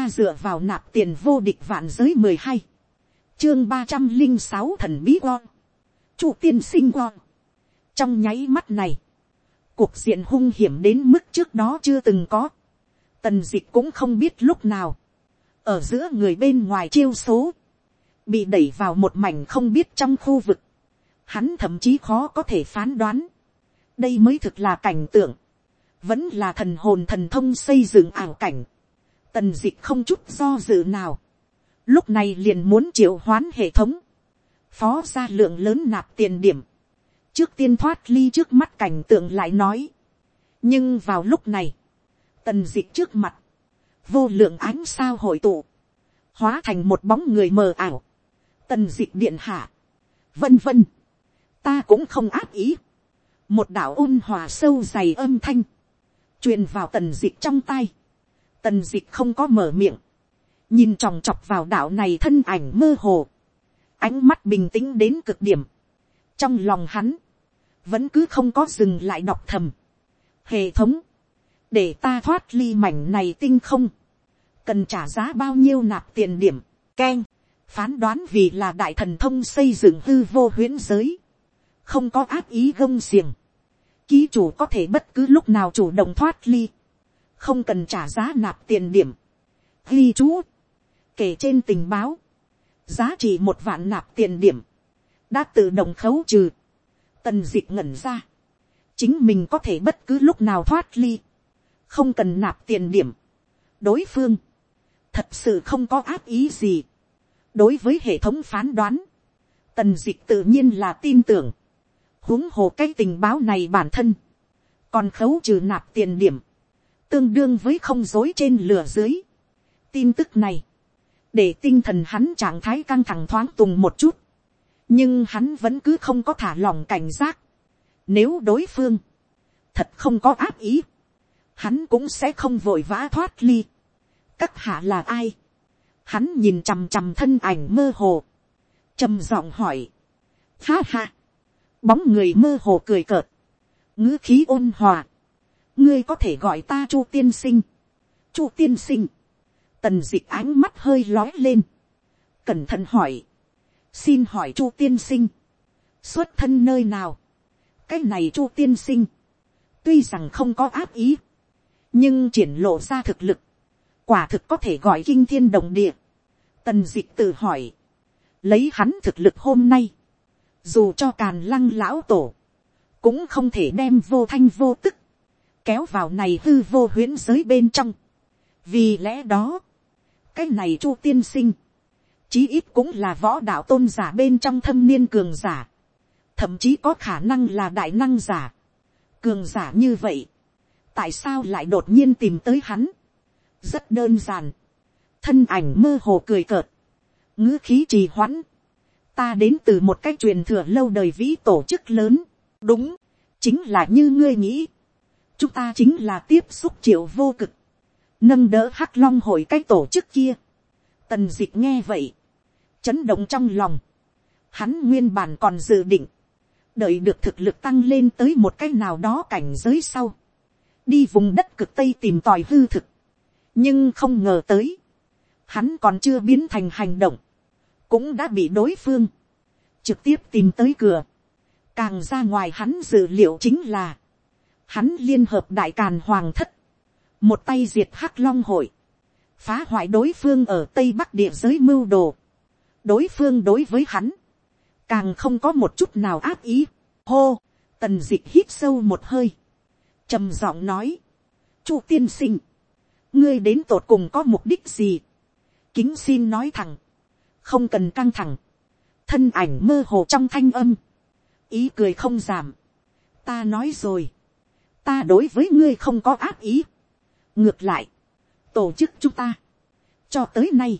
ta dựa vào nạp tiền vô địch vạn giới mười hai, chương ba trăm linh sáu thần bí con, chu tiên sinh con. trong nháy mắt này, cuộc diện hung hiểm đến mức trước đó chưa từng có, tần dịch cũng không biết lúc nào, ở giữa người bên ngoài chiêu số, bị đẩy vào một mảnh không biết trong khu vực, hắn thậm chí khó có thể phán đoán, đây mới thực là cảnh tượng, vẫn là thần hồn thần thông xây dựng ảo cảnh, tần dịch không chút do dự nào, lúc này liền muốn triệu hoán hệ thống, phó ra lượng lớn nạp tiền điểm, trước tiên thoát ly trước mắt cảnh tượng lại nói, nhưng vào lúc này, tần dịch trước mặt, vô lượng ánh sao hội tụ, hóa thành một bóng người mờ ảo, tần dịch điện hạ, vân vân, ta cũng không áp ý, một đạo ôn hòa sâu dày âm thanh, truyền vào tần dịch trong tay, tần dịch không có mở miệng, nhìn tròng trọc vào đạo này thân ảnh mơ hồ, ánh mắt bình tĩnh đến cực điểm, trong lòng hắn, vẫn cứ không có dừng lại đọc thầm, hệ thống, để ta thoát ly mảnh này tinh không, cần trả giá bao nhiêu nạp tiền điểm, k phán đoán vì là đại thần thông xây dựng hư vô huyễn giới, không có áp ý gông xiềng, ký chủ có thể bất cứ lúc nào chủ động thoát ly, không cần trả giá nạp tiền điểm. Ghi chú, kể trên tình báo, giá trị một vạn nạp tiền điểm, đã tự động khấu trừ, tần d ị ngẩn ra, chính mình có thể bất cứ lúc nào thoát ly, không cần nạp tiền điểm. đối phương, thật sự không có áp ý gì. đối với hệ thống phán đoán, tần d ị tự nhiên là tin tưởng, huống hồ cái tình báo này bản thân, còn khấu trừ nạp tiền điểm, tương đương với không dối trên lửa dưới. tin tức này, để tinh thần hắn trạng thái căng thẳng thoáng tùng một chút, nhưng hắn vẫn cứ không có thả lòng cảnh giác. Nếu đối phương, thật không có áp ý, hắn cũng sẽ không vội vã thoát ly. các hạ là ai, hắn nhìn chằm chằm thân ảnh mơ hồ, trầm giọng hỏi, ha ha, bóng người mơ hồ cười cợt, ngữ khí ôn hòa, ngươi có thể gọi ta chu tiên sinh, chu tiên sinh, tần d ị c h ánh mắt hơi lói lên, cẩn thận hỏi, xin hỏi chu tiên sinh, xuất thân nơi nào, cái này chu tiên sinh, tuy rằng không có áp ý, nhưng triển lộ ra thực lực, quả thực có thể gọi kinh thiên động địa, tần d ị c h tự hỏi, lấy hắn thực lực hôm nay, dù cho càn lăng lão tổ, cũng không thể đem vô thanh vô tức, kéo vào này hư vô huyễn giới bên trong. vì lẽ đó, cái này chu tiên sinh, chí ít cũng là võ đạo tôn giả bên trong thâm niên cường giả, thậm chí có khả năng là đại năng giả, cường giả như vậy, tại sao lại đột nhiên tìm tới hắn, rất đơn giản, thân ảnh mơ hồ cười cợt, ngữ khí trì hoãn, ta đến từ một cái truyền thừa lâu đời vĩ tổ chức lớn. đúng, chính là như ngươi nghĩ chúng ta chính là tiếp xúc triệu vô cực, nâng đỡ hắc long hội cái tổ chức kia. tần d ị c h nghe vậy, chấn động trong lòng. hắn nguyên bản còn dự định, đợi được thực lực tăng lên tới một cái nào đó cảnh giới sau, đi vùng đất cực tây tìm tòi hư thực, nhưng không ngờ tới, hắn còn chưa biến thành hành động, cũng đã bị đối phương. Trực tiếp tìm tới cửa. Càng ra ngoài hắn dự liệu chính là hắn liên hợp đại càn hoàng thất, một tay diệt hắc long hội, phá hoại đối phương ở tây bắc địa giới mưu đồ. đối phương đối với hắn, càng không có một chút nào áp ý. hô, tần d ị c h hít sâu một hơi, trầm giọng nói, chu tiên sinh, ngươi đến tột cùng có mục đích gì, kính xin nói thẳng, không cần căng thẳng, thân ảnh mơ hồ trong thanh âm, ý cười không giảm, ta nói rồi, ta đối với ngươi không có ác ý, ngược lại, tổ chức chúng ta, cho tới nay,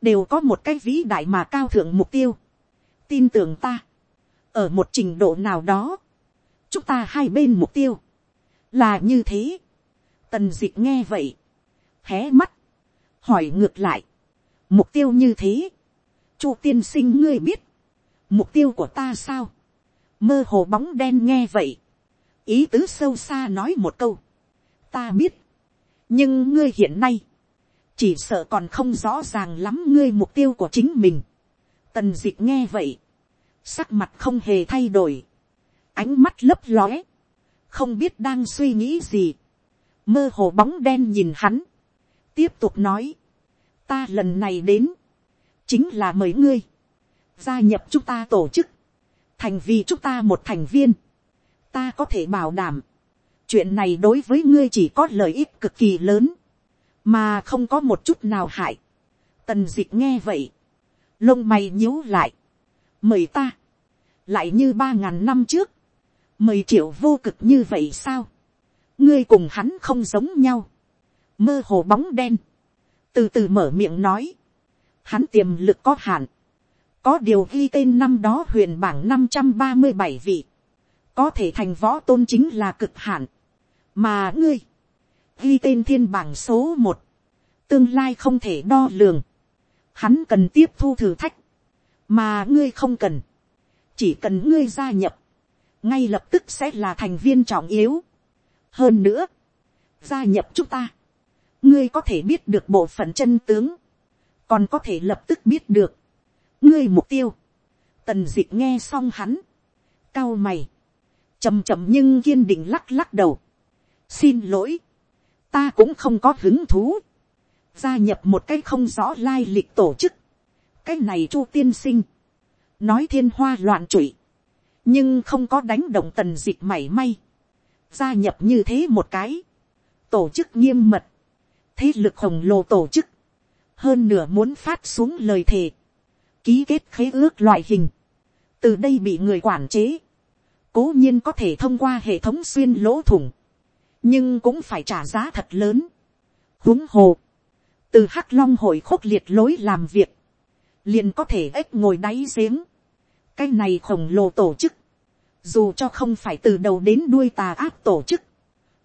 đều có một cái vĩ đại mà cao thượng mục tiêu, tin tưởng ta, ở một trình độ nào đó, chúng ta hai bên mục tiêu, là như thế, tần d ị c h nghe vậy, hé mắt, hỏi ngược lại, mục tiêu như thế, chu tiên sinh ngươi biết, mục tiêu của ta sao, mơ hồ bóng đen nghe vậy, ý tứ sâu xa nói một câu, ta biết, nhưng ngươi hiện nay, chỉ sợ còn không rõ ràng lắm ngươi mục tiêu của chính mình. tần d ị c h nghe vậy, sắc mặt không hề thay đổi, ánh mắt lấp lóe, không biết đang suy nghĩ gì, mơ hồ bóng đen nhìn hắn, tiếp tục nói, ta lần này đến, chính là mời ngươi, gia nhập chúng ta tổ chức, thành vì chúng ta một thành viên, ta có thể bảo đảm, chuyện này đối với ngươi chỉ có lợi ích cực kỳ lớn, mà không có một chút nào hại. tần d ị c h nghe vậy, lông mày nhíu lại, mời ta, lại như ba ngàn năm trước, mời triệu vô cực như vậy sao, ngươi cùng hắn không giống nhau, mơ hồ bóng đen, từ từ mở miệng nói, hắn tiềm lực có hạn, có điều ghi tên năm đó huyền bảng năm trăm ba mươi bảy vị, có thể thành võ tôn chính là cực hạn, mà ngươi, ghi tên thiên bảng số một, tương lai không thể đo lường, hắn cần tiếp thu thử thách, mà ngươi không cần, chỉ cần ngươi gia nhập, ngay lập tức sẽ là thành viên trọng yếu. hơn nữa, gia nhập chúng ta, ngươi có thể biết được bộ phận chân tướng, còn có thể lập tức biết được, ngươi mục tiêu, tần d ị nghe xong hắn, cao mày, chầm chậm nhưng kiên định lắc lắc đầu, xin lỗi, ta cũng không có hứng thú, gia nhập một cái không rõ lai lịch tổ chức, cái này chu tiên sinh, nói thiên hoa loạn trụy, nhưng không có đánh động tần d ị c h mảy may, gia nhập như thế một cái, tổ chức nghiêm mật, thế lực khổng lồ tổ chức, hơn nửa muốn phát xuống lời thề, ký kết khế ước loại hình, từ đây bị người quản chế, cố nhiên có thể thông qua hệ thống xuyên lỗ thủng, nhưng cũng phải trả giá thật lớn. huống hồ, từ hắc long hội khốc liệt lối làm việc, liền có thể ếch ngồi đáy giếng. cái này khổng lồ tổ chức, dù cho không phải từ đầu đến đuôi tà ác tổ chức,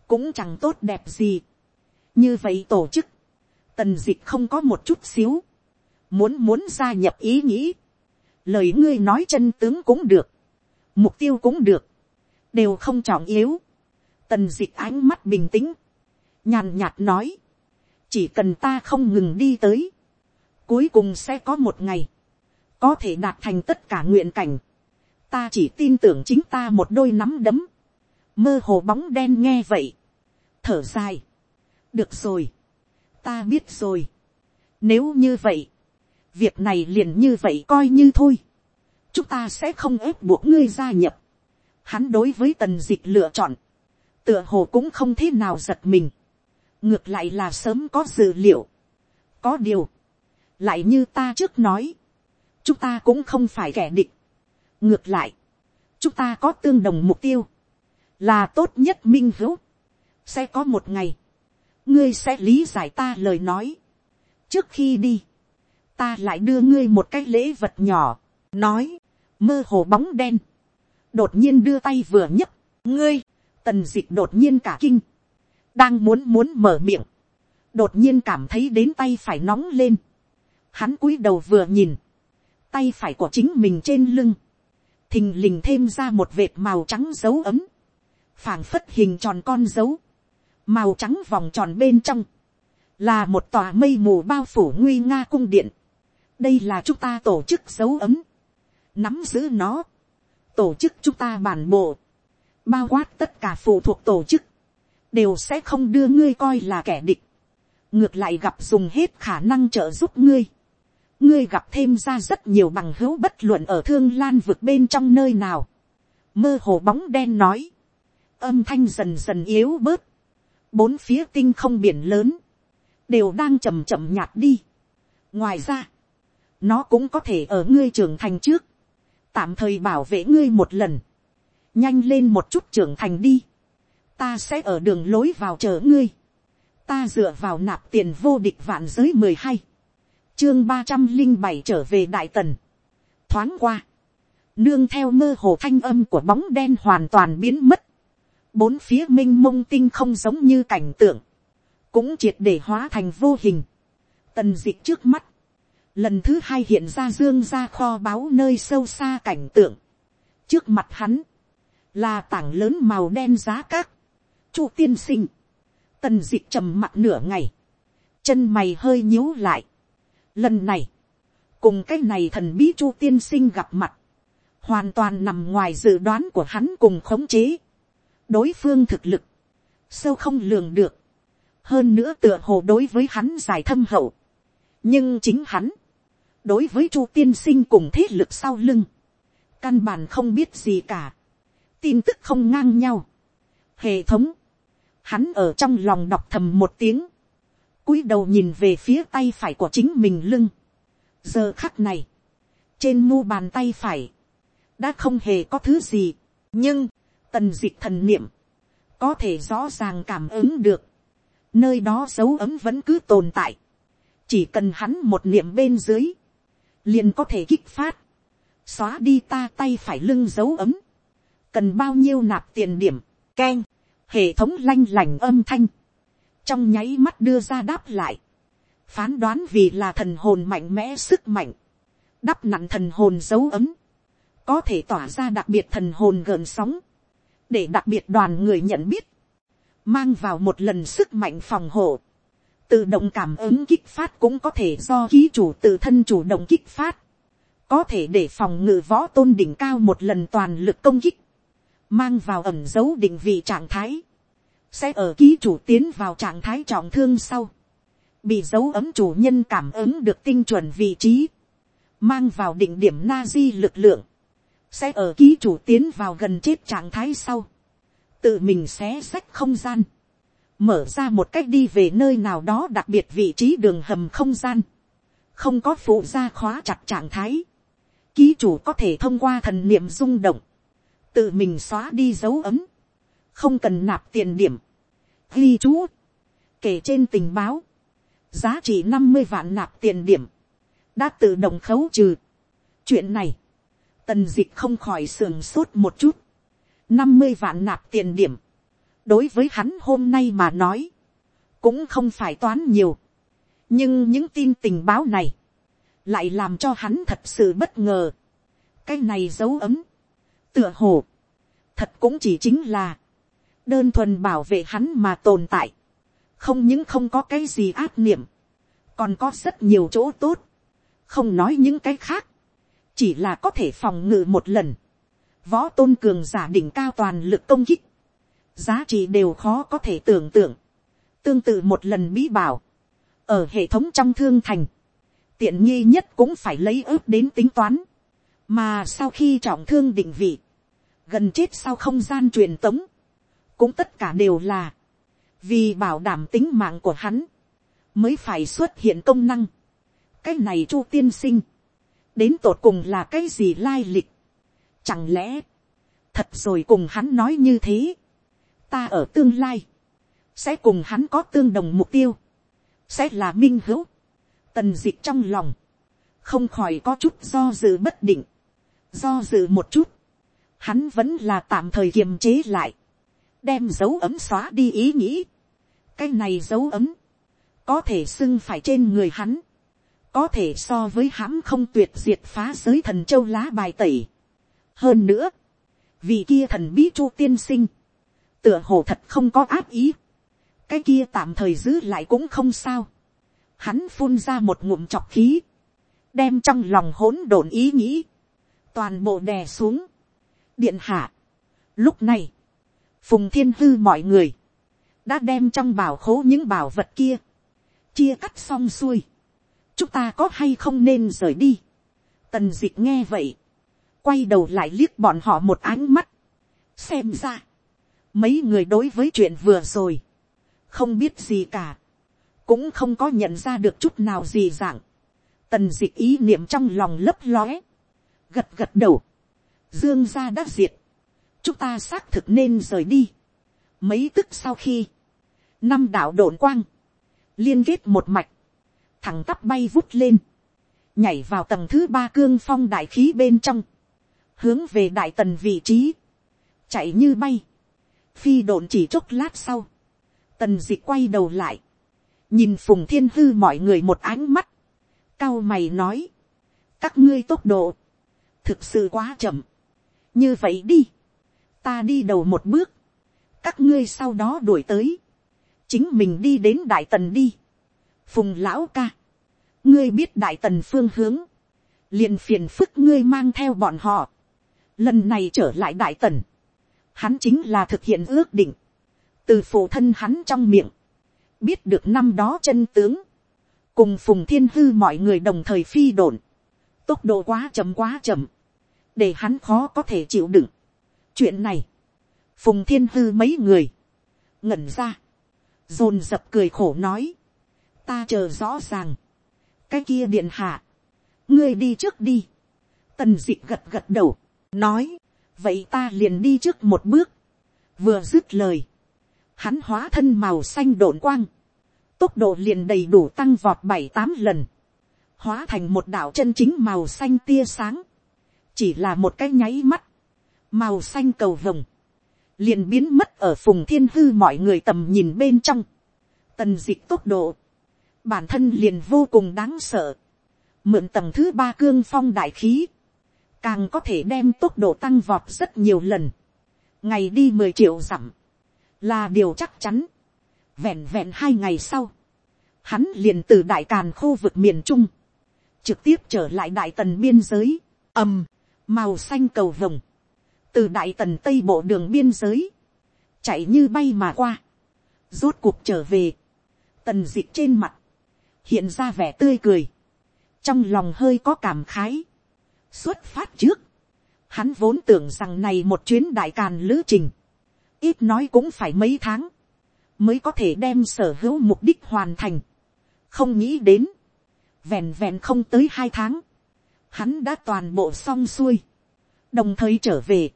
cũng chẳng tốt đẹp gì. như vậy tổ chức, tần dịch không có một chút xíu, muốn muốn gia nhập ý nghĩ, lời ngươi nói chân tướng cũng được, mục tiêu cũng được, đều không trọng yếu, Tần dịch ánh mắt bình tĩnh. Nhàn nhạt nói. Chỉ cần ta không ngừng đi tới. Cuối cùng sẽ có một ngày. Có thể đạt thành tất cả nguyện cảnh. Ta chỉ tin tưởng chính ta một đôi nắm đấm. Mơ hồ bóng đen nghe vậy. Thở dài. Được rồi. Ta biết rồi. Nếu như vậy. Việc này liền như vậy coi như thôi. Chúng ta sẽ không ép buộc ngươi gia nhập. Hắn đối với tần dịch lựa chọn. Tựa hồ cũng không thế nào giật mình, ngược lại là sớm có dự liệu, có điều, lại như ta trước nói, chúng ta cũng không phải kẻ địch, ngược lại, chúng ta có tương đồng mục tiêu, là tốt nhất minh hữu, sẽ có một ngày, ngươi sẽ lý giải ta lời nói, trước khi đi, ta lại đưa ngươi một cái lễ vật nhỏ, nói, mơ hồ bóng đen, đột nhiên đưa tay vừa nhấc, ngươi, tần dịch đột nhiên cả kinh, đang muốn muốn mở miệng, đột nhiên cảm thấy đến tay phải nóng lên, hắn cúi đầu vừa nhìn, tay phải của chính mình trên lưng, thình lình thêm ra một vệt màu trắng dấu ấm, phảng phất hình tròn con dấu, màu trắng vòng tròn bên trong, là một tòa mây mù bao phủ nguy nga cung điện, đây là chúng ta tổ chức dấu ấm, nắm giữ nó, tổ chức chúng ta bản bộ, bao quát tất cả phụ thuộc tổ chức, đều sẽ không đưa ngươi coi là kẻ địch, ngược lại gặp dùng hết khả năng trợ giúp ngươi, ngươi gặp thêm ra rất nhiều bằng hữu bất luận ở thương lan vực bên trong nơi nào, mơ hồ bóng đen nói, âm thanh dần dần yếu bớt, bốn phía tinh không biển lớn, đều đang chầm chậm nhạt đi. ngoài ra, nó cũng có thể ở ngươi trưởng thành trước, tạm thời bảo vệ ngươi một lần, nhanh lên một chút trưởng thành đi, ta sẽ ở đường lối vào chờ ngươi, ta dựa vào nạp tiền vô địch vạn giới mười hai, chương ba trăm linh bảy trở về đại tần, thoáng qua, nương theo mơ hồ thanh âm của bóng đen hoàn toàn biến mất, bốn phía m i n h mông tinh không giống như cảnh tượng, cũng triệt để hóa thành vô hình, tần d ị c h trước mắt, lần thứ hai hiện ra dương ra kho báu nơi sâu xa cảnh tượng, trước mặt hắn, là tảng lớn màu đen giá cát, chu tiên sinh, tần d ị trầm mặt nửa ngày, chân mày hơi nhíu lại. lần này, cùng cái này thần bí chu tiên sinh gặp mặt, hoàn toàn nằm ngoài dự đoán của hắn cùng khống chế. đối phương thực lực, sâu không lường được, hơn nữa tựa hồ đối với hắn giải thâm hậu. nhưng chính hắn, đối với chu tiên sinh cùng thế lực sau lưng, căn bản không biết gì cả, tin tức không ngang nhau. hệ thống, hắn ở trong lòng đọc thầm một tiếng, cúi đầu nhìn về phía tay phải của chính mình lưng. giờ khắc này, trên mu bàn tay phải, đã không hề có thứ gì, nhưng, tần d ị c h thần niệm, có thể rõ ràng cảm ứng được, nơi đó dấu ấm vẫn cứ tồn tại, chỉ cần hắn một niệm bên dưới, liền có thể kích phát, xóa đi ta tay phải lưng dấu ấm, cần bao nhiêu nạp tiền điểm, k e n hệ thống lanh lành âm thanh, trong nháy mắt đưa ra đáp lại, phán đoán vì là thần hồn mạnh mẽ sức mạnh, đắp nặn thần hồn dấu ấm, có thể tỏa ra đặc biệt thần hồn gợn sóng, để đặc biệt đoàn người nhận biết, mang vào một lần sức mạnh phòng hộ, tự động cảm ứng kích phát cũng có thể do ký chủ tự thân chủ động kích phát, có thể để phòng ngự võ tôn đỉnh cao một lần toàn lực công kích, mang vào ẩm dấu định vị trạng thái, sẽ ở ký chủ tiến vào trạng thái trọng thương sau, bị dấu ấm chủ nhân cảm ứng được tinh chuẩn vị trí, mang vào định điểm na di lực lượng, sẽ ở ký chủ tiến vào gần chết trạng thái sau, tự mình xé sách không gian, mở ra một cách đi về nơi nào đó đặc biệt vị trí đường hầm không gian, không có phụ gia khóa chặt trạng thái, ký chủ có thể thông qua thần niệm rung động, tự mình xóa đi dấu ấm, không cần nạp tiền điểm, ghi chú, kể trên tình báo, giá trị năm mươi vạn nạp tiền điểm, đã tự động khấu trừ. chuyện này, tần dịch không khỏi sườn sốt một chút, năm mươi vạn nạp tiền điểm, đối với hắn hôm nay mà nói, cũng không phải toán nhiều, nhưng những tin tình báo này, lại làm cho hắn thật sự bất ngờ, cái này dấu ấm, tựa hồ, thật cũng chỉ chính là, đơn thuần bảo vệ hắn mà tồn tại, không những không có cái gì ác niệm, còn có rất nhiều chỗ tốt, không nói những cái khác, chỉ là có thể phòng ngự một lần, võ tôn cường giả đỉnh cao toàn lực công kích, giá trị đều khó có thể tưởng tượng, tương tự một lần bí bảo, ở hệ thống trong thương thành, tiện nghi nhất cũng phải lấy ước đến tính toán, mà sau khi trọng thương định vị, gần chết sau không gian truyền tống, cũng tất cả đều là, vì bảo đảm tính mạng của hắn, mới phải xuất hiện công năng. cái này chu tiên sinh, đến tột cùng là cái gì lai lịch. Chẳng lẽ, thật rồi cùng hắn nói như thế, ta ở tương lai, sẽ cùng hắn có tương đồng mục tiêu, sẽ là minh hữu, tần d ị trong lòng, không khỏi có chút do dự bất định, do dự một chút, hắn vẫn là tạm thời kiềm chế lại, đem dấu ấm xóa đi ý nghĩ, cái này dấu ấm, có thể xưng phải trên người hắn, có thể so với hãm không tuyệt diệt phá giới thần châu lá bài tẩy. hơn nữa, vì kia thần bí chu tiên sinh, tựa hồ thật không có áp ý, cái kia tạm thời giữ lại cũng không sao. hắn phun ra một ngụm chọc khí, đem trong lòng hỗn độn ý nghĩ, toàn bộ đè xuống, điện hạ. lúc này, phùng thiên hư mọi người, đã đem trong bảo khố những bảo vật kia, chia cắt xong xuôi, chúng ta có hay không nên rời đi. tần d ị c h nghe vậy, quay đầu lại liếc bọn họ một ánh mắt, xem ra, mấy người đối với chuyện vừa rồi, không biết gì cả, cũng không có nhận ra được chút nào gì dạng, tần d ị c h ý niệm trong lòng lấp lóe, gật gật đầu, dương gia đã diệt, chúng ta xác thực nên rời đi. mấy tức sau khi, năm đạo đồn quang, liên kết một mạch, thẳng tắp bay vút lên, nhảy vào tầng thứ ba cương phong đại khí bên trong, hướng về đại tần vị trí, chạy như bay, phi độn chỉ chốc lát sau, tần d ị quay đầu lại, nhìn phùng thiên hư mọi người một ánh mắt, cao mày nói, các ngươi tốc độ, thực sự quá chậm, như vậy đi, ta đi đầu một bước, các ngươi sau đó đuổi tới, chính mình đi đến đại tần đi, phùng lão ca, ngươi biết đại tần phương hướng, liền phiền phức ngươi mang theo bọn họ, lần này trở lại đại tần, hắn chính là thực hiện ước định, từ phụ thân hắn trong miệng, biết được năm đó chân tướng, cùng phùng thiên hư mọi người đồng thời phi đồn, tốc độ quá chậm quá chậm, để hắn khó có thể chịu đựng. chuyện này, phùng thiên hư mấy người, ngẩn ra, dồn dập cười khổ nói, ta chờ rõ ràng, cái kia điện hạ, ngươi đi trước đi, tần d ị gật gật đầu, nói, vậy ta liền đi trước một bước, vừa dứt lời, hắn hóa thân màu xanh đổn quang, tốc độ liền đầy đủ tăng vọt bảy tám lần, hóa thành một đạo chân chính màu xanh tia sáng, chỉ là một cái nháy mắt, màu xanh cầu vồng, liền biến mất ở phùng thiên hư mọi người tầm nhìn bên trong, tần dịch tốc độ, bản thân liền vô cùng đáng sợ, mượn tầng thứ ba cương phong đại khí, càng có thể đem tốc độ tăng vọt rất nhiều lần, ngày đi mười triệu dặm, là điều chắc chắn, vẹn vẹn hai ngày sau, hắn liền từ đại càn khu vực miền trung, trực tiếp trở lại đại tần biên giới, ầm, màu xanh cầu vồng, từ đại tần tây bộ đường biên giới, chạy như bay mà qua, rốt cuộc trở về, tần d ị c h trên mặt, hiện ra vẻ tươi cười, trong lòng hơi có cảm khái, xuất phát trước, hắn vốn tưởng rằng này một chuyến đại càn lữ trình, ít nói cũng phải mấy tháng, mới có thể đem sở hữu mục đích hoàn thành, không nghĩ đến, vẹn vẹn không tới hai tháng, hắn đã toàn bộ xong xuôi, đồng thời trở về,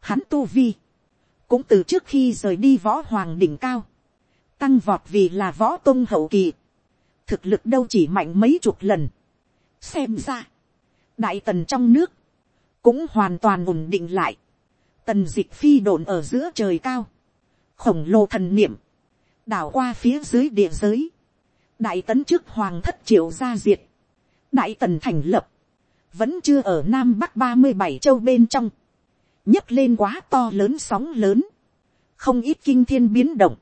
hắn tu vi, cũng từ trước khi rời đi võ hoàng đỉnh cao, tăng vọt vì là võ tôn hậu kỳ, thực lực đâu chỉ mạnh mấy chục lần. xem ra, đại tần trong nước, cũng hoàn toàn ổn định lại, tần dịch phi đồn ở giữa trời cao, khổng lồ thần niệm, đảo qua phía dưới địa giới, đại tấn trước hoàng thất triệu gia diệt, đại tần thành lập, vẫn chưa ở nam bắc ba mươi bảy châu bên trong, nhấc lên quá to lớn sóng lớn, không ít kinh thiên biến động,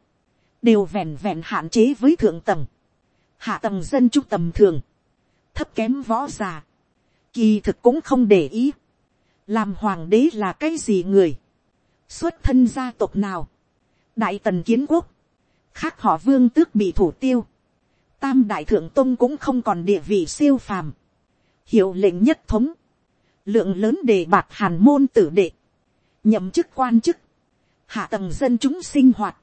đều vẹn vẹn hạn chế với thượng tầng, hạ tầng dân trung tầm thường, thấp kém võ già, kỳ thực cũng không để ý, làm hoàng đế là cái gì người, xuất thân gia tộc nào, đại tần kiến quốc, khác họ vương tước bị thủ tiêu, tam đại thượng tôn cũng không còn địa vị siêu phàm, hiệu lệnh nhất thống, lượng lớn đề bạc hàn môn tử đệ, nhậm chức quan chức, hạ tầng dân chúng sinh hoạt,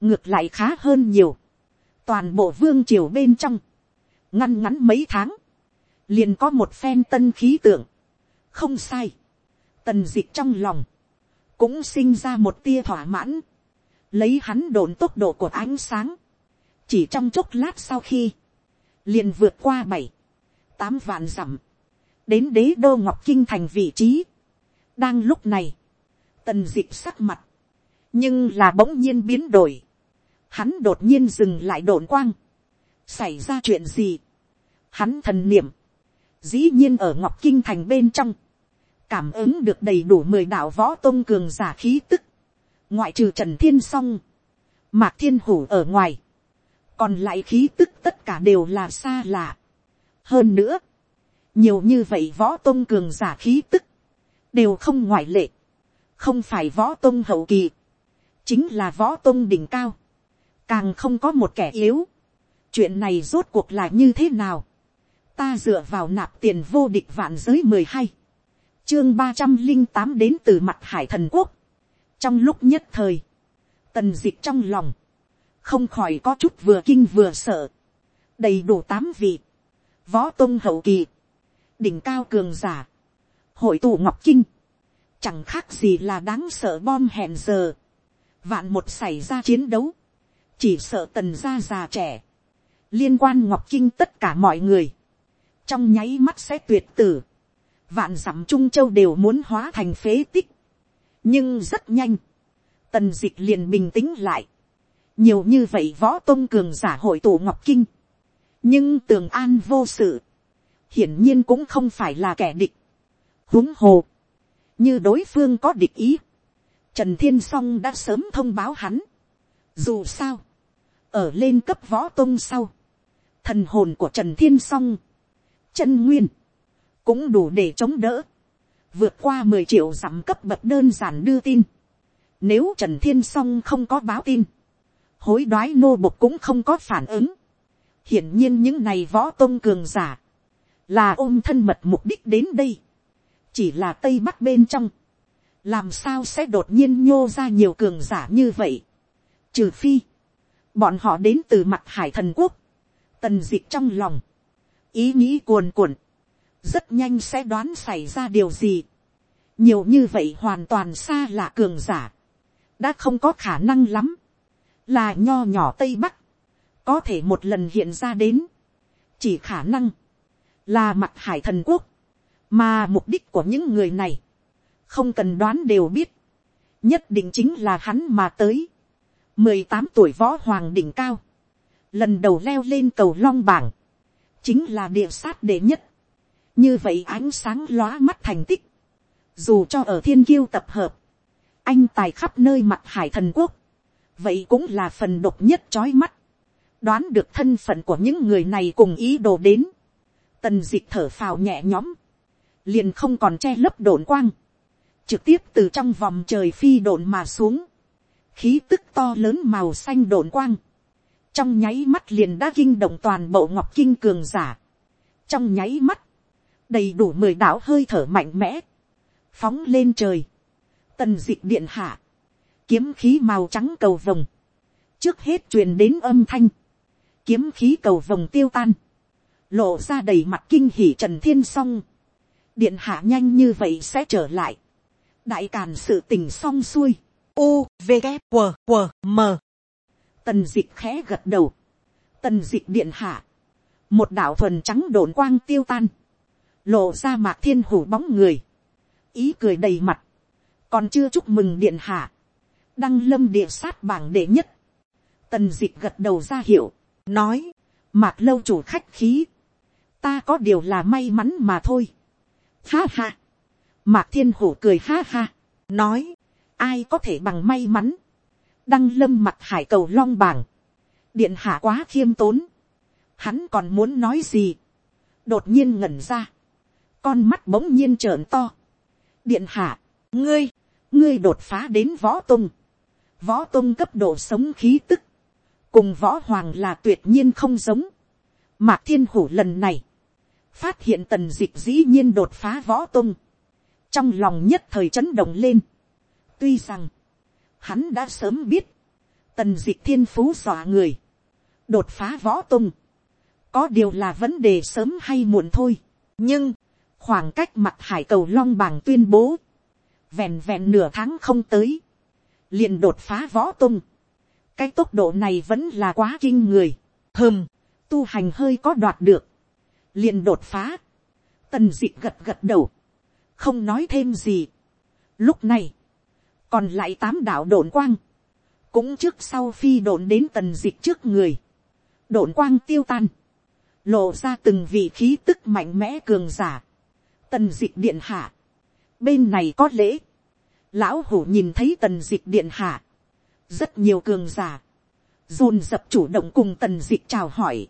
ngược lại khá hơn nhiều, toàn bộ vương triều bên trong, ngăn ngắn mấy tháng, liền có một phen tân khí tượng, không sai, tần d ị c h trong lòng, cũng sinh ra một tia thỏa mãn, lấy hắn đồn tốc độ của ánh sáng, chỉ trong chốc lát sau khi, liền vượt qua bảy, tám vạn dặm, đến đế đô ngọc kinh thành vị trí. đang lúc này, tần d ị c h sắc mặt, nhưng là bỗng nhiên biến đổi, hắn đột nhiên dừng lại đồn quang, xảy ra chuyện gì, hắn thần niệm, dĩ nhiên ở ngọc kinh thành bên trong, cảm ứng được đầy đủ mười đạo võ tôn cường giả khí tức, ngoại trừ trần thiên s o n g mạc thiên hủ ở ngoài, còn lại khí tức tất cả đều là xa lạ. hơn nữa, nhiều như vậy võ tôn cường giả khí tức, đều không ngoại lệ, không phải võ tôn hậu kỳ, chính là võ tôn đỉnh cao, càng không có một kẻ yếu. chuyện này rốt cuộc là như thế nào, ta dựa vào nạp tiền vô địch vạn giới mười hai, chương ba trăm linh tám đến từ mặt hải thần quốc, trong lúc nhất thời, tần d ị c h trong lòng, không khỏi có chút vừa kinh vừa sợ, đầy đủ tám vị, võ tôn hậu kỳ, đỉnh cao cường giả, hội tụ ngọc kinh, chẳng khác gì là đáng sợ bom hẹn giờ, vạn một xảy ra chiến đấu, chỉ sợ tần gia già trẻ, liên quan ngọc kinh tất cả mọi người, trong nháy mắt sẽ tuyệt tử, vạn dặm trung châu đều muốn hóa thành phế tích, nhưng rất nhanh, tần d ị c h liền bình tĩnh lại, nhiều như vậy võ tôn cường giả hội tổ ngọc kinh, nhưng tường an vô sự, hiển nhiên cũng không phải là kẻ địch, huống hồ, như đối phương có địch ý, trần thiên song đã sớm thông báo hắn. dù sao, ở lên cấp võ tôn sau, thần hồn của trần thiên song chân nguyên, cũng đủ để chống đỡ, vượt qua mười triệu dặm cấp bậc đơn giản đưa tin. Nếu trần thiên s o n g không có báo tin, hối đoái nô bộc cũng không có phản ứng. hiển nhiên những này võ tôn cường giả, là ôm thân mật mục đích đến đây, chỉ là tây bắc bên trong, làm sao sẽ đột nhiên nhô ra nhiều cường giả như vậy, trừ phi, bọn họ đến từ mặt hải thần quốc, tần d ị trong lòng, ý nghĩ cuồn cuộn, rất nhanh sẽ đoán xảy ra điều gì. nhiều như vậy hoàn toàn xa là cường giả, đã không có khả năng lắm, là nho nhỏ tây bắc, có thể một lần hiện ra đến, chỉ khả năng, là mặt hải thần quốc, mà mục đích của những người này, không cần đoán đều biết, nhất định chính là hắn mà tới, mười tám tuổi võ hoàng đỉnh cao, lần đầu leo lên cầu long bảng, chính là địa sát đệ nhất, như vậy ánh sáng lóa mắt thành tích, dù cho ở thiên kiêu tập hợp, anh tài khắp nơi mặt hải thần quốc, vậy cũng là phần độc nhất trói mắt, đoán được thân phận của những người này cùng ý đồ đến, tần d ị c h thở phào nhẹ nhõm, liền không còn che lấp đồn quang, trực tiếp từ trong vòng trời phi đồn mà xuống, khí tức to lớn màu xanh đồn quang, trong nháy mắt liền đã kinh động toàn bộ ngọc kinh cường giả. trong nháy mắt, đầy đủ mười đạo hơi thở mạnh mẽ, phóng lên trời, tần d ị điện hạ, kiếm khí màu trắng cầu vồng, trước hết truyền đến âm thanh, kiếm khí cầu vồng tiêu tan, lộ ra đầy mặt kinh hỉ trần thiên s o n g điện hạ nhanh như vậy sẽ trở lại, đại càn sự tình xong xuôi, u v uvk q q m tần dịch khẽ gật đầu, tần dịch điện hạ, một đạo thuần trắng đồn quang tiêu tan, lộ ra mạc thiên hủ bóng người, ý cười đầy mặt, còn chưa chúc mừng điện hạ, đăng lâm địa sát bảng đệ nhất, tần dịch gật đầu ra hiệu, nói, mạc lâu chủ khách khí, ta có điều là may mắn mà thôi. Ha ha, mạc thiên hủ cười ha ha, nói, ai có thể bằng may mắn, đăng lâm mặt hải cầu long bảng, điện hạ quá khiêm tốn, hắn còn muốn nói gì, đột nhiên ngẩn ra, con mắt bỗng nhiên trợn to, điện hạ, ngươi, ngươi đột phá đến võ tung, võ tung cấp độ sống khí tức, cùng võ hoàng là tuyệt nhiên không giống, mạc thiên hủ lần này, phát hiện tần dịch dĩ nhiên đột phá võ tung, trong lòng nhất thời chấn động lên, tuy rằng, Hắn đã sớm biết. Tần dịch thiên phú dọa người. Đột phá võ tung. Có điều là vấn đề sớm hay muộn thôi. Nhưng, khoảng cách mặt hải cầu long bàng tuyên bố. Vẹn vẹn nửa tháng không tới. liền đột phá võ tung. Cái tốc độ này vẫn là quá kinh người. Hừm, tu hành hơi có đoạt được. liền đột phá. Tần dịch gật gật đầu. Không nói thêm gì. Lúc này, còn lại tám đạo đồn quang, cũng trước sau phi đồn đến tần dịch trước người, đồn quang tiêu tan, lộ ra từng vị khí tức mạnh mẽ cường giả, tần dịch điện hạ, bên này có lễ, lão hủ nhìn thấy tần dịch điện hạ, rất nhiều cường giả, dồn dập chủ động cùng tần dịch chào hỏi,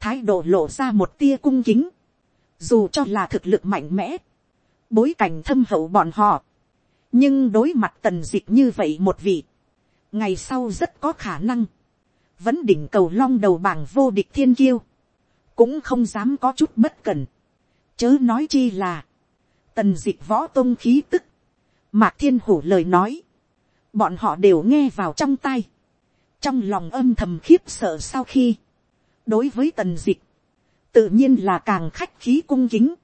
thái độ lộ ra một tia cung kính, dù cho là thực lực mạnh mẽ, bối cảnh thâm hậu bọn họ, nhưng đối mặt tần dịch như vậy một vị, ngày sau rất có khả năng, vẫn đỉnh cầu long đầu bảng vô địch thiên kiêu, cũng không dám có chút bất cần, chớ nói chi là, tần dịch võ tôn khí tức, mạc thiên hủ lời nói, bọn họ đều nghe vào trong tai. Trong lòng âm thầm khiếp sợ sau khi, đối với tần dịch, tự nhiên là càng khách khí cung kính,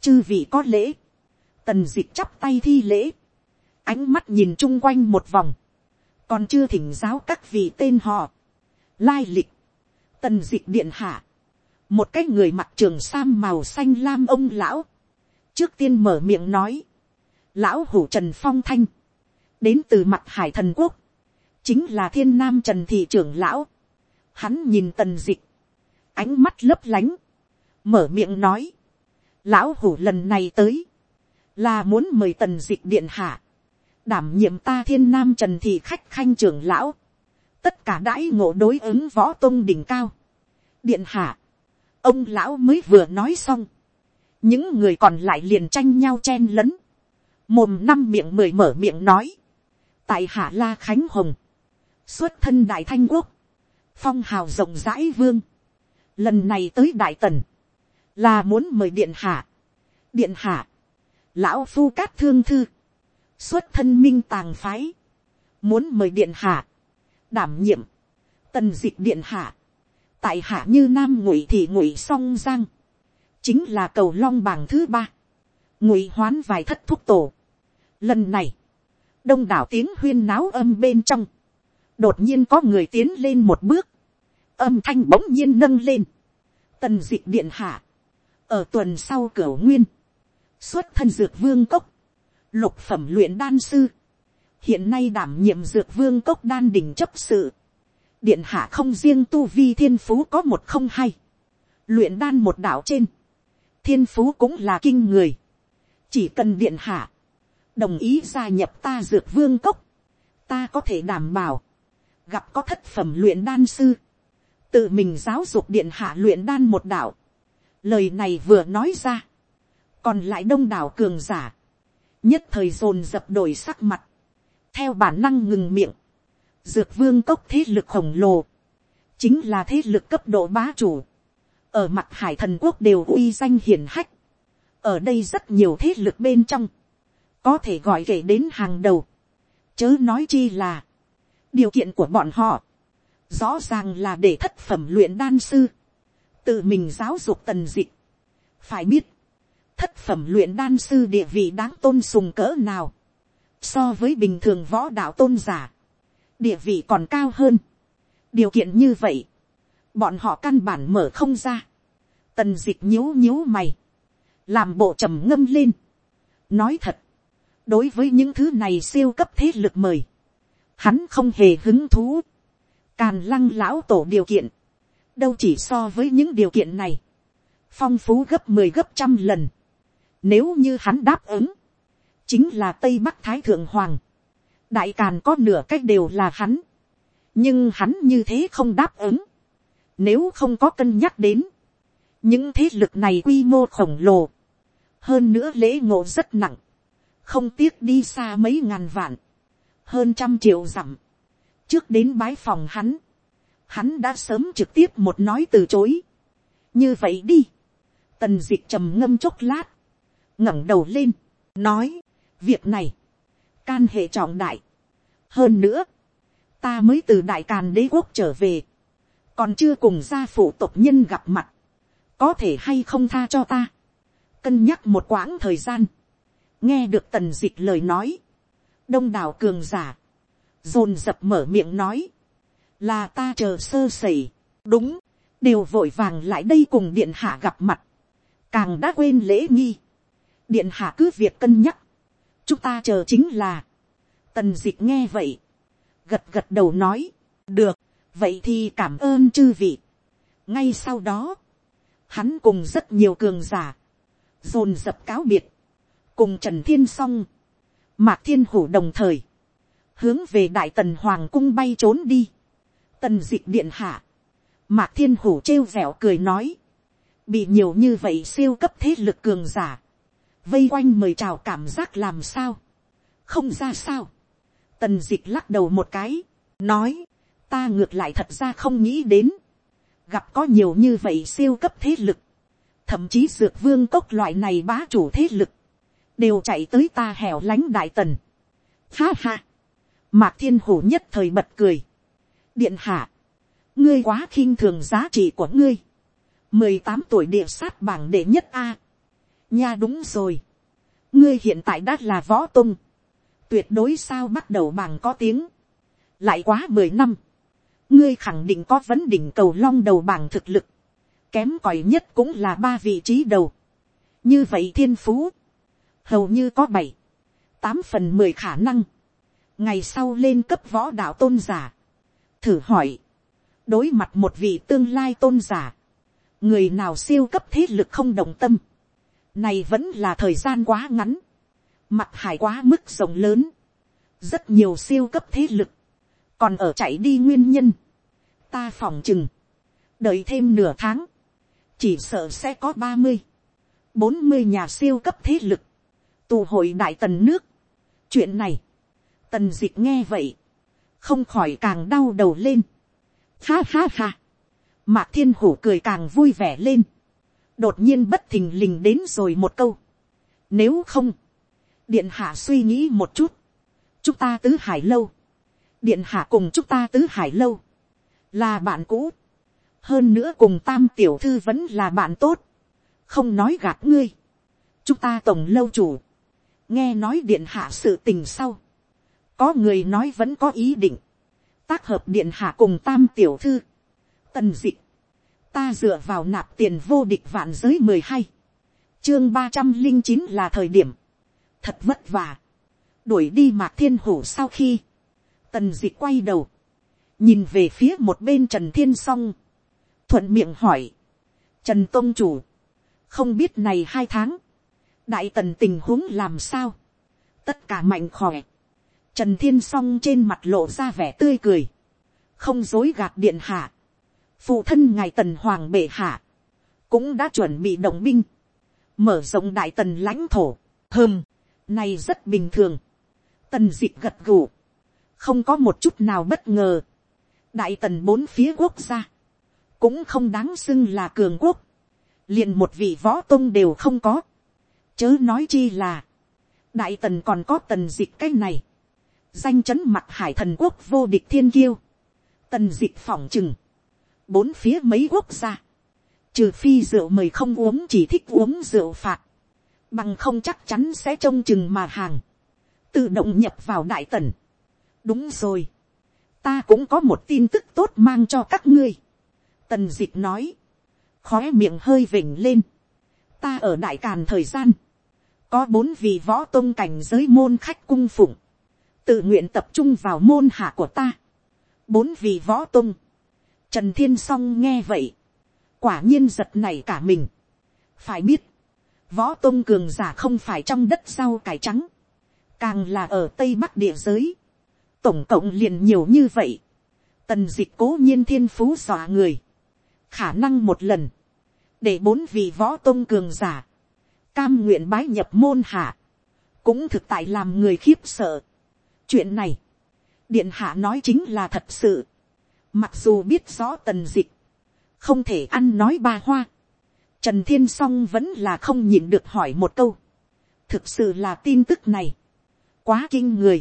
chư vị có lễ, tần dịch chắp tay thi lễ, ánh mắt nhìn chung quanh một vòng, còn chưa thỉnh giáo các vị tên họ, lai lịch, tần d ị điện hạ, một cái người mặc trường sam màu xanh lam ông lão, trước tiên mở miệng nói, lão hủ trần phong thanh, đến từ mặt hải thần quốc, chính là thiên nam trần thị trưởng lão, hắn nhìn tần d ị ánh mắt lấp lánh, mở miệng nói, lão hủ lần này tới, là muốn mời tần d ị điện hạ, đảm nhiệm ta thiên nam trần thị khách khanh trưởng lão, tất cả đãi ngộ đối ứng võ tôn đỉnh cao, điện hạ, ông lão mới vừa nói xong, những người còn lại liền tranh nhau chen lấn, mồm năm miệng mười mở miệng nói, tại hạ la khánh hồng, xuất thân đại thanh quốc, phong hào rộng rãi vương, lần này tới đại tần, là muốn mời điện hạ, điện hạ, lão phu cát thương thư, xuất thân minh tàng phái, muốn mời điện hạ, đảm nhiệm, tần d ị c h điện hạ, tại hạ như nam ngụy thì ngụy song giang, chính là cầu long bảng thứ ba, ngụy hoán vài thất thúc tổ. Lần này, đông đảo tiếng huyên náo âm bên trong, đột nhiên có người tiến lên một bước, âm thanh bỗng nhiên nâng lên, tần d ị c h điện hạ, ở tuần sau cửa nguyên, xuất thân dược vương cốc, lục phẩm luyện đan sư, hiện nay đảm nhiệm dược vương cốc đan đỉnh chấp sự, điện hạ không riêng tu vi thiên phú có một không hay, luyện đan một đạo trên, thiên phú cũng là kinh người, chỉ cần điện hạ, đồng ý gia nhập ta dược vương cốc, ta có thể đảm bảo, gặp có thất phẩm luyện đan sư, tự mình giáo dục điện hạ luyện đan một đạo, lời này vừa nói ra, còn lại đông đảo cường giả, nhất thời dồn dập đổi sắc mặt, theo bản năng ngừng miệng, Dược vương cốc thế lực khổng lồ. Chính là thế lực cấp độ bá chủ. Ở mặt hải thần quốc đều uy danh hiển hách. Ở đây rất nhiều thế lực bên trong. Có thể gọi kể đến hàng đầu. Chớ nói chi là. Điều kiện của bọn họ. Rõ ràng là để thất phẩm luyện đan sư. Tự mình giáo dục tần dịch. Phải biết. Thất phẩm luyện đan sư địa vị đáng tôn sùng cỡ nào. So với bình thường võ đạo tôn giả địa vị còn cao hơn. điều kiện như vậy, bọn họ căn bản mở không ra. tần d ị c h nhíu nhíu mày, làm bộ trầm ngâm lên. nói thật, đối với những thứ này siêu cấp thế lực mời, hắn không hề hứng thú. càn lăng lão tổ điều kiện, đâu chỉ so với những điều kiện này, phong phú gấp mười gấp trăm lần. Nếu như hắn đáp ứng, chính là tây bắc thái thượng hoàng, đại càn có nửa cách đều là hắn, nhưng hắn như thế không đáp ứng, nếu không có cân nhắc đến, những thế lực này quy mô khổng lồ, hơn nữa lễ ngộ rất nặng, không tiếc đi xa mấy ngàn vạn, hơn trăm triệu dặm, trước đến bái phòng hắn, hắn đã sớm trực tiếp một nói từ chối, như vậy đi, tần d ị trầm ngâm chốc lát, ngẩng đầu lên, nói, việc này, can hệ trọng đại. hơn nữa, ta mới từ đại càn đế quốc trở về, còn chưa cùng gia phụ tộc nhân gặp mặt, có thể hay không tha cho ta, cân nhắc một quãng thời gian, nghe được tần d ị c h lời nói, đông đảo cường giả, dồn dập mở miệng nói, là ta chờ sơ sẩy, đúng, đều vội vàng lại đây cùng điện hạ gặp mặt, càng đã quên lễ nghi, điện hạ cứ việc cân nhắc, chúng ta chờ chính là, tần d ị c h nghe vậy, gật gật đầu nói, được, vậy thì cảm ơn chư vị. ngay sau đó, hắn cùng rất nhiều cường giả, dồn dập cáo biệt, cùng trần thiên s o n g mạc thiên hủ đồng thời, hướng về đại tần hoàng cung bay trốn đi, tần d ị c h điện hạ, mạc thiên hủ trêu vẹo cười nói, bị nhiều như vậy siêu cấp thế lực cường giả, vây quanh mời chào cảm giác làm sao, không ra sao, tần d ị c h lắc đầu một cái, nói, ta ngược lại thật ra không nghĩ đến, gặp có nhiều như vậy siêu cấp thế lực, thậm chí dược vương cốc loại này bá chủ thế lực, đều chạy tới ta hẻo lánh đại tần. Ha ha, mạc thiên hổ nhất thời bật cười, điện hạ, ngươi quá khinh thường giá trị của ngươi, mười tám tuổi địa sát bảng đệ nhất a, nha đúng rồi. ngươi hiện tại đã là võ tung. tuyệt đối sao bắt đầu bằng có tiếng. lại quá mười năm. ngươi khẳng định có vấn đỉnh cầu long đầu bảng thực lực. kém cỏi nhất cũng là ba vị trí đầu. như vậy thiên phú. hầu như có bảy, tám phần mười khả năng. ngày sau lên cấp võ đạo tôn giả. thử hỏi. đối mặt một vị tương lai tôn giả. người nào siêu cấp thế lực không đồng tâm này vẫn là thời gian quá ngắn. Mặt hải quá mức rộng lớn. Rất nhiều siêu cấp thế lực. Còn ở chạy đi nguyên nhân. Ta phòng chừng. đợi thêm nửa tháng, chỉ sợ sẽ có ba mươi, bốn mươi nhà siêu cấp thế lực, tù hội đại tần nước. chuyện này, tần d ị c h nghe vậy, không khỏi càng đau đầu lên. ha ha ha, mạc thiên hổ cười càng vui vẻ lên, đột nhiên bất thình lình đến rồi một câu. nếu không, điện hạ suy nghĩ một chút, chúng ta tứ hải lâu, điện hạ cùng chúng ta tứ hải lâu, là bạn cũ, hơn nữa cùng tam tiểu thư vẫn là bạn tốt, không nói gạt ngươi, chúng ta tổng lâu chủ, nghe nói điện hạ sự tình sau, có người nói vẫn có ý định, tác hợp điện hạ cùng tam tiểu thư, tần dịch, ta dựa vào nạp tiền vô địch vạn giới mười hai, chương ba trăm linh chín là thời điểm, thật vất vả, đuổi đi mạc thiên hổ sau khi, tần d ị quay đầu, nhìn về phía một bên trần thiên s o n g thuận miệng hỏi, trần tôn chủ, không biết này hai tháng, đại tần tình huống làm sao, tất cả mạnh khỏe, trần thiên s o n g trên mặt lộ ra vẻ tươi cười, không dối gạt điện hạ, phụ thân ngài tần hoàng bệ hạ, cũng đã chuẩn bị động binh, mở rộng đại tần lãnh thổ, hơm, này rất bình thường, tần d ị gật gù, không có một chút nào bất ngờ, đại tần bốn phía quốc gia, cũng không đáng xưng là cường quốc, liền một vị võ tôn đều không có, Chớ nói chi là. Đại tần còn có tần dịch cái này. Danh chấn mặt hải thần quốc vô địch thiên kiêu. Tần dịch phỏng chừng. Bốn phía mấy quốc gia. Trừ phi rượu mời không uống chỉ thích uống rượu phạt. Bằng không chắc chắn sẽ trông chừng mà hàng. Tự động nhập vào đại tần. Đúng rồi. Ta cũng có một tin tức tốt mang cho các ngươi. Tần dịch nói. Khóe miệng hơi vỉnh lên. Ta ở đại càn thời gian có bốn vị võ tôn cảnh giới môn khách cung phụng, tự nguyện tập trung vào môn hạ của ta. bốn vị võ tôn, trần thiên Song nghe vậy, quả nhiên giật này cả mình. phải biết, võ tôn cường giả không phải trong đất rau cải trắng, càng là ở tây bắc địa giới, tổng cộng liền nhiều như vậy, tần dịch cố nhiên thiên phú dọa người, khả năng một lần, để bốn vị võ tôn cường giả, cam nguyện bái nhập môn hạ, cũng thực tại làm người khiếp sợ. chuyện này, điện hạ nói chính là thật sự, mặc dù biết rõ tần dịch, không thể ăn nói ba hoa, trần thiên s o n g vẫn là không nhịn được hỏi một câu, thực sự là tin tức này, quá kinh người,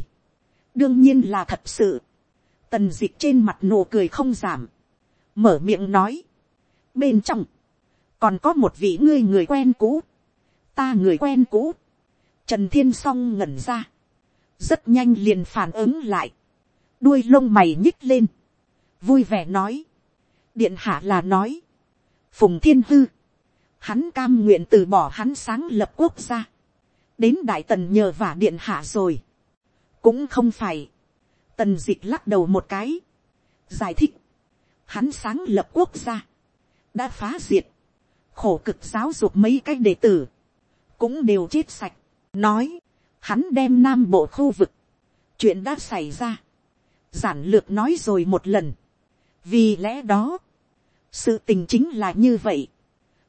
đương nhiên là thật sự, tần dịch trên mặt nụ cười không giảm, mở miệng nói, bên trong, còn có một vị ngươi người quen cũ, ta người quen cũ, trần thiên s o n g ngẩn ra, rất nhanh liền phản ứng lại, đuôi lông mày nhích lên, vui vẻ nói, điện hạ là nói, phùng thiên hư, hắn cam nguyện từ bỏ hắn sáng lập quốc gia, đến đại tần nhờ vả điện hạ rồi, cũng không phải, tần d ị c h lắc đầu một cái, giải thích, hắn sáng lập quốc gia, đã phá diệt, khổ cực giáo dục mấy cái đệ tử, cũng đều chết sạch, nói, hắn đem nam bộ khu vực, chuyện đã xảy ra, giản lược nói rồi một lần, vì lẽ đó, sự tình chính là như vậy,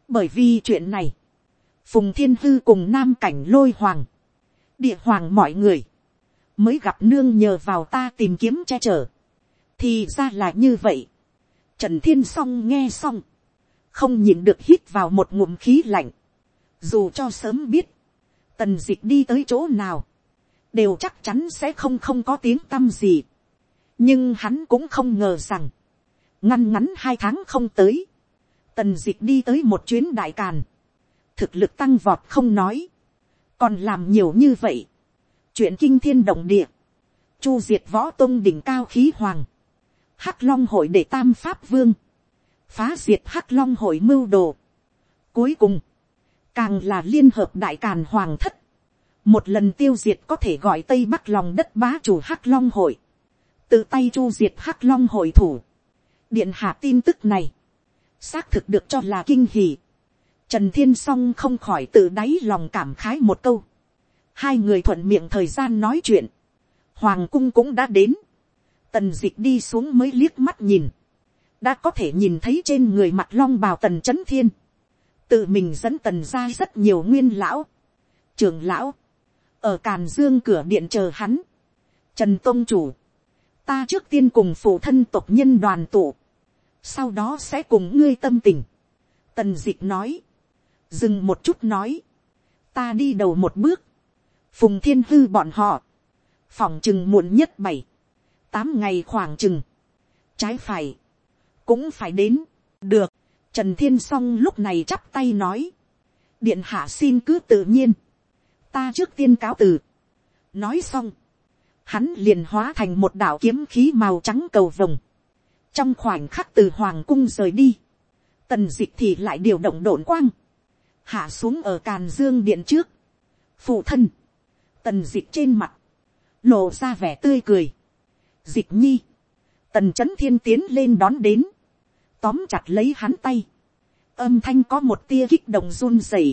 bởi vì chuyện này, phùng thiên hư cùng nam cảnh lôi hoàng, địa hoàng mọi người, mới gặp nương nhờ vào ta tìm kiếm che chở, thì ra là như vậy, trần thiên s o n g nghe xong, không nhìn được hít vào một ngụm khí lạnh, dù cho sớm biết, tần d ị c h đi tới chỗ nào, đều chắc chắn sẽ không không có tiếng t â m gì. nhưng hắn cũng không ngờ rằng, ngăn ngắn hai tháng không tới, tần d ị c h đi tới một chuyến đại càn, thực lực tăng vọt không nói, còn làm nhiều như vậy, chuyện kinh thiên động địa, chu diệt võ tôn đỉnh cao khí hoàng, hắc long hội để tam pháp vương, phá diệt hắc long hội mưu đồ. Cuối cùng, càng là liên hợp đại càn hoàng thất, một lần tiêu diệt có thể gọi tây bắc lòng đất bá chủ hắc long hội, tự tay chu diệt hắc long hội thủ, điện hạ tin tức này, xác thực được cho là kinh hỉ. Trần thiên s o n g không khỏi tự đáy lòng cảm khái một câu, hai người thuận miệng thời gian nói chuyện, hoàng cung cũng đã đến, tần d ị c h đi xuống mới liếc mắt nhìn, đã có thể nhìn thấy trên người mặt long bào tần c h ấ n thiên, tự mình dẫn tần ra rất nhiều nguyên lão, trường lão, ở càn dương cửa điện chờ hắn, trần tôn chủ, ta trước tiên cùng phụ thân tộc nhân đoàn tụ, sau đó sẽ cùng ngươi tâm tình, tần dịch nói, dừng một chút nói, ta đi đầu một bước, phùng thiên hư bọn họ, phòng chừng muộn nhất bảy, tám ngày khoảng chừng, trái phải, cũng phải đến, được, trần thiên s o n g lúc này chắp tay nói, điện hạ xin cứ tự nhiên, ta trước tiên cáo từ, nói xong, hắn liền hóa thành một đạo kiếm khí màu trắng cầu vồng, trong khoảnh khắc từ hoàng cung rời đi, tần d ị c h thì lại điều động đồn quang, hạ xuống ở càn dương điện trước, phụ thân, tần d ị c h trên mặt, lộ ra vẻ tươi cười, d ị c h nhi, tần c h ấ n thiên tiến lên đón đến, tóm chặt lấy hắn tay, âm thanh có một tia kích động run rẩy,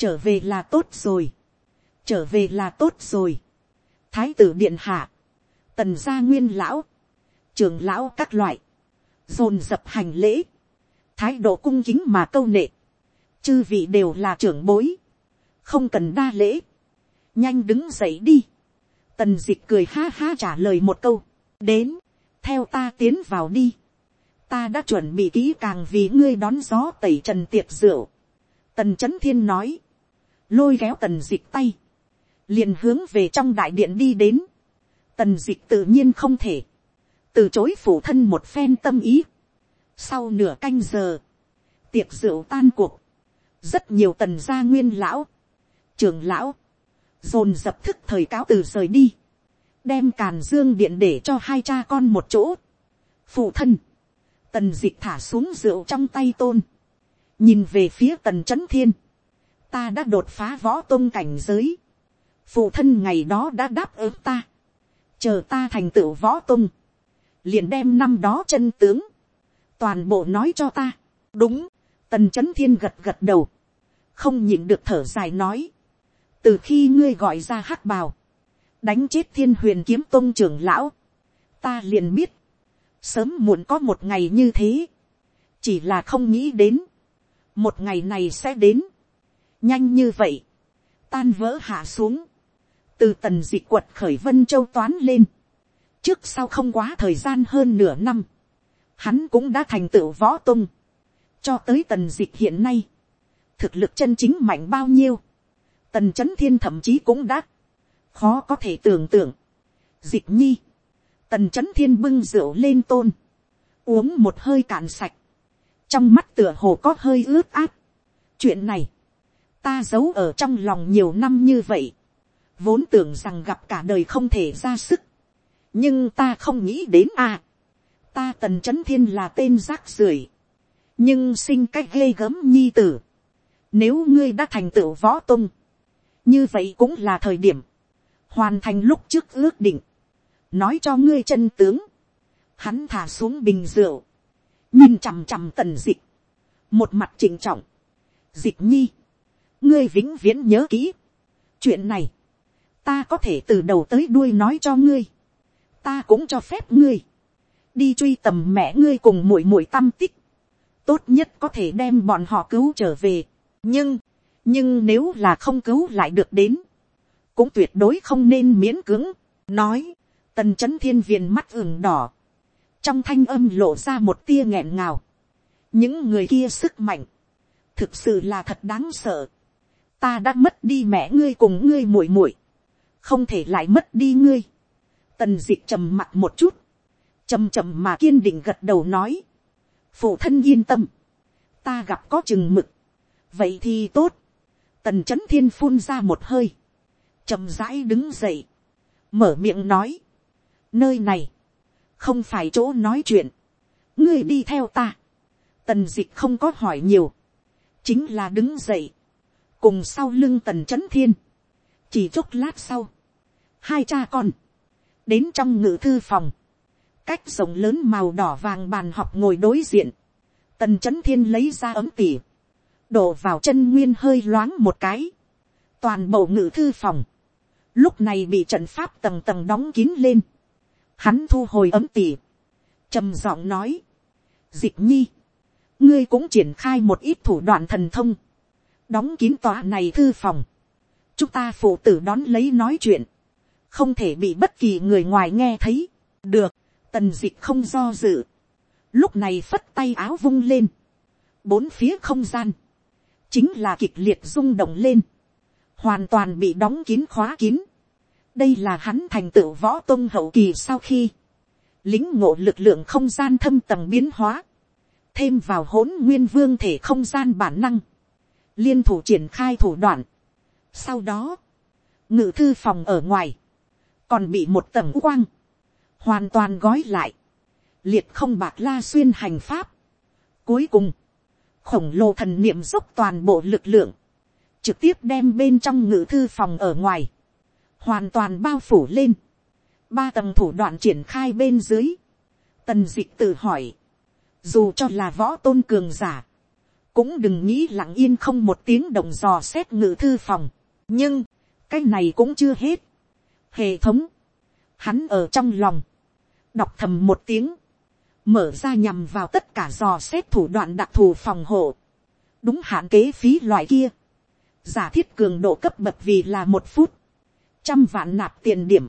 trở về là tốt rồi, trở về là tốt rồi, thái tử điện hạ, tần gia nguyên lão, trường lão các loại, dồn dập hành lễ, thái độ cung kính mà câu nệ, chư vị đều là trưởng bối, không cần đa lễ, nhanh đứng dậy đi, tần d ị c h cười ha ha trả lời một câu, đến, theo ta tiến vào đi, ta đã chuẩn bị kỹ càng vì ngươi đón gió tẩy trần tiệc rượu. Tần chấn thiên nói, lôi kéo tần dịch tay, liền hướng về trong đại điện đi đến. Tần dịch tự nhiên không thể, từ chối phủ thân một phen tâm ý. Sau nửa canh giờ, tiệc rượu tan cuộc, rất nhiều tần gia nguyên lão, trường lão, dồn dập thức thời cáo từ rời đi, đem càn dương điện để cho hai cha con một chỗ. Phụ thân, tần dịch thả xuống rượu trong tay tôn, nhìn về phía tần c h ấ n thiên, ta đã đột phá võ tôn cảnh giới, phụ thân ngày đó đã đáp ứng ta, chờ ta thành tựu võ tôn, liền đem năm đó chân tướng, toàn bộ nói cho ta, đúng, tần c h ấ n thiên gật gật đầu, không nhịn được thở dài nói, từ khi ngươi gọi ra hắc bào, đánh chết thiên huyền kiếm tôn trưởng lão, ta liền biết, sớm muộn có một ngày như thế, chỉ là không nghĩ đến, một ngày này sẽ đến, nhanh như vậy, tan vỡ hạ xuống, từ tần d ị quật khởi vân châu toán lên, trước sau không quá thời gian hơn nửa năm, hắn cũng đã thành tựu võ tung, cho tới tần d ị hiện nay, thực lực chân chính mạnh bao nhiêu, tần c h ấ n thiên thậm chí cũng đã, khó có thể tưởng tượng, d ị nhi, tần c h ấ n thiên bưng rượu lên tôn, uống một hơi cạn sạch, trong mắt tựa hồ có hơi ướt át. chuyện này, ta giấu ở trong lòng nhiều năm như vậy, vốn tưởng rằng gặp cả đời không thể ra sức, nhưng ta không nghĩ đến a. ta tần c h ấ n thiên là tên rác rưởi, nhưng sinh cách ghê gớm nhi tử. nếu ngươi đã thành tựu võ tung, như vậy cũng là thời điểm, hoàn thành lúc trước ước định, nói cho ngươi chân tướng, hắn thả xuống bình rượu, nhìn chằm chằm tần dịch, một mặt trịnh trọng, dịch nhi, ngươi vĩnh viễn nhớ kỹ, chuyện này, ta có thể từ đầu tới đuôi nói cho ngươi, ta cũng cho phép ngươi, đi truy tầm mẹ ngươi cùng muội muội tâm tích, tốt nhất có thể đem bọn họ cứu trở về, nhưng, nhưng nếu là không cứu lại được đến, cũng tuyệt đối không nên miễn cưỡng, nói, tần c h ấ n thiên viền mắt ửng đỏ, trong thanh âm lộ ra một tia nghẹn ngào, những người kia sức mạnh, thực sự là thật đáng sợ, ta đã mất đi mẹ ngươi cùng ngươi muội muội, không thể lại mất đi ngươi, tần dịch trầm mặt một chút, trầm trầm mà kiên định gật đầu nói, phụ thân yên tâm, ta gặp có chừng mực, vậy thì tốt, tần c h ấ n thiên phun ra một hơi, trầm rãi đứng dậy, mở miệng nói, nơi này, không phải chỗ nói chuyện, ngươi đi theo ta, tần d ị c h không có hỏi nhiều, chính là đứng dậy, cùng sau lưng tần c h ấ n thiên, chỉ chốc lát sau, hai cha con, đến trong ngự thư phòng, cách rộng lớn màu đỏ vàng bàn học ngồi đối diện, tần c h ấ n thiên lấy ra ấm tỉ, đổ vào chân nguyên hơi loáng một cái, toàn bộ ngự thư phòng, lúc này bị trận pháp tầng tầng đóng kín lên, Hắn thu hồi ấm tỉ. trầm giọng nói. dịch nhi, ngươi cũng triển khai một ít thủ đoạn thần thông, đóng kín tòa này thư phòng, chúng ta phụ tử đón lấy nói chuyện, không thể bị bất kỳ người ngoài nghe thấy, được, tần dịch không do dự, lúc này phất tay áo vung lên, bốn phía không gian, chính là kịch liệt rung động lên, hoàn toàn bị đóng kín khóa kín. đây là hắn thành tựu võ tôn hậu kỳ sau khi, lính ngộ lực lượng không gian thâm tầng biến hóa, thêm vào hỗn nguyên vương thể không gian bản năng, liên thủ triển khai thủ đoạn. sau đó, ngự thư phòng ở ngoài, còn bị một tầng quang, hoàn toàn gói lại, liệt không bạc la xuyên hành pháp. Cuối cùng, khổng lồ thần niệm dốc toàn bộ lực lượng, trực tiếp đem bên trong ngự thư phòng ở ngoài, hoàn toàn bao phủ lên, ba tầng thủ đoạn triển khai bên dưới, tần d ị c h tự hỏi, dù cho là võ tôn cường giả, cũng đừng nghĩ lặng yên không một tiếng đồng dò xét ngự thư phòng, nhưng, cái này cũng chưa hết, hệ thống, hắn ở trong lòng, đọc thầm một tiếng, mở ra nhằm vào tất cả dò xét thủ đoạn đặc thù phòng hộ, đúng hạn kế phí loại kia, giả thiết cường độ cấp bậc vì là một phút, trăm vạn nạp tiền điểm,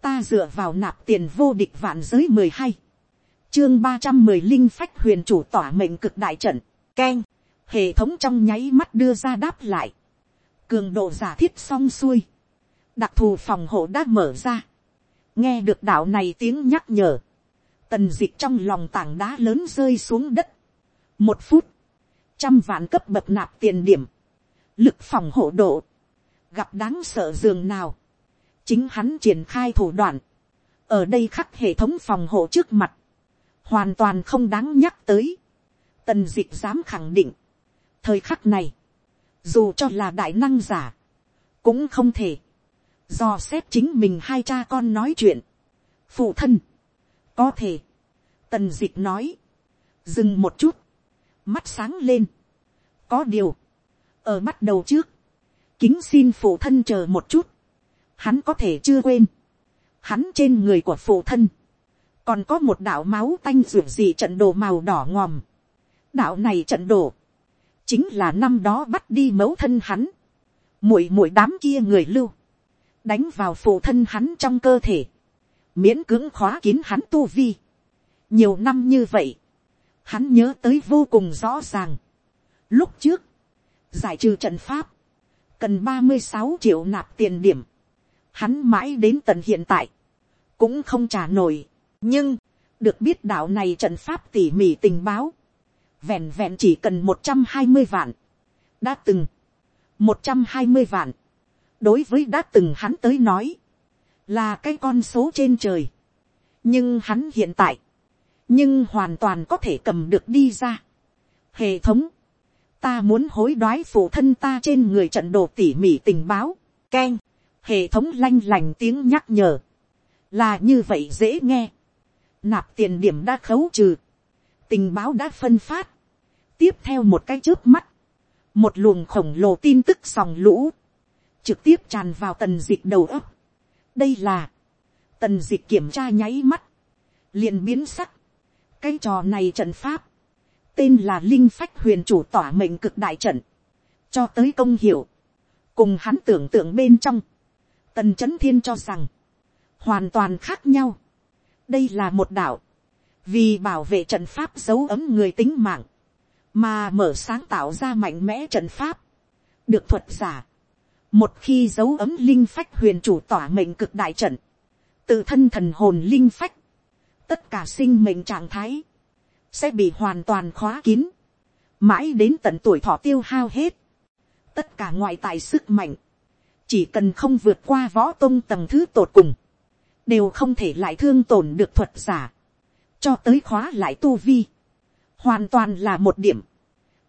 ta dựa vào nạp tiền vô địch vạn giới mười hai, chương ba trăm mười linh phách huyền chủ tỏa mệnh cực đại trận, keng, hệ thống trong nháy mắt đưa ra đáp lại, cường độ giả thiết xong xuôi, đặc thù phòng hộ đã mở ra, nghe được đạo này tiếng nhắc nhở, tần d ị c h trong lòng tảng đá lớn rơi xuống đất, một phút, trăm vạn cấp bậc nạp tiền điểm, lực phòng hộ độ, gặp đáng sợ giường nào, chính hắn triển khai thủ đoạn, ở đây khắc hệ thống phòng hộ trước mặt, hoàn toàn không đáng nhắc tới, tần d ị c h dám khẳng định, thời khắc này, dù cho là đại năng giả, cũng không thể, do xét chính mình hai cha con nói chuyện, phụ thân, có thể, tần d ị c h nói, dừng một chút, mắt sáng lên, có điều, ở bắt đầu trước, kính xin phụ thân chờ một chút, hắn có thể chưa quên, hắn trên người của phụ thân, còn có một đạo máu tanh ruột gì trận đồ màu đỏ ngòm, đạo này trận đồ, chính là năm đó bắt đi mẫu thân hắn, muội muội đám kia người lưu, đánh vào phụ thân hắn trong cơ thể, miễn cưỡng khóa kín hắn tu vi. nhiều năm như vậy, hắn nhớ tới vô cùng rõ ràng. lúc trước, giải trừ trận pháp, cần ba mươi sáu triệu nạp tiền điểm, hắn mãi đến tận hiện tại, cũng không trả nổi, nhưng, được biết đạo này trận pháp tỉ mỉ tình báo, vẹn vẹn chỉ cần một trăm hai mươi vạn, đã từng, một trăm hai mươi vạn, đối với đã từng hắn tới nói, là cái con số trên trời, nhưng hắn hiện tại, nhưng hoàn toàn có thể cầm được đi ra. Hệ thống, ta muốn hối đoái phụ thân ta trên người trận đồ tỉ mỉ tình báo, keng, hệ thống lanh lành tiếng nhắc nhở, là như vậy dễ nghe, nạp tiền điểm đã khấu trừ, tình báo đã phân phát, tiếp theo một cái trước mắt, một luồng khổng lồ tin tức sòng lũ, trực tiếp tràn vào tần dịch đầu ấp. đây là, tần dịch kiểm tra nháy mắt, liền biến sắc, cái trò này trận pháp, tên là linh phách huyền chủ tỏa mệnh cực đại trận, cho tới công hiệu, cùng hắn tưởng tượng bên trong, tần c h ấ n thiên cho rằng, hoàn toàn khác nhau. đây là một đạo, vì bảo vệ trận pháp giấu ấm người tính mạng, mà mở sáng tạo ra mạnh mẽ trận pháp, được thuật giả một khi dấu ấm linh phách huyền chủ tỏa mệnh cực đại trận, tự thân thần hồn linh phách, tất cả sinh mệnh trạng thái, sẽ bị hoàn toàn khóa kín, mãi đến tận tuổi thọ tiêu hao hết, tất cả ngoại tại sức mạnh, chỉ cần không vượt qua võ tôn tầng thứ tột cùng, đều không thể lại thương tổn được thuật giả, cho tới khóa lại tu vi, hoàn toàn là một điểm,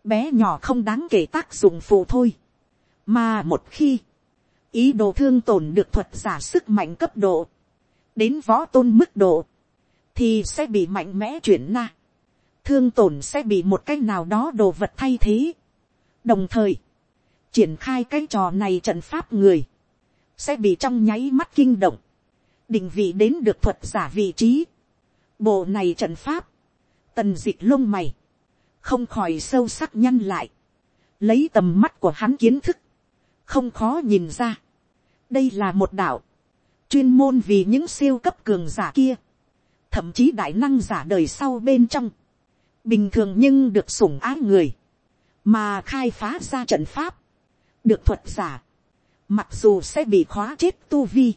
bé nhỏ không đáng kể tác dụng phụ thôi, mà một khi, ý đồ thương tổn được thuật giả sức mạnh cấp độ, đến võ tôn mức độ, thì sẽ bị mạnh mẽ chuyển na thương tổn sẽ bị một cái nào đó đồ vật thay thế. đồng thời, triển khai cái trò này trận pháp người, sẽ bị trong nháy mắt kinh động, định vị đến được thuật giả vị trí. bộ này trận pháp, tần dịch lông mày, không khỏi sâu sắc nhăn lại, lấy tầm mắt của hắn kiến thức, không khó nhìn ra, đây là một đạo, chuyên môn vì những siêu cấp cường giả kia, thậm chí đại năng giả đời sau bên trong, bình thường nhưng được sủng ái người, mà khai phá ra trận pháp, được thuật giả, mặc dù sẽ bị khóa chết tu vi,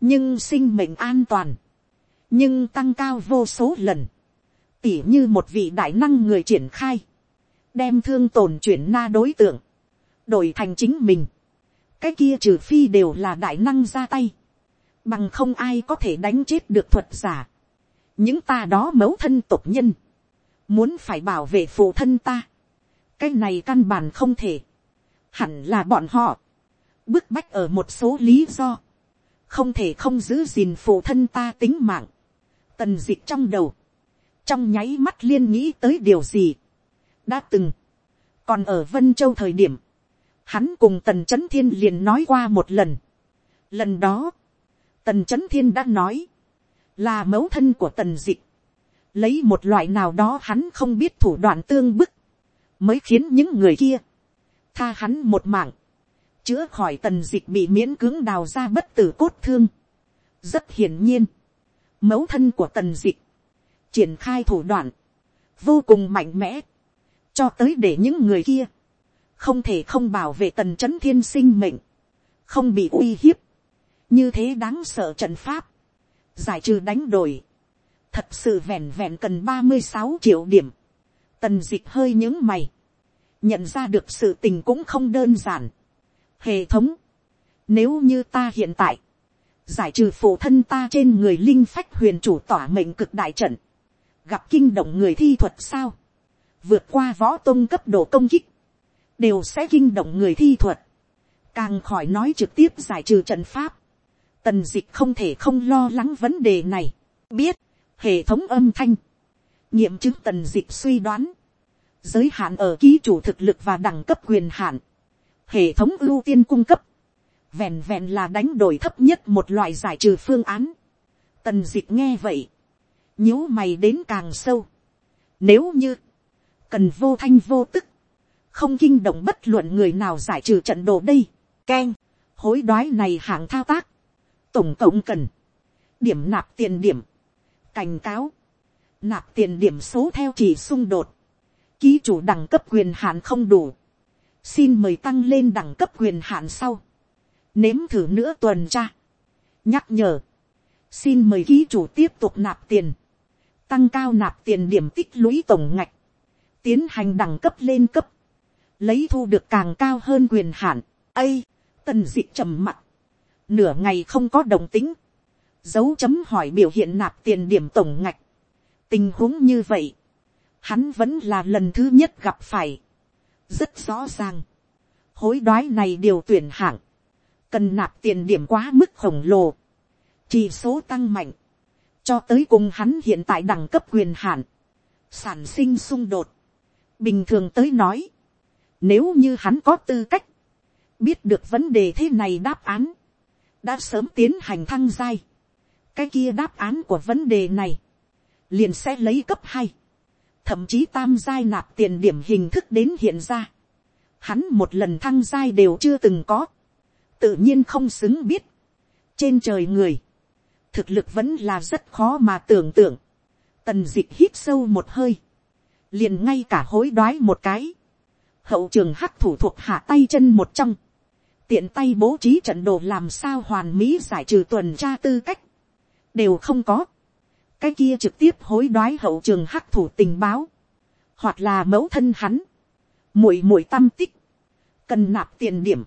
nhưng sinh mệnh an toàn, nhưng tăng cao vô số lần, tỉ như một vị đại năng người triển khai, đem thương tồn chuyển na đối tượng, đổi thành chính mình, cái kia trừ phi đều là đại năng ra tay, bằng không ai có thể đánh chết được thuật giả, những ta đó mẫu thân tộc nhân, muốn phải bảo vệ phụ thân ta, cái này căn bản không thể, hẳn là bọn họ, bức bách ở một số lý do, không thể không giữ gìn phụ thân ta tính mạng, tần d ị c h trong đầu, trong nháy mắt liên nghĩ tới điều gì, đã từng, còn ở vân châu thời điểm, hắn cùng tần c h ấ n thiên liền nói qua một lần, lần đó, tần c h ấ n thiên đã nói, là mẫu thân của tần d ị lấy một loại nào đó hắn không biết thủ đoạn tương bức, mới khiến những người kia, tha hắn một mạng, chữa khỏi tần dịch bị miễn cưỡng đào ra bất tử cốt thương. rất hiển nhiên, mẫu thân của tần dịch, triển khai thủ đoạn, vô cùng mạnh mẽ, cho tới để những người kia, không thể không bảo vệ tần c h ấ n thiên sinh mệnh, không bị uy hiếp, như thế đáng sợ trận pháp, giải trừ đánh đổi, thật sự vẹn vẹn cần ba mươi sáu triệu điểm, tần d ị c h hơi những mày, nhận ra được sự tình cũng không đơn giản. hệ thống, nếu như ta hiện tại, giải trừ phụ thân ta trên người linh phách huyền chủ tỏa mệnh cực đại trận, gặp kinh động người thi thuật sao, vượt qua võ tôn cấp độ công kích, đều sẽ kinh động người thi thuật, càng khỏi nói trực tiếp giải trừ trận pháp, tần dịch không thể không lo lắng vấn đề này, biết, hệ thống âm thanh, nghiệm chứng tần dịch suy đoán, giới hạn ở ký chủ thực lực và đẳng cấp quyền hạn, hệ thống ưu tiên cung cấp, vẹn vẹn là đánh đổi thấp nhất một loại giải trừ phương án, tần dịch nghe vậy, nhíu mày đến càng sâu, nếu như, cần vô thanh vô tức, không kinh động bất luận người nào giải trừ trận đồ đây. Ken, hối đoái này hạng thao tác, tổng cộng cần, điểm nạp tiền điểm, cảnh cáo, nạp tiền điểm số theo chỉ xung đột, ký chủ đẳng cấp quyền hạn không đủ, xin mời tăng lên đẳng cấp quyền hạn sau, nếm thử nữa tuần tra, nhắc nhở, xin mời ký chủ tiếp tục nạp tiền, tăng cao nạp tiền điểm tích lũy tổng ngạch, tiến hành đẳng cấp lên cấp, lấy thu được càng cao hơn quyền hạn, ây, tần d ị trầm mặt, nửa ngày không có đồng tính, dấu chấm hỏi biểu hiện nạp tiền điểm tổng ngạch, tình huống như vậy, hắn vẫn là lần thứ nhất gặp phải, rất rõ ràng, hối đoái này điều tuyển hạng, cần nạp tiền điểm quá mức khổng lồ, chỉ số tăng mạnh, cho tới cùng hắn hiện tại đẳng cấp quyền hạn, sản sinh xung đột, bình thường tới nói, nếu như hắn có tư cách, biết được vấn đề thế này đáp án, đã sớm tiến hành thăng giai. Cái kia đáp án của vấn đề này, liền sẽ lấy cấp hai, thậm chí tam giai nạp tiền điểm hình thức đến hiện ra. Hắn một lần thăng giai đều chưa từng có, tự nhiên không xứng biết. Trên trời người, thực lực vẫn là rất khó mà tưởng tượng. Tần dịch hít sâu một hơi, liền ngay cả hối đoái một cái hậu trường hắc thủ thuộc hạ tay chân một trong, tiện tay bố trí trận đồ làm sao hoàn mỹ giải trừ tuần tra tư cách, đều không có, cái kia trực tiếp hối đoái hậu trường hắc thủ tình báo, hoặc là mẫu thân hắn, muội muội tâm tích, cần nạp tiền điểm,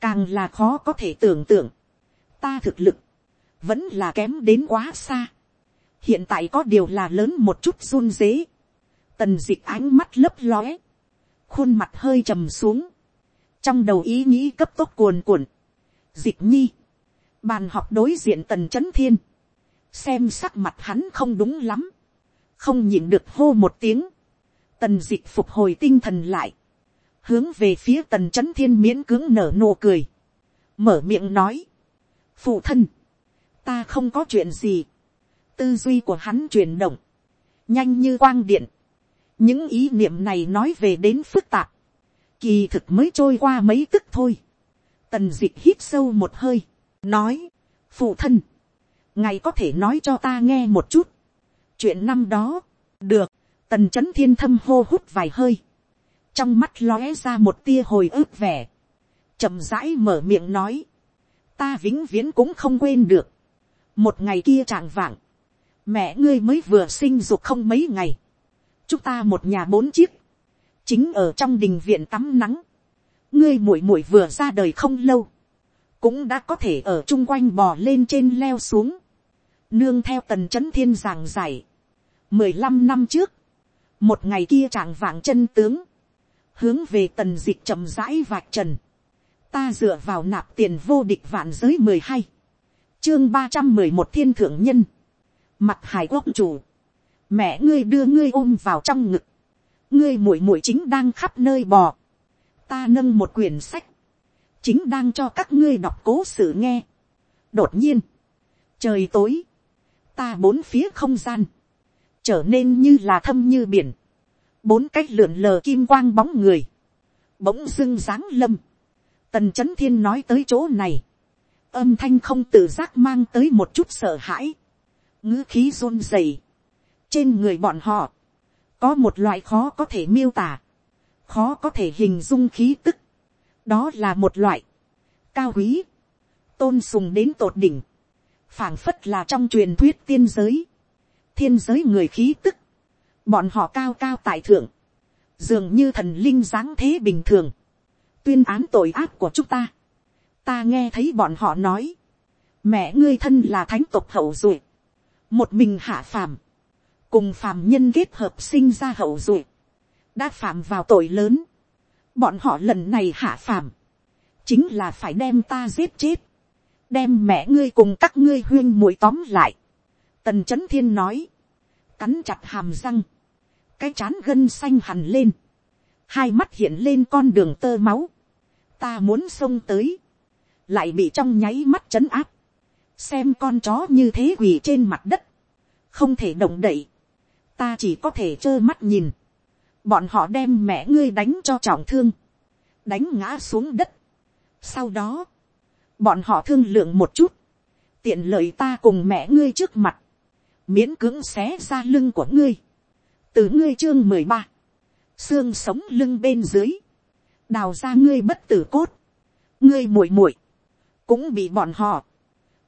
càng là khó có thể tưởng tượng, ta thực lực, vẫn là kém đến quá xa, hiện tại có điều là lớn một chút run dế, tần d ị c h ánh mắt lấp lóe, khuôn mặt hơi trầm xuống, trong đầu ý nghĩ cấp tốc cuồn cuộn, dịch nhi, bàn học đối diện tần c h ấ n thiên, xem sắc mặt hắn không đúng lắm, không nhịn được hô một tiếng, tần dịch phục hồi tinh thần lại, hướng về phía tần c h ấ n thiên miễn cưỡng nở nụ cười, mở miệng nói, phụ thân, ta không có chuyện gì, tư duy của hắn chuyển động, nhanh như quang điện, những ý niệm này nói về đến phức tạp, kỳ thực mới trôi qua mấy tức thôi, tần d ị c h hít sâu một hơi, nói, phụ thân, ngài có thể nói cho ta nghe một chút, chuyện năm đó, được, tần c h ấ n thiên thâm hô hút vài hơi, trong mắt lóe ra một tia hồi ức vẻ, chậm rãi mở miệng nói, ta vĩnh viễn cũng không quên được, một ngày kia trạng vạng, mẹ ngươi mới vừa sinh dục không mấy ngày, chúng ta một nhà bốn chiếc, chính ở trong đình viện tắm nắng, ngươi muội muội vừa ra đời không lâu, cũng đã có thể ở chung quanh bò lên trên leo xuống, nương theo tần c h ấ n thiên giảng giải, mười lăm năm trước, một ngày kia chàng vạng chân tướng, hướng về tần d ị c h chậm rãi vạch trần, ta dựa vào nạp tiền vô địch vạn giới mười hai, chương ba trăm mười một thiên thượng nhân, mặt hải quốc chủ, mẹ ngươi đưa ngươi ôm vào trong ngực, ngươi muội muội chính đang khắp nơi bò, ta nâng một quyển sách, chính đang cho các ngươi đọc cố sự nghe. đột nhiên, trời tối, ta bốn phía không gian, trở nên như là thâm như biển, bốn cách lượn lờ kim quang bóng người, bỗng dưng dáng lâm, tần c h ấ n thiên nói tới chỗ này, âm thanh không tự giác mang tới một chút sợ hãi, ngữ khí run rẩy, trên người bọn họ, có một loại khó có thể miêu tả, khó có thể hình dung khí tức. đó là một loại, cao quý, tôn sùng đến tột đỉnh, phảng phất là trong truyền thuyết tiên giới, thiên giới người khí tức, bọn họ cao cao tại thượng, dường như thần linh dáng thế bình thường, tuyên án tội ác của chúng ta. ta nghe thấy bọn họ nói, mẹ ngươi thân là thánh tộc hậu duệ, một mình hạ phàm, cùng phàm nhân kết hợp sinh ra hậu duệ, đã phạm vào tội lớn. Bọn họ lần này hạ phàm, chính là phải đem ta giết chết, đem mẹ ngươi cùng các ngươi huyên mũi tóm lại. Tần c h ấ n thiên nói, cắn chặt hàm răng, cái chán gân xanh hằn lên, hai mắt hiện lên con đường tơ máu, ta muốn xông tới, lại bị trong nháy mắt c h ấ n áp, xem con chó như thế quỳ trên mặt đất, không thể động đậy, ta chỉ có thể trơ mắt nhìn, bọn họ đem mẹ ngươi đánh cho trọng thương, đánh ngã xuống đất. Sau đó, bọn họ thương lượng một chút, tiện lợi ta cùng mẹ ngươi trước mặt, miễn cưỡng xé ra lưng của ngươi, từ ngươi chương mười ba, xương sống lưng bên dưới, đào ra ngươi bất tử cốt, ngươi muội muội, cũng bị bọn họ,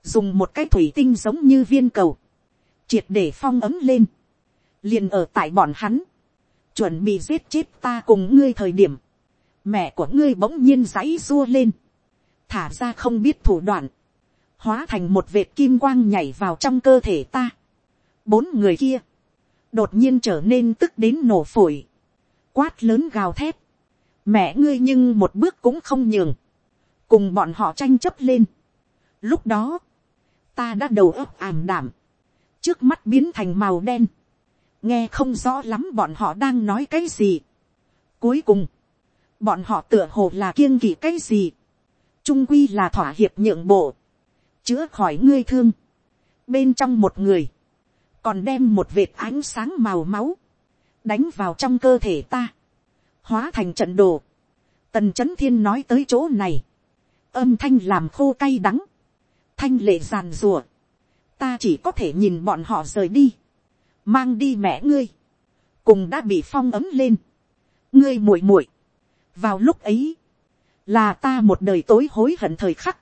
dùng một cái thủy tinh giống như viên cầu, triệt để phong ấm lên, liền ở tại bọn hắn, chuẩn bị giết chết ta cùng ngươi thời điểm, mẹ của ngươi bỗng nhiên giãy dua lên, thả ra không biết thủ đoạn, hóa thành một vệt kim quang nhảy vào trong cơ thể ta. bốn người kia, đột nhiên trở nên tức đến nổ phổi, quát lớn gào thét, mẹ ngươi nhưng một bước cũng không nhường, cùng bọn họ tranh chấp lên. Lúc đó, ta đã đầu óc ảm đảm, trước mắt biến thành màu đen, nghe không rõ lắm bọn họ đang nói cái gì. Cuối cùng, bọn họ tựa hồ là kiêng kỵ cái gì. Trung quy là thỏa hiệp nhượng bộ, chữa khỏi ngươi thương. Bên trong một người, còn đem một vệt ánh sáng màu máu, đánh vào trong cơ thể ta, hóa thành trận đồ. Tần chấn thiên nói tới chỗ này, âm thanh làm khô cay đắng, thanh lệ giàn rùa, ta chỉ có thể nhìn bọn họ rời đi mang đi mẹ ngươi, cùng đã bị phong ấm lên, ngươi muội muội, vào lúc ấy, là ta một đời tối hối hận thời khắc,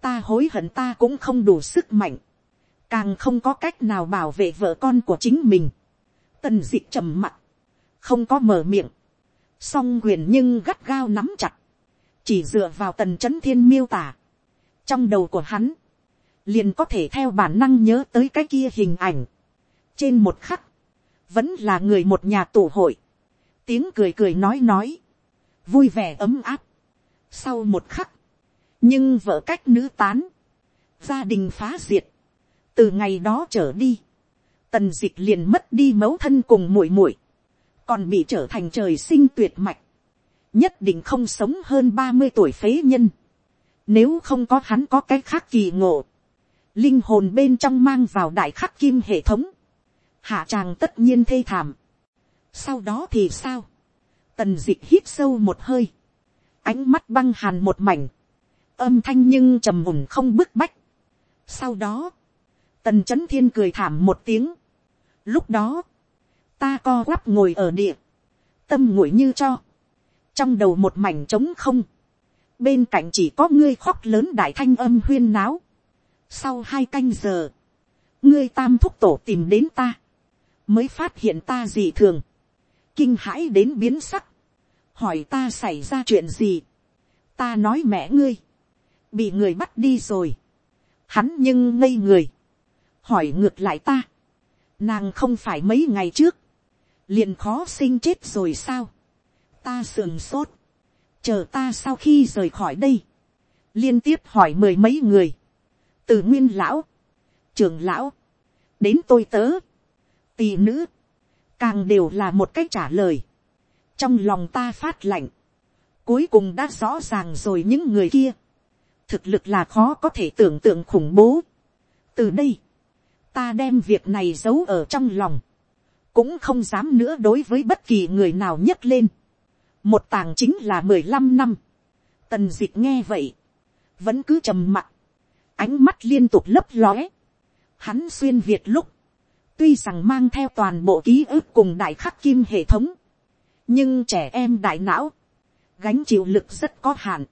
ta hối hận ta cũng không đủ sức mạnh, càng không có cách nào bảo vệ vợ con của chính mình, tần d ị trầm mặt, không có mở miệng, song quyền nhưng gắt gao nắm chặt, chỉ dựa vào tần c h ấ n thiên miêu tả, trong đầu của hắn, liền có thể theo bản năng nhớ tới cái kia hình ảnh, trên một khắc, vẫn là người một nhà tổ hội, tiếng cười cười nói nói, vui vẻ ấm áp. Sau một khắc, nhưng vợ cách nữ tán, gia đình phá diệt, từ ngày đó trở đi, tần d ị c h liền mất đi mẫu thân cùng muội muội, còn bị trở thành trời sinh tuyệt mạch, nhất định không sống hơn ba mươi tuổi phế nhân, nếu không có hắn có cái khác kỳ ngộ, linh hồn bên trong mang vào đại khắc kim hệ thống, hạ tràng tất nhiên thê thảm. sau đó thì sao, tần d ị c h hít sâu một hơi, ánh mắt băng hàn một mảnh, âm thanh nhưng trầm ủng không bức bách. sau đó, tần c h ấ n thiên cười thảm một tiếng. lúc đó, ta co quắp ngồi ở địa, tâm nguội như cho, trong đầu một mảnh trống không, bên cạnh chỉ có ngươi khóc lớn đại thanh âm huyên náo. sau hai canh giờ, ngươi tam thúc tổ tìm đến ta, mới phát hiện ta gì thường, kinh hãi đến biến sắc, hỏi ta xảy ra chuyện gì, ta nói mẹ ngươi, bị người bắt đi rồi, hắn nhưng ngây người, hỏi ngược lại ta, nàng không phải mấy ngày trước, liền khó sinh chết rồi sao, ta sườn sốt, chờ ta sau khi rời khỏi đây, liên tiếp hỏi mười mấy người, từ nguyên lão, trường lão, đến tôi tớ, tỳ nữ, càng đều là một cách trả lời. trong lòng ta phát lạnh, cuối cùng đã rõ ràng rồi những người kia, thực lực là khó có thể tưởng tượng khủng bố. từ đây, ta đem việc này giấu ở trong lòng, cũng không dám nữa đối với bất kỳ người nào nhấc lên. một tàng chính là mười lăm năm. tần d ị c h nghe vậy, vẫn cứ trầm mặc, ánh mắt liên tục lấp lóe. hắn xuyên việt lúc, tuy rằng mang theo toàn bộ ký ức cùng đại khắc kim hệ thống, nhưng trẻ em đại não, gánh chịu lực rất có hạn,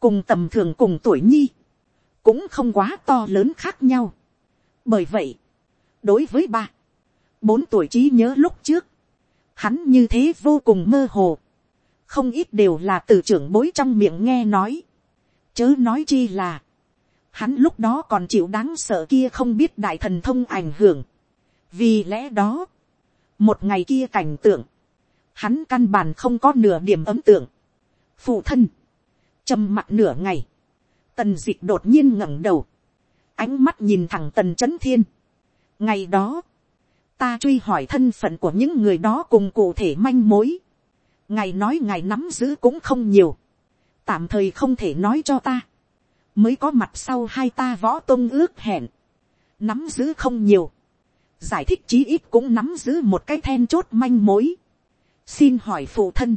cùng tầm thường cùng tuổi nhi, cũng không quá to lớn khác nhau. bởi vậy, đối với ba, bốn tuổi trí nhớ lúc trước, hắn như thế vô cùng mơ hồ, không ít đều là từ trưởng bối trong miệng nghe nói, chớ nói chi là, hắn lúc đó còn chịu đáng sợ kia không biết đại thần thông ảnh hưởng, vì lẽ đó, một ngày kia cảnh tượng, hắn căn bản không có nửa điểm ấm tượng. phụ thân, trầm mặt nửa ngày, tần d ị c h đột nhiên ngẩng đầu, ánh mắt nhìn thẳng tần c h ấ n thiên. ngày đó, ta truy hỏi thân phận của những người đó cùng cụ thể manh mối. ngài nói ngài nắm giữ cũng không nhiều, tạm thời không thể nói cho ta, mới có mặt sau hai ta võ tôn ước hẹn, nắm giữ không nhiều, giải thích chí ít cũng nắm giữ một cái then chốt manh mối. xin hỏi phụ thân,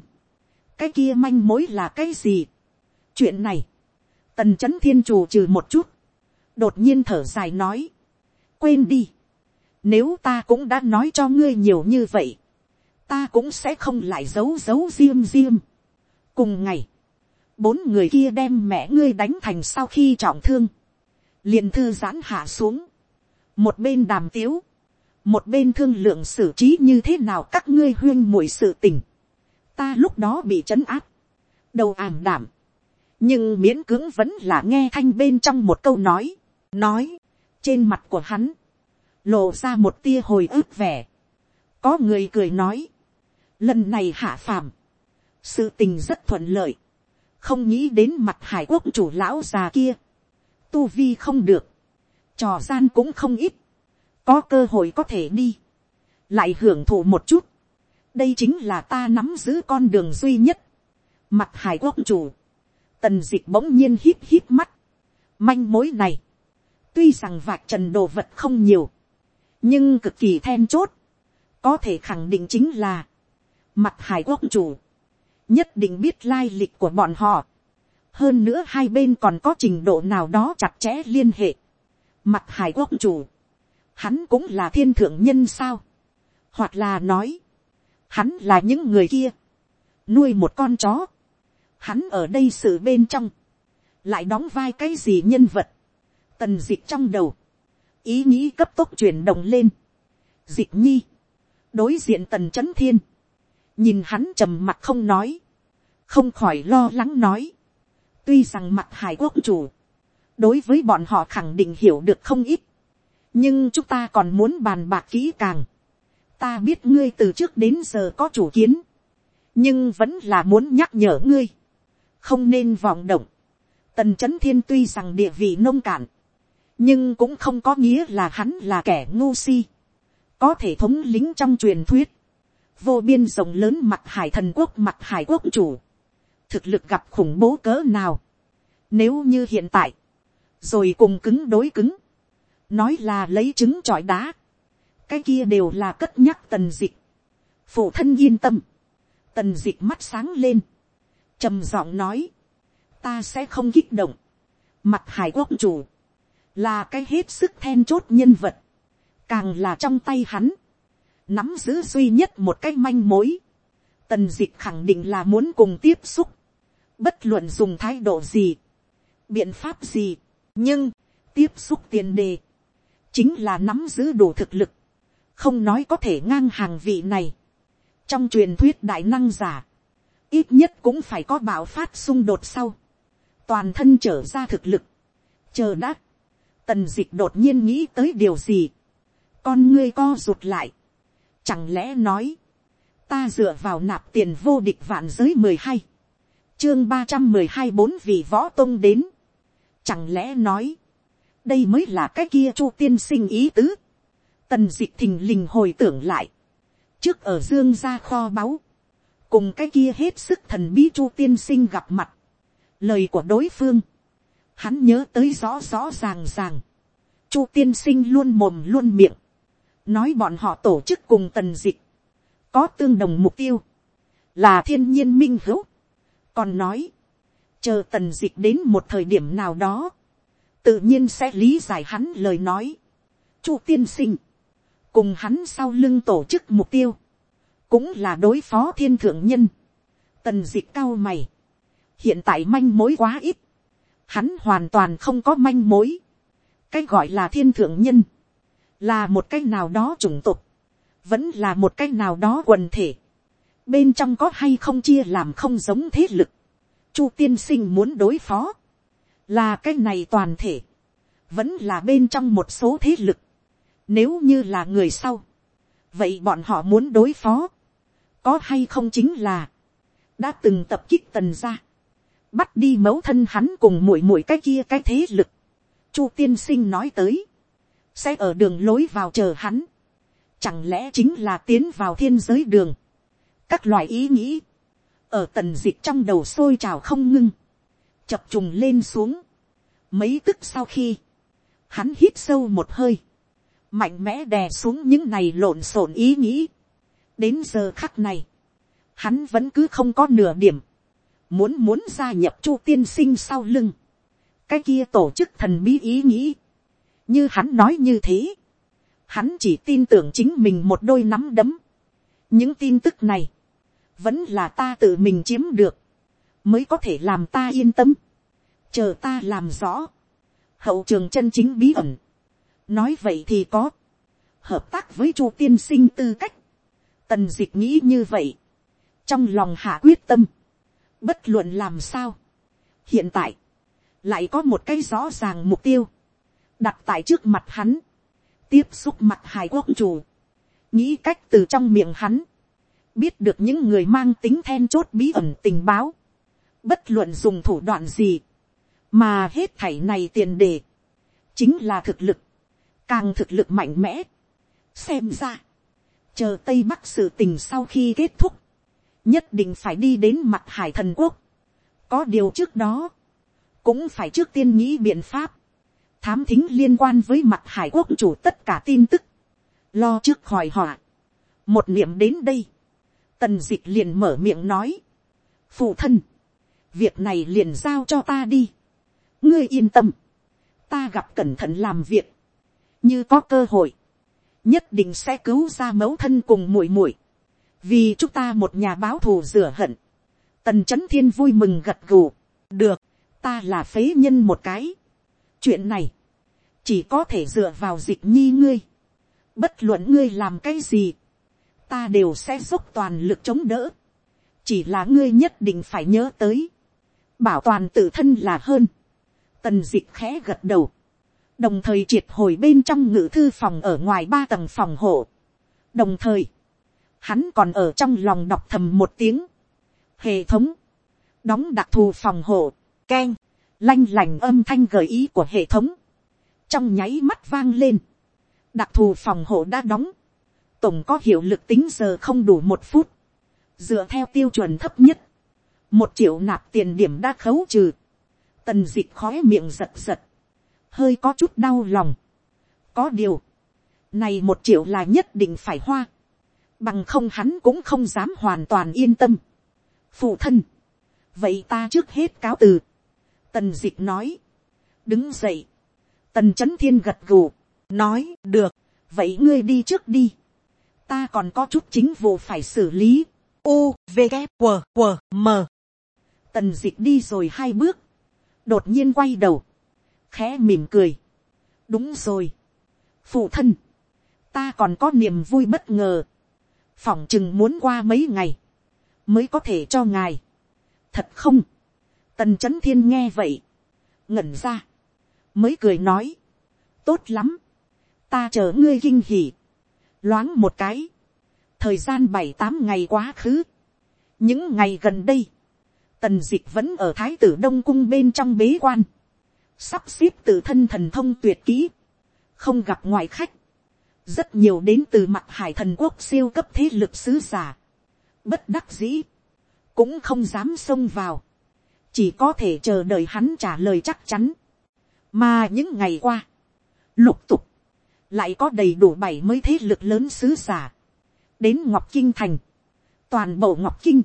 cái kia manh mối là cái gì. chuyện này, tần c h ấ n thiên trù trừ một chút, đột nhiên thở dài nói, quên đi, nếu ta cũng đã nói cho ngươi nhiều như vậy, ta cũng sẽ không lại giấu giấu diêm diêm. cùng ngày, bốn người kia đem mẹ ngươi đánh thành sau khi trọng thương, liền thư giãn hạ xuống, một bên đàm tiếu, một bên thương lượng xử trí như thế nào các ngươi huyên muội sự tình, ta lúc đó bị trấn áp, đầu ảm đảm, nhưng miễn cưỡng vẫn là nghe thanh bên trong một câu nói, nói, trên mặt của hắn, lộ ra một tia hồi ức vẻ, có người cười nói, lần này hạ phàm, sự tình rất thuận lợi, không nghĩ đến mặt hải quốc chủ lão già kia, tu vi không được, trò gian cũng không ít, có cơ hội có thể đi, lại hưởng thụ một chút, đây chính là ta nắm giữ con đường duy nhất, mặt hải quốc chủ, tần d ị c h bỗng nhiên hít hít mắt, manh mối này, tuy rằng vạc trần đồ vật không nhiều, nhưng cực kỳ then chốt, có thể khẳng định chính là, mặt hải quốc chủ, nhất định biết lai lịch của bọn họ, hơn nữa hai bên còn có trình độ nào đó chặt chẽ liên hệ, mặt hải quốc chủ, hắn cũng là thiên thượng nhân sao, hoặc là nói, hắn là những người kia, nuôi một con chó, hắn ở đây sự bên trong, lại đóng vai cái gì nhân vật, tần d ị c h trong đầu, ý nghĩ cấp tốc chuyển động lên, d ị c h nhi, đối diện tần c h ấ n thiên, nhìn hắn trầm mặt không nói, không khỏi lo lắng nói, tuy rằng mặt hải quốc chủ, đối với bọn họ khẳng định hiểu được không ít, nhưng chúng ta còn muốn bàn bạc kỹ càng. ta biết ngươi từ trước đến giờ có chủ kiến, nhưng vẫn là muốn nhắc nhở ngươi, không nên vọng động. tần c h ấ n thiên tuy rằng địa vị nông cạn, nhưng cũng không có nghĩa là hắn là kẻ ngu si, có thể thống lính trong truyền thuyết, vô biên rộng lớn mặt hải thần quốc mặt hải quốc chủ, thực lực gặp khủng bố cỡ nào, nếu như hiện tại, rồi cùng cứng đối cứng, nói là lấy trứng trọi đá, cái kia đều là cất nhắc tần dịch, phụ thân yên tâm, tần dịch mắt sáng lên, trầm giọng nói, ta sẽ không kích động, mặt hải quốc chủ, là cái hết sức then chốt nhân vật, càng là trong tay hắn, nắm giữ duy nhất một cái manh mối, tần dịch khẳng định là muốn cùng tiếp xúc, bất luận dùng thái độ gì, biện pháp gì, nhưng, tiếp xúc tiền đề, chính là nắm giữ đủ thực lực, không nói có thể ngang hàng vị này. trong truyền thuyết đại năng giả, ít nhất cũng phải có bạo phát xung đột sau, toàn thân trở ra thực lực, chờ đã, tần d ị c h đột nhiên nghĩ tới điều gì, con ngươi co rụt lại, chẳng lẽ nói, ta dựa vào nạp tiền vô địch vạn giới mười hai, chương ba trăm mười hai bốn vị võ tông đến, chẳng lẽ nói, đây mới là cái kia chu tiên sinh ý tứ, tần dịch thình lình hồi tưởng lại, trước ở dương gia kho báu, cùng cái kia hết sức thần bí chu tiên sinh gặp mặt, lời của đối phương, hắn nhớ tới rõ rõ ràng ràng, chu tiên sinh luôn mồm luôn miệng, nói bọn họ tổ chức cùng tần dịch, có tương đồng mục tiêu, là thiên nhiên minh hữu, còn nói, chờ tần dịch đến một thời điểm nào đó, tự nhiên sẽ lý giải hắn lời nói, chu tiên sinh, cùng hắn sau lưng tổ chức mục tiêu, cũng là đối phó thiên thượng nhân, tần dịch cao mày, hiện tại manh mối quá ít, hắn hoàn toàn không có manh mối. cái gọi là thiên thượng nhân, là một cái nào đó chủng tục, vẫn là một cái nào đó quần thể. bên trong có hay không chia làm không giống thế lực. chu tiên sinh muốn đối phó, là cái này toàn thể, vẫn là bên trong một số thế lực. nếu như là người sau, vậy bọn họ muốn đối phó, có hay không chính là, đã từng tập kích tần ra bắt đi mẫu thân hắn cùng muội muội cái kia cái thế lực. Chu tiên sinh nói tới, sẽ ở đường lối vào chờ hắn. Chẳng lẽ chính là tiến vào thiên giới đường. Các loại ý nghĩ, ở tần dịch trong đầu sôi trào không ngưng, chập trùng lên xuống. Mấy tức sau khi, hắn hít sâu một hơi, mạnh mẽ đè xuống những này lộn xộn ý nghĩ. đến giờ khắc này, hắn vẫn cứ không có nửa điểm. Muốn muốn gia nhập chu tiên sinh sau lưng, cái kia tổ chức thần bí ý nghĩ, như hắn nói như thế, hắn chỉ tin tưởng chính mình một đôi nắm đấm, những tin tức này, vẫn là ta tự mình chiếm được, mới có thể làm ta yên tâm, chờ ta làm rõ, hậu trường chân chính bí ẩn, nói vậy thì có, hợp tác với chu tiên sinh tư cách, tần d ị c h nghĩ như vậy, trong lòng hạ quyết tâm, Bất luận làm sao. Hiện tại. Lại có một cái rõ ràng mục tiêu. Đặt tại trước mặt hắn. Tiếp xúc mặt hải quốc chủ. Nghĩ cách từ trong miệng hắn. Biết được những người mang tính then chốt bí ẩn tình báo. Bất luận dùng thủ đoạn gì. Mà hết thảy này tiền đề. Chính là thực lực. Càng thực lực mạnh mẽ. Xem ra. Chờ Tây Bắc sự tình sau khi kết thúc nhất định phải đi đến mặt hải thần quốc. có điều trước đó, cũng phải trước tiên nghĩ biện pháp, thám thính liên quan với mặt hải quốc chủ tất cả tin tức, lo trước khỏi họa. một niệm đến đây, tần d ị c h liền mở miệng nói, phụ thân, việc này liền giao cho ta đi, ngươi yên tâm, ta gặp cẩn thận làm việc, như có cơ hội, nhất định sẽ cứu ra mẫu thân cùng muội muội, vì chúng ta một nhà báo thù rửa hận, tần c h ấ n thiên vui mừng gật gù, được, ta là phế nhân một cái. chuyện này, chỉ có thể dựa vào dịch nhi ngươi, bất luận ngươi làm cái gì, ta đều sẽ dốc toàn lực chống đỡ, chỉ là ngươi nhất định phải nhớ tới, bảo toàn tự thân là hơn, tần dịch khẽ gật đầu, đồng thời triệt hồi bên trong ngự thư phòng ở ngoài ba tầng phòng hộ, đồng thời, hắn còn ở trong lòng đọc thầm một tiếng. hệ thống, đóng đặc thù phòng hộ, k e n lanh lành âm thanh gợi ý của hệ thống, trong nháy mắt vang lên, đặc thù phòng hộ đã đóng, tổng có hiệu lực tính giờ không đủ một phút, dựa theo tiêu chuẩn thấp nhất, một triệu nạp tiền điểm đã khấu trừ, tần d ị c h khói miệng giật giật, hơi có chút đau lòng, có điều, Này một triệu là nhất định phải hoa. Bằng không hắn cũng không dám hoàn toàn yên tâm. Phụ thân. Vậy ta trước hết cáo từ. Tần dịch nói. Đứng dậy. Tần chấn thiên gật gù. Nói được. Vậy ngươi đi trước đi. Ta còn có chút chính vụ phải xử lý. U, V, K, W, W, M. Tần dịch đi rồi hai bước. Đột nhiên quay đầu. Khẽ mỉm cười. Đúng rồi. Phụ thân ta còn có niềm vui bất ngờ, phỏng chừng muốn qua mấy ngày, mới có thể cho ngài. thật không, tần c h ấ n thiên nghe vậy, ngẩn ra, mới cười nói, tốt lắm, ta chờ ngươi kinh hỉ, loáng một cái, thời gian bảy tám ngày quá khứ, những ngày gần đây, tần dịch vẫn ở thái tử đông cung bên trong bế quan, sắp xếp tự thân thần thông tuyệt kỹ, không gặp ngoại khách, rất nhiều đến từ mặt hải thần quốc siêu cấp thế lực sứ giả, bất đắc dĩ, cũng không dám xông vào, chỉ có thể chờ đợi hắn trả lời chắc chắn, mà những ngày qua, lục tục, lại có đầy đủ bảy mới thế lực lớn sứ giả, đến ngọc kinh thành, toàn bộ ngọc kinh,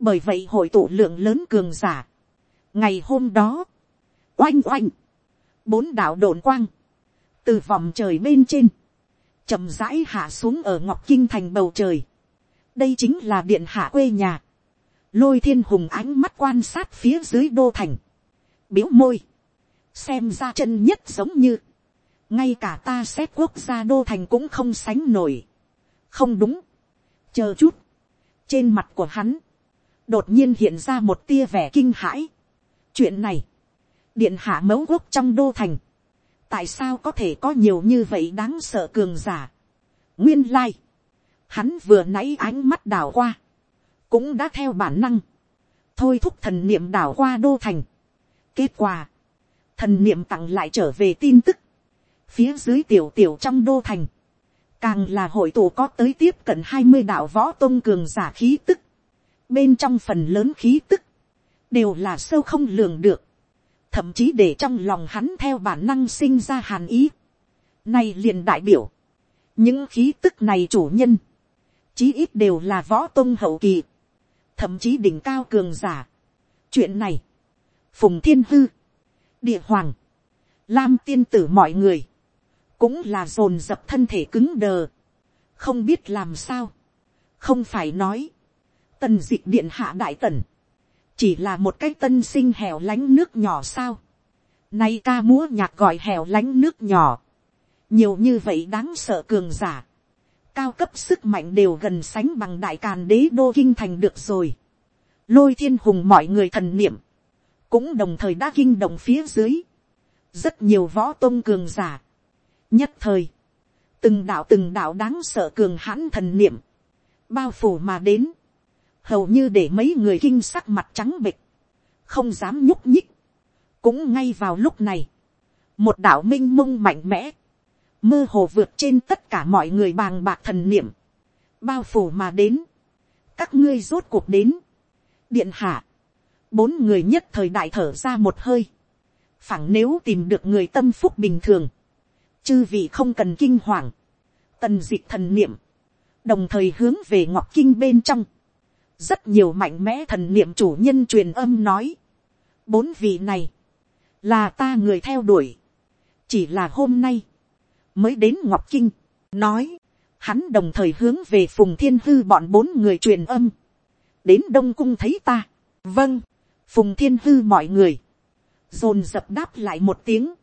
bởi vậy hội tụ lượng lớn cường giả, ngày hôm đó, oanh oanh, bốn đạo đồn quang, từ vòng trời bên trên, chậm rãi hạ xuống ở ngọc kinh thành bầu trời. đây chính là điện hạ quê nhà. lôi thiên hùng ánh mắt quan sát phía dưới đô thành. biếu môi. xem ra chân nhất giống như. ngay cả ta xét quốc gia đô thành cũng không sánh nổi. không đúng. chờ chút. trên mặt của hắn, đột nhiên hiện ra một tia vẻ kinh hãi. chuyện này, điện hạ mẫu quốc trong đô thành, tại sao có thể có nhiều như vậy đáng sợ cường giả. nguyên lai, hắn vừa nãy ánh mắt đảo qua, cũng đã theo bản năng, thôi thúc thần niệm đảo qua đô thành. kết quả, thần niệm tặng lại trở về tin tức, phía dưới tiểu tiểu trong đô thành, càng là hội tụ có tới tiếp cận hai mươi đạo võ tôn cường giả khí tức, bên trong phần lớn khí tức, đều là sâu không lường được, thậm chí để trong lòng hắn theo bản năng sinh ra hàn ý. nay liền đại biểu, những khí tức này chủ nhân, chí ít đều là võ tôn hậu kỳ, thậm chí đỉnh cao cường giả. chuyện này, phùng thiên hư, địa hoàng, lam tiên tử mọi người, cũng là dồn dập thân thể cứng đờ, không biết làm sao, không phải nói, tần dịch điện hạ đại tần, chỉ là một cái tân sinh hẻo lánh nước nhỏ sao. Nay ca múa nhạc gọi hẻo lánh nước nhỏ. Nhiều như vậy đáng sợ cường giả. Cao cấp sức mạnh đều gần sánh bằng đại càn đế đô kinh thành được rồi. Lôi thiên hùng mọi người thần niệm. Cũng đồng thời đã kinh động phía dưới. Rất nhiều võ tôn cường giả. Nhất thời. Từng đạo từng đạo đáng sợ cường hãn thần niệm. Bao phủ mà đến hầu như để mấy người kinh sắc mặt trắng bịch, không dám nhúc nhích. cũng ngay vào lúc này, một đạo minh i mông mạnh mẽ, mơ hồ vượt trên tất cả mọi người bàng bạc thần niệm, bao phủ mà đến, các ngươi rốt cuộc đến, điện hạ, bốn người nhất thời đại thở ra một hơi, phẳng nếu tìm được người tâm phúc bình thường, chư vị không cần kinh hoàng, tần d ị c h thần niệm, đồng thời hướng về ngọc kinh bên trong, rất nhiều mạnh mẽ thần niệm chủ nhân truyền âm nói, bốn vị này, là ta người theo đuổi, chỉ là hôm nay, mới đến ngọc kinh, nói, hắn đồng thời hướng về phùng thiên hư bọn bốn người truyền âm, đến đông cung thấy ta, vâng, phùng thiên hư mọi người, dồn dập đáp lại một tiếng,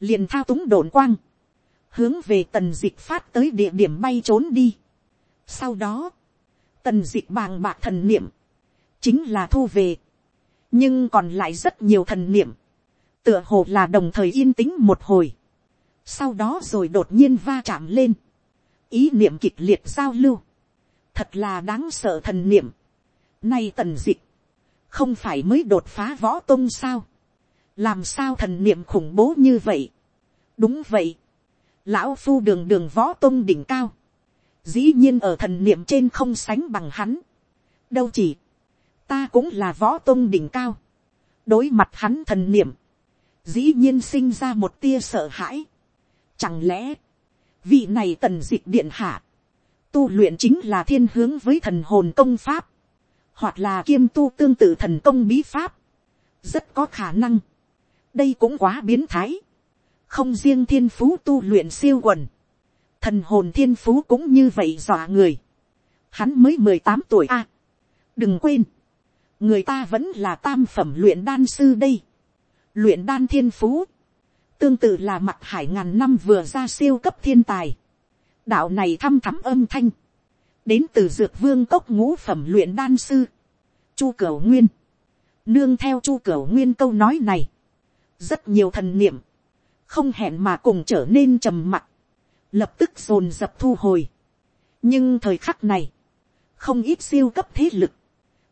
liền thao túng đồn quang, hướng về tần dịch phát tới địa điểm bay trốn đi. sau đó, tần dịch bàng bạc thần niệm, chính là thu về, nhưng còn lại rất nhiều thần niệm, tựa hồ là đồng thời yên tĩnh một hồi, sau đó rồi đột nhiên va chạm lên, ý niệm kịch liệt giao lưu, thật là đáng sợ thần niệm, nay tần dịch, không phải mới đột phá võ tôn sao, làm sao thần niệm khủng bố như vậy, đúng vậy, lão phu đường đường võ tôn đỉnh cao, dĩ nhiên ở thần niệm trên không sánh bằng hắn. đâu chỉ, ta cũng là võ tôn đỉnh cao. đối mặt hắn thần niệm, dĩ nhiên sinh ra một tia sợ hãi. chẳng lẽ, vị này tần d ị c h điện hạ, tu luyện chính là thiên hướng với thần hồn công pháp, hoặc là kiêm tu tương tự thần công bí pháp, rất có khả năng, đây cũng quá biến thái, không riêng thiên phú tu luyện siêu quần, thần hồn thiên phú cũng như vậy dọa người, hắn mới mười tám tuổi a, đừng quên, người ta vẫn là tam phẩm luyện đan sư đây, luyện đan thiên phú, tương tự là mặt hải ngàn năm vừa ra siêu cấp thiên tài. đạo này thăm thắm âm thanh, đến từ dược vương cốc ngũ phẩm luyện đan sư, chu cửu nguyên, nương theo chu cửu nguyên câu nói này, rất nhiều thần niệm, không hẹn mà cùng trở nên trầm mặc, lập tức dồn dập thu hồi. nhưng thời khắc này, không ít siêu cấp thế lực,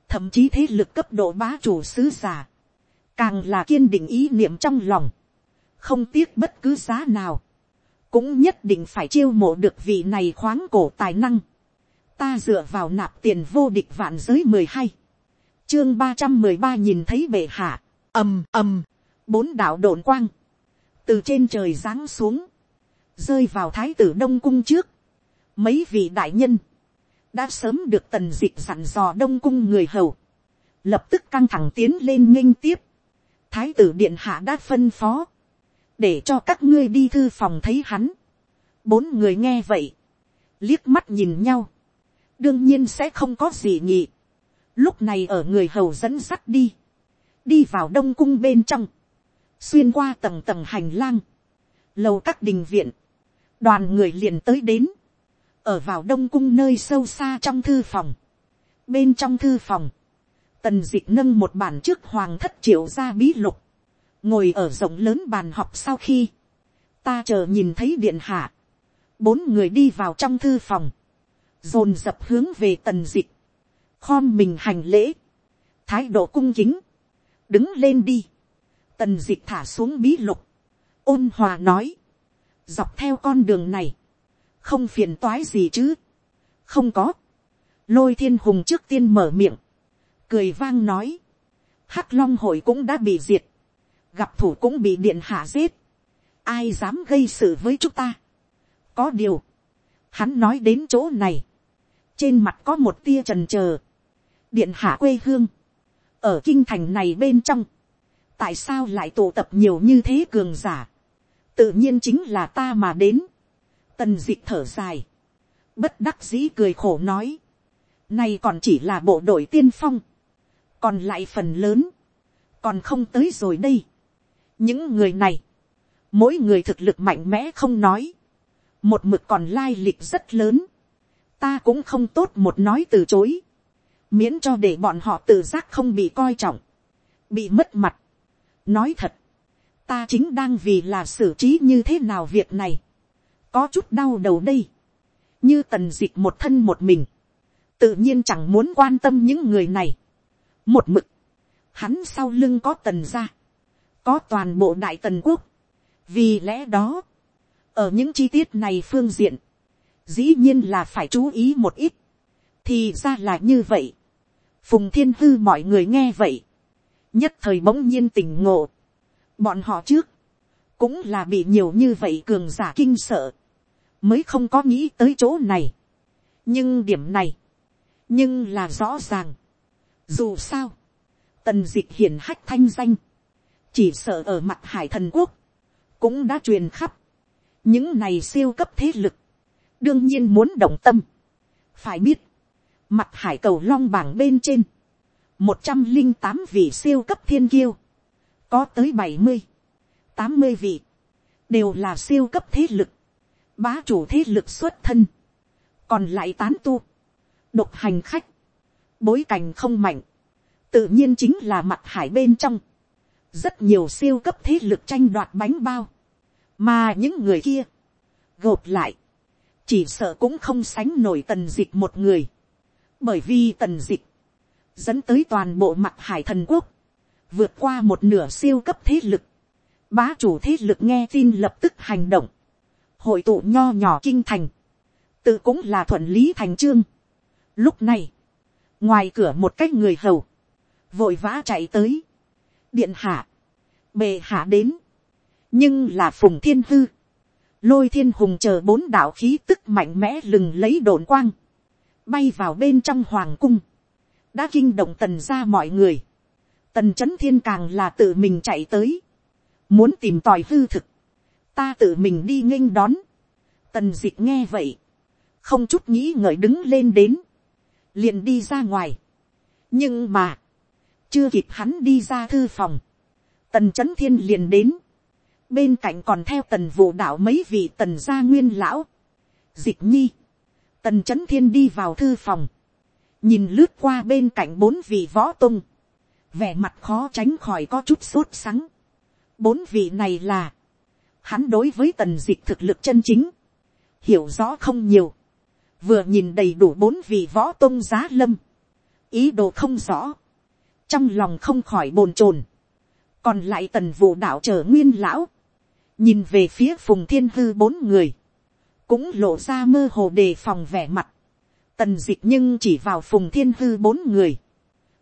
thậm chí thế lực cấp độ bá chủ sứ giả, càng là kiên định ý niệm trong lòng, không tiếc bất cứ giá nào, cũng nhất định phải chiêu mộ được vị này khoáng cổ tài năng. ta dựa vào nạp tiền vô địch vạn giới mười hai, chương ba trăm mười ba nhìn thấy bệ hạ, ầm ầm, bốn đạo đồn quang, từ trên trời giáng xuống, rơi vào thái tử đông cung trước, mấy vị đại nhân, đã sớm được tần d ị c h dặn dò đông cung người hầu, lập tức căng thẳng tiến lên nghênh tiếp, thái tử điện hạ đã phân phó, để cho các ngươi đi thư phòng thấy hắn. bốn người nghe vậy, liếc mắt nhìn nhau, đương nhiên sẽ không có gì nhị. lúc này ở người hầu dẫn sắt đi, đi vào đông cung bên trong, xuyên qua tầng tầng hành lang, lầu các đình viện, đoàn người liền tới đến, ở vào đông cung nơi sâu xa trong thư phòng, bên trong thư phòng, tần d ị nâng một bản trước hoàng thất triệu ra bí lục, ngồi ở rộng lớn bàn học sau khi, ta chờ nhìn thấy điện hạ, bốn người đi vào trong thư phòng, dồn dập hướng về tần dịch, khom mình hành lễ, thái độ cung kính, đứng lên đi, tần dịch thả xuống bí lục, ôn hòa nói, dọc theo con đường này, không phiền toái gì chứ, không có, lôi thiên hùng trước tiên mở miệng, cười vang nói, hắc long hội cũng đã bị diệt, gặp thủ cũng bị điện hạ giết, ai dám gây sự với chúng ta. có điều, hắn nói đến chỗ này, trên mặt có một tia trần trờ, điện hạ quê hương, ở kinh thành này bên trong, tại sao lại tụ tập nhiều như thế cường giả, tự nhiên chính là ta mà đến, tần d ị thở dài, bất đắc dĩ cười khổ nói, nay còn chỉ là bộ đội tiên phong, còn lại phần lớn, còn không tới rồi đây, những người này, mỗi người thực lực mạnh mẽ không nói, một mực còn lai lịch rất lớn, ta cũng không tốt một nói từ chối, miễn cho để bọn họ tự giác không bị coi trọng, bị mất mặt. nói thật, ta chính đang vì là xử trí như thế nào việc này, có chút đau đầu đây, như tần d ị c h một thân một mình, tự nhiên chẳng muốn quan tâm những người này, một mực, hắn sau lưng có tần ra, có toàn bộ đại tần quốc. vì lẽ đó, ở những chi tiết này phương diện, dĩ nhiên là phải chú ý một ít. thì ra là như vậy. phùng thiên hư mọi người nghe vậy, nhất thời bỗng nhiên tỉnh ngộ bọn họ trước, cũng là bị nhiều như vậy cường giả kinh sợ, mới không có nghĩ tới chỗ này. nhưng điểm này, nhưng là rõ ràng. dù sao, tần d ị c h hiển hách thanh danh, chỉ sợ ở mặt hải thần quốc, cũng đã truyền khắp. những này siêu cấp thế lực, đương nhiên muốn động tâm. phải biết, mặt hải cầu long bảng bên trên, một trăm linh tám vị siêu cấp thiên kiêu, có tới bảy mươi, tám mươi vị, đều là siêu cấp thế lực, bá chủ thế lực xuất thân, còn lại tán tu, độc hành khách, bối cảnh không mạnh, tự nhiên chính là mặt hải bên trong, rất nhiều siêu cấp thế lực tranh đoạt bánh bao, mà những người kia, gộp lại, chỉ sợ cũng không sánh nổi tần dịch một người, bởi vì tần dịch, dẫn tới toàn bộ mặt hải thần quốc, vượt qua một nửa siêu cấp thế lực, bá chủ thế lực nghe tin lập tức hành động, hội tụ nho nhỏ kinh thành, tự cũng là thuận lý thành trương. Lúc này, ngoài cửa một cái người hầu, vội vã chạy tới, điện hạ, bề hạ đến, nhưng là phùng thiên hư, lôi thiên hùng chờ bốn đạo khí tức mạnh mẽ lừng lấy đồn quang, bay vào bên trong hoàng cung, đã kinh động tần ra mọi người, tần c h ấ n thiên càng là tự mình chạy tới, muốn tìm tòi hư thực, ta tự mình đi nghênh đón, tần d ị c h nghe vậy, không chút nghĩ ngợi đứng lên đến, liền đi ra ngoài, nhưng mà, chưa kịp hắn đi ra thư phòng, tần c h ấ n thiên liền đến, bên cạnh còn theo tần vụ đạo mấy vị tần gia nguyên lão, dịch nhi, tần c h ấ n thiên đi vào thư phòng, nhìn lướt qua bên cạnh bốn vị võ tung, vẻ mặt khó tránh khỏi có chút sốt sắng. bốn vị này là, hắn đối với tần d ị thực lực chân chính, hiểu rõ không nhiều, vừa nhìn đầy đủ bốn vị võ tôn giá lâm, ý đồ không rõ, trong lòng không khỏi bồn chồn, còn lại tần vụ đạo trở nguyên lão, nhìn về phía phùng thiên hư bốn người, cũng lộ ra mơ hồ đề phòng vẻ mặt, tần dịch nhưng chỉ vào phùng thiên hư bốn người,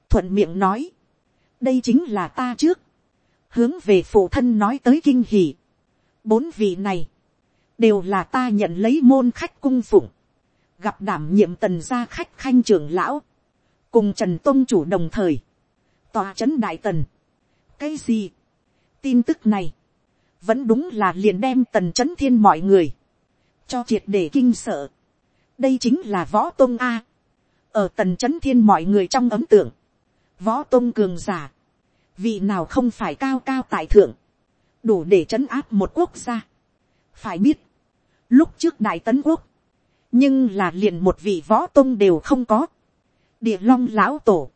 thuận miệng nói, đây chính là ta trước, hướng về phụ thân nói tới kinh hỉ, bốn vị này, đều là ta nhận lấy môn khách cung phụng, gặp đảm nhiệm tần gia khách khanh trưởng lão, cùng trần tôn chủ đồng thời, tòa trấn đại tần, cái gì, tin tức này, vẫn đúng là liền đem tần trấn thiên mọi người, cho triệt để kinh sợ, đây chính là võ tôn a. ở tần c h ấ n thiên mọi người trong ấm tượng, võ tôn cường giả, vị nào không phải cao cao tại thượng, đủ để trấn áp một quốc gia. phải biết, lúc trước đại tấn quốc, nhưng là liền một vị võ tôn đều không có, địa long lão tổ,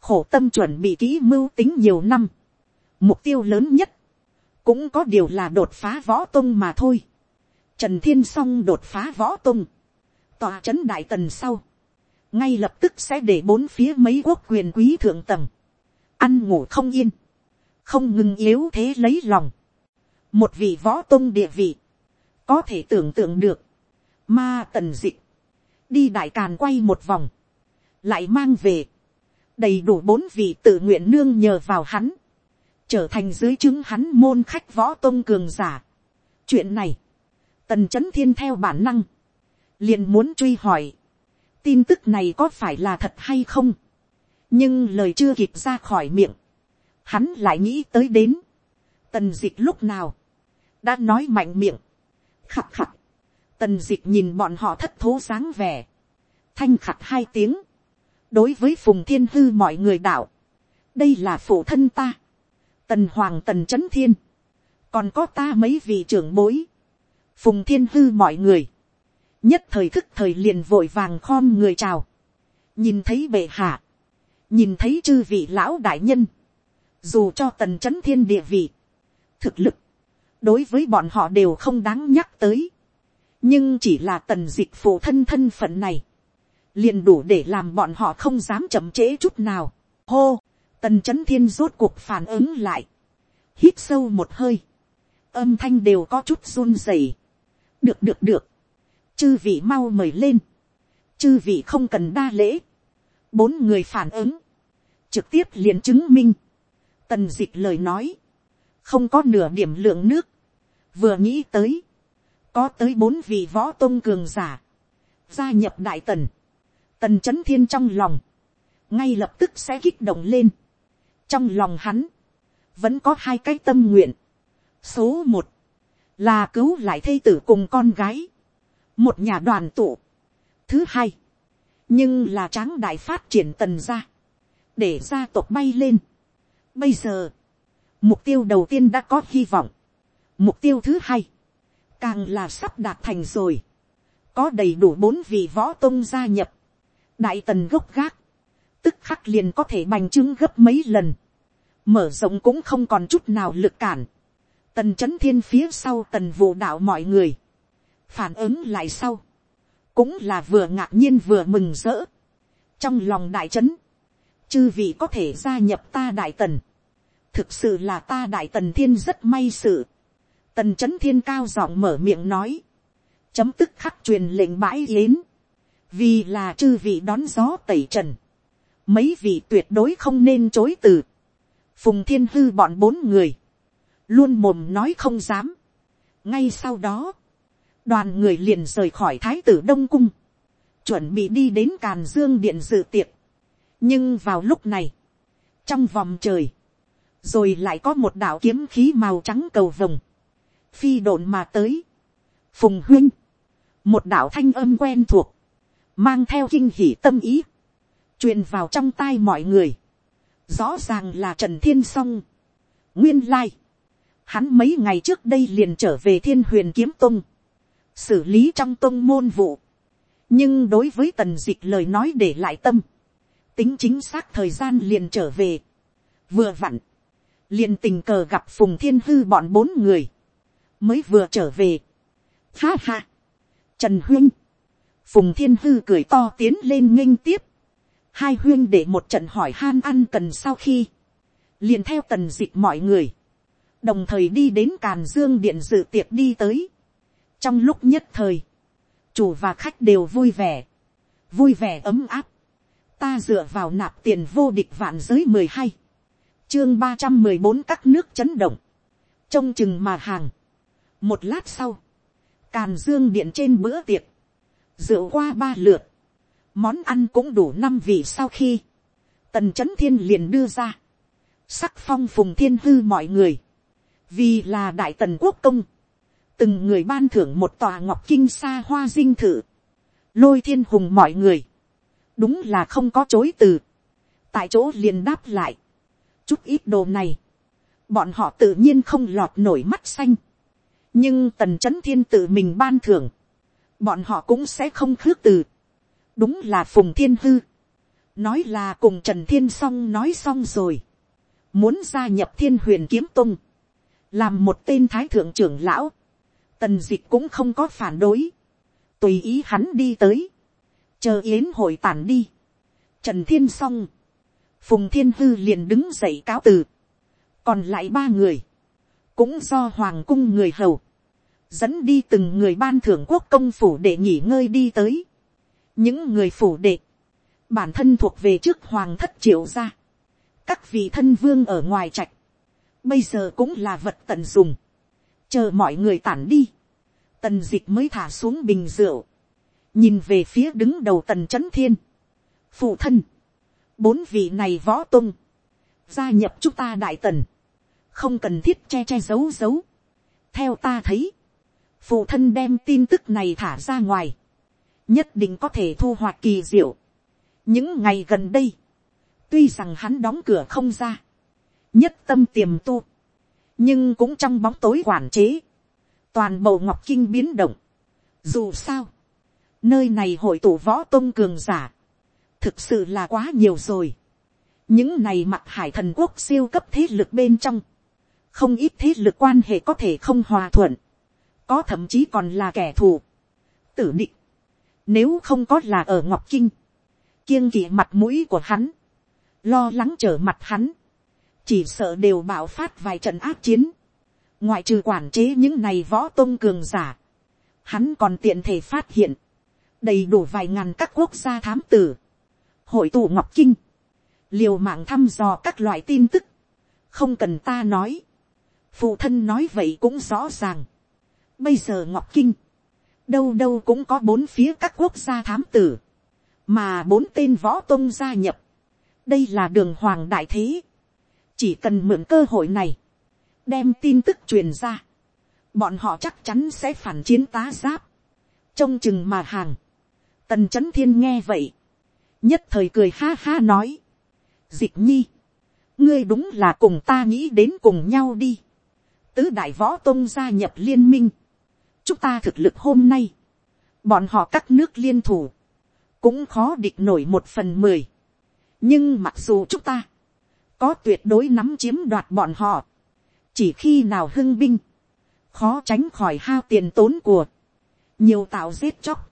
khổ tâm chuẩn bị kỹ mưu tính nhiều năm, mục tiêu lớn nhất, cũng có điều là đột phá võ tôn mà thôi. Trần thiên s o n g đột phá võ tôn, tòa c h ấ n đại tần sau, ngay lập tức sẽ để bốn phía mấy quốc quyền quý thượng tầng, ăn ngủ không yên, không ngừng yếu thế lấy lòng, một vị võ tôn địa vị, có thể tưởng tượng được, ma tần dị đi đại càn quay một vòng, lại mang về, đầy đủ bốn vị tự nguyện nương nhờ vào hắn, trở thành dưới chứng hắn môn khách võ tôn cường giả. chuyện này, tần c h ấ n thiên theo bản năng, liền muốn truy hỏi, tin tức này có phải là thật hay không, nhưng lời chưa kịp ra khỏi miệng, hắn lại nghĩ tới đến, tần d ị c h lúc nào, đã nói mạnh miệng, khặt khặt, tần d ị c h nhìn bọn họ thất thố dáng vẻ, thanh khặt hai tiếng, đối với phùng thiên hư mọi người đạo, đây là phụ thân ta, tần hoàng tần c h ấ n thiên, còn có ta mấy vị trưởng bối, phùng thiên hư mọi người, nhất thời thức thời liền vội vàng khom người chào, nhìn thấy bệ hạ, nhìn thấy chư vị lão đại nhân, dù cho tần c h ấ n thiên địa vị, thực lực, đối với bọn họ đều không đáng nhắc tới, nhưng chỉ là tần d ị c h phụ thân thân phận này, liền đủ để làm bọn họ không dám chậm trễ chút nào. hô, tần c h ấ n thiên rốt cuộc phản ứng lại, hít sâu một hơi, âm thanh đều có chút run rẩy. được được được, chư vị mau mời lên, chư vị không cần đa lễ, bốn người phản ứng, trực tiếp liền chứng minh, tần d ị c h lời nói, không có nửa điểm lượng nước, vừa nghĩ tới, có tới bốn vị võ tôn cường giả, gia nhập đại tần, tần c h ấ n thiên trong lòng, ngay lập tức sẽ kích động lên, trong lòng hắn, vẫn có hai cái tâm nguyện, số một, là cứu lại thây tử cùng con gái, một nhà đoàn tụ. thứ hai, nhưng là tráng đại phát triển tần gia, để gia tộc bay lên. bây giờ, mục tiêu đầu tiên đã có hy vọng. mục tiêu thứ hai, càng là sắp đạt thành rồi. có đầy đủ bốn vị võ tông gia nhập. đại tần gốc gác, tức khắc liền có thể bành trướng gấp mấy lần. mở rộng cũng không còn chút nào lực cản. tần chấn thiên phía sau tần vụ đạo mọi người phản ứng lại sau, cũng là vừa ngạc nhiên vừa mừng rỡ. trong lòng đại trấn, chư vị có thể gia nhập ta đại tần, thực sự là ta đại tần thiên rất may sự. tần trấn thiên cao giọng mở miệng nói, chấm tức khắc truyền lệnh bãi yến, vì là chư vị đón gió tẩy trần, mấy vị tuyệt đối không nên chối từ, phùng thiên hư bọn bốn người, luôn mồm nói không dám. ngay sau đó, đoàn người liền rời khỏi thái tử đông cung, chuẩn bị đi đến càn dương điện dự tiệc. nhưng vào lúc này, trong vòng trời, rồi lại có một đạo kiếm khí màu trắng cầu vồng, phi độn mà tới, phùng huynh, một đạo thanh âm quen thuộc, mang theo kinh hỉ tâm ý, truyền vào trong tai mọi người, rõ ràng là trần thiên s o n g nguyên lai, hắn mấy ngày trước đây liền trở về thiên huyền kiếm tung, xử lý trong tôn môn vụ, nhưng đối với tần dịch lời nói để lại tâm, tính chính xác thời gian liền trở về, vừa vặn, liền tình cờ gặp phùng thiên hư bọn bốn người, mới vừa trở về. Ha ha, trần huynh, phùng thiên hư cười to tiến lên nghênh tiếp, hai huyên để một trận hỏi han ăn cần sau khi, liền theo tần dịch mọi người, đồng thời đi đến càn dương điện dự tiệc đi tới trong lúc nhất thời, chủ và khách đều vui vẻ, vui vẻ ấm áp, ta dựa vào nạp tiền vô địch vạn giới mười hai, chương ba trăm mười bốn các nước chấn động, trông chừng mà hàng. một lát sau, càn dương điện trên bữa tiệc, rượu qua ba lượt, món ăn cũng đủ năm vị sau khi, tần c h ấ n thiên liền đưa ra, sắc phong phùng thiên hư mọi người, vì là đại tần quốc công, từng người ban thưởng một tòa ngọc kinh xa hoa dinh thự, lôi thiên hùng mọi người, đúng là không có chối từ, tại chỗ liền đáp lại, chút ít đồ này, bọn họ tự nhiên không lọt nổi mắt xanh, nhưng tần c h ấ n thiên tự mình ban thưởng, bọn họ cũng sẽ không khước từ, đúng là phùng thiên hư, nói là cùng trần thiên s nói xong rồi, muốn gia nhập thiên huyền kiếm tung, làm một tên thái thượng trưởng lão, tần d ị c h cũng không có phản đối, tùy ý hắn đi tới, chờ yến hội tản đi, trần thiên s phùng thiên hư liền đứng dậy cáo từ, còn lại ba người, cũng do hoàng cung người hầu, dẫn đi từng người ban thưởng quốc công phủ để nghỉ ngơi đi tới, những người phủ đệ, bản thân thuộc về trước hoàng thất triệu gia, các vị thân vương ở ngoài trạch, bây giờ cũng là vật tận dùng, chờ mọi người tản đi, tần d ị c h mới thả xuống bình rượu, nhìn về phía đứng đầu tần c h ấ n thiên, phụ thân, bốn vị này võ tung, gia nhập chúng ta đại tần, không cần thiết che che giấu giấu. theo ta thấy, phụ thân đem tin tức này thả ra ngoài, nhất định có thể thu hoạch kỳ diệu. những ngày gần đây, tuy rằng hắn đóng cửa không ra, nhất tâm tiềm tu, nhưng cũng trong bóng tối quản chế, toàn bộ ngọc kinh biến động. dù sao, nơi này hội tụ võ tôn cường giả, thực sự là quá nhiều rồi. những này mặt hải thần quốc siêu cấp thế lực bên trong, không ít thế lực quan hệ có thể không hòa thuận, có thậm chí còn là kẻ thù, tử định, nếu không có là ở Ngọc Kinh. Kiêng kỵ mặt mũi của hắn. Lo lắng trở mặt hắn. Chỉ sợ đều bạo phát vài trận ác chiến. Ngoại trừ quản chế những này võ tôn cường giả. Hắn còn tiện thể phát hiện. Đầy đủ vài ngàn các quốc gia thám tử. Hội tụ Ngọc Kinh. Liều mạng thăm dò các loại tin tức. Không cần ta nói. Phụ thân nói vậy cũng rõ ràng. Bây giờ Ngọc Kinh đâu đâu cũng có bốn phía các quốc gia thám tử, mà bốn tên võ tôn gia nhập, đây là đường hoàng đại thế, chỉ cần mượn cơ hội này, đem tin tức truyền ra, bọn họ chắc chắn sẽ phản chiến tá giáp, trông chừng mà hàng, tần c h ấ n thiên nghe vậy, nhất thời cười ha ha nói, dịch nhi, ngươi đúng là cùng ta nghĩ đến cùng nhau đi, tứ đại võ tôn gia nhập liên minh, chúng ta thực lực hôm nay, bọn họ các nước liên thủ, cũng khó địch nổi một phần mười. nhưng mặc dù chúng ta, có tuyệt đối nắm chiếm đoạt bọn họ, chỉ khi nào hưng binh, khó tránh khỏi hao tiền tốn của, nhiều tạo giết chóc,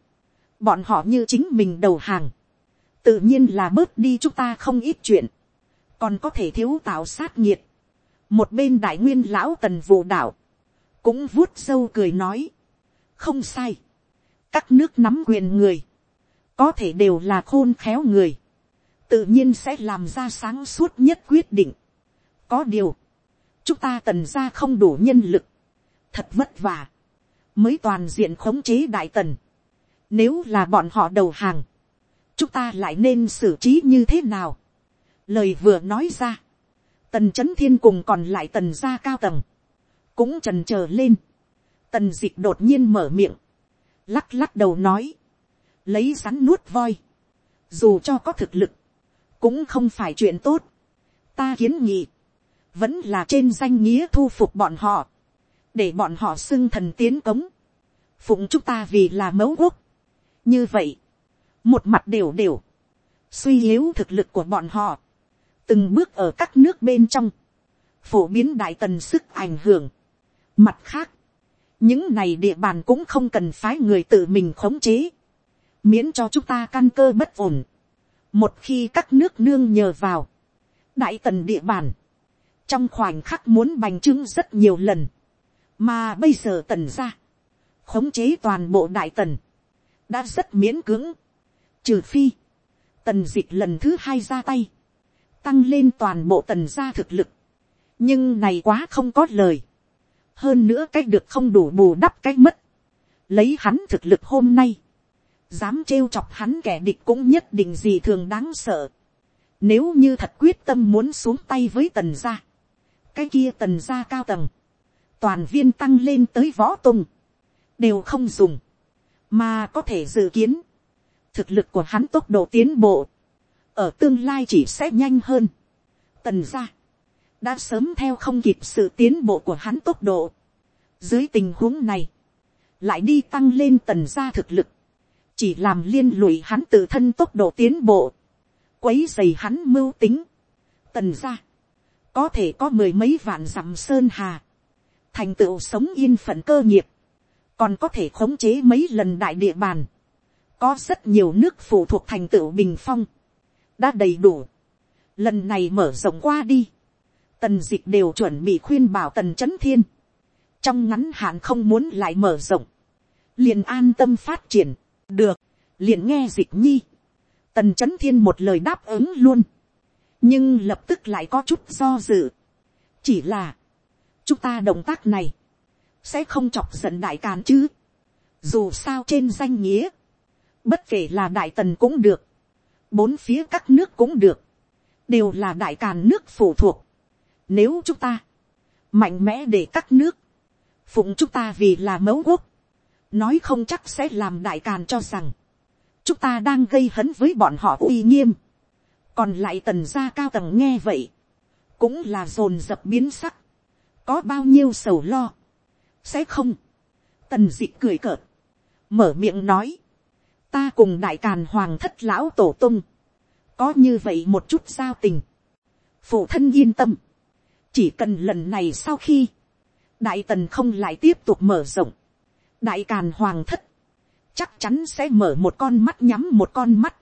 bọn họ như chính mình đầu hàng, tự nhiên là bớt đi chúng ta không ít chuyện, còn có thể thiếu tạo sát nhiệt. một bên đại nguyên lão tần vụ đạo, cũng vuốt sâu cười nói, không sai. các nước nắm quyền người, có thể đều là khôn khéo người, tự nhiên sẽ làm ra sáng suốt nhất quyết định. có điều, chúng ta tần ra không đủ nhân lực, thật vất vả, mới toàn diện khống chế đại tần. Nếu là bọn họ đầu hàng, chúng ta lại nên xử trí như thế nào. lời vừa nói ra, tần c h ấ n thiên cùng còn lại tần gia cao tầng, cũng trần c h ờ lên. tần d ị c h đột nhiên mở miệng, lắc lắc đầu nói, lấy rắn nuốt voi, dù cho có thực lực, cũng không phải chuyện tốt. ta kiến nghị, vẫn là trên danh nghĩa thu phục bọn họ, để bọn họ xưng thần tiến cống, phụng chúng ta vì là mẫu quốc. như vậy, một mặt đều đều, suy yếu thực lực của bọn họ, từng bước ở các nước bên trong, phổ biến đại tần sức ảnh hưởng. Mặt khác, những này địa bàn cũng không cần phái người tự mình khống chế, miễn cho chúng ta căn cơ bất ổn. Một khi các nước nương nhờ vào, đại tần địa bàn, trong khoảnh khắc muốn bành trướng rất nhiều lần, mà bây giờ tần ra, khống chế toàn bộ đại tần, đã rất miễn cưỡng, trừ phi, tần d ị c h lần thứ hai ra tay, tăng lên toàn bộ tần gia thực lực. nhưng này quá không có lời. hơn nữa cách được không đủ bù đắp cách mất. lấy hắn thực lực hôm nay dám trêu chọc hắn kẻ địch cũng nhất định gì thường đáng sợ. nếu như thật quyết tâm muốn xuống tay với tần gia. cái kia tần gia cao tầng. toàn viên tăng lên tới võ tung. đều không dùng. mà có thể dự kiến. thực lực của hắn tốc độ tiến bộ ở tương lai chỉ sẽ nhanh hơn. Tần gia đã sớm theo không kịp sự tiến bộ của hắn tốc độ. Dưới tình huống này, lại đi tăng lên tần gia thực lực, chỉ làm liên lụy hắn tự thân tốc độ tiến bộ, quấy dày hắn mưu tính. Tần gia có thể có mười mấy vạn dặm sơn hà, thành tựu sống yên phận cơ nghiệp, còn có thể khống chế mấy lần đại địa bàn, có rất nhiều nước phụ thuộc thành tựu bình phong, đã đầy đủ. Lần này mở rộng qua đi. Tần dịch đều chuẩn bị khuyên bảo tần chấn thiên. Trong ngắn hạn không muốn lại mở rộng. Liền an tâm phát triển. Được. Liền nghe dịch nhi. Tần chấn thiên một lời đáp ứng luôn. Nhưng lập tức lại có chút do dự. Chỉ là. Chúng ta động tác này. Sẽ không chọc giận đại càn chứ. Dù sao trên danh nghĩa. Bất kể là đại tần cũng được bốn phía các nước cũng được, đều là đại càn nước phụ thuộc. Nếu chúng ta, mạnh mẽ để các nước, phụng chúng ta vì là mẫu quốc, nói không chắc sẽ làm đại càn cho rằng, chúng ta đang gây hấn với bọn họ uy nghiêm. còn lại tần gia cao tầng nghe vậy, cũng là dồn dập biến sắc, có bao nhiêu sầu lo, sẽ không, tần d ị cười cợt, mở miệng nói, ta cùng đại càn hoàng thất lão tổ tung, có như vậy một chút giao tình, phụ thân yên tâm, chỉ cần lần này sau khi, đại tần không lại tiếp tục mở rộng, đại càn hoàng thất, chắc chắn sẽ mở một con mắt nhắm một con mắt,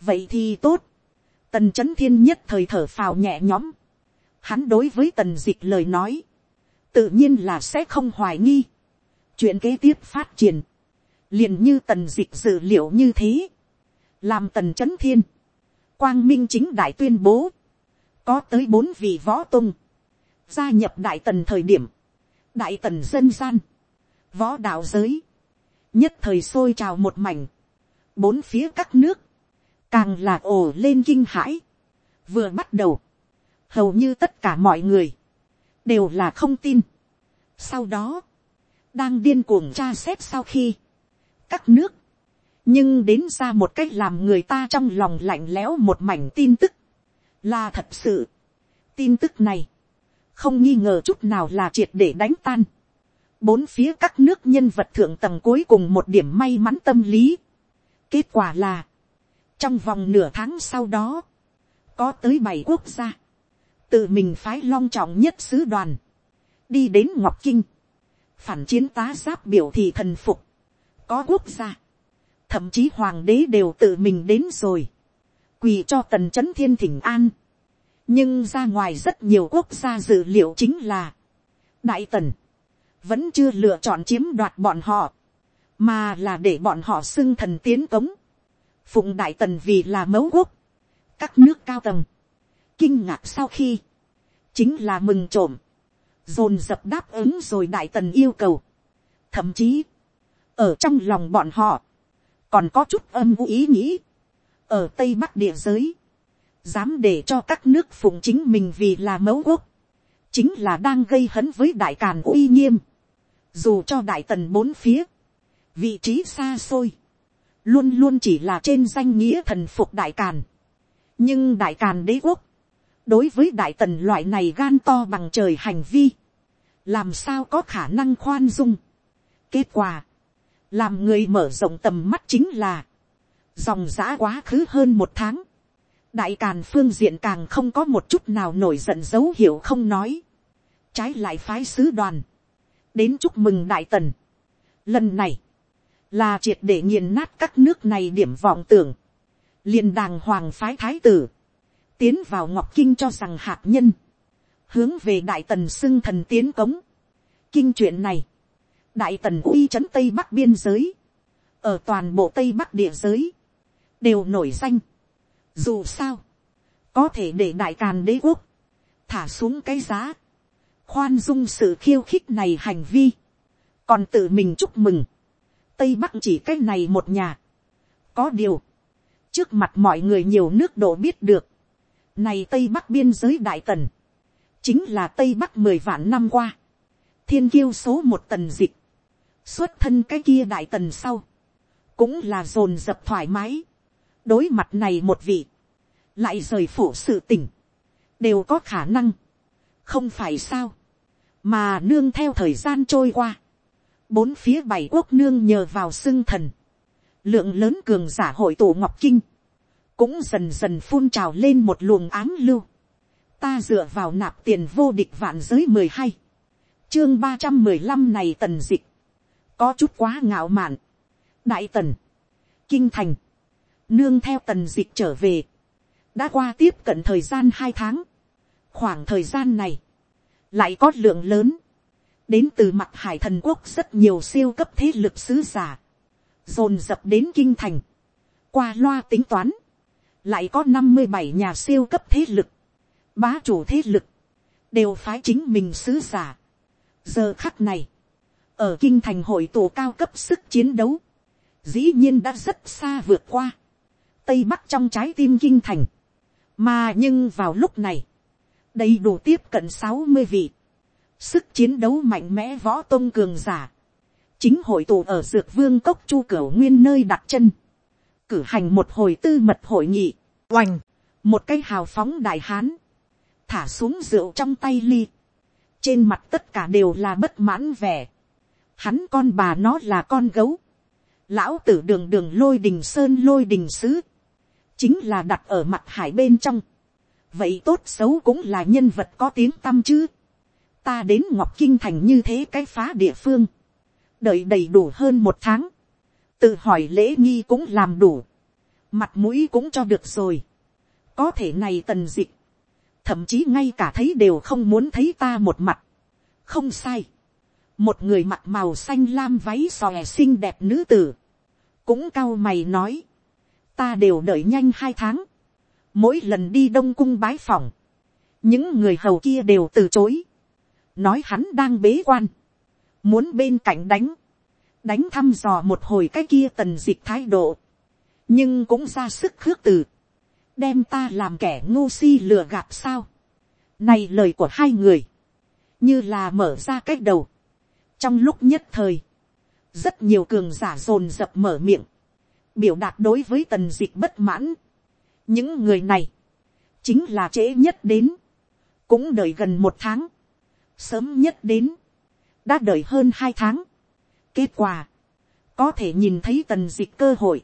vậy thì tốt, tần c h ấ n thiên nhất thời thở phào nhẹ nhõm, hắn đối với tần d ị c h lời nói, tự nhiên là sẽ không hoài nghi, chuyện kế tiếp phát triển, liền như tần dịch dự liệu như thế, làm tần c h ấ n thiên, quang minh chính đại tuyên bố, có tới bốn vị võ tung, gia nhập đại tần thời điểm, đại tần dân gian, võ đạo giới, nhất thời sôi trào một mảnh, bốn phía các nước, càng là ồ lên kinh hãi, vừa bắt đầu, hầu như tất cả mọi người, đều là không tin. Sau đó, đang điên cuồng tra xét sau khi, các nước, nhưng đến ra một cách làm người ta trong lòng lạnh lẽo một mảnh tin tức, là thật sự. tin tức này, không nghi ngờ chút nào là triệt để đánh tan bốn phía các nước nhân vật thượng tầng cuối cùng một điểm may mắn tâm lý. kết quả là, trong vòng nửa tháng sau đó, có tới bảy quốc gia, tự mình phái long trọng nhất sứ đoàn, đi đến ngọc kinh, phản chiến tá giáp biểu thị thần phục, có quốc gia, thậm chí hoàng đế đều tự mình đến rồi, quỳ cho tần c h ấ n thiên thỉnh an. nhưng ra ngoài rất nhiều quốc gia dự liệu chính là, đại tần, vẫn chưa lựa chọn chiếm đoạt bọn họ, mà là để bọn họ xưng thần tiến cống, phụng đại tần vì là mấu quốc, các nước cao tầng, kinh ngạc sau khi, chính là mừng trộm, dồn dập đáp ứng rồi đại tần yêu cầu, thậm chí, ở trong lòng bọn họ, còn có chút âm vũ ý nghĩ, ở tây bắc địa giới, dám để cho các nước phụng chính mình vì là mẫu quốc, chính là đang gây hấn với đại càn uy nghiêm, dù cho đại tần bốn phía, vị trí xa xôi, luôn luôn chỉ là trên danh nghĩa thần phục đại càn, nhưng đại càn đế quốc, đối với đại tần loại này gan to bằng trời hành vi, làm sao có khả năng khoan dung. kết quả, làm người mở rộng tầm mắt chính là, dòng giã quá khứ hơn một tháng, đại càn phương diện càng không có một chút nào nổi giận dấu hiệu không nói, trái lại phái sứ đoàn, đến chúc mừng đại tần. Lần này, là triệt để nghiền nát các nước này điểm vọng tưởng, liền đàng hoàng phái thái tử, tiến vào ngọc kinh cho rằng hạt nhân, hướng về đại tần xưng thần tiến cống. Kinh chuyện này, đại tần uy c h ấ n tây bắc biên giới, ở toàn bộ tây bắc địa giới, đều nổi danh. Dù sao, có thể để đại càn đế quốc, thả xuống cái giá, khoan dung sự khiêu khích này hành vi, còn tự mình chúc mừng, tây bắc chỉ cái này một nhà. có điều, trước mặt mọi người nhiều nước độ biết được, này tây bắc biên giới đại tần, chính là tây bắc mười vạn năm qua, thiên kiêu số một tần dịch, xuất thân cái kia đại tần sau, cũng là dồn dập thoải mái, đối mặt này một vị, lại rời phủ sự tỉnh, đều có khả năng, không phải sao, mà nương theo thời gian trôi qua, bốn phía bảy quốc nương nhờ vào xưng thần, lượng lớn cường giả hội tụ ngọc kinh, cũng dần dần phun trào lên một luồng áng lưu, ta dựa vào nạp tiền vô địch vạn giới mười hai, chương ba trăm mười lăm này tần dịch, có chút quá ngạo mạn, đại tần, kinh thành, nương theo tần dịch trở về, đã qua tiếp cận thời gian hai tháng, khoảng thời gian này, lại có lượng lớn, đến từ mặt hải thần quốc rất nhiều siêu cấp thế lực sứ giả, dồn dập đến kinh thành, qua loa tính toán, lại có năm mươi bảy nhà siêu cấp thế lực, bá chủ thế lực, đều phái chính mình sứ giả. giờ khắc này, ở kinh thành hội tổ cao cấp sức chiến đấu, dĩ nhiên đã rất xa vượt qua, tây bắc trong trái tim kinh thành, mà nhưng vào lúc này, đầy đủ tiếp cận sáu mươi vị, sức chiến đấu mạnh mẽ võ tôn cường giả, chính hội tụ ở dược vương cốc chu cửa nguyên nơi đặt chân, cử hành một hồi tư mật hội nghị, oành, một cái hào phóng đại hán, thả xuống rượu trong tay ly, trên mặt tất cả đều là bất mãn vẻ, hắn con bà nó là con gấu, lão tử đường đường lôi đình sơn lôi đình sứ, chính là đặt ở mặt hải bên trong, vậy tốt xấu cũng là nhân vật có tiếng tăm chứ, ta đến ngọc kinh thành như thế cái phá địa phương, đợi đầy đủ hơn một tháng, tự hỏi lễ nghi cũng làm đủ, mặt mũi cũng cho được rồi, có thể này tần dịch, thậm chí ngay cả thấy đều không muốn thấy ta một mặt. không sai. một người mặt màu xanh lam váy xòe xinh đẹp nữ tử. cũng cao mày nói. ta đều đợi nhanh hai tháng mỗi lần đi đông cung bái phòng. những người hầu kia đều từ chối. nói hắn đang bế quan. muốn bên cạnh đánh. đánh thăm dò một hồi cái kia tần dịch thái độ. nhưng cũng ra sức khước từ đem ta làm kẻ ngu si lừa gạt sao. Này lời của hai người, như là mở ra cách đầu. Trong lúc nhất thời, rất nhiều cường giả dồn dập mở miệng, biểu đạt đối với tần dịch bất mãn. Những người này, chính là trễ nhất đến, cũng đợi gần một tháng, sớm nhất đến, đã đợi hơn hai tháng. Kết quả, có thể nhìn thấy tần dịch cơ hội,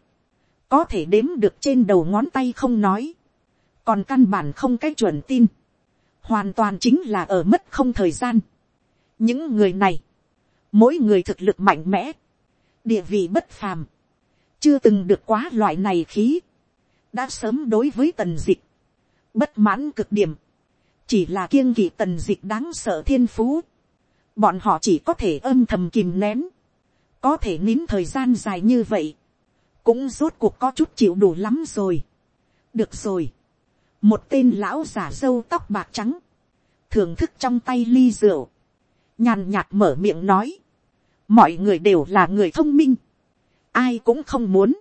có thể đếm được trên đầu ngón tay không nói, còn căn bản không cái chuẩn tin, hoàn toàn chính là ở mất không thời gian. những người này, mỗi người thực lực mạnh mẽ, địa vị bất phàm, chưa từng được quá loại này khí, đã sớm đối với tần dịch, bất mãn cực điểm, chỉ là kiêng kỵ tần dịch đáng sợ thiên phú, bọn họ chỉ có thể âm thầm kìm nén, có thể nín thời gian dài như vậy, cũng rốt cuộc có chút chịu đủ lắm rồi. được rồi. một tên lão giả dâu tóc bạc trắng, thưởng thức trong tay ly rượu, nhàn nhạt mở miệng nói, mọi người đều là người thông minh, ai cũng không muốn,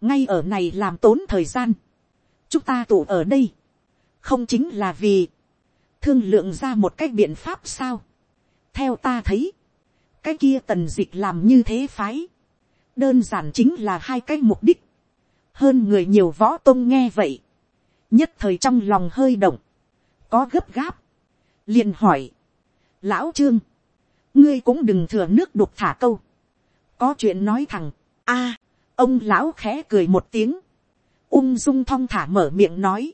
ngay ở này làm tốn thời gian, chúng ta tụ ở đây, không chính là vì, thương lượng ra một cái biện pháp sao, theo ta thấy, cái kia tần dịch làm như thế phái, đơn giản chính là hai cái mục đích, hơn người nhiều võ tôn nghe vậy, nhất thời trong lòng hơi động, có gấp gáp, liền hỏi, lão trương, ngươi cũng đừng thừa nước đục thả câu, có chuyện nói thẳng, a, ông lão khẽ cười một tiếng, ung dung thong thả mở miệng nói,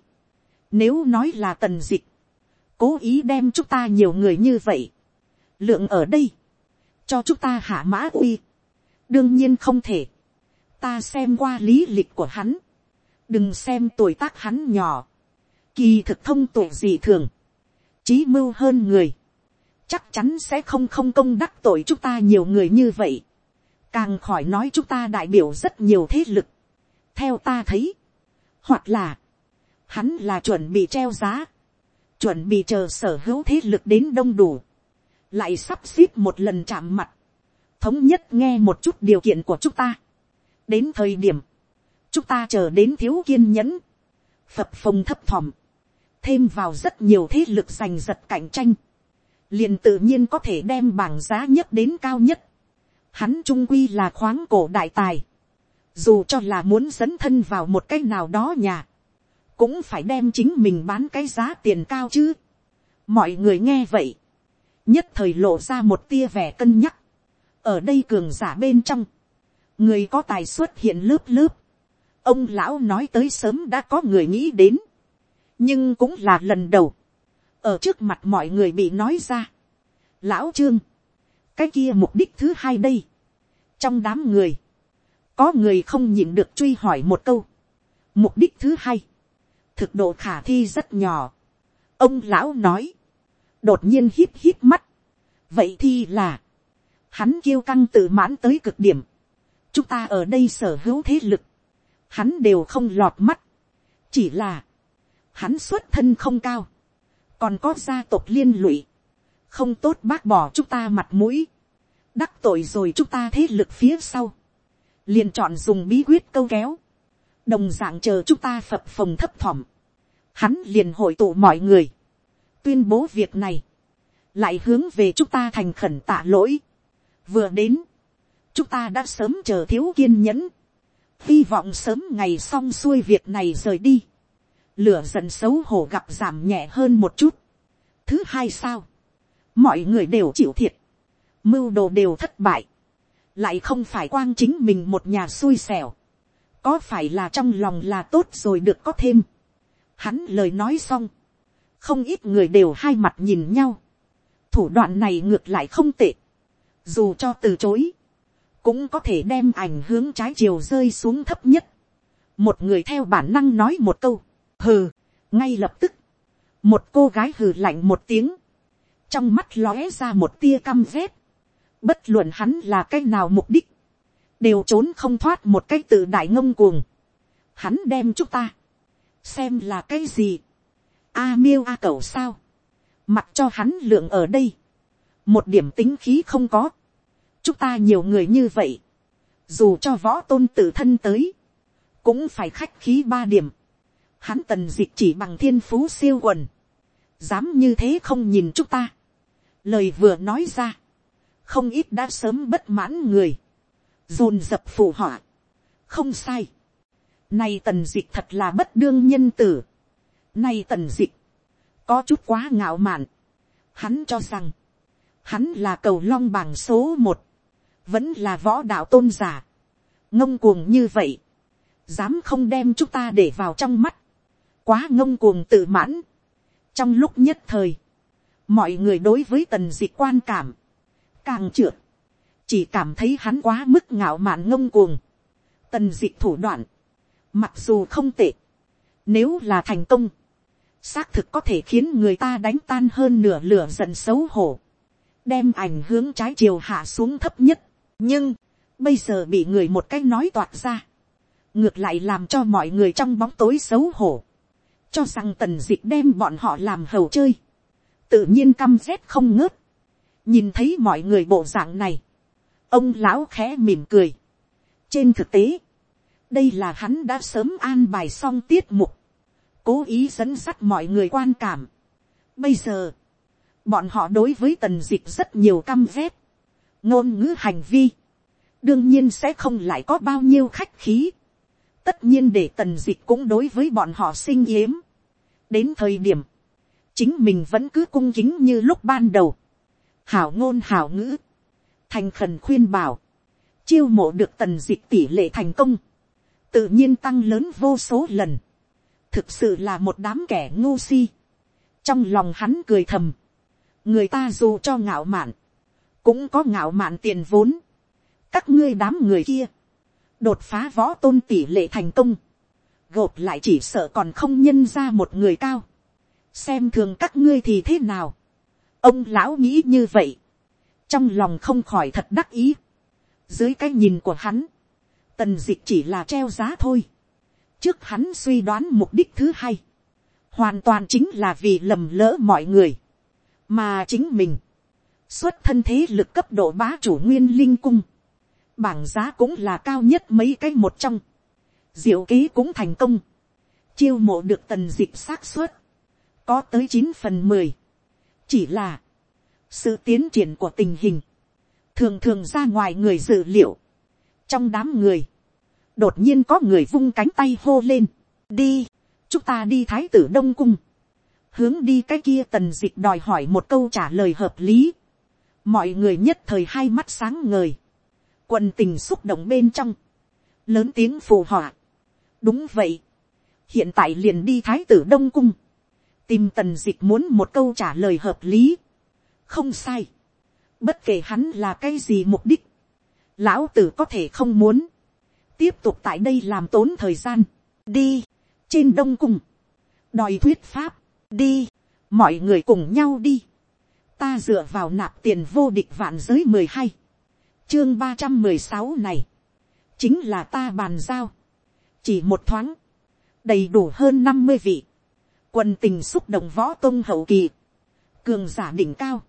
nếu nói là tần dịch, cố ý đem chúng ta nhiều người như vậy, lượng ở đây, cho chúng ta hạ mã uy, đương nhiên không thể, ta xem qua lý lịch của hắn, đừng xem tuổi tác hắn nhỏ, kỳ thực thông tuổi gì thường, trí mưu hơn người, chắc chắn sẽ không không công đắc tội chúng ta nhiều người như vậy, càng khỏi nói chúng ta đại biểu rất nhiều thế lực, theo ta thấy, hoặc là, hắn là chuẩn bị treo giá, chuẩn bị chờ sở hữu thế lực đến đông đủ, lại sắp xếp một lần chạm mặt, thống nhất nghe một chút điều kiện của chúng ta. đến thời điểm, chúng ta chờ đến thiếu kiên nhẫn, phập phồng thấp thỏm, thêm vào rất nhiều thế lực giành giật cạnh tranh, liền tự nhiên có thể đem bảng giá nhất đến cao nhất. Hắn trung quy là khoáng cổ đại tài, dù cho là muốn dẫn thân vào một cái nào đó nhà, cũng phải đem chính mình bán cái giá tiền cao chứ. mọi người nghe vậy, nhất thời lộ ra một tia vẻ cân nhắc, ở đây cường giả bên trong, người có tài xuất hiện lớp lớp, ông lão nói tới sớm đã có người nghĩ đến, nhưng cũng là lần đầu, ở trước mặt mọi người bị nói ra. lão trương, cái kia mục đích thứ hai đây, trong đám người, có người không nhịn được truy hỏi một câu, mục đích thứ hai, thực độ khả thi rất nhỏ, ông lão nói, đột nhiên hít hít mắt, vậy thì là, hắn kiêu căng tự mãn tới cực điểm, chúng ta ở đây sở hữu thế lực, hắn đều không lọt mắt, chỉ là, hắn xuất thân không cao, còn có gia tộc liên lụy, không tốt bác bỏ chúng ta mặt mũi, đắc tội rồi chúng ta thế lực phía sau, liền chọn dùng bí quyết câu kéo, đồng d ạ n g chờ chúng ta phập phồng thấp thỏm, hắn liền hội tụ mọi người, tuyên bố việc này, lại hướng về chúng ta thành khẩn tạ lỗi, vừa đến, chúng ta đã sớm chờ thiếu kiên nhẫn, hy vọng sớm ngày xong xuôi việc này rời đi, lửa dần xấu hổ gặp giảm nhẹ hơn một chút. thứ hai sao, mọi người đều chịu thiệt, mưu đồ đều thất bại, lại không phải quang chính mình một nhà xui xẻo, có phải là trong lòng là tốt rồi được có thêm. Hắn lời nói xong, không ít người đều hai mặt nhìn nhau, thủ đoạn này ngược lại không tệ, dù cho từ chối, cũng có thể đem ảnh hướng trái chiều rơi xuống thấp nhất. một người theo bản năng nói một câu, hừ, ngay lập tức, một cô gái hừ lạnh một tiếng, trong mắt lóe ra một tia căm rét, bất luận hắn là cái nào mục đích, đều trốn không thoát một cái tự đại ngông cuồng, hắn đem chúng ta, xem là cái gì, a miêu a cầu sao, mặc cho hắn lượng ở đây, một điểm tính khí không có, chúng ta nhiều người như vậy, dù cho võ tôn tự thân tới, cũng phải khách khí ba điểm, hắn tần dịch chỉ bằng thiên phú siêu quần, dám như thế không nhìn chúng ta lời vừa nói ra, không ít đã sớm bất mãn người, dồn dập phù họa, không sai. nay tần dịch thật là bất đương nhân tử. nay tần dịch, có chút quá ngạo mạn. Hắn cho rằng, hắn là cầu long bảng số một, vẫn là võ đạo tôn giả. ngông cuồng như vậy, dám không đem chúng ta để vào trong mắt quá ngông cuồng tự mãn. trong lúc nhất thời, mọi người đối với tần dịch quan cảm, càng trượt, chỉ cảm thấy hắn quá mức ngạo mạn ngông cuồng. tần dịch thủ đoạn, mặc dù không tệ, nếu là thành công, xác thực có thể khiến người ta đánh tan hơn nửa lửa giận xấu hổ, đem ảnh hướng trái chiều hạ xuống thấp nhất. nhưng, bây giờ bị người một cái nói toạc ra, ngược lại làm cho mọi người trong bóng tối xấu hổ. Cho rằng tần d ị c h đem bọn họ làm hầu chơi, tự nhiên căm rét không ngớt, nhìn thấy mọi người bộ dạng này, ông lão khẽ mỉm cười. trên thực tế, đây là hắn đã sớm an bài xong tiết mục, cố ý dẫn dắt mọi người quan cảm. bây giờ, bọn họ đối với tần d ị c h rất nhiều căm rét, ngôn ngữ hành vi, đương nhiên sẽ không lại có bao nhiêu khách khí. tất nhiên để tần d ị c h cũng đối với bọn họ sinh yếm. đến thời điểm, chính mình vẫn cứ cung kính như lúc ban đầu, hảo ngôn hảo ngữ, thành khẩn khuyên bảo, chiêu mộ được tần dịch tỷ lệ thành công, tự nhiên tăng lớn vô số lần, thực sự là một đám kẻ ngu si, trong lòng hắn cười thầm, người ta dù cho ngạo mạn, cũng có ngạo mạn tiền vốn, các ngươi đám người kia, đột phá võ tôn tỷ lệ thành công, gộp lại chỉ sợ còn không nhân ra một người cao, xem thường các ngươi thì thế nào, ông lão nghĩ như vậy, trong lòng không khỏi thật đắc ý. dưới cái nhìn của hắn, tần d ị c h chỉ là treo giá thôi. trước hắn suy đoán mục đích thứ hai, hoàn toàn chính là vì lầm lỡ mọi người, mà chính mình, xuất thân thế lực cấp độ bá chủ nguyên linh cung, bảng giá cũng là cao nhất mấy cái một trong, diệu kế cũng thành công, chiêu mộ được tần d ị c h xác suất, có tới chín phần mười, chỉ là, sự tiến triển của tình hình, thường thường ra ngoài người dự liệu. trong đám người, đột nhiên có người vung cánh tay hô lên, đi, chúng ta đi thái tử đông cung, hướng đi cái kia tần dịch đòi hỏi một câu trả lời hợp lý, mọi người nhất thời hai mắt sáng ngời, quần tình xúc động bên trong, lớn tiếng phù họa. đúng vậy, hiện tại liền đi thái tử đông cung, tìm tần dịch muốn một câu trả lời hợp lý, không sai. Bất kể hắn là cái gì mục đích. Lão tử có thể không muốn. Tiếp tục tại đây làm tốn thời gian. Đi. Trên đông cung. Đòi thuyết pháp. Đi. Mọi người cùng nhau đi. Ta dựa vào nạp tiền vô địch vạn giới mười hai Chương ba trăm mười sáu này. Chính là ta bàn giao. Chỉ một thoáng. Đầy đủ hơn năm mươi vị. Quần tình xúc động võ tôn hậu kỳ. Cường giả đỉnh cao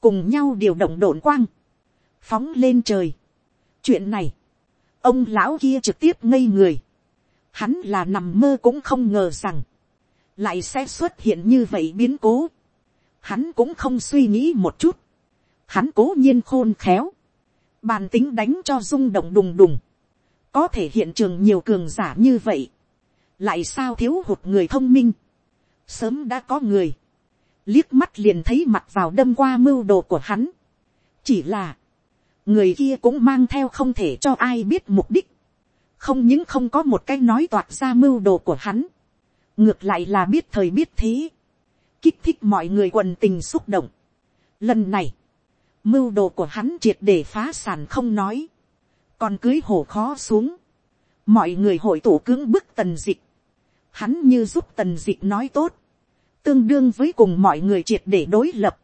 cùng nhau điều động đồn quang, phóng lên trời. chuyện này, ông lão kia trực tiếp ngây người, hắn là nằm mơ cũng không ngờ rằng, lại sẽ xuất hiện như vậy biến cố. Hắn cũng không suy nghĩ một chút, hắn cố nhiên khôn khéo, bàn tính đánh cho rung động đùng đùng, có thể hiện trường nhiều cường giả như vậy, lại sao thiếu hụt người thông minh, sớm đã có người, liếc mắt liền thấy mặt vào đâm qua mưu đồ của hắn. chỉ là, người kia cũng mang theo không thể cho ai biết mục đích, không những không có một cái nói toạc ra mưu đồ của hắn, ngược lại là biết thời biết thế, kích thích mọi người quần tình xúc động. Lần này, mưu đồ của hắn triệt để phá sản không nói, còn cưới hổ khó xuống, mọi người hội tổ cưỡng bức tần dịch, hắn như giúp tần dịch nói tốt, tương đương với cùng mọi người triệt để đối lập.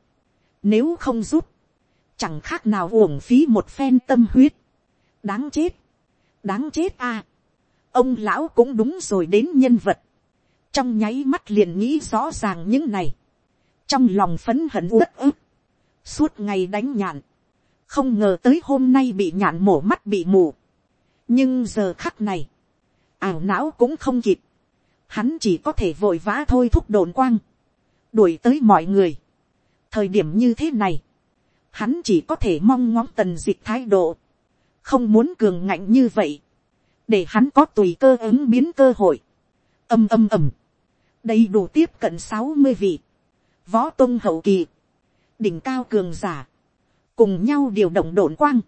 Nếu không giúp, chẳng khác nào uổng phí một phen tâm huyết. Đáng chết, đáng chết a. Ông lão cũng đúng rồi đến nhân vật. Trong nháy mắt liền nghĩ rõ ràng những này. Trong lòng phấn hận uất ức. Suốt ngày đánh nhạn. Không ngờ tới hôm nay bị nhạn mổ mắt bị mù. Nhưng giờ khắc này. Ảo não cũng không kịp hắn chỉ có thể vội vã thôi thúc đồn quang. Đuổi tới mọi người. thời điểm như thế này, hắn chỉ có thể mong ngóng tần dịch thái độ, không muốn cường ngạnh như vậy, để hắn có tùy cơ ứng biến cơ hội. âm âm ầm, đầy đủ tiếp cận sáu mươi vị, võ tôn hậu kỳ, đỉnh cao cường giả, cùng nhau điều động đồn quang,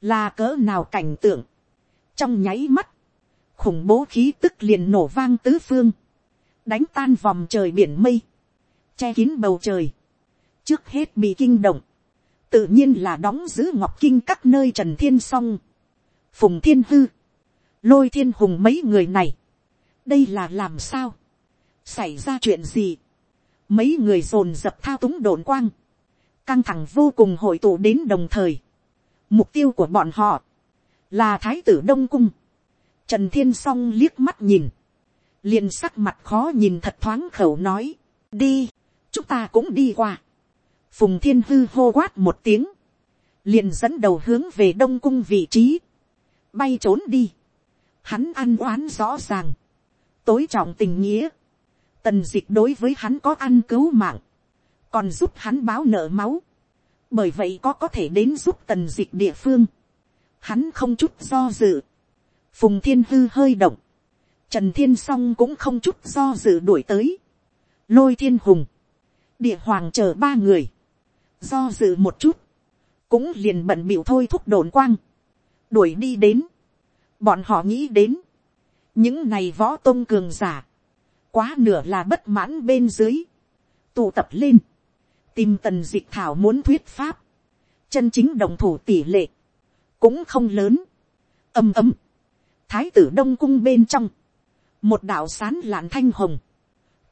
là cỡ nào cảnh tượng, trong nháy mắt, khủng bố khí tức liền nổ vang tứ phương, đánh tan vòng trời biển mây, che kín bầu trời, trước hết bị kinh động, tự nhiên là đóng giữ ngọc kinh các nơi trần thiên s o n g phùng thiên hư, lôi thiên hùng mấy người này, đây là làm sao, xảy ra chuyện gì, mấy người dồn dập thao túng đồn quang, căng thẳng vô cùng hội tụ đến đồng thời, mục tiêu của bọn họ, là thái tử đông cung, trần thiên song liếc mắt nhìn, liền sắc mặt khó nhìn thật thoáng khẩu nói, đi, chúng ta cũng đi qua. phùng thiên hư hô quát một tiếng, liền dẫn đầu hướng về đông cung vị trí, bay trốn đi, hắn ăn oán rõ ràng, tối trọng tình nghĩa, tần dịch đối với hắn có ăn cứu mạng, còn giúp hắn báo nợ máu, bởi vậy có có thể đến giúp tần dịch địa phương, hắn không chút do dự, phùng thiên hư hơi động, trần thiên s o n g cũng không chút do dự đuổi tới, lôi thiên hùng, địa hoàng chờ ba người, do dự một chút, cũng liền bận bịu thôi thúc đồn quang, đuổi đi đến, bọn họ nghĩ đến, những này võ tôn cường giả, quá nửa là bất mãn bên dưới, tụ tập lên, tìm tần dịch thảo muốn thuyết pháp, chân chính đồng thủ tỷ lệ, cũng không lớn, ầm ầm, thái tử đông cung bên trong, một đạo sán lạn thanh hồng,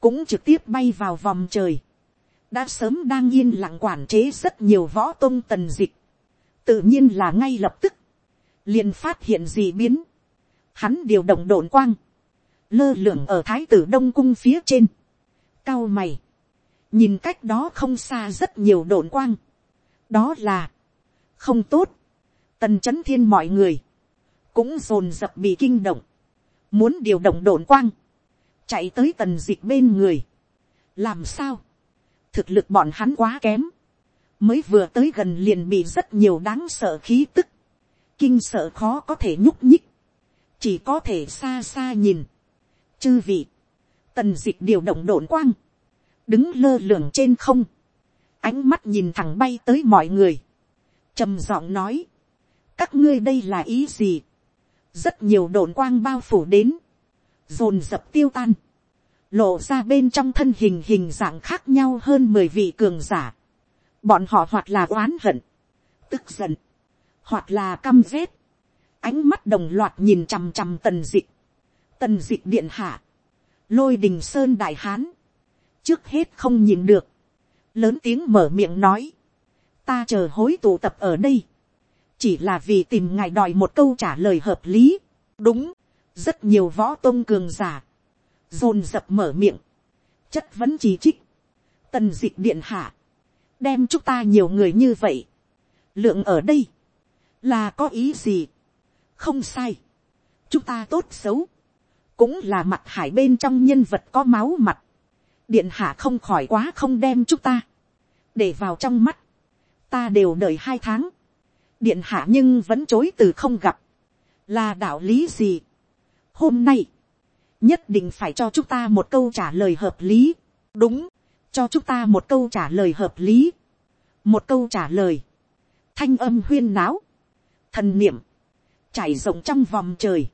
cũng trực tiếp bay vào vòng trời, đã sớm đang yên lặng quản chế rất nhiều võ tôn tần dịch, tự nhiên là ngay lập tức, liền phát hiện gì biến, hắn điều động đồn quang, lơ lửng ở thái tử đông cung phía trên, cao mày, nhìn cách đó không xa rất nhiều đồn quang, đó là, không tốt, tần c h ấ n thiên mọi người, cũng dồn dập bị kinh động, muốn điều động đồn quang, chạy tới tần dịch bên người, làm sao, thực lực bọn hắn quá kém, mới vừa tới gần liền bị rất nhiều đáng sợ khí tức, kinh sợ khó có thể nhúc nhích, chỉ có thể xa xa nhìn, chư vị, tần dịch điều động đồn quang, đứng lơ lửng trên không, ánh mắt nhìn thẳng bay tới mọi người, trầm giọng nói, các ngươi đây là ý gì, rất nhiều đồn quang bao phủ đến, dồn dập tiêu tan, lộ ra bên trong thân hình hình dạng khác nhau hơn mười vị cường giả, bọn họ hoặc là oán hận, tức giận, hoặc là căm rét, ánh mắt đồng loạt nhìn chằm chằm tần dịch, tần dịch điện hạ, lôi đình sơn đại hán, trước hết không nhìn được, lớn tiếng mở miệng nói, ta chờ hối tụ tập ở đây, chỉ là vì tìm ngài đòi một câu trả lời hợp lý, đúng, rất nhiều võ tôn cường giả, dồn dập mở miệng, chất vấn chỉ trích, tần d ị c h điện hạ, đem chúng ta nhiều người như vậy, lượng ở đây, là có ý gì, không sai, chúng ta tốt xấu, cũng là mặt hải bên trong nhân vật có máu mặt, điện hạ không khỏi quá không đem chúng ta, để vào trong mắt, ta đều đợi hai tháng, điện hạ nhưng vẫn chối từ không gặp, là đạo lý gì. hôm nay, nhất định phải cho chúng ta một câu trả lời hợp lý, đúng, cho chúng ta một câu trả lời hợp lý, một câu trả lời, thanh âm huyên náo, thần niệm, trải rộng trong vòng trời,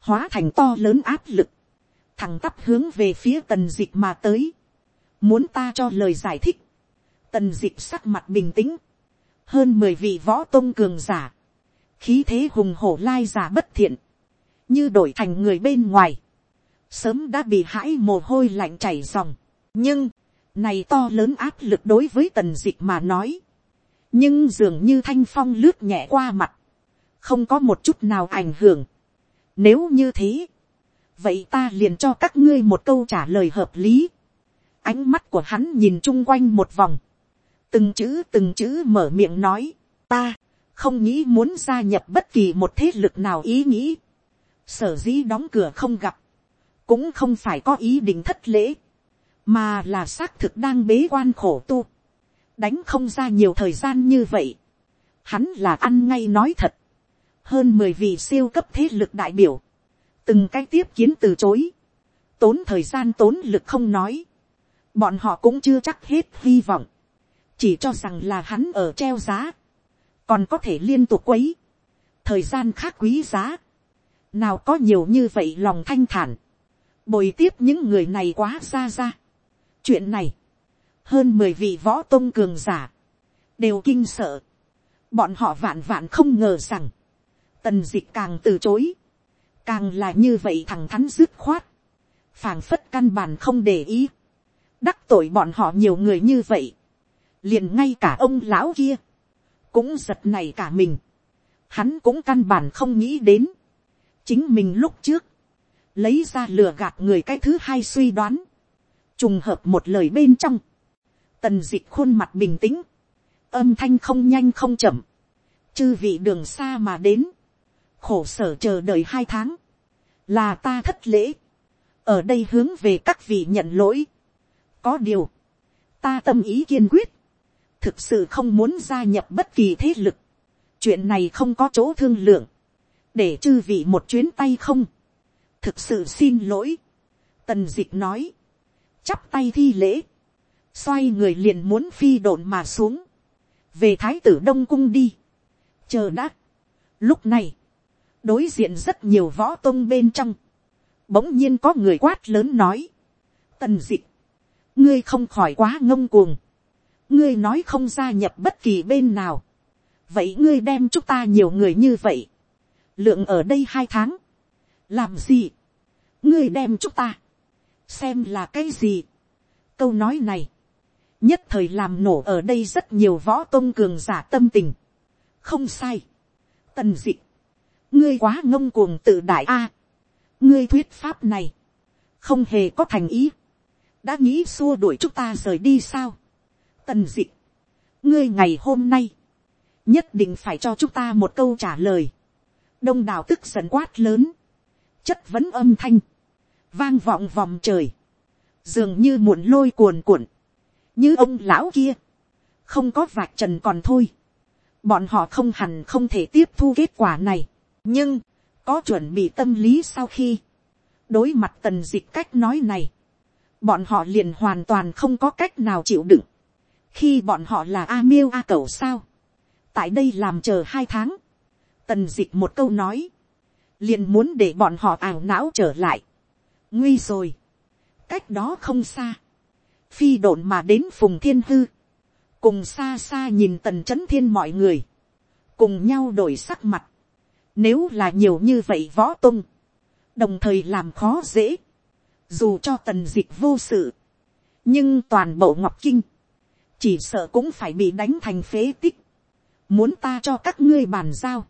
hóa thành to lớn áp lực, thằng tắp hướng về phía tần dịch mà tới, muốn ta cho lời giải thích, tần dịch sắc mặt bình tĩnh, hơn mười vị võ tôn cường giả, khí thế hùng hổ lai giả bất thiện, như đổi thành người bên ngoài, sớm đã bị hãi mồ hôi lạnh chảy dòng, nhưng, này to lớn áp lực đối với tần dịch mà nói, nhưng dường như thanh phong lướt nhẹ qua mặt, không có một chút nào ảnh hưởng, nếu như thế, vậy ta liền cho các ngươi một câu trả lời hợp lý. Ánh mắt của hắn nhìn chung quanh một vòng. Từng chữ từng chữ mở miệng nói. Ta, không nghĩ muốn gia nhập bất kỳ một thế lực nào ý nghĩ. Sở dĩ đóng cửa không gặp. Cũng không phải có ý định thất lễ. Mà là xác thực đang bế quan khổ tu. Đánh không ra nhiều thời gian như vậy. Hắn là ăn ngay nói thật hơn mười vị siêu cấp thế lực đại biểu, từng cái tiếp kiến từ chối, tốn thời gian tốn lực không nói, bọn họ cũng chưa chắc hết hy vọng, chỉ cho rằng là hắn ở treo giá, còn có thể liên tục quấy, thời gian khác quý giá, nào có nhiều như vậy lòng thanh thản, bồi tiếp những người này quá xa ra. chuyện này, hơn mười vị võ tôn cường giả, đều kinh sợ, bọn họ vạn vạn không ngờ rằng, tần dịch càng từ chối, càng là như vậy thẳng thắn dứt khoát, phảng phất căn bản không để ý, đắc tội bọn họ nhiều người như vậy, liền ngay cả ông lão kia, cũng giật này cả mình, hắn cũng căn bản không nghĩ đến, chính mình lúc trước, lấy ra lừa gạt người cái thứ hai suy đoán, trùng hợp một lời bên trong, tần d ị c h khuôn mặt bình tĩnh, âm thanh không nhanh không chậm, chư vị đường xa mà đến, khổ sở chờ đợi hai tháng, là ta thất lễ, ở đây hướng về các vị nhận lỗi. có điều, ta tâm ý kiên quyết, thực sự không muốn gia nhập bất kỳ thế lực, chuyện này không có chỗ thương lượng, để chư vị một chuyến tay không, thực sự xin lỗi, tần dịch nói, chắp tay thi lễ, xoay người liền muốn phi độn mà xuống, về thái tử đông cung đi, chờ đã. Lúc này, đối diện rất nhiều võ tôn bên trong, bỗng nhiên có người quát lớn nói, tần dịch, ngươi không khỏi quá ngông cuồng, ngươi nói không gia nhập bất kỳ bên nào, vậy ngươi đem chúng ta nhiều người như vậy, lượng ở đây hai tháng, làm gì, ngươi đem chúng ta, xem là cái gì. câu nói này, nhất thời làm nổ ở đây rất nhiều võ tôn cường giả tâm tình. không sai, tần dị, ngươi quá ngông cuồng tự đại a. ngươi thuyết pháp này, không hề có thành ý, đã nghĩ xua đuổi chúng ta rời đi sao tần d ngươi ngày hôm nay, nhất định phải cho chúng ta một câu trả lời. đông đào tức giận quát lớn, chất vấn âm thanh, vang vọng vòng trời, dường như muộn lôi cuồn cuộn, như ông lão kia, không có vạch trần còn thôi, bọn họ không hẳn không thể tiếp thu kết quả này, nhưng, có chuẩn bị tâm lý sau khi, đối mặt tần dịch cách nói này, bọn họ liền hoàn toàn không có cách nào chịu đựng, khi bọn họ là a miêu a cầu sao, tại đây làm chờ hai tháng, tần dịch một câu nói, liền muốn để bọn họ ảo não trở lại, nguy rồi, cách đó không xa, phi độn mà đến phùng thiên hư, cùng xa xa nhìn tần c h ấ n thiên mọi người, cùng nhau đổi sắc mặt, nếu là nhiều như vậy võ tung, đồng thời làm khó dễ, dù cho tần dịch vô sự, nhưng toàn bộ ngọc kinh, chỉ sợ cũng phải bị đánh thành phế tích, muốn ta cho các ngươi bàn giao,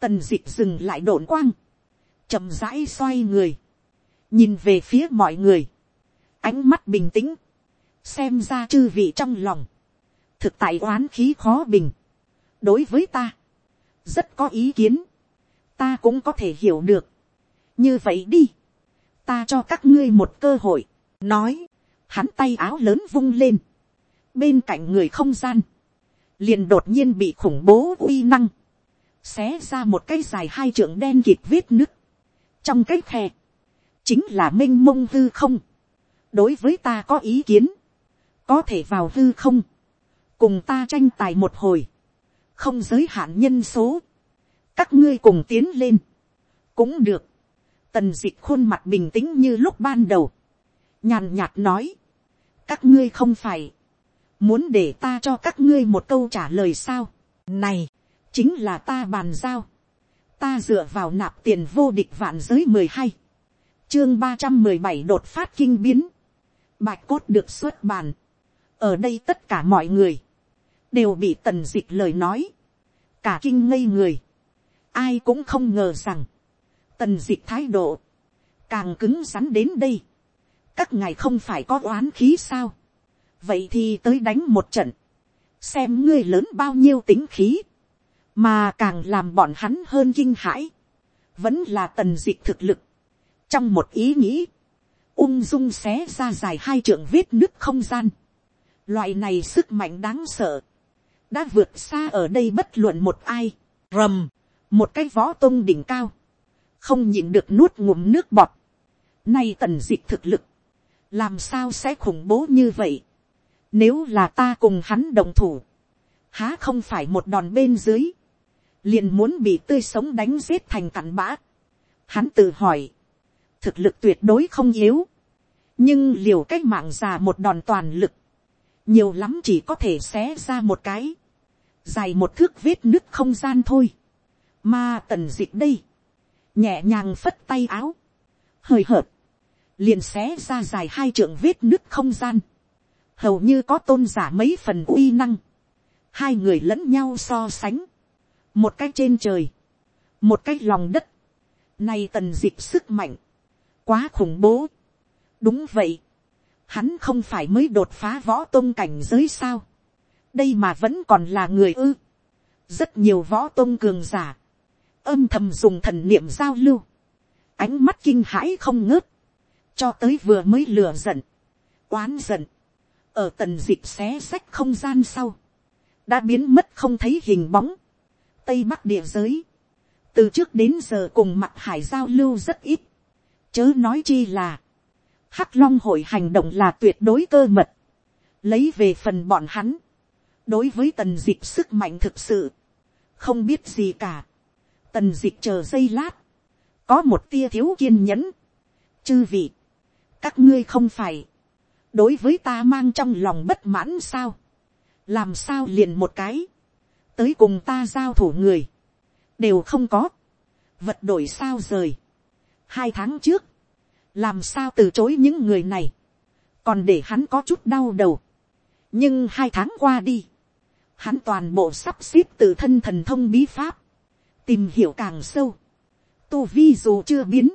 tần dịch dừng lại đổn quang, chậm rãi xoay người, nhìn về phía mọi người, ánh mắt bình tĩnh, xem ra chư vị trong lòng, thực tại oán khí khó bình, đối với ta, rất có ý kiến, ta cũng có thể hiểu được, như vậy đi, ta cho các ngươi một cơ hội, nói, hắn tay áo lớn vung lên, bên cạnh người không gian, liền đột nhiên bị khủng bố uy năng, xé ra một cái dài hai trượng đen kịt vết nứt, trong cái khe, chính là m i n h mông hư không. đối với ta có ý kiến, có thể vào hư không, cùng ta tranh tài một hồi, không giới hạn nhân số, các ngươi cùng tiến lên, cũng được, tần d ị c h khuôn mặt bình tĩnh như lúc ban đầu, nhàn nhạt nói, các ngươi không phải, muốn để ta cho các ngươi một câu trả lời sao, này, chính là ta bàn giao, ta dựa vào nạp tiền vô địch vạn giới mười hai, chương ba trăm mười bảy đột phát kinh biến, bạch cốt được xuất bàn, ở đây tất cả mọi người, đều bị tần d ị c h lời nói, cả kinh ngây người, ai cũng không ngờ rằng, tần d ị c h thái độ, càng cứng rắn đến đây, các ngài không phải có oán khí sao, vậy thì tới đánh một trận, xem ngươi lớn bao nhiêu tính khí, mà càng làm bọn hắn hơn kinh hãi, vẫn là tần d ị thực lực, trong một ý nghĩ, ung dung xé ra dài hai trượng vết nứt không gian. Loại này sức mạnh đáng sợ, đã vượt xa ở đây bất luận một ai, rầm, một cái võ tôn đỉnh cao, không nhịn được nuốt ngụm nước bọt. Nay tần dịch thực lực, làm sao sẽ khủng bố như vậy. Nếu là ta cùng hắn đồng thủ, há không phải một đòn bên dưới, liền muốn bị tươi sống đánh giết thành cặn bã. Hắn tự hỏi, thực lực tuyệt đối không yếu, nhưng liều cách mạng già một đòn toàn lực, nhiều lắm chỉ có thể xé ra một cái, dài một thước vết nứt không gian thôi, mà tần d ị c h đây, nhẹ nhàng phất tay áo, hời hợt, liền xé ra dài hai trượng vết nứt không gian, hầu như có tôn giả mấy phần uy năng, hai người lẫn nhau so sánh, một cái trên trời, một cái lòng đất, này tần dịp sức mạnh, quá khủng bố. đúng vậy, hắn không phải mới đột phá võ tôn cảnh giới sao, đây mà vẫn còn là người ư. rất nhiều võ tôn cường giả, âm thầm dùng thần niệm giao lưu, ánh mắt kinh hãi không ngớt, cho tới vừa mới lửa giận, oán giận, ở tần dịch xé sách không gian sau, đã biến mất không thấy hình bóng, tây bắc địa giới, từ trước đến giờ cùng mặt hải giao lưu rất ít, chớ nói chi là, hắc long hội hành động là tuyệt đối cơ mật, lấy về phần bọn hắn, đối với tần dịch sức mạnh thực sự, không biết gì cả, tần dịch chờ giây lát, có một tia thiếu kiên nhẫn, chư vị, các ngươi không phải, đối với ta mang trong lòng bất mãn sao, làm sao liền một cái, tới cùng ta giao thủ người, đều không có, vật đổi sao rời, hai tháng trước, làm sao từ chối những người này, còn để hắn có chút đau đầu, nhưng hai tháng qua đi, hắn toàn bộ sắp xếp từ thân thần thông bí pháp, tìm hiểu càng sâu, tu vi dù chưa biến,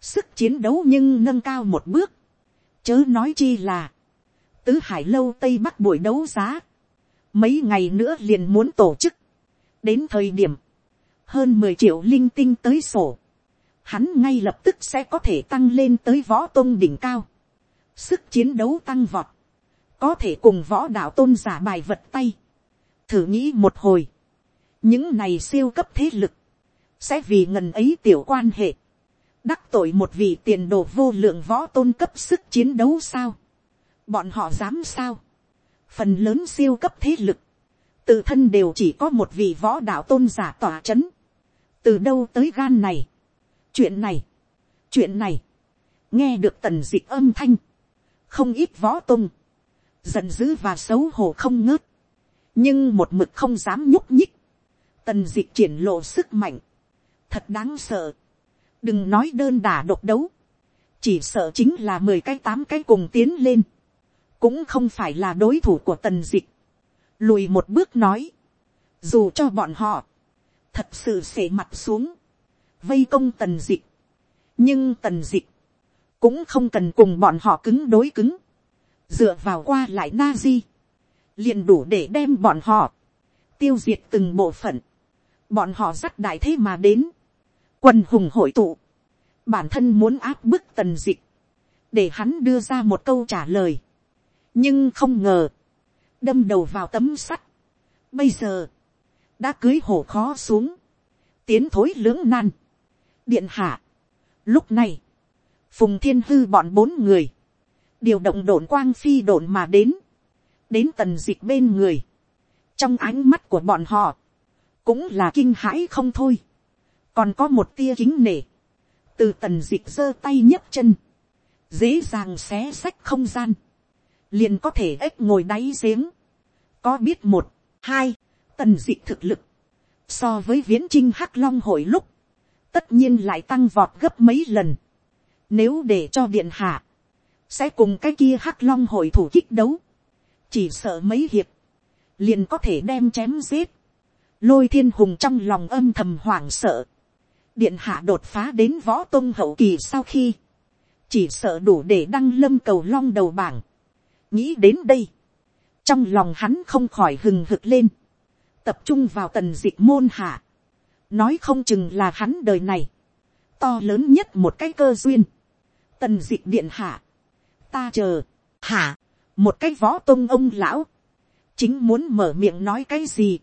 sức chiến đấu nhưng nâng cao một bước, chớ nói chi là, tứ hải lâu tây bắc buổi đấu giá, mấy ngày nữa liền muốn tổ chức, đến thời điểm, hơn mười triệu linh tinh tới sổ, hắn ngay lập tức sẽ có thể tăng lên tới võ tôn đỉnh cao, sức chiến đấu tăng vọt, có thể cùng võ đạo tôn giả bài vật tay, thử nghĩ một hồi, những này siêu cấp thế lực, sẽ vì ngần ấy tiểu quan hệ, đắc tội một vị tiền đồ vô lượng võ tôn cấp sức chiến đấu sao, bọn họ dám sao, phần lớn siêu cấp thế lực, tự thân đều chỉ có một vị võ đạo tôn giả tỏa c h ấ n từ đâu tới gan này, chuyện này, chuyện này, nghe được tần d ị c h âm thanh, không ít võ tôn, giận dữ và xấu hổ không ngớt, nhưng một mực không dám nhúc nhích, tần d ị c h triển lộ sức mạnh, thật đáng sợ, đừng nói đơn đả độc đấu, chỉ sợ chính là mười cái tám cái cùng tiến lên, cũng không phải là đối thủ của tần dịch, lùi một bước nói, dù cho bọn họ, thật sự xể mặt xuống, vây công tần dịch, nhưng tần dịch, cũng không cần cùng bọn họ cứng đối cứng, dựa vào qua lại na di, liền đủ để đem bọn họ, tiêu diệt từng bộ phận, bọn họ dắt đại thế mà đến, quần hùng hội tụ, bản thân muốn áp bức tần dịch, để hắn đưa ra một câu trả lời, nhưng không ngờ, đâm đầu vào tấm sắt. Bây giờ, đã cưới hổ khó xuống, tiến thối lưỡng nan. Điện hạ, lúc này, phùng thiên hư bọn bốn người, điều động đồn quang phi đồn mà đến, đến tần dịch bên người, trong ánh mắt của bọn họ, cũng là kinh hãi không thôi, còn có một tia kính nể, từ tần dịch giơ tay nhấc chân, dễ dàng xé sách không gian, liền có thể ếch ngồi đáy giếng, có biết một, hai, tần dịch thực lực, so với viễn trinh hắc long hội lúc, tất nhiên lại tăng vọt gấp mấy lần. Nếu để cho điện hạ, sẽ cùng cái kia hắc long hội thủ kích đấu, chỉ sợ mấy hiệp, liền có thể đem chém giết. Lôi thiên hùng trong lòng âm thầm hoảng sợ. Điện hạ đột phá đến võ tôn hậu kỳ sau khi, chỉ sợ đủ để đăng lâm cầu long đầu bảng. nghĩ đến đây, trong lòng hắn không khỏi hừng hực lên, tập trung vào tần dịch môn hạ, nói không chừng là hắn đời này, to lớn nhất một cái cơ duyên, tần dịch điện hạ, ta chờ, hả, một cái võ tôn ông lão, chính muốn mở miệng nói cái gì,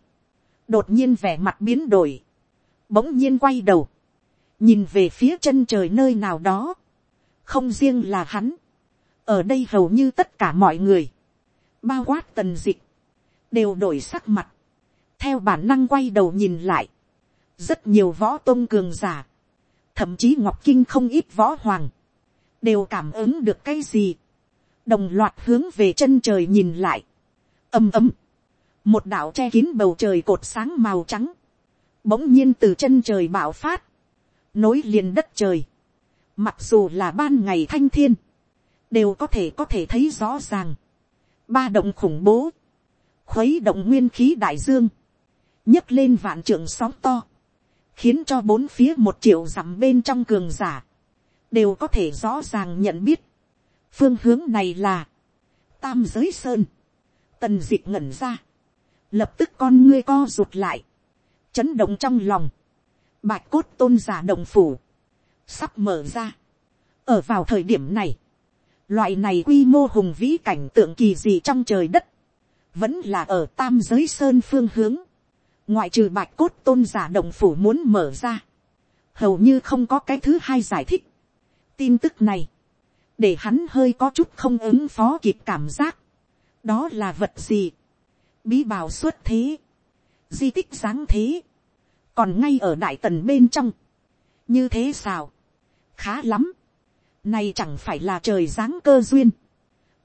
đột nhiên vẻ mặt biến đổi, bỗng nhiên quay đầu, nhìn về phía chân trời nơi nào đó, không riêng là hắn, ở đây hầu như tất cả mọi người, bao quát tần dịch, đều đổi sắc mặt, theo bản năng quay đầu nhìn lại, rất nhiều võ tôn cường giả, thậm chí ngọc kinh không ít võ hoàng, đều cảm ứng được cái gì, đồng loạt hướng về chân trời nhìn lại, ầm ầm, một đạo che kín bầu trời cột sáng màu trắng, bỗng nhiên từ chân trời bạo phát, nối liền đất trời, mặc dù là ban ngày thanh thiên, đều có thể có thể thấy rõ ràng, ba động khủng bố, khuấy động nguyên khí đại dương, nhấc lên vạn trượng sóng to, khiến cho bốn phía một triệu dặm bên trong cường giả, đều có thể rõ ràng nhận biết, phương hướng này là, tam giới sơn, tần d ị c h ngẩn ra, lập tức con ngươi co rụt lại, chấn động trong lòng, bạch cốt tôn giả động phủ, sắp mở ra. ở vào thời điểm này, loại này quy mô hùng vĩ cảnh tượng kỳ dị trong trời đất, vẫn là ở tam giới sơn phương hướng, ngoại trừ bạch cốt tôn giả động phủ muốn mở ra, hầu như không có cái thứ hai giải thích. tin tức này, để hắn hơi có chút không ứng phó kịp cảm giác, đó là vật gì, bí bảo xuất thế, di tích sáng thế, còn ngay ở đại tần bên trong, như thế sao, khá lắm, này chẳng phải là trời giáng cơ duyên,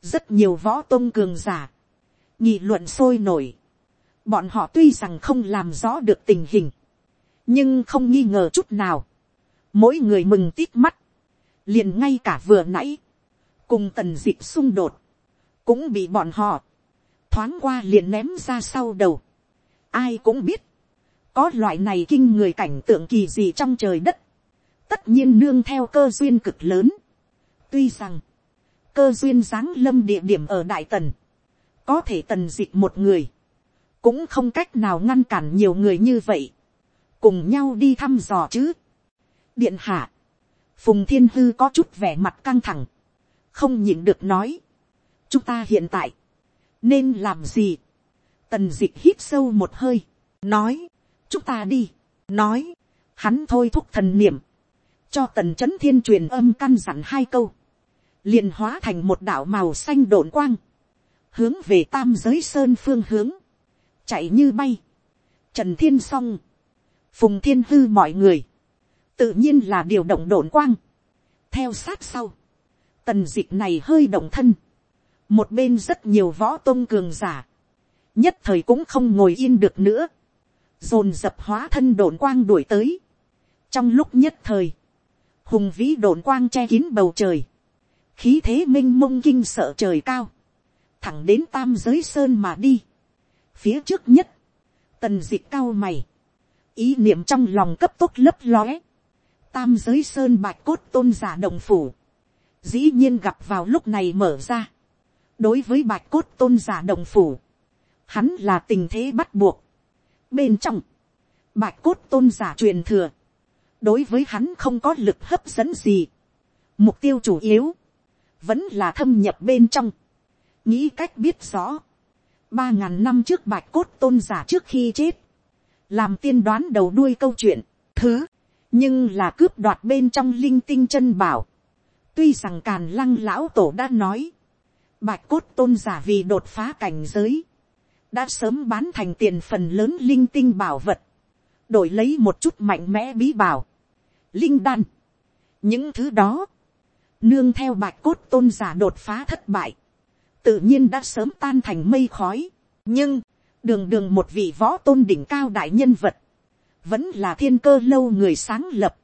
rất nhiều võ tôn cường giả, nghị luận sôi nổi, bọn họ tuy rằng không làm rõ được tình hình, nhưng không nghi ngờ chút nào, mỗi người mừng tít mắt, liền ngay cả vừa nãy, cùng tần d ị c h xung đột, cũng bị bọn họ, thoáng qua liền ném ra sau đầu. ai cũng biết, có loại này kinh người cảnh tượng kỳ gì trong trời đất, tất nhiên nương theo cơ duyên cực lớn. tuy rằng, cơ duyên giáng lâm địa điểm ở đại tần, có thể tần d ị c h một người, cũng không cách nào ngăn cản nhiều người như vậy, cùng nhau đi thăm dò chứ. điện hạ, phùng thiên hư có chút vẻ mặt căng thẳng, không nhịn được nói, chúng ta hiện tại, nên làm gì, tần d ị c h hít sâu một hơi, nói, chúng ta đi, nói, hắn thôi thúc thần niệm, cho tần c h ấ n thiên truyền âm căn dặn hai câu, liền hóa thành một đạo màu xanh đồn quang, hướng về tam giới sơn phương hướng, chạy như bay, trần thiên s o n g phùng thiên hư mọi người, tự nhiên là điều động đồn quang, theo sát sau, tần dịch này hơi động thân, một bên rất nhiều võ tôn cường giả, nhất thời cũng không ngồi yên được nữa, dồn dập hóa thân đồn quang đuổi tới, trong lúc nhất thời, hùng vĩ đồn quang che kín bầu trời, khí thế m i n h mông kinh sợ trời cao, thẳng đến tam giới sơn mà đi, phía trước nhất, tần dịch cao mày, ý niệm trong lòng cấp tốc lấp lóe, tam giới sơn bạch cốt tôn giả đồng phủ, dĩ nhiên gặp vào lúc này mở ra. đối với bạch cốt tôn giả đồng phủ, hắn là tình thế bắt buộc bên trong, bạch cốt tôn giả truyền thừa, đối với hắn không có lực hấp dẫn gì. mục tiêu chủ yếu, vẫn là thâm nhập bên trong, nghĩ cách biết rõ. ba ngàn năm trước bạch cốt tôn giả trước khi chết, làm tiên đoán đầu đuôi câu chuyện, thứ, nhưng là cướp đoạt bên trong linh tinh chân bảo, Tuy rằng càn lăng lão tổ đã nói. Bạch cốt tôn giả vì đột phá cảnh giới. Đã sớm bán thành tiền phần lớn linh tinh bảo vật. Đổi lấy một chút mạnh mẽ bí bảo. Linh đan. Những thứ đó. Nương theo bạch cốt tôn giả đột phá thất bại. Tự nhiên đã sớm tan thành mây khói. Nhưng. Đường đường một vị võ tôn đỉnh cao đại nhân vật. Vẫn là thiên cơ lâu người sáng lập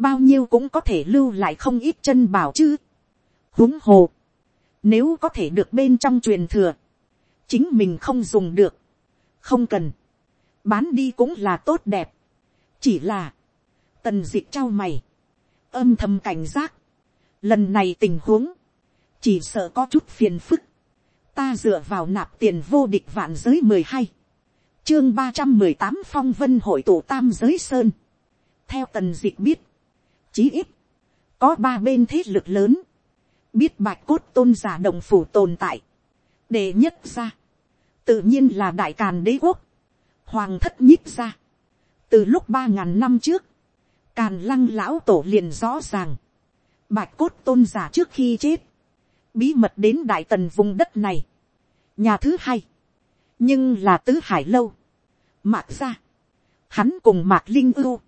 bao nhiêu cũng có thể lưu lại không ít chân bảo chứ. huống hồ, nếu có thể được bên trong truyền thừa, chính mình không dùng được, không cần, bán đi cũng là tốt đẹp, chỉ là, tần d ị trao mày, âm thầm cảnh giác, lần này tình huống, chỉ sợ có chút phiền phức, ta dựa vào nạp tiền vô địch vạn giới mười hai, chương ba trăm mười tám phong vân hội tụ tam giới sơn, theo tần d ị biết, Chí ít, có ba bên thế lực lớn, biết bạch cốt tôn giả đồng phủ tồn tại. để nhất ra, tự nhiên là đại càn đế quốc, hoàng thất nhích ra. Từ lúc ba ngàn năm trước, càn lăng lão tổ liền rõ ràng, bạch cốt tôn giả trước khi chết, bí mật đến đại tần vùng đất này. Nhà thứ hai, nhưng là tứ hải lâu, mạc ra, hắn cùng mạc linh ưu,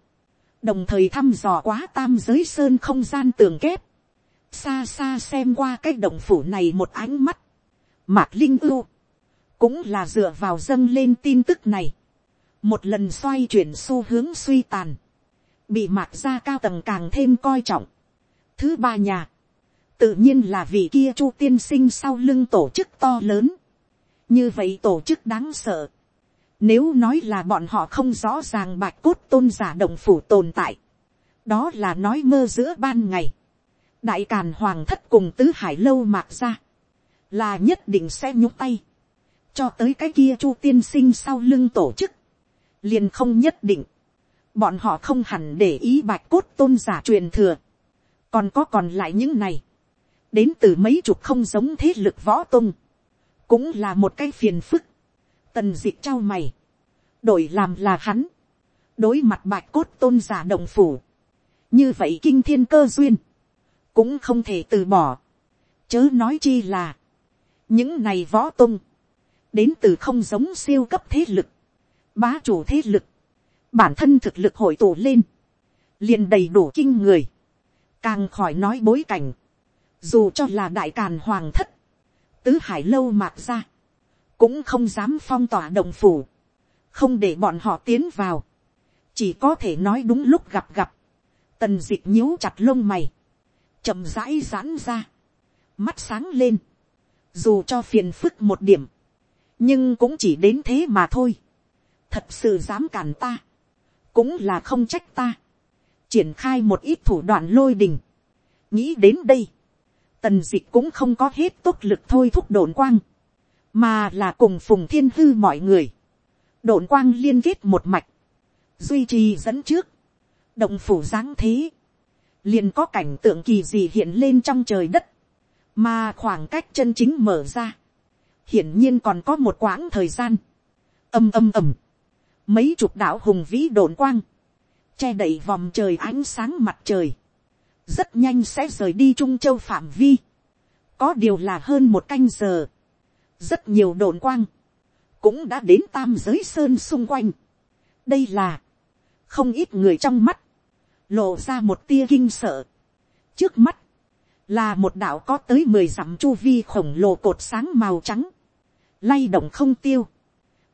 đồng thời thăm dò quá tam giới sơn không gian tường kép, xa xa xem qua cái động phủ này một ánh mắt, mạc linh ưu, cũng là dựa vào dâng lên tin tức này, một lần xoay chuyển xu hướng suy tàn, bị mạc gia cao tầng càng thêm coi trọng. thứ ba nhà, tự nhiên là vị kia chu tiên sinh sau lưng tổ chức to lớn, như vậy tổ chức đáng sợ, nếu nói là bọn họ không rõ ràng bạch cốt tôn giả động phủ tồn tại. Đó là nói mơ giữa ban ngày. Đại Càn Hoàng thất cùng Tứ Hải Lâu mạc ra. Là nhất định sẽ nhúc tay. Cho tới cái kia chu tiên sinh sau lưng tổ chức. liền không nhất định, bọn họ không hẳn để ý bạch cốt tôn giả truyền thừa, còn có còn lại những này, đến từ mấy chục không giống thế lực võ tung, cũng là một cái phiền phức, tần d ị trao mày, đổi làm là hắn, đối mặt bạch cốt tôn giả đồng phủ, như vậy kinh thiên cơ duyên, cũng không thể từ bỏ, chớ nói chi là, những này võ tung, đến từ không giống siêu cấp thế lực, bá chủ thế lực, bản thân thực lực hội tụ lên, liền đầy đủ kinh người, càng khỏi nói bối cảnh, dù cho là đại càn hoàng thất, tứ hải lâu mạc ra, cũng không dám phong tỏa đồng phủ, không để bọn họ tiến vào, chỉ có thể nói đúng lúc gặp gặp, tần d ị c h nhíu chặt lông mày, chậm rãi giãn ra, mắt sáng lên, dù cho phiền phức một điểm, nhưng cũng chỉ đến thế mà thôi, thật sự dám cản ta, cũng là không trách ta, triển khai một ít thủ đoạn lôi đình, nghĩ đến đây, tần d ị c h cũng không có hết tốc lực thôi thúc đồn quang, mà là cùng phùng thiên hư mọi người, đồn quang liên kết một mạch, duy trì dẫn trước, động phủ giáng thế, liền có cảnh tượng kỳ gì hiện lên trong trời đất, mà khoảng cách chân chính mở ra, hiển nhiên còn có một quãng thời gian, âm âm ầm, mấy chục đạo hùng vĩ đồn quang, che đậy vòng trời ánh sáng mặt trời, rất nhanh sẽ rời đi trung châu phạm vi, có điều là hơn một canh giờ, rất nhiều đồn quang, cũng đã đến tam giới sơn xung quanh. đây là, không ít người trong mắt, lộ ra một tia kinh sợ. trước mắt, là một đạo có tới mười dặm chu vi khổng lồ cột sáng màu trắng, lay động không tiêu,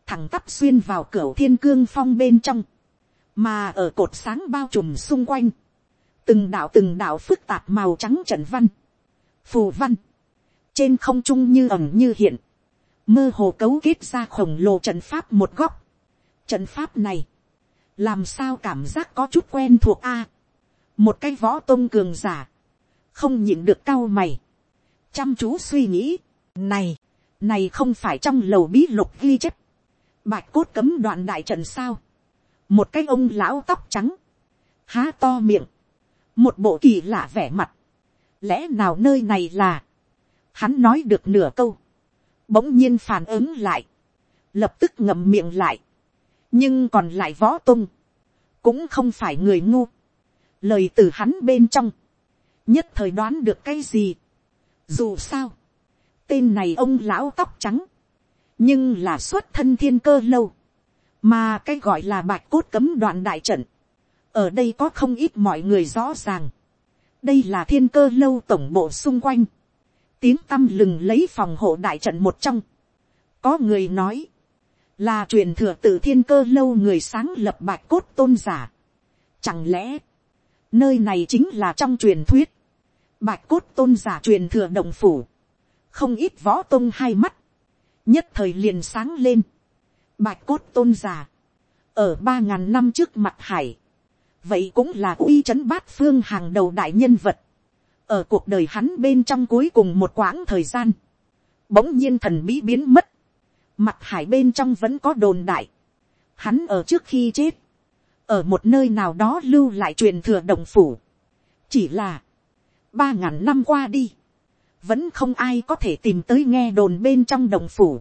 thẳng tắp xuyên vào cửa thiên cương phong bên trong, mà ở cột sáng bao trùm xung quanh, từng đạo từng đạo phức tạp màu trắng trận văn, phù văn, trên không trung như ẩm như hiện, mơ hồ cấu kết ra khổng lồ trận pháp một góc. Trận pháp này, làm sao cảm giác có chút quen thuộc a. một cái võ tôn cường giả, không nhịn được cao mày, chăm chú suy nghĩ, này, này không phải trong lầu bí lục ghi chép, bạch cốt cấm đoạn đại trận sao, một cái ông lão tóc trắng, há to miệng, một bộ kỳ lạ vẻ mặt, lẽ nào nơi này là, hắn nói được nửa câu, bỗng nhiên phản ứng lại, lập tức ngậm miệng lại, nhưng còn lại võ tung, cũng không phải người ngu, lời từ hắn bên trong, nhất thời đoán được cái gì, dù sao, tên này ông lão tóc trắng, nhưng là xuất thân thiên cơ lâu, mà cái gọi là bạch cốt cấm đoạn đại trận, ở đây có không ít mọi người rõ ràng, đây là thiên cơ lâu tổng bộ xung quanh, tiếng tăm lừng lấy phòng hộ đại trận một trong, có người nói, là truyền thừa từ thiên cơ lâu người sáng lập bạch cốt tôn giả. Chẳng lẽ, nơi này chính là trong truyền thuyết, bạch cốt tôn giả truyền thừa đồng phủ, không ít võ tôn hai mắt, nhất thời liền sáng lên, bạch cốt tôn giả, ở ba ngàn năm trước mặt hải, vậy cũng là uy c bát phương hàng đầu đại nhân vật, ở cuộc đời hắn bên trong cuối cùng một quãng thời gian, bỗng nhiên thần bí biến mất, mặt hải bên trong vẫn có đồn đại, hắn ở trước khi chết, ở một nơi nào đó lưu lại truyền thừa đồng phủ, chỉ là, ba ngàn năm qua đi, vẫn không ai có thể tìm tới nghe đồn bên trong đồng phủ,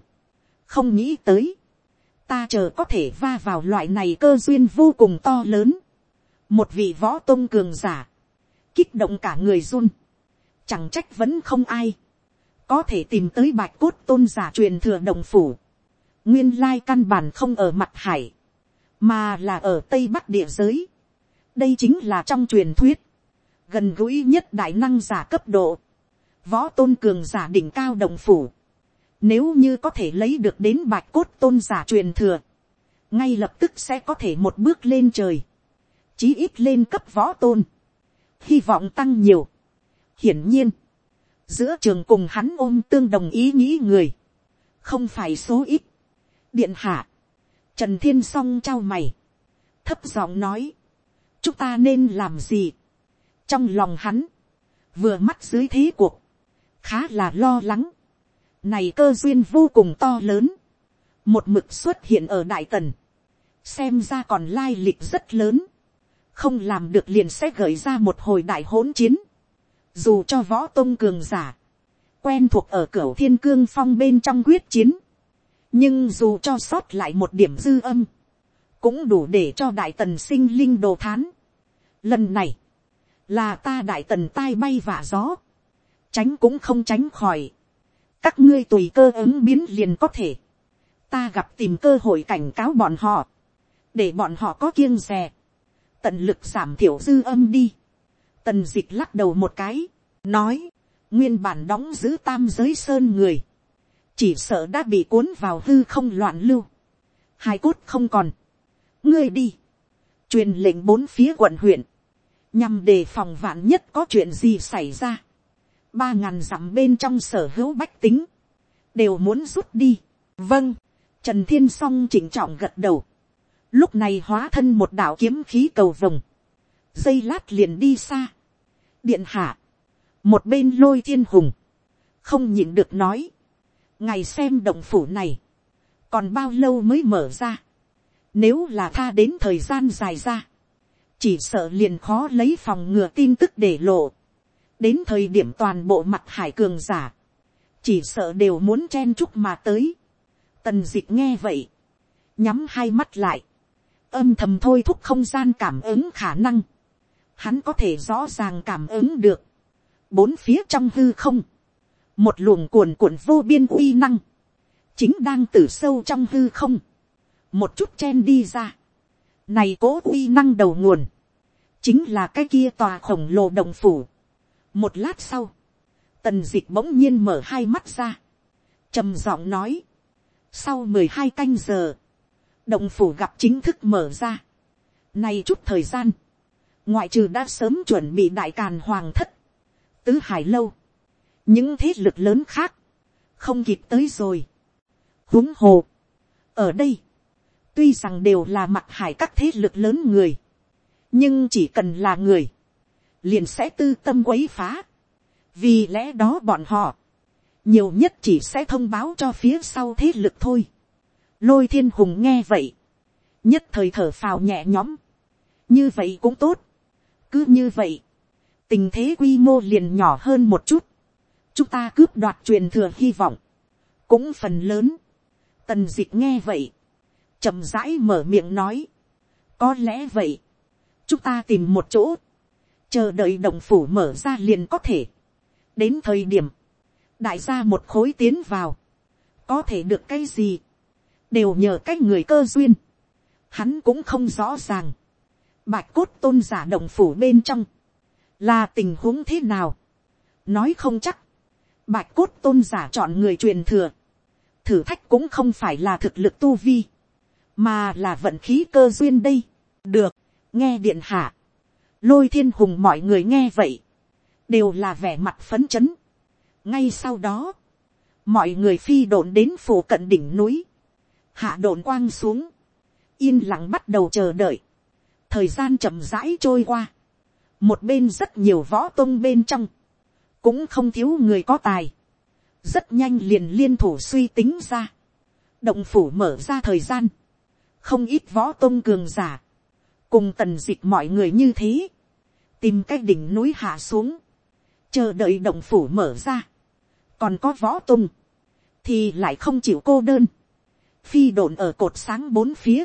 không nghĩ tới, ta chờ có thể va vào loại này cơ duyên vô cùng to lớn, một vị võ tôn cường giả, kích động cả người run, chẳng trách vẫn không ai, có thể tìm tới bạch cốt tôn giả truyền thừa đồng phủ, nguyên lai căn bản không ở mặt hải, mà là ở tây bắc địa giới. đây chính là trong truyền thuyết, gần gũi nhất đại năng giả cấp độ, võ tôn cường giả đỉnh cao đồng phủ, nếu như có thể lấy được đến bạch cốt tôn giả truyền thừa, ngay lập tức sẽ có thể một bước lên trời, chí ít lên cấp võ tôn, hy vọng tăng nhiều. hiển nhiên, giữa trường cùng hắn ôm tương đồng ý nghĩ người, không phải số ít. Điện hạ, trần thiên s o n g trao mày, thấp giọng nói, chúng ta nên làm gì trong lòng hắn, vừa mắt dưới thế cuộc, khá là lo lắng. này cơ duyên vô cùng to lớn, một mực xuất hiện ở đại tần, xem ra còn lai lịch rất lớn, không làm được liền sẽ gợi ra một hồi đại hỗn chiến, dù cho võ tôn cường giả, quen thuộc ở cửa thiên cương phong bên trong quyết chiến, nhưng dù cho sót lại một điểm dư âm, cũng đủ để cho đại tần sinh linh đồ thán. Lần này, là ta đại tần tai bay vả gió, tránh cũng không tránh khỏi, các ngươi tùy cơ ứng biến liền có thể, ta gặp tìm cơ hội cảnh cáo bọn họ, để bọn họ có kiêng rè, tận lực giảm thiểu dư âm đi, tần d ị c h lắc đầu một cái, nói, nguyên bản đóng giữ tam giới sơn người, chỉ sợ đã bị cuốn vào hư không loạn lưu, hai cốt không còn, ngươi đi, truyền lệnh bốn phía quận huyện, nhằm đề phòng vạn nhất có chuyện gì xảy ra, ba ngàn dặm bên trong sở hữu bách tính, đều muốn rút đi. vâng, trần thiên s o n g chỉnh trọng gật đầu, lúc này hóa thân một đạo kiếm khí cầu vồng, dây lát liền đi xa, điện hạ, một bên lôi thiên hùng, không nhịn được nói, ngày xem động phủ này, còn bao lâu mới mở ra, nếu là tha đến thời gian dài ra, chỉ sợ liền khó lấy phòng ngừa tin tức để lộ, đến thời điểm toàn bộ mặt hải cường giả, chỉ sợ đều muốn chen chúc mà tới, tần d ị c h nghe vậy, nhắm hai mắt lại, âm thầm thôi thúc không gian cảm ứng khả năng, hắn có thể rõ ràng cảm ứng được, bốn phía trong hư không, một luồng cuồn cuộn vô biên uy năng, chính đang từ sâu trong hư không, một chút chen đi ra, này cố uy năng đầu nguồn, chính là cái kia tòa khổng lồ đồng phủ. một lát sau, tần d ị c h bỗng nhiên mở hai mắt ra, trầm giọng nói, sau mười hai canh giờ, động phủ gặp chính thức mở ra. Nay chút thời gian, ngoại trừ đã sớm chuẩn bị đại càn hoàng thất, tứ hải lâu, những thế lực lớn khác, không kịp tới rồi. huống hồ, ở đây, tuy rằng đều là mặt hải các thế lực lớn người, nhưng chỉ cần là người, liền sẽ tư tâm quấy phá. vì lẽ đó bọn họ, nhiều nhất chỉ sẽ thông báo cho phía sau thế lực thôi. Lôi thiên hùng nghe vậy. Nhất thời thở phào nhẹ nhõm. Như vậy cũng tốt. Cứ như vậy. Tình thế quy mô liền nhỏ hơn một chút. Chúng ta cướp đoạt truyền thừa hy vọng. Cũng phần lớn. Tần dịch nghe vậy chậm rãi mở miệng nói. Có lẽ vậy. Chúng ta tìm một chỗ. Chờ đợi động phủ mở ra liền có thể. Đến thời điểm. Đại gia một khối tiến vào. Có thể được cái gì đều nhờ cái người cơ duyên, hắn cũng không rõ ràng, bạch cốt tôn giả động phủ bên trong, là tình huống thế nào, nói không chắc, bạch cốt tôn giả chọn người truyền thừa, thử thách cũng không phải là thực lực tu vi, mà là vận khí cơ duyên đây, được, nghe điện hạ, lôi thiên hùng mọi người nghe vậy, đều là vẻ mặt phấn chấn. ngay sau đó, mọi người phi độn đến phủ cận đỉnh núi, hạ đồn quang xuống, yên lặng bắt đầu chờ đợi, thời gian chậm rãi trôi qua, một bên rất nhiều võ tôn bên trong, cũng không thiếu người có tài, rất nhanh liền liên thủ suy tính ra, động phủ mở ra thời gian, không ít võ tôn cường giả, cùng tần dịch mọi người như thế, tìm cái đỉnh núi hạ xuống, chờ đợi động phủ mở ra, còn có võ tôn, thì lại không chịu cô đơn, phi đồn ở cột sáng bốn phía,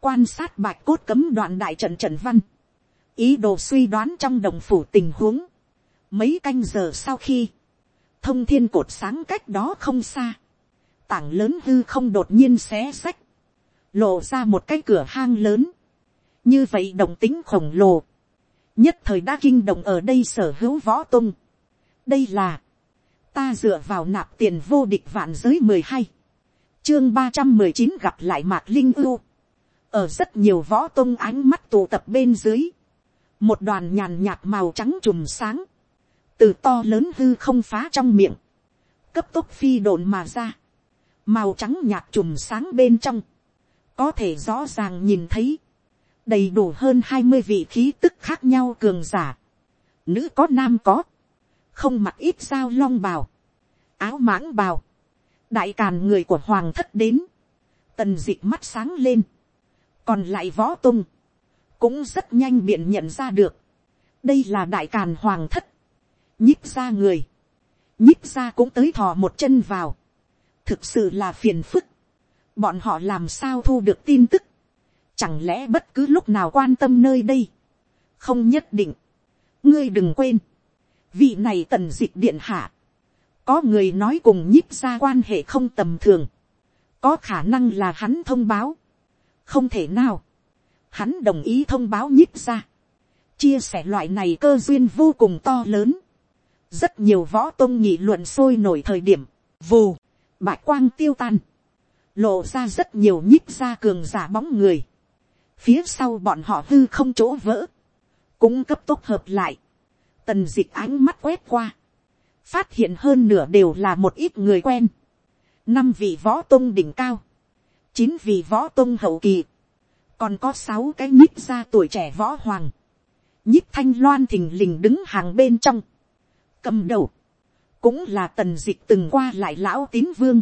quan sát bạch cốt cấm đoạn đại trận trận văn, ý đồ suy đoán trong đồng phủ tình huống, mấy canh giờ sau khi, thông thiên cột sáng cách đó không xa, tảng lớn hư không đột nhiên xé xách, lộ ra một cái cửa hang lớn, như vậy đồng tính khổng lồ, nhất thời đã kinh động ở đây sở hữu võ tung. đây là, ta dựa vào nạp tiền vô địch vạn giới mười hai, chương ba trăm mười chín gặp lại mạc linh ưu. ở rất nhiều võ tung ánh mắt tụ tập bên dưới. một đoàn nhàn nhạt màu trắng trùm sáng. từ to lớn hư không phá trong miệng. cấp tốc phi đồn mà ra. màu trắng nhạt trùm sáng bên trong có thể rõ ràng nhìn thấy. đầy đủ hơn hai mươi vị khí tức khác nhau cường giả. nữ có nam có. không mặc ít sao long bào. áo mãng bào. Đại càn người của hoàng thất đến, tần d ị c h mắt sáng lên, còn lại võ tung, cũng rất nhanh biện nhận ra được, đây là đại càn hoàng thất, nhích ra người, nhích ra cũng tới thò một chân vào, thực sự là phiền phức, bọn họ làm sao thu được tin tức, chẳng lẽ bất cứ lúc nào quan tâm nơi đây, không nhất định, ngươi đừng quên, vị này tần dịch điện hạ, có người nói cùng nhích ra quan hệ không tầm thường, có khả năng là hắn thông báo, không thể nào, hắn đồng ý thông báo nhích ra, chia sẻ loại này cơ duyên vô cùng to lớn, rất nhiều võ tôn nghị luận sôi nổi thời điểm, vù, bại quang tiêu tan, lộ ra rất nhiều nhích ra cường giả bóng người, phía sau bọn họ hư không chỗ vỡ, cũng cấp tốc hợp lại, tần d ị c h ánh mắt quét qua, phát hiện hơn nửa đều là một ít người quen, năm vị võ tôn đỉnh cao, chín vị võ tôn hậu kỳ, còn có sáu cái nhích ra tuổi trẻ võ hoàng, nhích thanh loan thình lình đứng hàng bên trong, cầm đầu, cũng là tần d ị c h từng qua lại lão tín vương,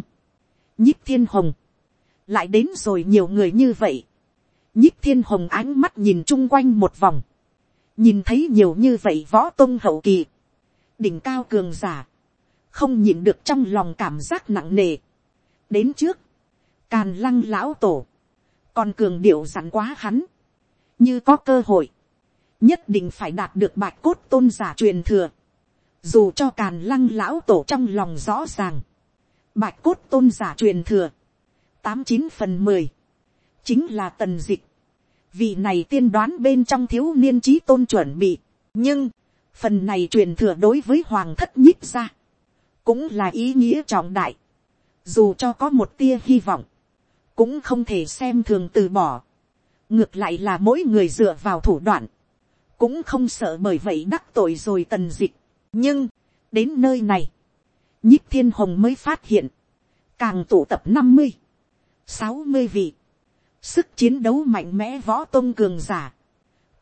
nhích thiên hồng, lại đến rồi nhiều người như vậy, nhích thiên hồng ánh mắt nhìn chung quanh một vòng, nhìn thấy nhiều như vậy võ tôn hậu kỳ, đỉnh cao cường giả, không nhìn được trong lòng cảm giác nặng nề. đến trước, càn lăng lão tổ, còn cường điệu dặn quá hắn, như có cơ hội, nhất định phải đạt được bạch cốt tôn giả truyền thừa, dù cho càn lăng lão tổ trong lòng rõ ràng, bạch cốt tôn giả truyền thừa, tám chín phần mười, chính là tần dịch, vị này tiên đoán bên trong thiếu niên trí tôn chuẩn bị, nhưng, phần này truyền thừa đối với hoàng thất nhíp ra, cũng là ý nghĩa trọng đại, dù cho có một tia hy vọng, cũng không thể xem thường từ bỏ, ngược lại là mỗi người dựa vào thủ đoạn, cũng không sợ bởi vậy đắc tội rồi tần dịch, nhưng, đến nơi này, nhích thiên hồng mới phát hiện, càng tụ tập năm mươi, sáu mươi vị, sức chiến đấu mạnh mẽ võ tôn cường giả.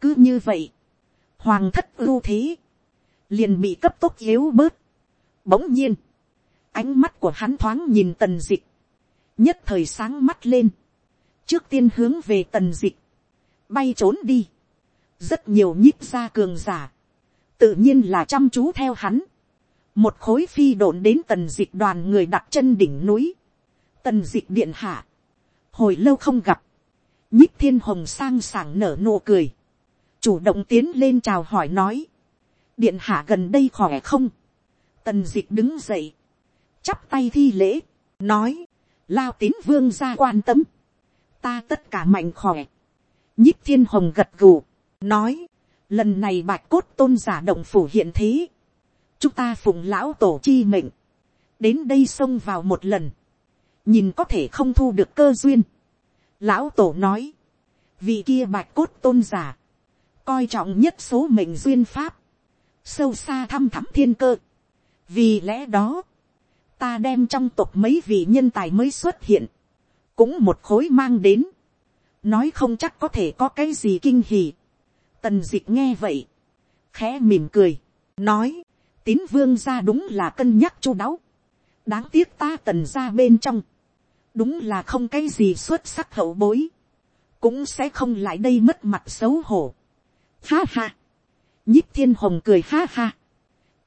cứ như vậy, hoàng thất ưu thế, liền bị cấp tốc yếu bớt. bỗng nhiên, ánh mắt của hắn thoáng nhìn tần dịch, nhất thời sáng mắt lên, trước tiên hướng về tần dịch, bay trốn đi, rất nhiều nhíp ra cường giả, tự nhiên là chăm chú theo hắn, một khối phi độn đến tần dịch đoàn người đặt chân đỉnh núi, tần dịch điện hạ, hồi lâu không gặp, nhích thiên hồng sang sảng nở nụ cười, chủ động tiến lên chào hỏi nói, điện hạ gần đây khỏe không, tần dịch đứng dậy, chắp tay thi lễ, nói, lao tín vương ra quan tâm, ta tất cả mạnh khỏe, nhích thiên hồng gật gù, nói, lần này bạch cốt tôn giả động phủ hiện thế, chúng ta phụng lão tổ chi mệnh, đến đây xông vào một lần, nhìn có thể không thu được cơ duyên, Lão tổ nói, vị kia bạch cốt tôn giả, coi trọng nhất số mệnh duyên pháp, sâu xa thăm thẳm thiên cơ. Vì lẽ đó, ta đem trong tộc mấy vị nhân tài mới xuất hiện, cũng một khối mang đến, nói không chắc có thể có cái gì kinh hì. Tần d ị c h nghe vậy, khẽ mỉm cười, nói, tín vương ra đúng là cân nhắc chu đáo, đáng tiếc ta tần ra bên trong, đúng là không cái gì xuất sắc hậu bối, cũng sẽ không lại đây mất mặt xấu hổ. Ha ha, nhích thiên hồng cười ha ha,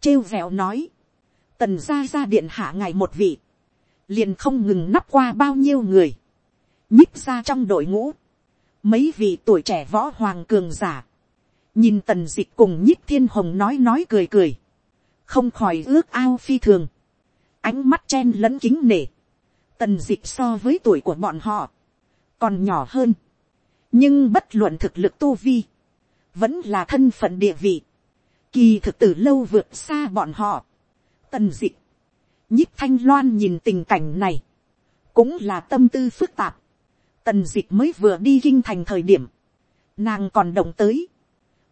trêu vẹo nói, tần gia ra điện hạ ngài một vị, liền không ngừng nắp qua bao nhiêu người, nhích ra trong đội ngũ, mấy vị tuổi trẻ võ hoàng cường giả, nhìn tần d ị c h cùng nhích thiên hồng nói nói cười cười, không khỏi ước ao phi thường, ánh mắt chen lẫn kính nể, tần dịch so với tuổi của bọn họ, còn nhỏ hơn. nhưng bất luận thực lực tu vi, vẫn là thân phận địa vị, kỳ thực từ lâu vượt xa bọn họ. tần dịch, nhích thanh loan nhìn tình cảnh này, cũng là tâm tư phức tạp. tần dịch mới vừa đi kinh thành thời điểm, nàng còn động tới,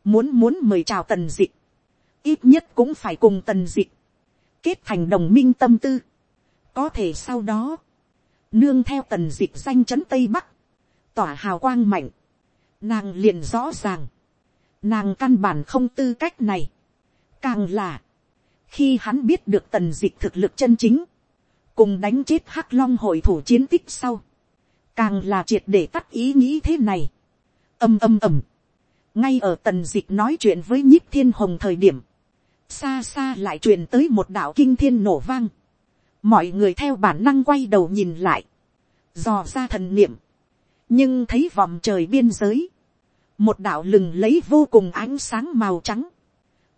muốn muốn mời chào tần dịch, ít nhất cũng phải cùng tần dịch, kết thành đồng minh tâm tư. có thể sau đó, nương theo tần dịch danh chấn tây bắc, tỏa hào quang mạnh, nàng liền rõ ràng, nàng căn bản không tư cách này, càng là, khi hắn biết được tần dịch thực lực chân chính, cùng đánh chết hắc long hội thủ chiến tích sau, càng là triệt để tắt ý nghĩ thế này, âm âm ầm, ngay ở tần dịch nói chuyện với nhíp thiên hồng thời điểm, xa xa lại truyền tới một đạo kinh thiên nổ vang, mọi người theo bản năng quay đầu nhìn lại, dò ra thần niệm, nhưng thấy vòng trời biên giới, một đạo lừng lấy vô cùng ánh sáng màu trắng,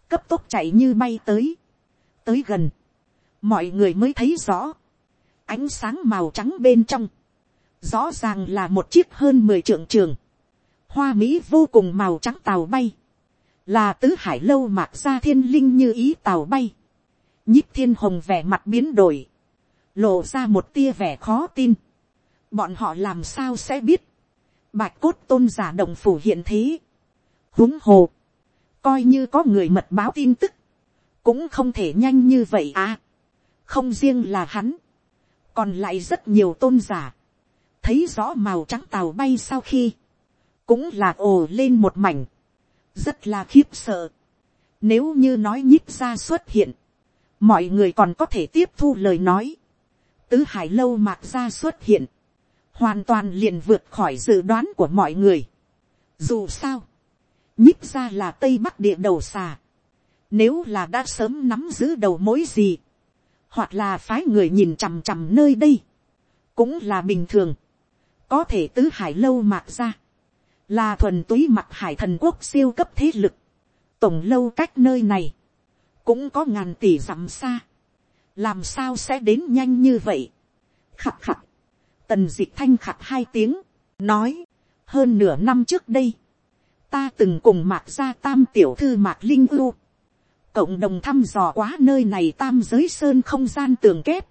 cấp tốc chạy như bay tới, tới gần, mọi người mới thấy rõ, ánh sáng màu trắng bên trong, rõ ràng là một chiếc hơn mười trượng trường, hoa mỹ vô cùng màu trắng tàu bay, là tứ hải lâu mạc ra thiên linh như ý tàu bay, nhíp thiên hồng vẻ mặt biến đổi, lộ ra một tia vẻ khó tin, bọn họ làm sao sẽ biết, bạch cốt tôn giả đồng phủ hiện thế, huống hồ, coi như có người mật báo tin tức, cũng không thể nhanh như vậy à, không riêng là hắn, còn lại rất nhiều tôn giả, thấy rõ màu trắng tàu bay sau khi, cũng là ồ lên một mảnh, rất là khiếp sợ. Nếu như nói nhíp ra xuất hiện, mọi người còn có thể tiếp thu lời nói. Tứ hải lâu mạc ra xuất hiện, hoàn toàn liền vượt khỏi dự đoán của mọi người. Dù sao, nhíp ra là tây bắc địa đầu xà. Nếu là đã sớm nắm giữ đầu mối gì, hoặc là phái người nhìn chằm chằm nơi đây, cũng là bình thường. Có thể tứ hải lâu mạc ra, là thuần túy mặt hải thần quốc siêu cấp thế lực, tổng lâu cách nơi này, cũng có ngàn tỷ dặm xa, làm sao sẽ đến nhanh như vậy. khặt khặt, tần d ị c h thanh khặt hai tiếng, nói, hơn nửa năm trước đây, ta từng cùng mạc gia tam tiểu thư mạc linh ưu, cộng đồng thăm dò quá nơi này tam giới sơn không gian tường kép.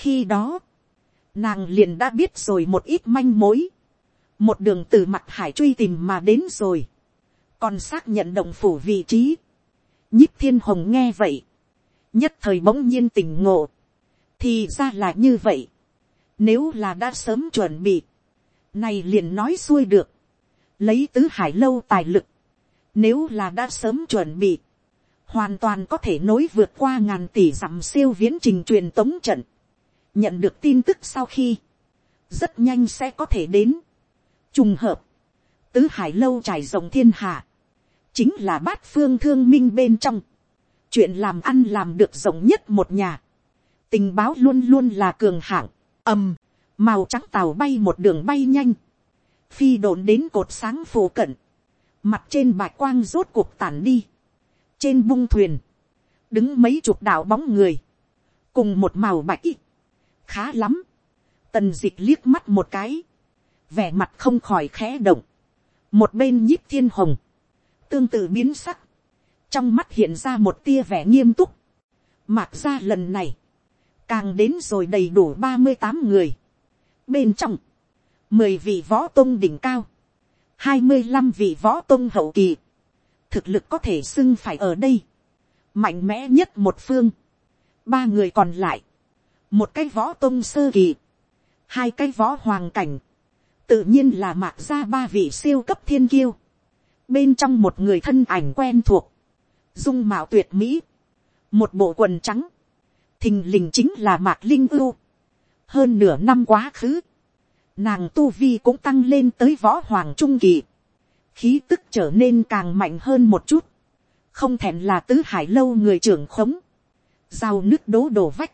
khi đó, nàng liền đã biết rồi một ít manh mối, một đường từ mặt hải truy tìm mà đến rồi, còn xác nhận động phủ vị trí, nhíp thiên hồng nghe vậy, nhất thời bỗng nhiên tỉnh ngộ, thì ra là như vậy, nếu là đã sớm chuẩn bị, này liền nói xuôi được, lấy tứ hải lâu tài lực, nếu là đã sớm chuẩn bị, hoàn toàn có thể nối vượt qua ngàn tỷ dặm siêu viễn trình truyền tống trận, nhận được tin tức sau khi, rất nhanh sẽ có thể đến, Trùng hợp. Tứ hải lâu trải rộng thiên hạ. Chính là bát phương thương minh bên trong. Chuyện làm ăn làm được rộng nhất một nhà. Tình báo luôn luôn là cường hạng. ầm. Màu trắng tàu bay một đường bay nhanh. Phi đồn đến cột sáng phổ cận. Mặt trên bạch quang rốt cuộc tản đi. Trên bung thuyền. Đứng mấy chục đạo bóng người. Cùng một màu bạch. Khá lắm. Tần dịch liếc mắt một cái vẻ mặt không khỏi khẽ động, một bên nhíp thiên hồng, tương tự biến sắc, trong mắt hiện ra một tia vẻ nghiêm túc, mạc ra lần này, càng đến rồi đầy đủ ba mươi tám người, bên trong, mười vị võ tôn đỉnh cao, hai mươi năm vị võ tôn hậu kỳ, thực lực có thể xưng phải ở đây, mạnh mẽ nhất một phương, ba người còn lại, một cái võ tôn sơ kỳ, hai cái võ hoàng cảnh, tự nhiên là mạc ra ba vị siêu cấp thiên kiêu, bên trong một người thân ảnh quen thuộc, dung mạo tuyệt mỹ, một bộ quần trắng, thình lình chính là mạc linh ưu, hơn nửa năm quá khứ, nàng tu vi cũng tăng lên tới võ hoàng trung kỳ, khí tức trở nên càng mạnh hơn một chút, không thèm là tứ hải lâu người trưởng khống, giao nước đố đổ vách,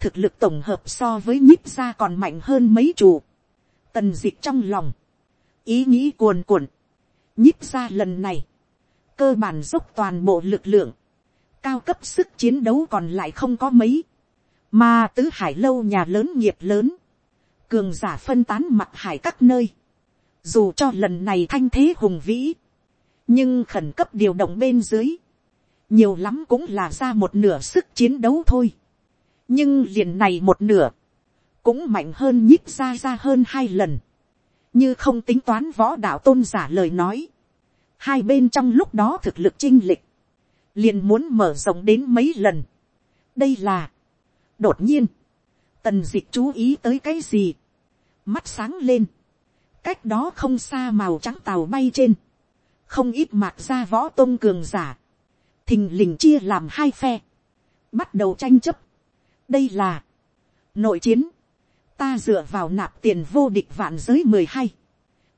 thực lực tổng hợp so với nhíp ra còn mạnh hơn mấy chủ, tần dịch trong lòng, ý nghĩ cuồn cuộn, nhíp ra lần này, cơ bản dốc toàn bộ lực lượng, cao cấp sức chiến đấu còn lại không có mấy, mà tứ hải lâu nhà lớn nghiệp lớn, cường giả phân tán mặt hải các nơi, dù cho lần này thanh thế hùng vĩ, nhưng khẩn cấp điều động bên dưới, nhiều lắm cũng là ra một nửa sức chiến đấu thôi, nhưng liền này một nửa, cũng mạnh hơn nhích ra ra hơn hai lần, như không tính toán võ đạo tôn giả lời nói, hai bên trong lúc đó thực lực chinh lịch, liền muốn mở rộng đến mấy lần. đây là, đột nhiên, tần d ị c h chú ý tới cái gì, mắt sáng lên, cách đó không xa màu trắng tàu bay trên, không ít mạc ra võ tôn cường giả, thình lình chia làm hai phe, bắt đầu tranh chấp. đây là, nội chiến, ta dựa vào nạp tiền vô địch vạn giới mười hai,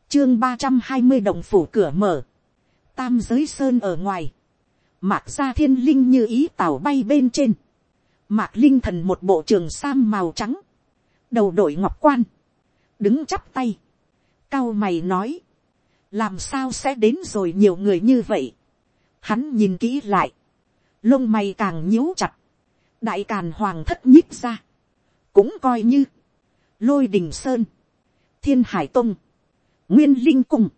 chương ba trăm hai mươi đồng phủ cửa mở, tam giới sơn ở ngoài, mạc gia thiên linh như ý tàu bay bên trên, mạc linh thần một bộ trường sam màu trắng, đầu đội ngọc quan, đứng chắp tay, cao mày nói, làm sao sẽ đến rồi nhiều người như vậy, hắn nhìn kỹ lại, lông mày càng nhíu chặt, đại càn hoàng thất nhích ra, cũng coi như, lôi đình sơn, thiên hải tông, nguyên linh cung,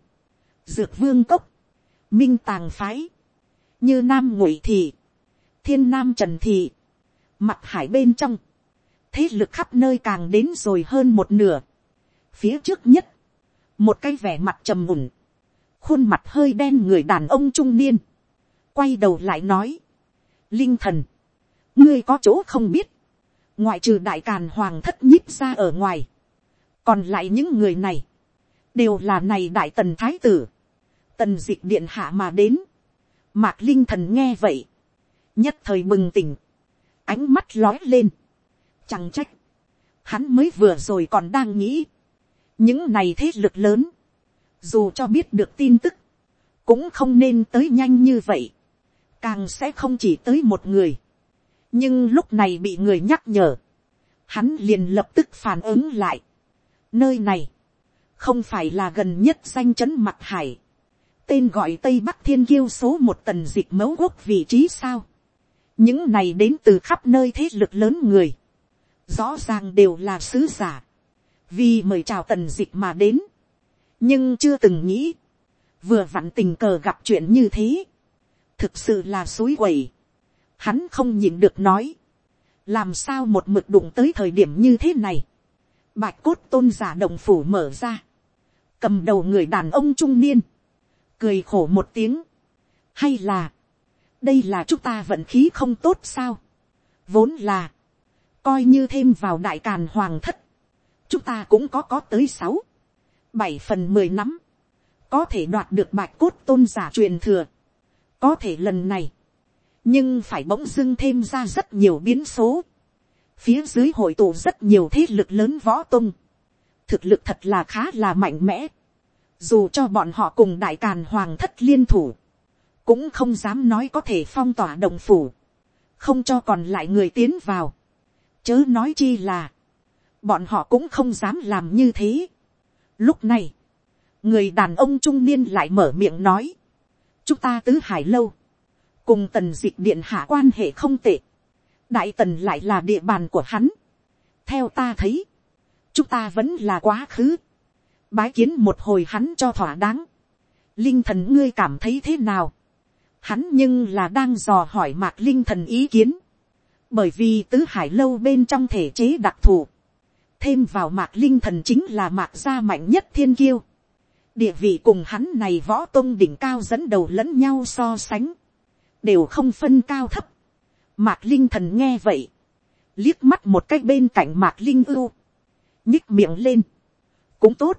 dược vương cốc, minh tàng phái, như nam ngụy thị, thiên nam trần thị, mặt hải bên trong, thế lực khắp nơi càng đến rồi hơn một nửa. phía trước nhất, một cái vẻ mặt trầm mùn, khuôn mặt hơi đen người đàn ông trung niên, quay đầu lại nói, linh thần, ngươi có chỗ không biết, ngoại trừ đại càn hoàng thất nhíp ra ở ngoài, còn lại những người này, đều là này đại tần thái tử, tần d điện hạ mà đến, mạc linh thần nghe vậy, nhất thời bừng tỉnh, ánh mắt lói lên, chẳng trách, hắn mới vừa rồi còn đang nghĩ, những này thế lực lớn, dù cho biết được tin tức, cũng không nên tới nhanh như vậy, càng sẽ không chỉ tới một người, nhưng lúc này bị người nhắc nhở, hắn liền lập tức phản ứng lại, Nơi này, không phải là gần nhất danh chấn mặt hải. Tên gọi Tây Bắc Thiên Kiêu số một tần dịch mấu quốc vị trí sao. Những này đến từ khắp nơi thế lực lớn người. Rõ ràng đều là sứ giả. Vì mời chào tần dịch mà đến. Nhưng chưa từng nghĩ. Vừa vặn tình cờ gặp chuyện như thế. Thực sự là suối quẩy. Hắn không nhịn được nói. Làm sao một mực đụng tới thời điểm như thế này? Bạch cốt tôn giả đồng phủ mở ra, cầm đầu người đàn ông trung niên, cười khổ một tiếng, hay là, đây là chúng ta vận khí không tốt sao, vốn là, coi như thêm vào đại càn hoàng thất, chúng ta cũng có có tới sáu, bảy phần mười năm, có thể đoạt được bạch cốt tôn giả truyền thừa, có thể lần này, nhưng phải bỗng dưng thêm ra rất nhiều biến số, phía dưới hội tụ rất nhiều thế lực lớn võ tung, thực lực thật là khá là mạnh mẽ, dù cho bọn họ cùng đại càn hoàng thất liên thủ, cũng không dám nói có thể phong tỏa đồng phủ, không cho còn lại người tiến vào, chớ nói chi là, bọn họ cũng không dám làm như thế. Lúc này, người đàn ông trung niên lại mở miệng nói, chúng ta tứ hải lâu, cùng tần dịch điện hạ quan hệ không tệ, đại tần lại là địa bàn của hắn. theo ta thấy, chúng ta vẫn là quá khứ, bái kiến một hồi hắn cho thỏa đáng. linh thần ngươi cảm thấy thế nào. hắn nhưng là đang dò hỏi mạc linh thần ý kiến. bởi vì tứ hải lâu bên trong thể chế đặc thù. thêm vào mạc linh thần chính là mạc gia mạnh nhất thiên kiêu. địa vị cùng hắn này võ tôn đỉnh cao dẫn đầu lẫn nhau so sánh đều không phân cao thấp Mạc Linh thần nghe vậy. Liếc mắt một cách bên cạnh Mạc Linh ưu. Nhích miệng lên. Cũng tốt.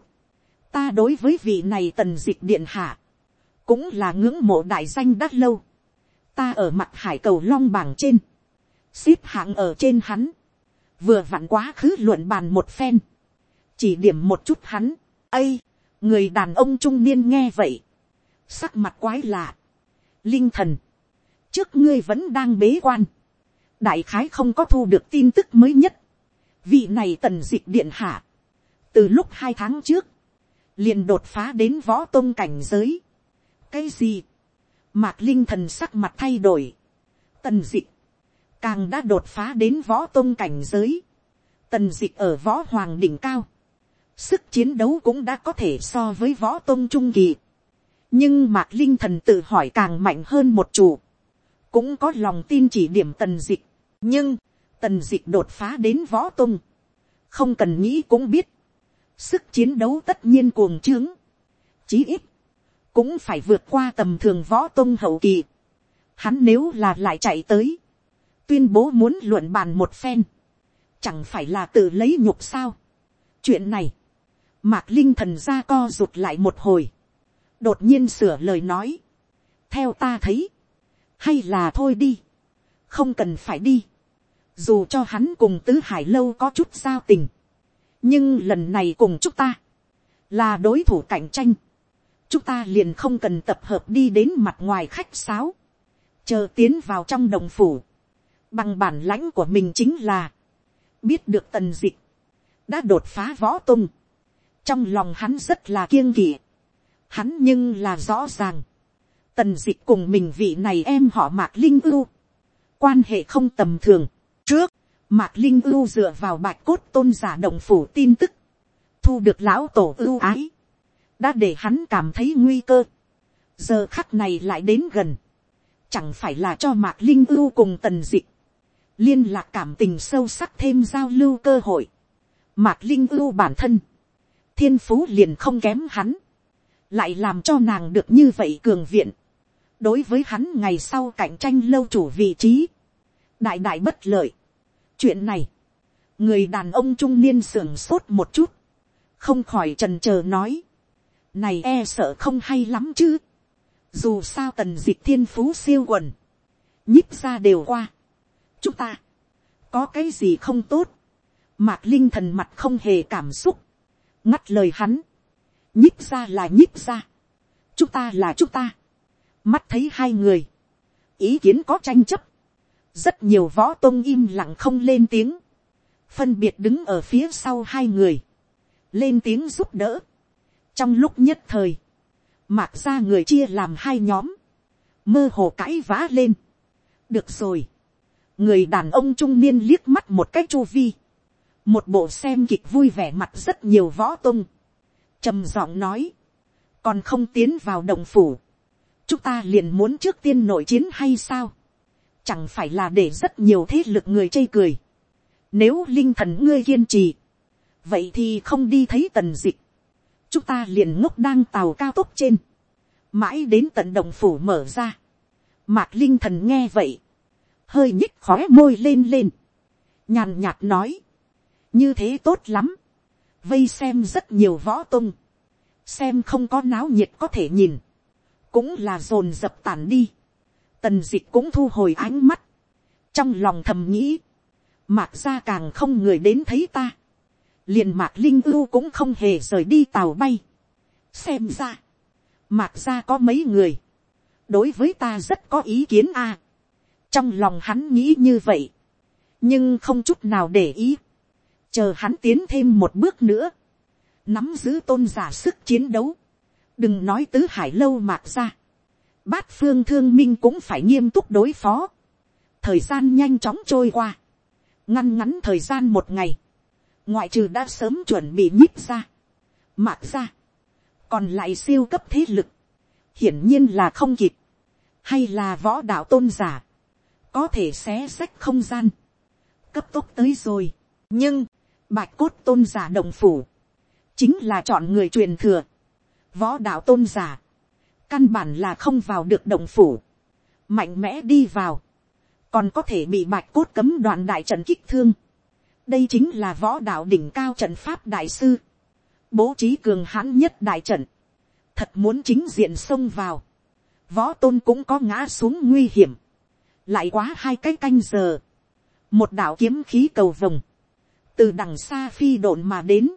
Ta đối với vị này tần dịch điện hạ. Cũng là ngưỡng mộ đại danh đắt lâu. Ta ở mặt hải cầu long bảng trên. Xếp hạng ở trên hắn. Vừa vặn quá khứ luận bàn một phen. Chỉ điểm một chút hắn. ây, người đàn ông trung niên nghe vậy. Sắc mặt quái lạ. Linh thần trước ngươi vẫn đang bế quan, đại khái không có thu được tin tức mới nhất, vị này tần dịch điện hạ, từ lúc hai tháng trước, liền đột phá đến võ tôn cảnh giới. cái gì, mạc linh thần sắc mặt thay đổi, tần dịch, càng đã đột phá đến võ tôn cảnh giới, tần dịch ở võ hoàng đỉnh cao, sức chiến đấu cũng đã có thể so với võ tôn trung kỳ, nhưng mạc linh thần tự hỏi càng mạnh hơn một chủ, cũng có lòng tin chỉ điểm tần dịch, nhưng, tần dịch đột phá đến võ tung, không cần nghĩ cũng biết, sức chiến đấu tất nhiên cuồng trướng, chí ít, cũng phải vượt qua tầm thường võ tung hậu kỳ, hắn nếu là lại chạy tới, tuyên bố muốn luận bàn một phen, chẳng phải là tự lấy nhục sao. chuyện này, mạc linh thần ra co rụt lại một hồi, đột nhiên sửa lời nói, theo ta thấy, hay là thôi đi, không cần phải đi, dù cho hắn cùng tứ hải lâu có chút giao tình, nhưng lần này cùng chúng ta, là đối thủ cạnh tranh, chúng ta liền không cần tập hợp đi đến mặt ngoài khách sáo, chờ tiến vào trong đồng phủ, bằng bản lãnh của mình chính là, biết được tần dịch, đã đột phá võ tung, trong lòng hắn rất là kiêng kỵ, hắn nhưng là rõ ràng, tần dịch cùng mình vị này em họ mạc linh ưu, quan hệ không tầm thường, trước, mạc linh ưu dựa vào bạch cốt tôn giả động phủ tin tức, thu được lão tổ ưu ái, đã để hắn cảm thấy nguy cơ, giờ khắc này lại đến gần, chẳng phải là cho mạc linh ưu cùng tần dịch, liên lạc cảm tình sâu sắc thêm giao lưu cơ hội, mạc linh ưu bản thân, thiên phú liền không kém hắn, lại làm cho nàng được như vậy cường viện, đối với hắn ngày sau cạnh tranh lâu chủ vị trí, đại đại bất lợi. chuyện này, người đàn ông trung niên sưởng sốt một chút, không khỏi trần trờ nói, này e sợ không hay lắm chứ, dù sao tần d ị c h thiên phú siêu quần, nhíp ra đều qua, chúng ta, có cái gì không tốt, mạc linh thần mặt không hề cảm xúc, ngắt lời hắn, nhíp ra là nhíp ra, chúng ta là chúng ta, mắt thấy hai người, ý kiến có tranh chấp, rất nhiều võ tôn im lặng không lên tiếng, phân biệt đứng ở phía sau hai người, lên tiếng giúp đỡ. trong lúc nhất thời, mạc ra người chia làm hai nhóm, mơ hồ cãi vã lên. được rồi, người đàn ông trung niên liếc mắt một cách chu vi, một bộ xem kịch vui vẻ mặt rất nhiều võ tung, trầm giọng nói, còn không tiến vào đồng phủ, chúng ta liền muốn trước tiên nội chiến hay sao, chẳng phải là để rất nhiều thế lực người chê cười. Nếu linh thần ngươi kiên trì, vậy thì không đi thấy tần dịch. chúng ta liền ngốc đang tàu cao tốc trên, mãi đến tận đồng phủ mở ra. mạc linh thần nghe vậy, hơi nhích khó môi lên lên, nhàn nhạt nói, như thế tốt lắm, vây xem rất nhiều võ tung, xem không có náo nhiệt có thể nhìn, cũng là dồn dập tàn đi. Tần dịch cũng thu hồi ánh mắt, trong lòng thầm nghĩ, mạc ra càng không người đến thấy ta, liền mạc linh ưu cũng không hề rời đi tàu bay, xem ra, mạc ra có mấy người, đối với ta rất có ý kiến a, trong lòng hắn nghĩ như vậy, nhưng không chút nào để ý, chờ hắn tiến thêm một bước nữa, nắm giữ tôn giả sức chiến đấu, đừng nói tứ hải lâu mạc ra, bát phương thương minh cũng phải nghiêm túc đối phó. thời gian nhanh chóng trôi qua, ngăn ngắn thời gian một ngày, ngoại trừ đã sớm chuẩn bị nhíp ra, mạc ra, còn lại siêu cấp thế lực, hiển nhiên là không kịp, hay là võ đạo tôn giả, có thể xé sách không gian, cấp tốc tới rồi, nhưng, bạch cốt tôn giả đồng phủ, chính là chọn người truyền thừa, võ đạo tôn giả, căn bản là không vào được động phủ, mạnh mẽ đi vào, còn có thể bị bạch cốt cấm đoạn đại trận kích thương. đây chính là võ đạo đỉnh cao trận pháp đại sư, bố trí cường hãn nhất đại trận, thật muốn chính diện xông vào, võ tôn cũng có ngã xuống nguy hiểm, lại quá hai cái canh giờ, một đạo kiếm khí cầu vồng, từ đằng xa phi độn mà đến,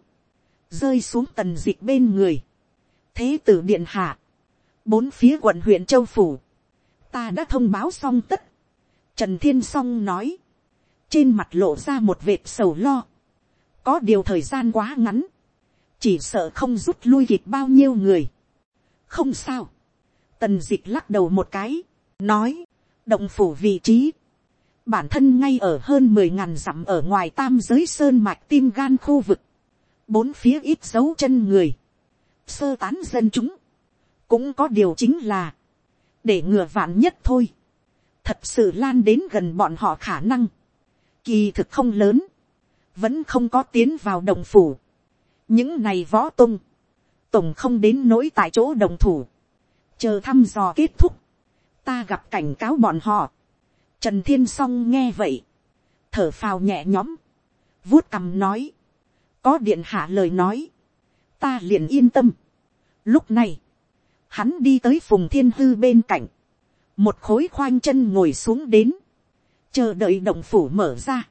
rơi xuống tần dịch bên người, thế tử điện hạ, bốn phía quận huyện châu phủ, ta đã thông báo xong tất. Trần thiên s o n g nói, trên mặt lộ ra một vệt sầu lo, có điều thời gian quá ngắn, chỉ sợ không rút lui kịp bao nhiêu người. không sao, tần d ị c h lắc đầu một cái, nói, động phủ vị trí, bản thân ngay ở hơn mười ngàn dặm ở ngoài tam giới sơn mạch tim gan khu vực, bốn phía ít dấu chân người, sơ tán dân chúng, cũng có điều chính là, để ngừa vạn nhất thôi, thật sự lan đến gần bọn họ khả năng, kỳ thực không lớn, vẫn không có tiến vào đồng phủ, những này võ tung, tổng không đến nỗi tại chỗ đồng thủ, chờ thăm dò kết thúc, ta gặp cảnh cáo bọn họ, trần thiên s o n g nghe vậy, thở phào nhẹ nhõm, vuốt cằm nói, có điện hạ lời nói, ta liền yên tâm. Lúc này, hắn đi tới phùng thiên hư bên cạnh, một khối khoanh chân ngồi xuống đến, chờ đợi động phủ mở ra,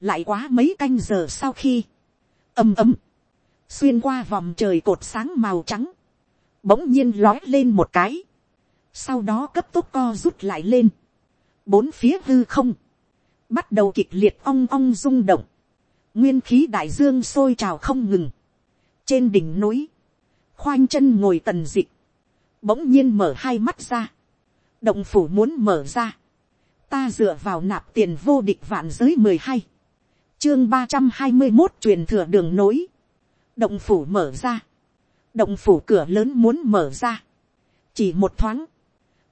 lại quá mấy canh giờ sau khi, ầm ầm, xuyên qua vòng trời cột sáng màu trắng, bỗng nhiên lói lên một cái, sau đó cấp tốc co rút lại lên, bốn phía hư không, bắt đầu kịch liệt ong ong rung động, nguyên khí đại dương sôi trào không ngừng, trên đỉnh núi, khoanh chân ngồi tần dịch, bỗng nhiên mở hai mắt ra, động phủ muốn mở ra, ta dựa vào nạp tiền vô địch vạn giới mười hai, chương ba trăm hai mươi một truyền thừa đường nối, động phủ mở ra, động phủ cửa lớn muốn mở ra, chỉ một thoáng,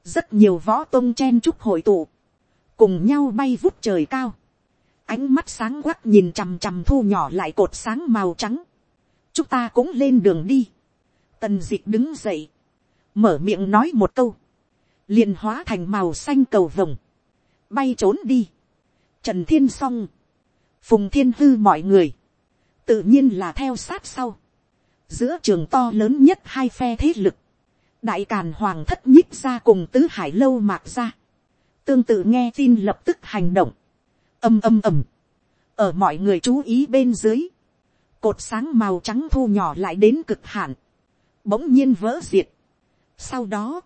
rất nhiều võ tôn chen chúc hội tụ, cùng nhau bay vút trời cao, ánh mắt sáng quắc nhìn chằm chằm thu nhỏ lại cột sáng màu trắng, chúng ta cũng lên đường đi, tần d ị c h đứng dậy, mở miệng nói một câu, liền hóa thành màu xanh cầu vồng, bay trốn đi, trần thiên s o n g phùng thiên hư mọi người, tự nhiên là theo sát sau, giữa trường to lớn nhất hai phe thế lực, đại càn hoàng thất nhích ra cùng tứ hải lâu mạc ra, tương tự nghe tin lập tức hành động, âm âm ầm, ở mọi người chú ý bên dưới, cột sáng màu trắng thu nhỏ lại đến cực hạn, bỗng nhiên vỡ diệt. Sau đó,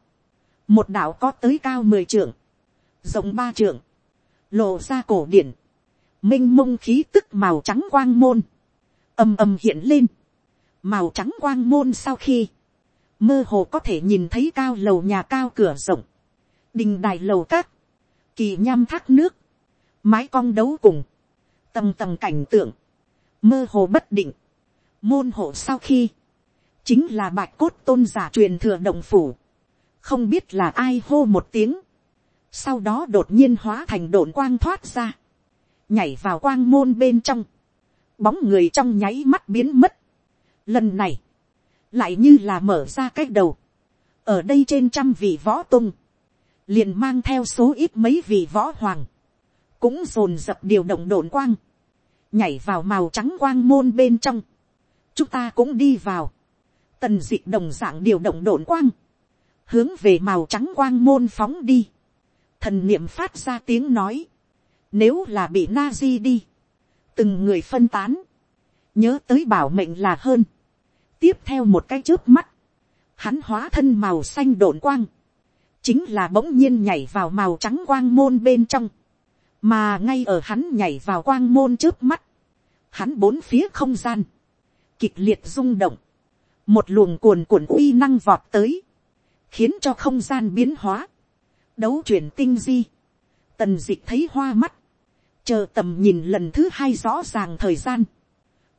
một đảo có tới cao mười trượng, rộng ba trượng, lộ ra cổ điển, m i n h mông khí tức màu trắng quang môn, ầm ầm hiện lên, màu trắng quang môn sau khi, mơ hồ có thể nhìn thấy cao lầu nhà cao cửa rộng, đình đài lầu các, kỳ nham thác nước, mái cong đấu cùng, tầng tầng cảnh tượng, mơ hồ bất định, môn hộ sau khi, chính là bạch cốt tôn giả truyền thừa đồng phủ, không biết là ai hô một tiếng, sau đó đột nhiên hóa thành đồn quang thoát ra, nhảy vào quang môn bên trong, bóng người trong nháy mắt biến mất. Lần này, lại như là mở ra cách đầu, ở đây trên trăm vị võ tung, liền mang theo số ít mấy vị võ hoàng, cũng dồn dập điều động đồn quang, nhảy vào màu trắng quang môn bên trong, chúng ta cũng đi vào, tần d ị đồng d ạ n g điều động đồn quang, hướng về màu trắng quang môn phóng đi, thần niệm phát ra tiếng nói, nếu là bị na di đi. Từng người phân tán. Nhớ tới bảo mệnh là hơn. Tiếp theo một cái trước mắt. Hắn hóa thân màu xanh đồn quang. Chính là bỗng nhiên nhảy vào màu trắng quang môn bên trong. Mà ngay ở hắn nhảy vào quang môn trước mắt. Hắn bốn phía không gian. Kịch liệt rung động. Một luồng cuồn cuộn uy năng vọt tới. Khiến cho không gian biến hóa. Đấu chuyển tinh di tần dịch thấy hoa mắt, chờ tầm nhìn lần thứ hai rõ ràng thời gian,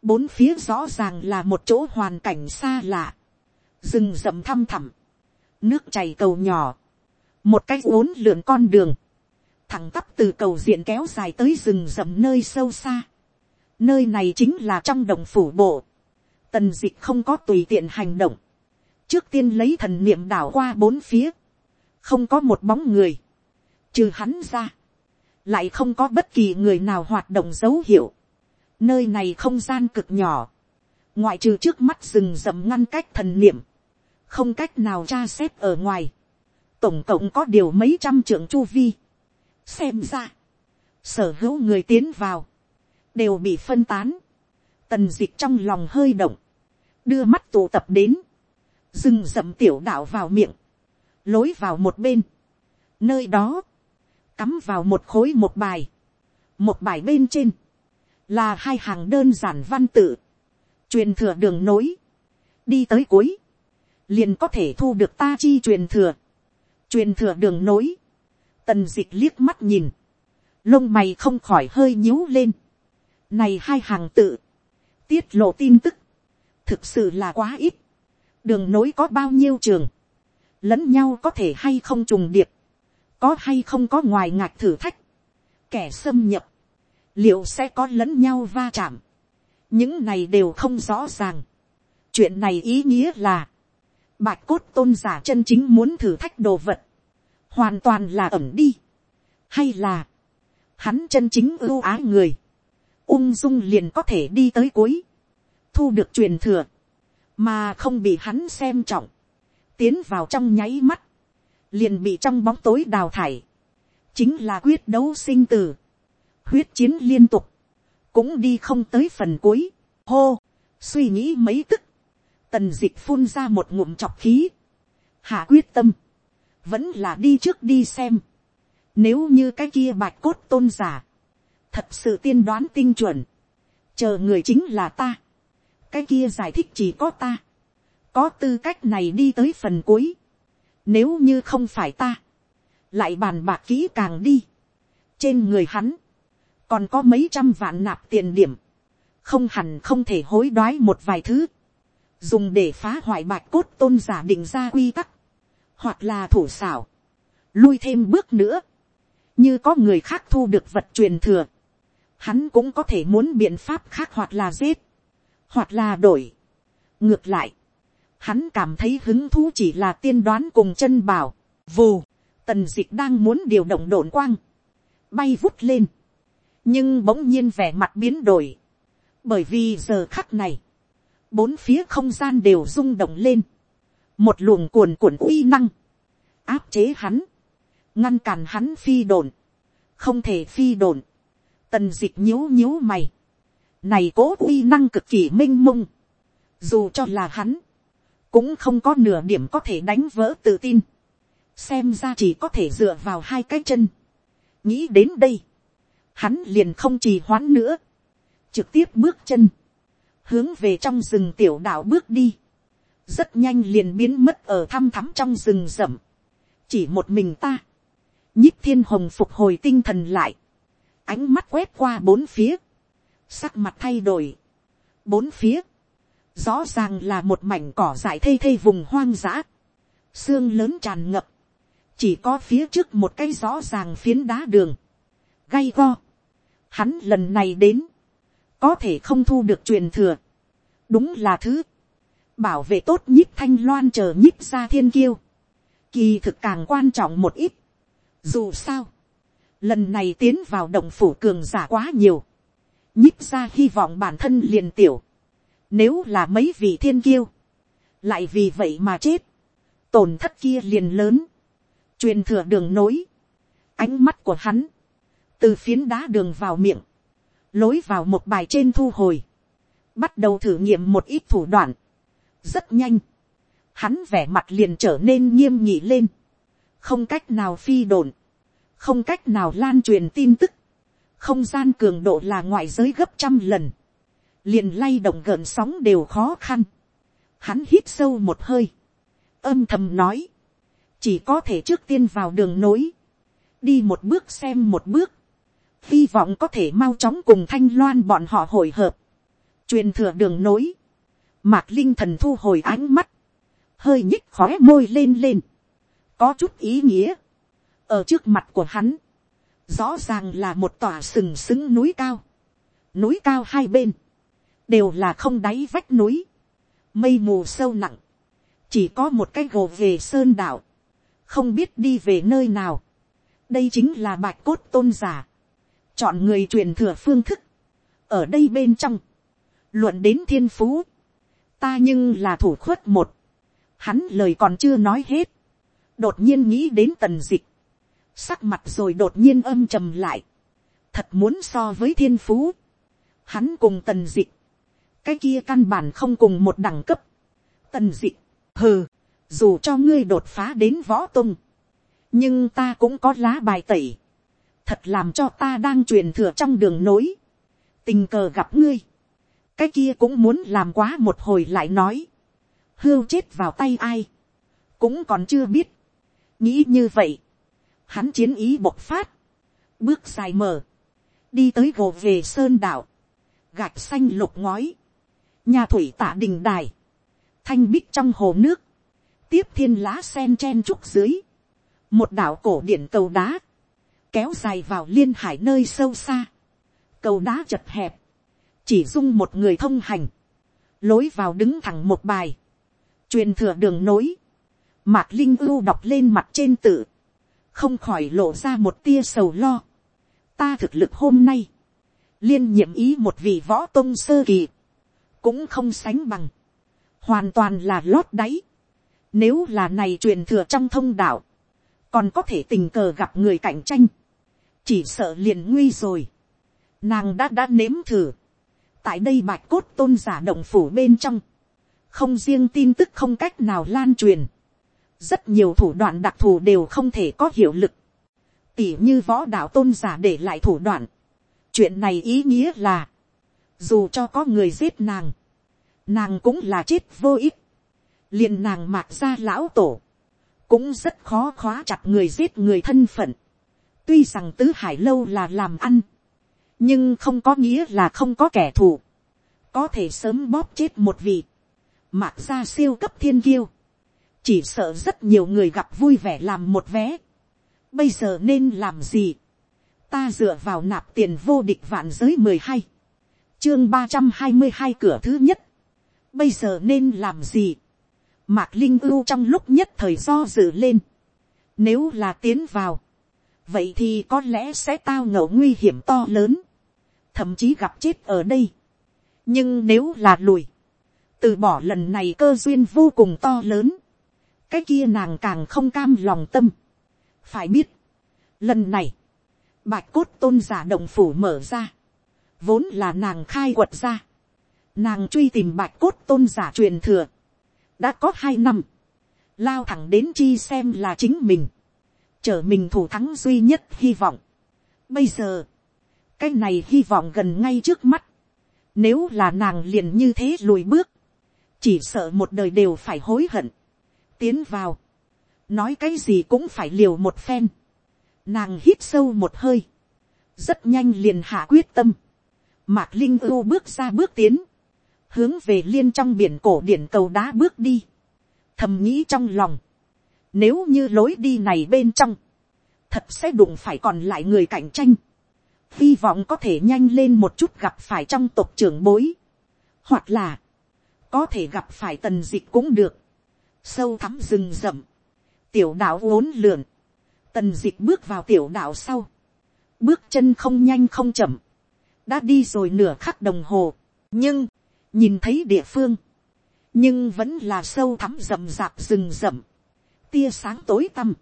bốn phía rõ ràng là một chỗ hoàn cảnh xa lạ, rừng rậm thăm thẳm, nước chảy cầu nhỏ, một cái uốn lượn con đường, thẳng tắp từ cầu diện kéo dài tới rừng rậm nơi sâu xa. Nơi này chính là trong đồng phủ bộ. Tần dịch không có tùy tiện hành động. Trước tiên lấy thần niệm đảo qua bốn phía. Không có một bóng người trừ hắn ra, lại không có bất kỳ người nào hoạt động dấu hiệu. Nơi này không gian cực nhỏ, ngoại trừ trước mắt rừng rậm ngăn cách thần niệm, không cách nào tra xét ở ngoài. Tổng cộng có điều mấy trăm trưởng chu vi. Xem ra, sở hữu người tiến vào, đều bị phân tán. Tần dịch trong lòng hơi động, đưa mắt tụ tập đến, rừng rậm tiểu đạo vào miệng, lối vào một bên. Nơi đó, cắm vào một khối một bài, một bài bên trên, là hai hàng đơn giản văn tự, truyền thừa đường nối, đi tới cuối, liền có thể thu được ta chi truyền thừa, truyền thừa đường nối, tần dịch liếc mắt nhìn, lông mày không khỏi hơi nhíu lên, này hai hàng tự, tiết lộ tin tức, thực sự là quá ít, đường nối có bao nhiêu trường, lẫn nhau có thể hay không trùng điệp, có hay không có ngoài ngạch thử thách, kẻ xâm nhập, liệu sẽ có lẫn nhau va chạm, những này đều không rõ ràng. chuyện này ý nghĩa là, bạch cốt tôn giả chân chính muốn thử thách đồ vật, hoàn toàn là ẩm đi, hay là, hắn chân chính ưu ái người, ung dung liền có thể đi tới cuối, thu được truyền thừa, mà không bị hắn xem trọng, tiến vào trong nháy mắt, liền bị trong bóng tối đào thải, chính là quyết đấu sinh tử, huyết chiến liên tục, cũng đi không tới phần cuối, hô, suy nghĩ mấy tức, tần d ị c h phun ra một ngụm chọc khí, hạ quyết tâm, vẫn là đi trước đi xem, nếu như cái kia bạch cốt tôn giả, thật sự tiên đoán tinh chuẩn, chờ người chính là ta, cái kia giải thích chỉ có ta, có tư cách này đi tới phần cuối, nếu như không phải ta, lại bàn bạc kỹ càng đi, trên người hắn, còn có mấy trăm vạn nạp tiền điểm, không hẳn không thể hối đoái một vài thứ, dùng để phá hoại bạch cốt tôn giả định ra quy tắc, hoặc là thủ xảo, lui thêm bước nữa, như có người khác thu được vật truyền thừa, hắn cũng có thể muốn biện pháp khác hoặc là giết, hoặc là đổi. ngược lại, hắn cảm thấy hứng thú chỉ là tiên đoán cùng chân bảo, vù, tần dịch đang muốn điều động đồn quang, bay vút lên, nhưng bỗng nhiên vẻ mặt biến đổi, bởi vì giờ khắc này, bốn phía không gian đều rung động lên, một luồng cuồn cuộn uy năng, áp chế hắn, ngăn cản hắn phi đồn, không thể phi đồn, tần d ị c h nhíu nhíu mày, này cố uy năng cực kỳ m i n h mông, dù cho là hắn, cũng không có nửa điểm có thể đánh vỡ tự tin, xem ra chỉ có thể dựa vào hai cái chân, nghĩ đến đây, hắn liền không trì hoãn nữa, trực tiếp bước chân, hướng về trong rừng tiểu đạo bước đi, rất nhanh liền biến mất ở thăm thắm trong rừng rậm, chỉ một mình ta, nhích thiên hồng phục hồi tinh thần lại, ánh mắt quét qua bốn phía, sắc mặt thay đổi, bốn phía, rõ ràng là một mảnh cỏ dại thây thây vùng hoang dã, xương lớn tràn ngập, chỉ có phía trước một cái rõ ràng phiến đá đường, gay go, hắn lần này đến, có thể không thu được truyền thừa, đúng là thứ, bảo vệ tốt nhích thanh loan chờ nhíp ra thiên kiêu, kỳ thực càng quan trọng một ít, dù sao, lần này tiến vào động phủ cường giả quá nhiều, nhíp ra hy vọng bản thân liền tiểu, nếu là mấy vị thiên kiêu, lại vì vậy mà chết, tổn thất kia liền lớn, truyền thừa đường nối, ánh mắt của hắn, từ phiến đá đường vào miệng, lối vào một bài trên thu hồi, bắt đầu thử nghiệm một ít thủ đoạn rất nhanh, hắn vẻ mặt liền trở nên nghiêm nhị lên, không cách nào phi đồn, không cách nào lan truyền tin tức, không gian cường độ là ngoại giới gấp trăm lần, liền lay động gợn sóng đều khó khăn. Hắn hít sâu một hơi, âm thầm nói, chỉ có thể trước tiên vào đường nối, đi một bước xem một bước, hy vọng có thể mau chóng cùng thanh loan bọn họ hội hợp, truyền thừa đường nối, mạc linh thần thu hồi ánh mắt, hơi nhích khóe môi lên lên, có chút ý nghĩa, ở trước mặt của hắn, rõ ràng là một tòa sừng sững núi cao, núi cao hai bên, đều là không đáy vách núi, mây mù sâu nặng, chỉ có một cái gồ về sơn đảo, không biết đi về nơi nào, đây chính là bạch cốt tôn giả, chọn người truyền thừa phương thức, ở đây bên trong, luận đến thiên phú, ta nhưng là thủ khuất một, hắn lời còn chưa nói hết, đột nhiên nghĩ đến tần dịch, sắc mặt rồi đột nhiên âm trầm lại, thật muốn so với thiên phú, hắn cùng tần dịch, cái kia căn bản không cùng một đẳng cấp, tần dịch, hừ, dù cho ngươi đột phá đến võ tung, nhưng ta cũng có lá bài tẩy, thật làm cho ta đang truyền thừa trong đường nối, tình cờ gặp ngươi, cái kia cũng muốn làm quá một hồi lại nói, hưu chết vào tay ai, cũng còn chưa biết, nghĩ như vậy, hắn chiến ý bộc phát, bước dài mở, đi tới gồ về sơn đảo, gạch xanh lục ngói, nhà thủy tả đình đài, thanh bích trong hồ nước, tiếp thiên lá sen chen trúc dưới, một đảo cổ điển cầu đá, kéo dài vào liên hải nơi sâu xa, cầu đá chật hẹp, chỉ dung một người thông hành, lối vào đứng thẳng một bài, truyền thừa đường nối, mạc linh ưu đọc lên mặt trên tự, không khỏi lộ ra một tia sầu lo. ta thực lực hôm nay, liên nhiệm ý một vị võ tôn sơ kỳ, cũng không sánh bằng, hoàn toàn là lót đáy. Nếu là này truyền thừa trong thông đạo, còn có thể tình cờ gặp người cạnh tranh, chỉ sợ liền nguy rồi. Nàng đã đã nếm thử, tại đây bạch cốt tôn giả động phủ bên trong, không riêng tin tức không cách nào lan truyền, rất nhiều thủ đoạn đặc thù đều không thể có hiệu lực, tỉ như võ đạo tôn giả để lại thủ đoạn. chuyện này ý nghĩa là, dù cho có người giết nàng, nàng cũng là chết vô ích, liền nàng mạc ra lão tổ, cũng rất khó khóa chặt người giết người thân phận. tuy rằng tứ hải lâu là làm ăn, nhưng không có nghĩa là không có kẻ thù, có thể sớm bóp chết một vị, mạc ra siêu cấp thiên kiêu, chỉ sợ rất nhiều người gặp vui vẻ làm một vé. bây giờ nên làm gì, ta dựa vào nạp tiền vô địch vạn giới mười hai, chương ba trăm hai mươi hai cửa thứ nhất, bây giờ nên làm gì, mạc linh ưu trong lúc nhất thời do dự lên, nếu là tiến vào, vậy thì có lẽ sẽ tao ngậu nguy hiểm to lớn, thậm chí gặp chết ở đây. nhưng nếu là lùi, từ bỏ lần này cơ duyên vô cùng to lớn, cái kia nàng càng không cam lòng tâm. phải biết, lần này, bạch cốt tôn giả động phủ mở ra, vốn là nàng khai quật ra, nàng truy tìm bạch cốt tôn giả truyền thừa, đã có hai năm, lao thẳng đến chi xem là chính mình, trở mình thủ thắng duy nhất hy vọng. Bây giờ, cái này hy vọng gần ngay trước mắt, nếu là nàng liền như thế lùi bước, chỉ sợ một đời đều phải hối hận, tiến vào, nói cái gì cũng phải liều một phen, nàng hít sâu một hơi, rất nhanh liền hạ quyết tâm, mạc linh ưu bước ra bước tiến, hướng về liên trong biển cổ điển cầu đá bước đi, thầm nghĩ trong lòng, nếu như lối đi này bên trong, thật sẽ đụng phải còn lại người cạnh tranh, hy vọng có thể nhanh lên một chút gặp phải trong tộc trưởng bối, hoặc là, có thể gặp phải tần dịch cũng được, sâu thắm rừng rậm, tiểu đạo uốn lượn, tần dịch bước vào tiểu đạo sau, bước chân không nhanh không chậm, đã đi rồi nửa khắc đồng hồ, nhưng, nhìn thấy địa phương, nhưng vẫn là sâu thắm rậm rạp rừng rậm, tia sáng tối tăm,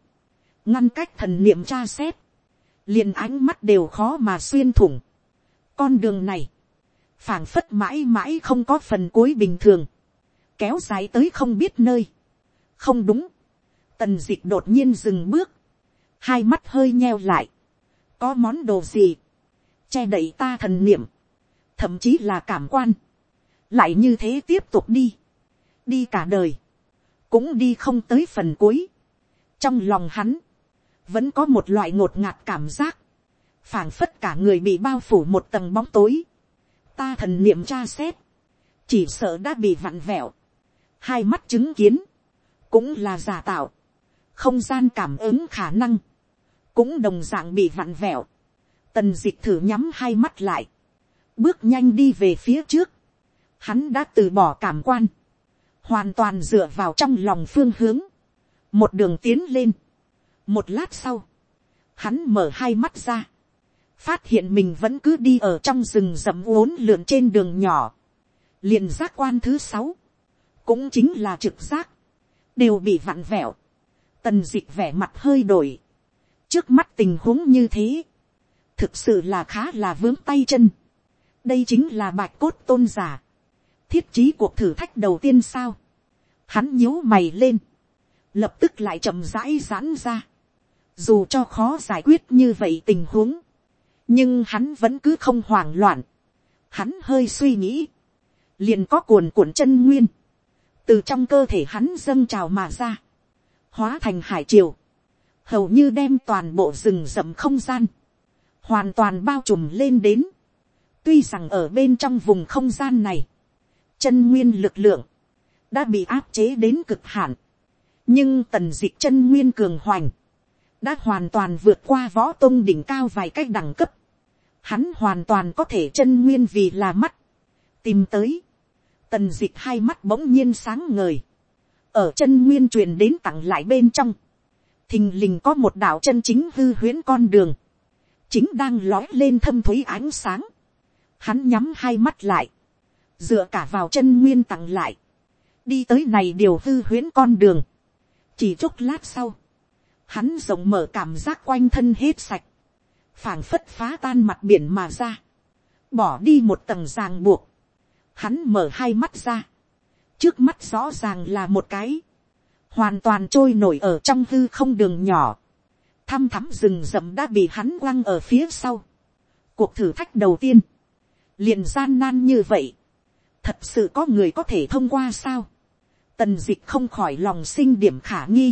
ngăn cách thần niệm tra xét, liền ánh mắt đều khó mà xuyên thủng. Con đường này, phảng phất mãi mãi không có phần cuối bình thường, kéo dài tới không biết nơi. không đúng, tần dịch đột nhiên dừng bước, hai mắt hơi nheo lại, có món đồ gì, che đậy ta thần niệm, thậm chí là cảm quan, lại như thế tiếp tục đi, đi cả đời, cũng đi không tới phần cuối, trong lòng hắn, vẫn có một loại ngột ngạt cảm giác, phảng phất cả người bị bao phủ một tầng bóng tối, ta thần niệm tra xét, chỉ sợ đã bị vặn vẹo, hai mắt chứng kiến, cũng là giả tạo, không gian cảm ứng khả năng, cũng đồng d ạ n g bị vặn vẹo, tần d ị c h thử nhắm hai mắt lại, bước nhanh đi về phía trước, hắn đã từ bỏ cảm quan, hoàn toàn dựa vào trong lòng phương hướng, một đường tiến lên, một lát sau, hắn mở hai mắt ra, phát hiện mình vẫn cứ đi ở trong rừng rậm uốn lượn trên đường nhỏ, liền giác quan thứ sáu, cũng chính là trực giác, đều bị vặn vẹo, tần d ị c h vẻ mặt hơi đổi, trước mắt tình huống như thế, thực sự là khá là vướng tay chân, đây chính là bạch cốt tôn giả, thiết trí cuộc thử thách đầu tiên sao, hắn nhíu mày lên, lập tức lại chậm rãi giãn ra, dù cho khó giải quyết như vậy tình huống, nhưng hắn vẫn cứ không hoảng loạn, hắn hơi suy nghĩ, liền có cuồn cuộn chân nguyên, từ trong cơ thể hắn dâng trào mà ra, hóa thành hải triều, hầu như đem toàn bộ rừng rậm không gian, hoàn toàn bao trùm lên đến. tuy rằng ở bên trong vùng không gian này, chân nguyên lực lượng đã bị áp chế đến cực hạn, nhưng tần d ị c h chân nguyên cường hoành, đã hoàn toàn vượt qua võ tôn đỉnh cao vài cách đẳng cấp, hắn hoàn toàn có thể chân nguyên vì là mắt, tìm tới, tần dịch hai mắt bỗng nhiên sáng ngời, ở chân nguyên truyền đến tặng lại bên trong, thình lình có một đạo chân chính hư huyễn con đường, chính đang lói lên thâm thúy ánh sáng, hắn nhắm hai mắt lại, dựa cả vào chân nguyên tặng lại, đi tới này điều hư huyễn con đường, chỉ chút lát sau, hắn rộng mở cảm giác quanh thân hết sạch, phảng phất phá tan mặt biển mà ra, bỏ đi một tầng ràng buộc, hắn mở hai mắt ra, trước mắt rõ ràng là một cái, hoàn toàn trôi nổi ở trong hư không đường nhỏ, thăm thắm rừng rậm đã bị hắn quăng ở phía sau. cuộc thử thách đầu tiên, liền gian nan như vậy, thật sự có người có thể thông qua sao, tần d ị c h không khỏi lòng sinh điểm khả nghi,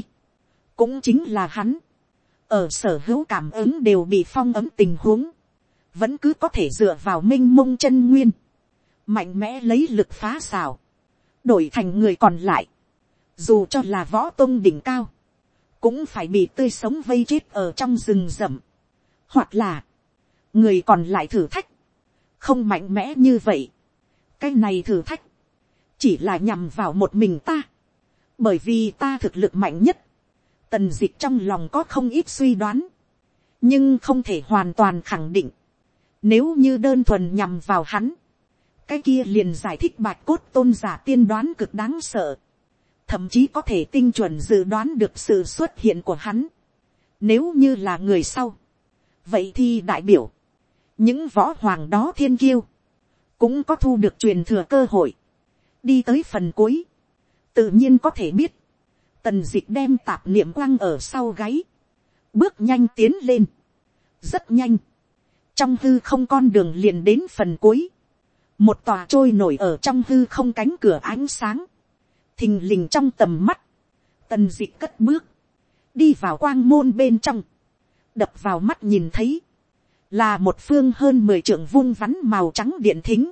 cũng chính là hắn, ở sở hữu cảm ứng đều bị phong ấm tình huống, vẫn cứ có thể dựa vào m i n h mông chân nguyên, mạnh mẽ lấy lực phá xào, đổi thành người còn lại, dù cho là võ tôn đỉnh cao, cũng phải bị tươi sống vây chết ở trong rừng rậm, hoặc là, người còn lại thử thách, không mạnh mẽ như vậy, cái này thử thách, chỉ là nhằm vào một mình ta, bởi vì ta thực lực mạnh nhất, tần dịch trong lòng có không ít suy đoán, nhưng không thể hoàn toàn khẳng định, nếu như đơn thuần nhằm vào hắn, cái kia liền giải thích bạch cốt tôn giả tiên đoán cực đáng sợ, thậm chí có thể tinh chuẩn dự đoán được sự xuất hiện của hắn, nếu như là người sau, vậy thì đại biểu, những võ hoàng đó thiên kiêu, cũng có thu được truyền thừa cơ hội, đi tới phần cuối, tự nhiên có thể biết, tần dịch đem tạp niệm quăng ở sau gáy, bước nhanh tiến lên, rất nhanh, trong hư không con đường liền đến phần cuối, một tòa trôi nổi ở trong hư không cánh cửa ánh sáng, thình lình trong tầm mắt, tần dịch cất bước, đi vào quang môn bên trong, đập vào mắt nhìn thấy, là một phương hơn mười trưởng vung vắn màu trắng điện thính,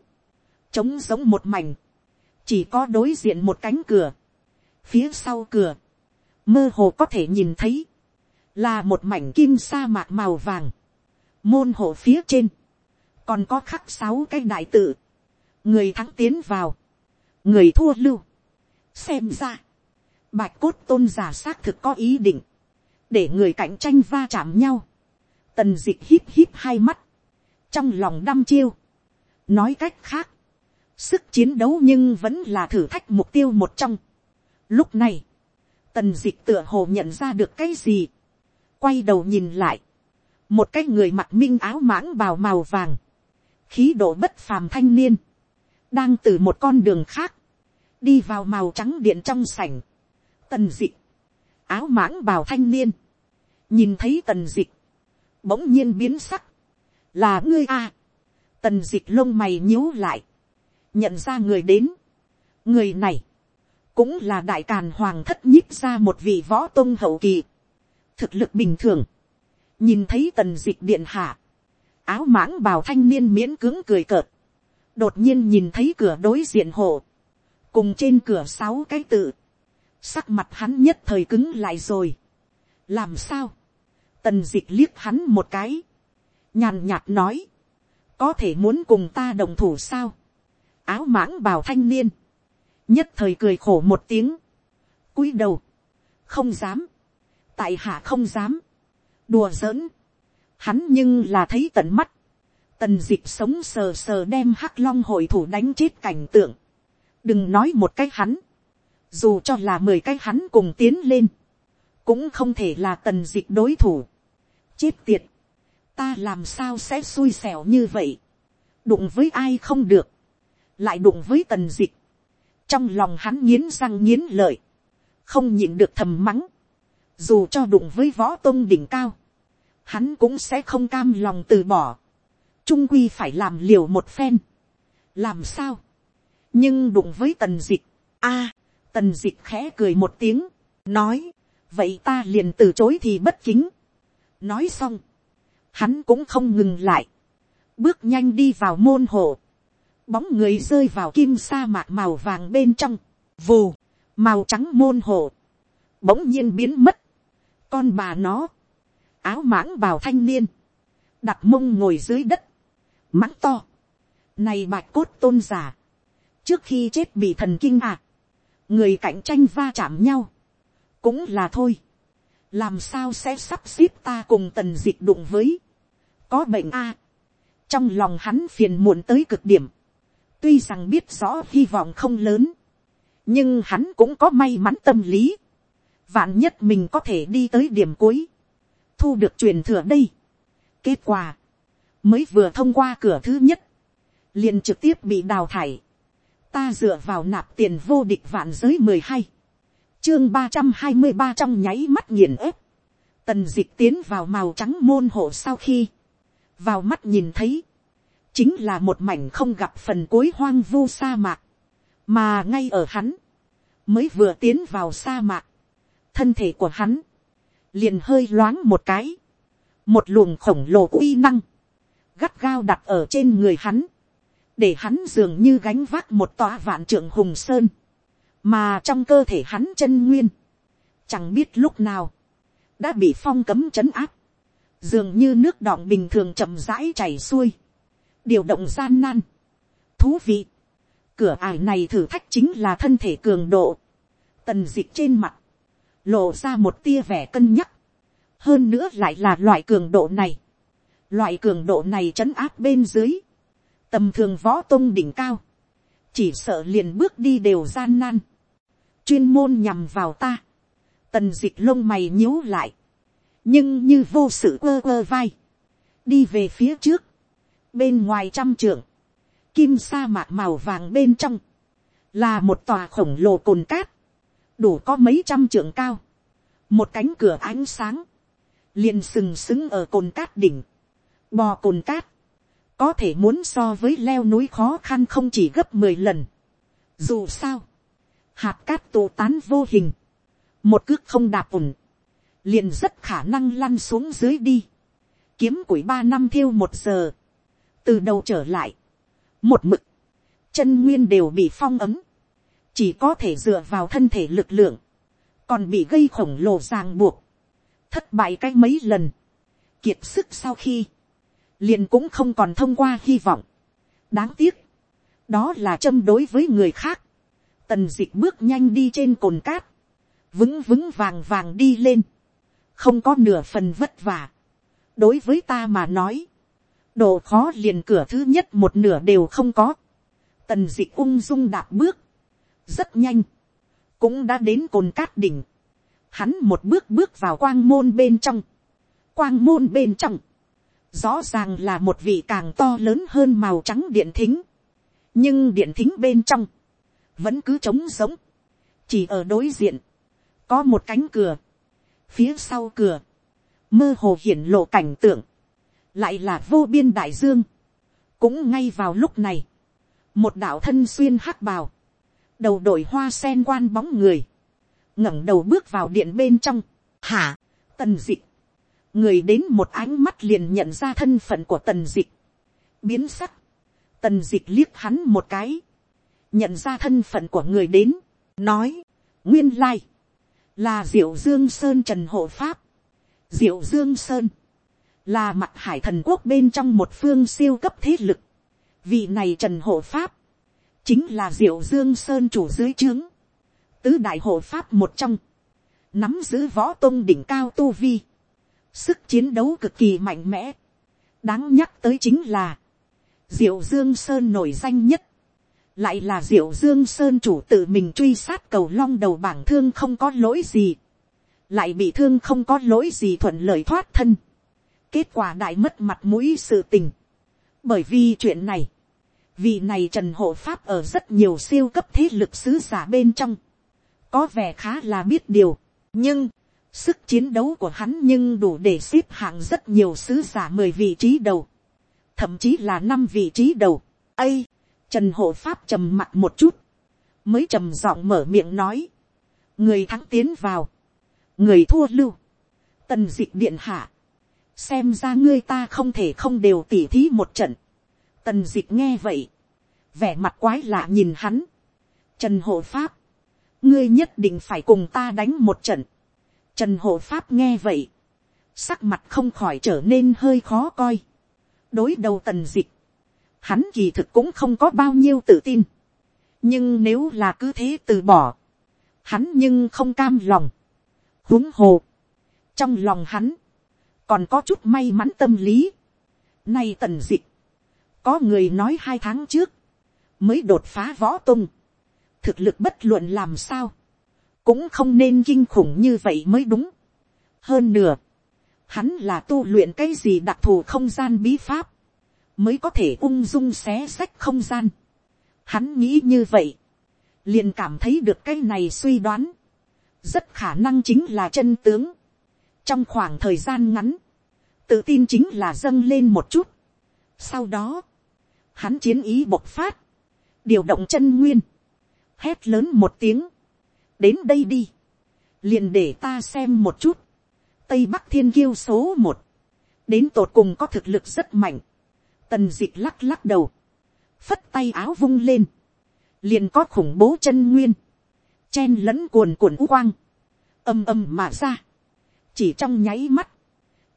trống giống một mảnh, chỉ có đối diện một cánh cửa, phía sau cửa, mơ hồ có thể nhìn thấy, là một mảnh kim sa mạc màu vàng, môn hộ phía trên, còn có khắc sáu cái đại tự, người thắng tiến vào, người thua lưu, xem ra, bạch cốt tôn giả xác thực có ý định, để người cạnh tranh va chạm nhau, tần d ị c h híp híp hai mắt, trong lòng đăm chiêu, nói cách khác, sức chiến đấu nhưng vẫn là thử thách mục tiêu một trong. Lúc này, tần dịch tựa hồ nhận ra được cái gì, quay đầu nhìn lại, một cái người mặc minh áo mãng bào màu vàng, khí độ bất phàm thanh niên, đang từ một con đường khác, đi vào màu trắng điện trong sảnh, tần dịch, áo mãng bào thanh niên, nhìn thấy tần dịch, bỗng nhiên biến sắc, là ngươi a, tần dịch lông mày nhíu lại, nhận ra người đến. người này, cũng là đại càn hoàng thất nhích ra một vị võ tôn hậu kỳ, thực lực bình thường, nhìn thấy tần d ị c h điện hạ, áo mãng bào thanh niên miễn cứng cười cợt, đột nhiên nhìn thấy cửa đối diện hộ, cùng trên cửa sáu cái tự, sắc mặt hắn nhất thời cứng lại rồi, làm sao, tần d ị c h liếc hắn một cái, nhàn nhạt nói, có thể muốn cùng ta đồng thủ sao, áo mãng bào thanh niên, nhất thời cười khổ một tiếng, cúi đầu, không dám, tại hạ không dám, đùa giỡn, hắn nhưng là thấy tận mắt, tần d ị c h sống sờ sờ đem hắc long hội thủ đánh chết cảnh tượng, đừng nói một cái hắn, dù cho là mười cái hắn cùng tiến lên, cũng không thể là tần d ị c h đối thủ, chết tiệt, ta làm sao sẽ xui xẻo như vậy, đụng với ai không được, lại đụng với tần dịch, trong lòng hắn nghiến răng nghiến lợi, không nhịn được thầm mắng, dù cho đụng với võ tôn đỉnh cao, hắn cũng sẽ không cam lòng từ bỏ, trung quy phải làm liều một phen, làm sao, nhưng đụng với tần dịch, a, tần dịch khẽ cười một tiếng, nói, vậy ta liền từ chối thì bất chính. nói xong, hắn cũng không ngừng lại, bước nhanh đi vào môn hộ, bóng người rơi vào kim sa mạc màu vàng bên trong, vù, màu trắng môn hộ, bỗng nhiên biến mất, con bà nó, áo mãng bào thanh niên, đặt mông ngồi dưới đất, mắng to, này bạch cốt tôn giả, trước khi chết bị thần kinh à, người cạnh tranh va chạm nhau, cũng là thôi, làm sao sẽ sắp xếp ta cùng tần d ị c h đụng với, có bệnh a, à. trong lòng hắn phiền muộn tới cực điểm, Tuy rằng biết rõ hy vọng không lớn. Nhưng hắn cũng có may mắn tâm lý. Vạn nhất mình có thể đi tới điểm cuối. Thu được truyền thừa đây. Kết quả. Mới vừa thông qua cửa thứ nhất. Liền trực tiếp bị đào thải. ta dựa vào nạp tiền vô địch vạn giới mười hai, chương ba trăm hai mươi ba trong nháy mắt nghiền ép, tần d ị c h tiến vào màu trắng môn hộ sau khi, vào mắt nhìn thấy, chính là một mảnh không gặp phần cuối hoang vu sa mạc, mà ngay ở hắn, mới vừa tiến vào sa mạc, thân thể của hắn, liền hơi loáng một cái, một luồng khổng lồ uy năng, gắt gao đặt ở trên người hắn, để hắn dường như gánh vác một tòa vạn trưởng hùng sơn, mà trong cơ thể hắn chân nguyên, chẳng biết lúc nào, đã bị phong cấm c h ấ n áp, dường như nước đọng bình thường chậm rãi chảy xuôi, điều động gian nan, thú vị, cửa ải này thử thách chính là thân thể cường độ, tần d ị c h trên mặt, lộ ra một tia vẻ cân nhắc, hơn nữa lại là loại cường độ này, loại cường độ này trấn áp bên dưới, tầm thường võ tôn đỉnh cao, chỉ sợ liền bước đi đều gian nan, chuyên môn nhằm vào ta, tần dịch lông mày nhíu lại, nhưng như vô sự ơ ơ vai, đi về phía trước, bên ngoài trăm trưởng, kim sa mạc màu vàng bên trong, là một tòa khổng lồ cồn cát, đủ có mấy trăm trưởng cao, một cánh cửa ánh sáng, liền sừng sững ở cồn cát đỉnh, bò cồn cát, có thể muốn so với leo núi khó khăn không chỉ gấp mười lần. Dù sao, hạt cát tụ tán vô hình, một cước không đạp ủng, liền rất khả năng lăn xuống dưới đi, kiếm củi ba năm thiêu một giờ, từ đầu trở lại, một mực, chân nguyên đều bị phong ấm, chỉ có thể dựa vào thân thể lực lượng, còn bị gây khổng lồ ràng buộc, thất bại cái mấy lần, kiệt sức sau khi, liền cũng không còn thông qua hy vọng. đáng tiếc, đó là châm đối với người khác, tần dịch bước nhanh đi trên cồn cát, vững vững vàng vàng đi lên, không có nửa phần vất vả. đối với ta mà nói, độ khó liền cửa thứ nhất một nửa đều không có, tần dị ung dung đạp bước, rất nhanh, cũng đã đến cồn cát đỉnh, hắn một bước bước vào quang môn bên trong, quang môn bên trong, rõ ràng là một vị càng to lớn hơn màu trắng điện thính, nhưng điện thính bên trong, vẫn cứ trống giống, chỉ ở đối diện, có một cánh cửa, phía sau cửa, mơ hồ hiển lộ cảnh tượng, lại là vô biên đại dương, cũng ngay vào lúc này, một đạo thân xuyên hắc bào, đầu đội hoa sen quan bóng người, ngẩng đầu bước vào điện bên trong, hả, tần dịch, người đến một ánh mắt liền nhận ra thân phận của tần dịch, biến sắc, tần dịch liếc hắn một cái, nhận ra thân phận của người đến, nói, nguyên lai, là diệu dương sơn trần hộ pháp, diệu dương sơn, là mặt hải thần quốc bên trong một phương siêu cấp thế lực, vị này trần hộ pháp, chính là diệu dương sơn chủ dưới trướng, tứ đại hộ pháp một trong, nắm giữ võ tôn đỉnh cao tu vi, sức chiến đấu cực kỳ mạnh mẽ, đáng nhắc tới chính là, diệu dương sơn nổi danh nhất, lại là diệu dương sơn chủ tự mình truy sát cầu long đầu bảng thương không có lỗi gì, lại bị thương không có lỗi gì thuận lợi thoát thân, kết quả đại mất mặt mũi sự tình, bởi vì chuyện này, vì này trần hộ pháp ở rất nhiều siêu cấp thế lực sứ giả bên trong, có vẻ khá là biết điều, nhưng, sức chiến đấu của hắn nhưng đủ để xếp hạng rất nhiều sứ giả mười vị trí đầu, thậm chí là năm vị trí đầu. ây, Trần hộ pháp trầm mặt một chút. Mới trầm giọng mở miệng nói. Người thắng tiến vào. Người thua lưu. Tần dịch điện hạ. Xem ra ngươi ta không thể không đều tỉ thí một trận. Tần dịch nghe vậy. Vẻ mặt quái lạ nhìn hắn. Trần hộ pháp. Ngươi nhất định phải cùng ta đánh một trận. Trần hộ pháp nghe vậy. Sắc mặt không khỏi trở nên hơi khó coi. Đối đầu tần dịch hắn kỳ thực cũng không có bao nhiêu tự tin. nhưng nếu là cứ thế từ bỏ, hắn nhưng không cam lòng. huống hồ, trong lòng hắn, còn có chút may mắn tâm lý. Nay tần dịch, có người nói hai tháng trước, mới đột phá võ tung, thực lực bất luận làm sao, cũng không nên kinh khủng như vậy mới đúng. hơn nửa hắn là tu luyện cái gì đặc thù không gian bí pháp, mới có thể ung dung xé sách không gian. Hắn nghĩ như vậy. Liền cảm thấy được cái này suy đoán. Rất khả năng chính là chân tướng. Trong khoảng thời gian ngắn. Tự tin chính là dâng lên một chút. Sau đó. Hắn chiến ý bộc phát. Điều động chân nguyên. Hét lớn một tiếng. Đến đây đi. Liền để ta xem một chút. Tây Bắc Thiên Kiêu số một. Đến tột cùng có thực lực rất mạnh. Tần dịch lắc lắc đầu. Phất tay áo vung lên. Liền có khủng bố chân nguyên. Chen lẫn cuồn cuộn u quang. Âm âm mà ra. Chỉ trong nháy mắt.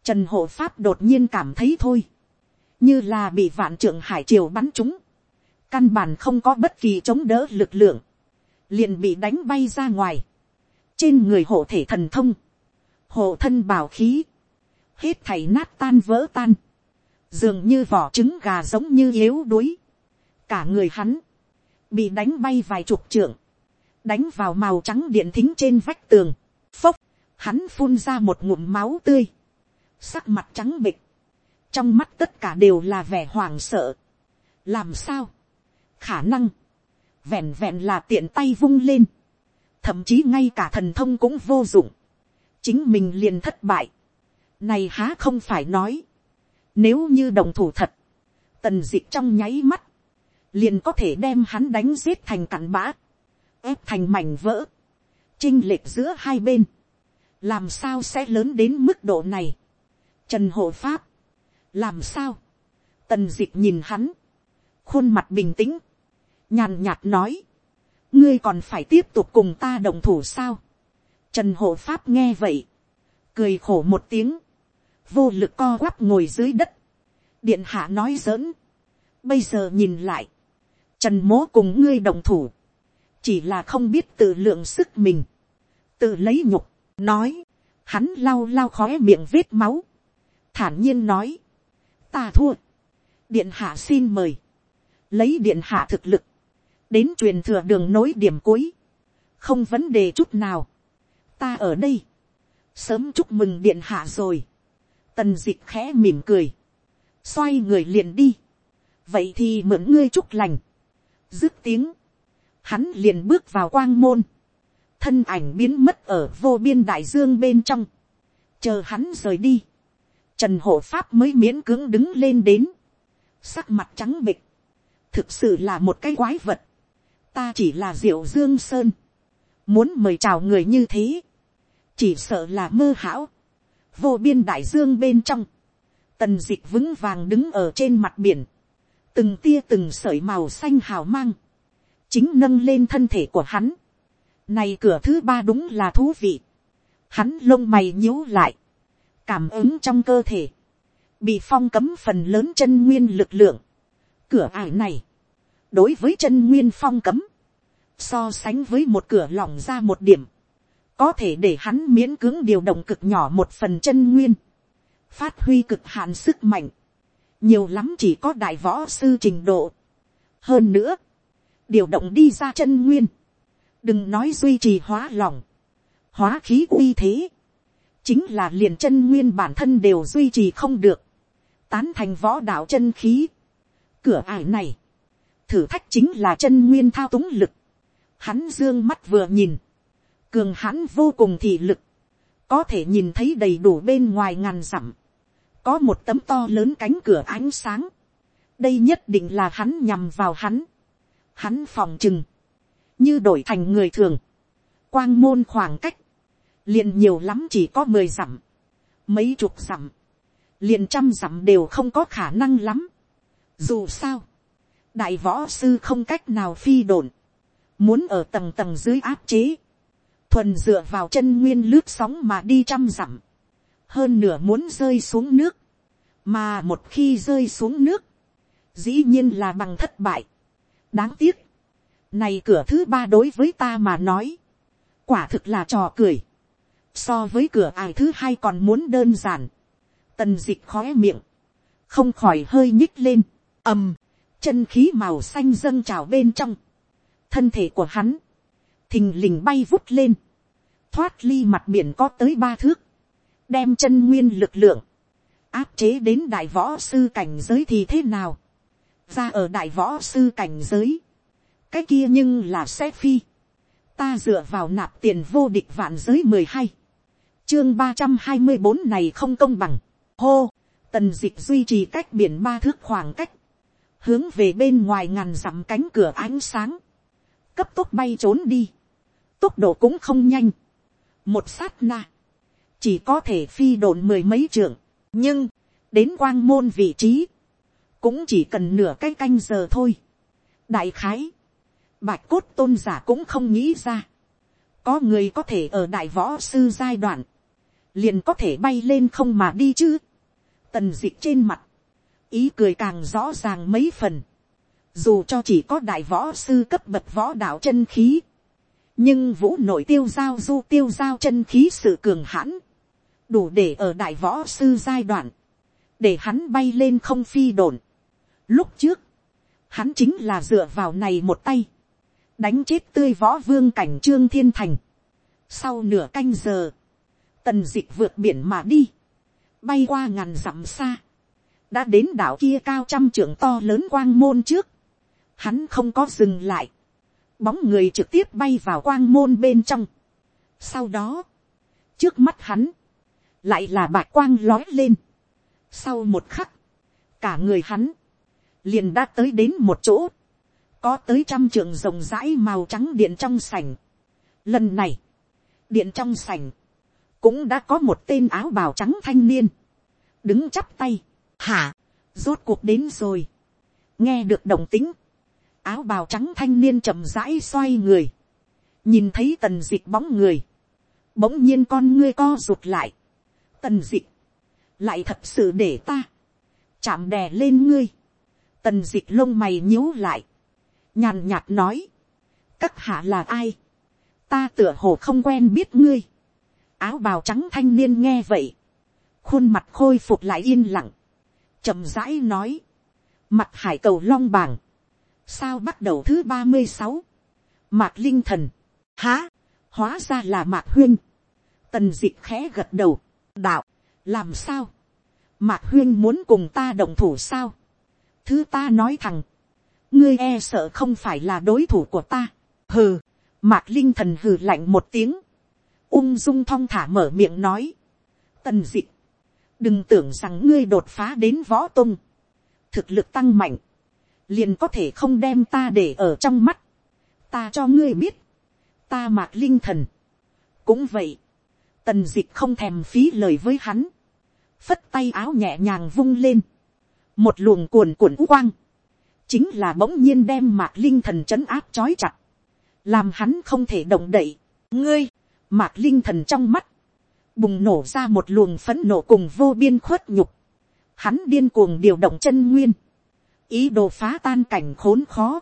Trần hộ pháp đột nhiên cảm thấy thôi. Như là bị vạn trưởng hải triều bắn trúng. Căn bản không có bất kỳ chống đỡ lực lượng. Liền bị đánh bay ra ngoài. Trên người hộ thể thần thông. Hộ thân bảo khí. Hết thảy nát tan vỡ tan dường như vỏ trứng gà giống như yếu đuối, cả người hắn, bị đánh bay vài chục trượng, đánh vào màu trắng điện thính trên vách tường, phốc, hắn phun ra một ngụm máu tươi, sắc mặt trắng bịch, trong mắt tất cả đều là vẻ hoảng sợ, làm sao, khả năng, vẹn vẹn là tiện tay vung lên, thậm chí ngay cả thần thông cũng vô dụng, chính mình liền thất bại, này há không phải nói, nếu như đồng thủ thật, tần dịch trong nháy mắt, liền có thể đem hắn đánh giết thành cặn bã, ép thành mảnh vỡ, chinh lệch giữa hai bên, làm sao sẽ lớn đến mức độ này. Trần hộ pháp, làm sao, tần dịch nhìn hắn, khuôn mặt bình tĩnh, nhàn nhạt nói, ngươi còn phải tiếp tục cùng ta đồng thủ sao. Trần hộ pháp nghe vậy, cười khổ một tiếng, vô lực co quắp ngồi dưới đất, điện hạ nói giỡn, bây giờ nhìn lại, trần mố cùng ngươi đồng thủ, chỉ là không biết tự lượng sức mình, tự lấy nhục, nói, hắn lau lau khói miệng vết máu, thản nhiên nói, ta thua, điện hạ xin mời, lấy điện hạ thực lực, đến truyền thừa đường nối điểm cuối, không vấn đề chút nào, ta ở đây, sớm chúc mừng điện hạ rồi, tần d ị c h khẽ mỉm cười, xoay người liền đi, vậy thì mượn ngươi chúc lành, dứt tiếng, hắn liền bước vào quang môn, thân ảnh biến mất ở vô biên đại dương bên trong, chờ hắn rời đi, trần hộ pháp mới miễn cưỡng đứng lên đến, sắc mặt trắng bịch, thực sự là một cái quái vật, ta chỉ là diệu dương sơn, muốn mời chào người như thế, chỉ sợ là mơ hão, vô biên đại dương bên trong, tần d ị c h vững vàng đứng ở trên mặt biển, từng tia từng sởi màu xanh hào mang, chính nâng lên thân thể của hắn. Này cửa thứ ba đúng là thú vị. Hắn lông mày nhíu lại, cảm ứng trong cơ thể, bị phong cấm phần lớn chân nguyên lực lượng. Cửa ải này, đối với chân nguyên phong cấm, so sánh với một cửa lỏng ra một điểm, có thể để hắn miễn cưỡng điều động cực nhỏ một phần chân nguyên, phát huy cực hạn sức mạnh, nhiều lắm chỉ có đại võ sư trình độ. hơn nữa, điều động đi ra chân nguyên, đừng nói duy trì hóa lòng, hóa khí uy thế, chính là liền chân nguyên bản thân đều duy trì không được, tán thành võ đạo chân khí. cửa ải này, thử thách chính là chân nguyên thao túng lực, hắn dương mắt vừa nhìn, cường hắn vô cùng thị lực, có thể nhìn thấy đầy đủ bên ngoài ngàn dặm, có một tấm to lớn cánh cửa ánh sáng, đây nhất định là hắn nhằm vào hắn, hắn phòng chừng, như đổi thành người thường, quang môn khoảng cách, liền nhiều lắm chỉ có mười dặm, mấy chục dặm, liền trăm dặm đều không có khả năng lắm. Dù sao, đại võ sư không cách nào phi đồn, muốn ở tầng tầng dưới áp chế, thuần dựa vào chân nguyên lướt sóng mà đi trăm dặm, hơn nửa muốn rơi xuống nước, mà một khi rơi xuống nước, dĩ nhiên là bằng thất bại. đáng tiếc, này cửa thứ ba đối với ta mà nói, quả thực là trò cười, so với cửa ải thứ hai còn muốn đơn giản, tần dịch khóe miệng, không khỏi hơi nhích lên, ầm, chân khí màu xanh dâng trào bên trong, thân thể của hắn, thình lình bay vút lên, thoát ly mặt biển có tới ba thước, đem chân nguyên lực lượng, áp chế đến đại võ sư cảnh giới thì thế nào, ra ở đại võ sư cảnh giới, cái kia nhưng là sẽ phi, ta dựa vào nạp tiền vô địch vạn giới mười hai, chương ba trăm hai mươi bốn này không công bằng, hô, tần dịch duy trì cách biển ba thước khoảng cách, hướng về bên ngoài ngàn dặm cánh cửa ánh sáng, cấp tốc bay trốn đi, tốc độ cũng không nhanh, một sát na, chỉ có thể phi đồn mười mấy trượng, nhưng, đến quang môn vị trí, cũng chỉ cần nửa cái canh giờ thôi. đại khái, bạch cốt tôn giả cũng không nghĩ ra, có người có thể ở đại võ sư giai đoạn, liền có thể bay lên không mà đi chứ. Tần d ị c h trên mặt, ý cười càng rõ ràng mấy phần, dù cho chỉ có đại võ sư cấp bậc võ đạo chân khí, nhưng vũ nội tiêu giao du tiêu giao chân khí sự cường hãn, đủ để ở đại võ sư giai đoạn, để hắn bay lên không phi đồn. Lúc trước, hắn chính là dựa vào này một tay, đánh chết tươi võ vương cảnh trương thiên thành. Sau nửa canh giờ, tần d ị c h vượt biển mà đi, bay qua ngàn dặm xa, đã đến đảo kia cao trăm trưởng to lớn quang môn trước, hắn không có dừng lại, bóng người trực tiếp bay vào quang môn bên trong. Sau đó, trước mắt hắn, lại là bạc quang lói lên. Sau một khắc, cả người hắn, liền đã tới đến một chỗ, có tới trăm trường rồng rãi màu trắng điện trong sảnh. Lần này, điện trong sảnh, cũng đã có một tên áo bào trắng thanh niên, đứng chắp tay, hả, rốt cuộc đến rồi, nghe được đồng tính, áo bào trắng thanh niên chậm rãi xoay người, nhìn thấy tần d ị c h bóng người, bỗng nhiên con ngươi co rụt lại, tần d ị c h lại thật sự để ta, chạm đè lên ngươi, tần d ị c h lông mày nhíu lại, nhàn nhạt nói, các hạ là ai, ta tựa hồ không quen biết ngươi, áo bào trắng thanh niên nghe vậy, khuôn mặt khôi phục lại yên lặng, chậm rãi nói, mặt hải cầu long bảng, sao bắt đầu thứ ba mươi sáu, mạc linh thần, há, hóa ra là mạc huyên, tần d ị khẽ gật đầu, đạo, làm sao, mạc huyên muốn cùng ta động thủ sao, thứ ta nói thẳng, ngươi e sợ không phải là đối thủ của ta, hừ, mạc linh thần hừ lạnh một tiếng, ung dung thong thả mở miệng nói. Tần dị, đừng tưởng rằng ngươi đột phá đến võ tung, thực lực tăng mạnh, liền có thể không đem ta để ở trong mắt. ta cho ngươi biết, ta mạc linh thần. cũng vậy, tần d không thèm phí lời với hắn, phất tay áo nhẹ nhàng vung lên, một luồng cuồn cuộn quang, chính là bỗng nhiên đem mạc linh thần trấn áp trói chặt, làm hắn không thể động đậy. ngươi, Mạc Linh thần trong mắt. Bùng nổ ra một luồng phấn nổ cùng vô biên khuất nhục. Hắn điên cuồng điều động chân nguyên. Ý đồ phá tan cảnh khốn khó.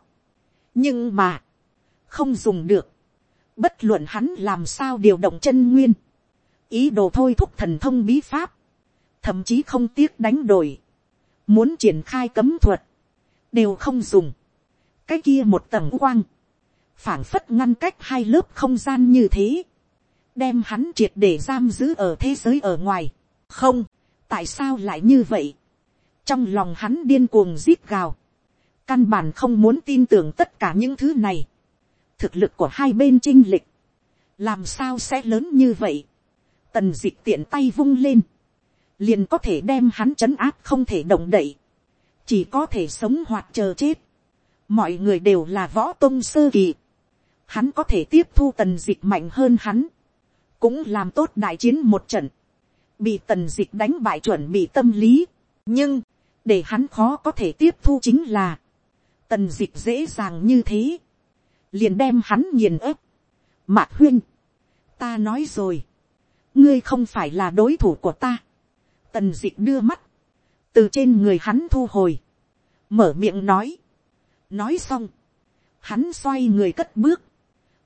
Nhưng mà. Không dùng được. Bất luận hắn làm sao điều động chân nguyên. Ý đồ thôi thúc thần thông bí pháp. Thậm chí không tiếc đánh đổi. Muốn triển khai cấm thuật. Đều không dùng. Cái kia một tầng quang phảng phất ngăn cách hai lớp không gian như thế, đem hắn triệt để giam giữ ở thế giới ở ngoài. không, tại sao lại như vậy. trong lòng hắn điên cuồng rít gào. căn bản không muốn tin tưởng tất cả những thứ này. thực lực của hai bên chinh lịch, làm sao sẽ lớn như vậy. tần d ị c h tiện tay vung lên, liền có thể đem hắn trấn áp không thể động đậy, chỉ có thể sống hoặc chờ chết. mọi người đều là võ tôn sơ kỳ. hắn có thể tiếp thu tần dịch mạnh hơn hắn. Cũng làm tốt đại chiến một trận, bị tần dịch đánh bại chuẩn bị tâm lý, nhưng, để hắn khó có thể tiếp thu chính là, tần dịch dễ dàng như thế, liền đem hắn nghiền ớp, mạc huyên, ta nói rồi, ngươi không phải là đối thủ của ta, tần dịch đưa mắt, từ trên người hắn thu hồi, mở miệng nói, nói xong, hắn xoay người cất bước,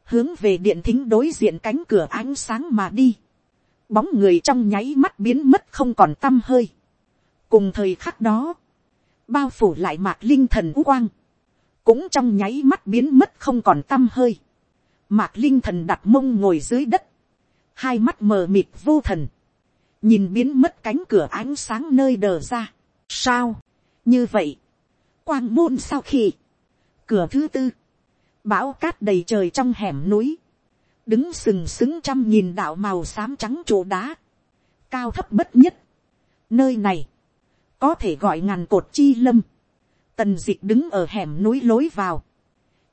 hướng về điện thính đối diện cánh cửa ánh sáng mà đi, bóng người trong nháy mắt biến mất không còn t â m hơi, cùng thời khắc đó, bao phủ lại mạc linh thần u quang, cũng trong nháy mắt biến mất không còn t â m hơi, mạc linh thần đặt mông ngồi dưới đất, hai mắt mờ mịt vô thần, nhìn biến mất cánh cửa ánh sáng nơi đờ ra, sao, như vậy, quang môn sau khi, cửa thứ tư, bão cát đầy trời trong hẻm núi, đứng sừng sững trăm nghìn đạo màu xám trắng trụ đá, cao thấp bất nhất. Nơi này, có thể gọi ngàn cột chi lâm, tần dịch đứng ở hẻm núi lối vào,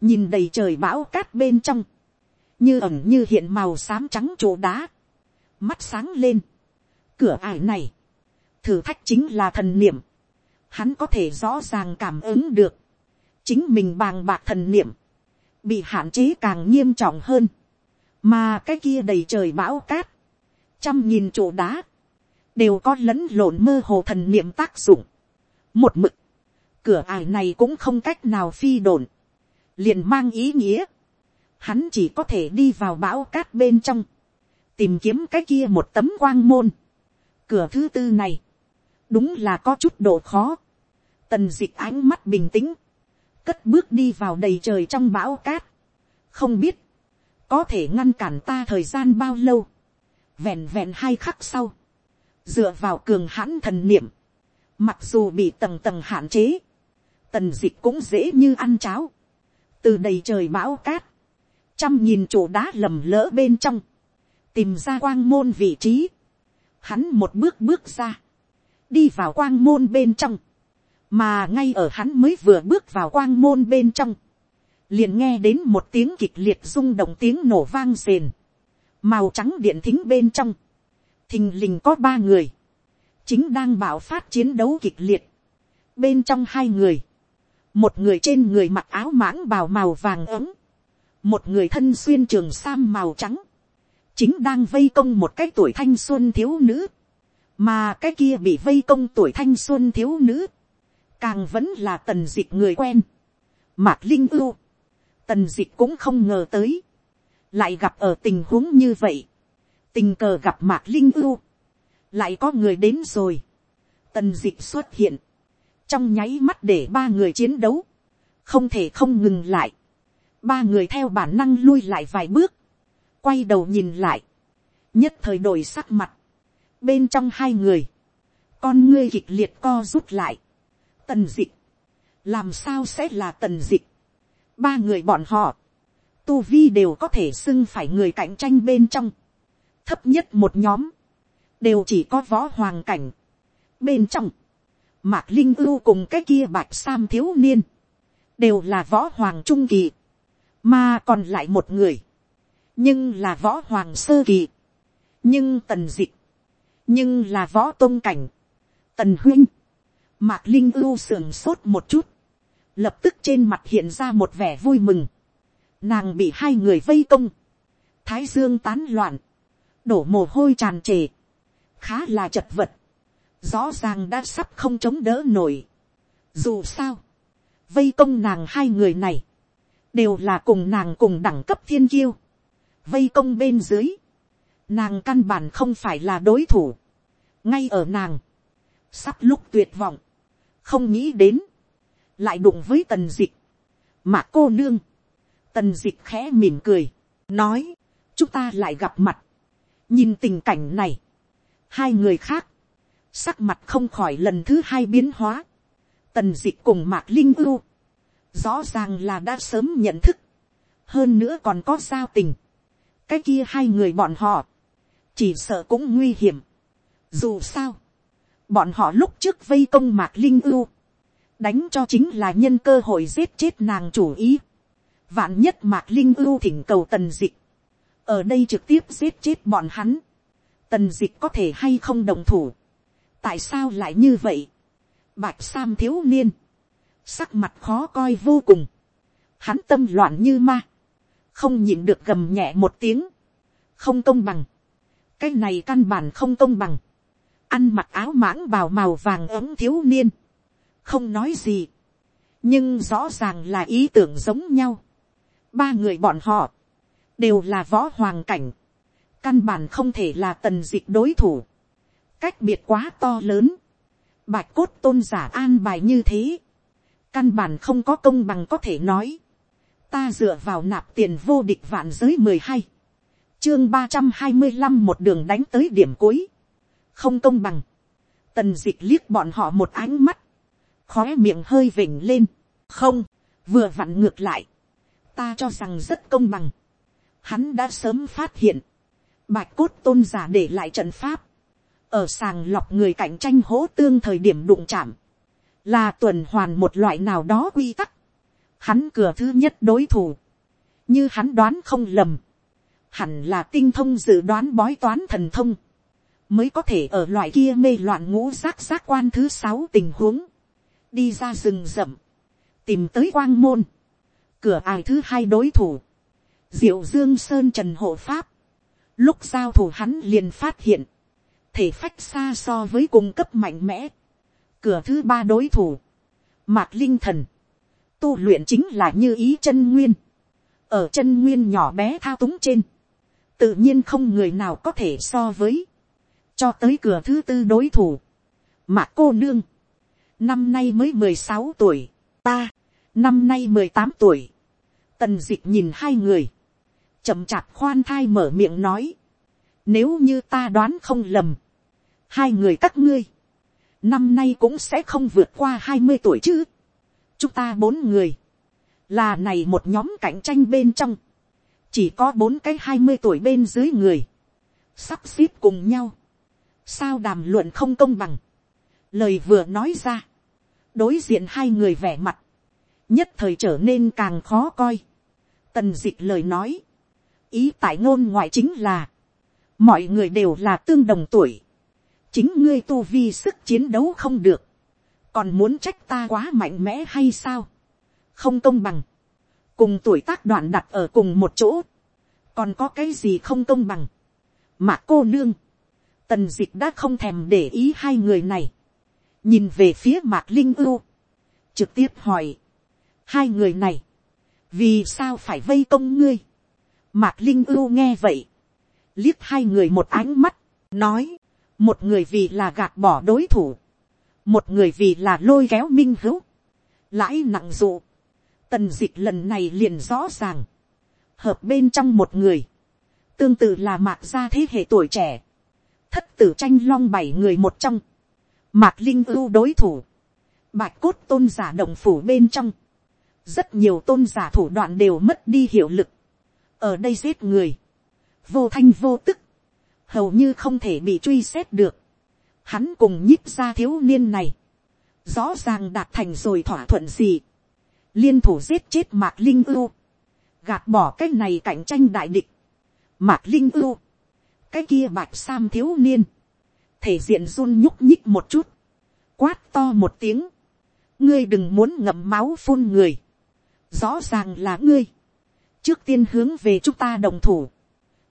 nhìn đầy trời bão cát bên trong, như ẩm như hiện màu xám trắng chỗ đá, mắt sáng lên, cửa ải này, thử thách chính là thần niệm, hắn có thể rõ ràng cảm ứng được, chính mình bàng bạc thần niệm, bị hạn chế càng nghiêm trọng hơn, mà cái kia đầy trời bão cát, trăm nghìn chỗ đá, đều có lẫn lộn mơ hồ thần niệm tác dụng. một mực, cửa ải này cũng không cách nào phi đồn, liền mang ý nghĩa, hắn chỉ có thể đi vào bão cát bên trong, tìm kiếm cái kia một tấm quang môn. cửa thứ tư này, đúng là có chút độ khó, tần dịch ánh mắt bình tĩnh, cất bước đi vào đầy trời trong bão cát, không biết, có thể ngăn cản ta thời gian bao lâu, vẹn vẹn hai khắc sau, dựa vào cường hãn thần niệm, mặc dù bị tầng tầng hạn chế, tần dịch cũng dễ như ăn cháo, từ đầy trời bão cát, trăm nghìn chỗ đá lầm lỡ bên trong, tìm ra quang môn vị trí, hắn một bước bước ra, đi vào quang môn bên trong, mà ngay ở hắn mới vừa bước vào quang môn bên trong, liền nghe đến một tiếng kịch liệt rung động tiếng nổ vang rền, màu trắng điện thính bên trong, thình lình có ba người, chính đang bảo phát chiến đấu kịch liệt, bên trong hai người, một người trên người mặc áo mãng bào màu vàng ấm, một người thân xuyên trường sam màu trắng, chính đang vây công một cái tuổi thanh xuân thiếu nữ, mà cái kia bị vây công tuổi thanh xuân thiếu nữ, càng vẫn là tần dịch người quen, mạc linh ưu, tần dịch cũng không ngờ tới, lại gặp ở tình huống như vậy, tình cờ gặp mạc linh ưu, lại có người đến rồi, tần dịch xuất hiện, trong nháy mắt để ba người chiến đấu, không thể không ngừng lại, ba người theo bản năng lui lại vài bước, quay đầu nhìn lại, nhất thời đổi sắc mặt, bên trong hai người, con ngươi kịch liệt co rút lại, tần dịch, làm sao sẽ là tần dịch, ba người bọn họ, tu vi đều có thể xưng phải người cạnh tranh bên trong, thấp nhất một nhóm, đều chỉ có võ hoàng cảnh. bên trong, mạc linh ưu cùng cái kia bạch sam thiếu niên, đều là võ hoàng trung kỳ, mà còn lại một người, nhưng là võ hoàng sơ kỳ, nhưng tần dịch, nhưng là võ tôn cảnh, tần huynh, mạc linh ưu sườn sốt một chút, lập tức trên mặt hiện ra một vẻ vui mừng, nàng bị hai người vây công, thái dương tán loạn, đổ mồ hôi tràn trề, khá là chật vật, rõ ràng đã sắp không chống đỡ nổi. Dù sao, vây công nàng hai người này, đều là cùng nàng cùng đẳng cấp thiên kiêu, vây công bên dưới, nàng căn bản không phải là đối thủ, ngay ở nàng, sắp lúc tuyệt vọng, không nghĩ đến, lại đụng với tần dịch, mà cô nương, tần dịch khẽ mỉm cười, nói, chúng ta lại gặp mặt, nhìn tình cảnh này, hai người khác, sắc mặt không khỏi lần thứ hai biến hóa, tần dịch cùng mạc linh ưu, rõ ràng là đã sớm nhận thức, hơn nữa còn có giao tình, cái kia hai người bọn họ, chỉ sợ cũng nguy hiểm, dù sao, bọn họ lúc trước vây công mạc linh ưu, đánh cho chính là nhân cơ hội giết chết nàng chủ ý. vạn nhất mạc linh ưu thỉnh cầu tần dịch, ở đây trực tiếp giết chết bọn hắn, tần dịch có thể hay không đồng thủ, tại sao lại như vậy, bạch sam thiếu niên, sắc mặt khó coi vô cùng, hắn tâm loạn như ma, không nhịn được gầm nhẹ một tiếng, không công bằng, cái này căn bản không công bằng, ăn mặc áo mãng bào màu vàng ấm thiếu niên, không nói gì, nhưng rõ ràng là ý tưởng giống nhau. ba người bọn họ, đều là võ hoàng cảnh, căn bản không thể là tần dịch đối thủ, cách biệt quá to lớn, bạch cốt tôn giả an bài như thế, căn bản không có công bằng có thể nói, ta dựa vào nạp tiền vô địch vạn giới mười hai, chương ba trăm hai mươi năm một đường đánh tới điểm cuối, không công bằng, tần dịch liếc bọn họ một ánh mắt, khóe miệng hơi vỉnh lên, không, vừa vặn ngược lại, ta cho rằng rất công bằng, hắn đã sớm phát hiện, bạch cốt tôn giả để lại trận pháp, ở sàng lọc người cạnh tranh hỗ tương thời điểm đụng chạm, là tuần hoàn một loại nào đó quy tắc, hắn cửa thứ nhất đối thủ, như hắn đoán không lầm, hẳn là tinh thông dự đoán bói toán thần thông, mới có thể ở loại kia mê loạn ngũ giác giác quan thứ sáu tình huống, đi ra rừng rậm, tìm tới quang môn, cửa ải thứ hai đối thủ, diệu dương sơn trần hộ pháp, lúc giao thủ hắn liền phát hiện, thể phách xa so với cung cấp mạnh mẽ, cửa thứ ba đối thủ, mạc linh thần, tu luyện chính là như ý chân nguyên, ở chân nguyên nhỏ bé thao túng trên, tự nhiên không người nào có thể so với, cho tới cửa thứ tư đối thủ, mà cô nương, năm nay mới mười sáu tuổi, ta, năm nay mười tám tuổi, tần d ị c h nhìn hai người, chậm chạp khoan thai mở miệng nói, nếu như ta đoán không lầm, hai người các ngươi, năm nay cũng sẽ không vượt qua hai mươi tuổi chứ, chúng ta bốn người, là này một nhóm cạnh tranh bên trong, chỉ có bốn cái hai mươi tuổi bên dưới người, sắp xếp cùng nhau, sao đàm luận không công bằng, lời vừa nói ra, đối diện hai người vẻ mặt, nhất thời trở nên càng khó coi. Tần dịch lời nói, ý tại ngôn ngoại chính là, mọi người đều là tương đồng tuổi, chính ngươi tu vi sức chiến đấu không được, còn muốn trách ta quá mạnh mẽ hay sao, không công bằng, cùng tuổi tác đoạn đặt ở cùng một chỗ, còn có cái gì không công bằng, mà cô nương, tần d ị c h đã không thèm để ý hai người này, nhìn về phía mạc linh ưu, trực tiếp hỏi, hai người này, vì sao phải vây công ngươi. mạc linh ưu nghe vậy, liếc hai người một ánh mắt, nói, một người vì là gạt bỏ đối thủ, một người vì là lôi kéo minh hữu, lãi nặng dụ, tần dịch lần này liền rõ ràng, hợp bên trong một người, tương tự là mạc gia thế hệ tuổi trẻ, thất tử tranh long bảy người một trong, mạc linh ưu đối thủ, bạch cốt tôn giả động phủ bên trong, rất nhiều tôn giả thủ đoạn đều mất đi hiệu lực, ở đây giết người, vô thanh vô tức, hầu như không thể bị truy xét được, hắn cùng nhíp ra thiếu niên này, rõ ràng đạt thành rồi thỏa thuận gì, liên thủ giết chết mạc linh ưu, gạt bỏ cái này cạnh tranh đại địch, mạc linh ưu, cái kia bạch sam thiếu niên, thể diện run nhúc nhích một chút, quát to một tiếng, ngươi đừng muốn ngậm máu phun người, rõ ràng là ngươi, trước tiên hướng về chúng ta đồng thủ,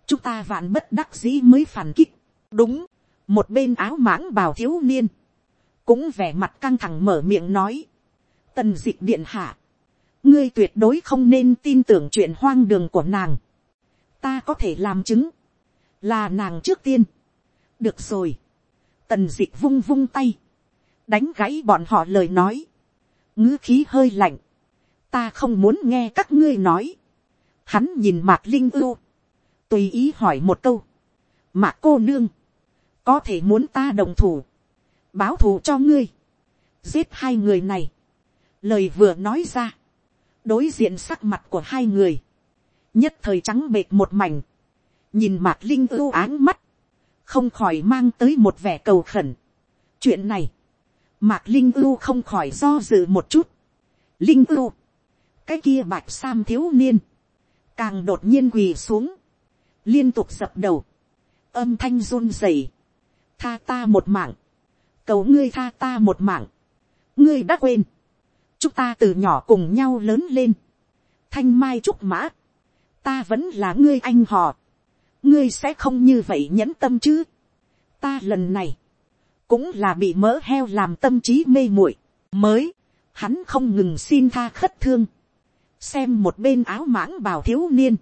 chúng ta vạn bất đắc dĩ mới phản kích, đúng, một bên áo mãng bào thiếu niên, cũng vẻ mặt căng thẳng mở miệng nói, tần d ị c h điện hạ, ngươi tuyệt đối không nên tin tưởng chuyện hoang đường của nàng, ta có thể làm chứng, là nàng trước tiên, được rồi, tần d ị c h vung vung tay, đánh gãy bọn họ lời nói, ngữ khí hơi lạnh, ta không muốn nghe các ngươi nói. Hắn nhìn mạc linh ưu, tùy ý hỏi một câu. mạc cô nương, có thể muốn ta đồng thủ, báo thù cho ngươi, giết hai người này. lời vừa nói ra, đối diện sắc mặt của hai người, nhất thời trắng bệt một mảnh, nhìn mạc linh ưu áng mắt, không khỏi mang tới một vẻ cầu khẩn. chuyện này, mạc linh ưu không khỏi do dự một chút. linh ưu, cái kia bạch sam thiếu niên, càng đột nhiên quỳ xuống, liên tục dập đầu, âm thanh run rẩy, tha ta một mạng, cầu ngươi tha ta một mạng, ngươi đã quên, chúng ta từ nhỏ cùng nhau lớn lên, thanh mai trúc mã, ta vẫn là ngươi anh họ, ngươi sẽ không như vậy nhẫn tâm chứ, ta lần này, cũng là bị mỡ heo làm tâm trí mê muội, mới, hắn không ngừng xin tha khất thương, xem một bên áo mãng bào thiếu niên,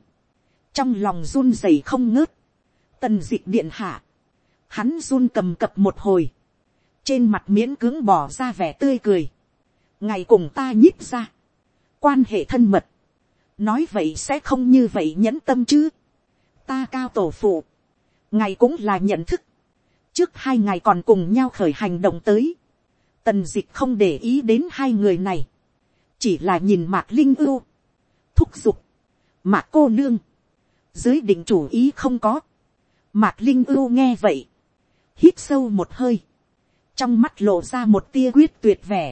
trong lòng run rẩy không ngớt, tần d ị điện hạ, hắn run cầm cập một hồi, trên mặt miễn cưỡng bỏ ra vẻ tươi cười, ngày cùng ta nhíp ra, quan hệ thân mật, nói vậy sẽ không như vậy nhẫn tâm chứ, ta cao tổ phụ, ngày cũng là nhận thức, trước hai ngày còn cùng nhau khởi hành động tới, tần d ị c h không để ý đến hai người này, chỉ là nhìn mạc linh ưu, thúc giục, mạc cô nương, dưới định chủ ý không có, mạc linh ưu nghe vậy, hít sâu một hơi, trong mắt lộ ra một tia quyết tuyệt vẻ,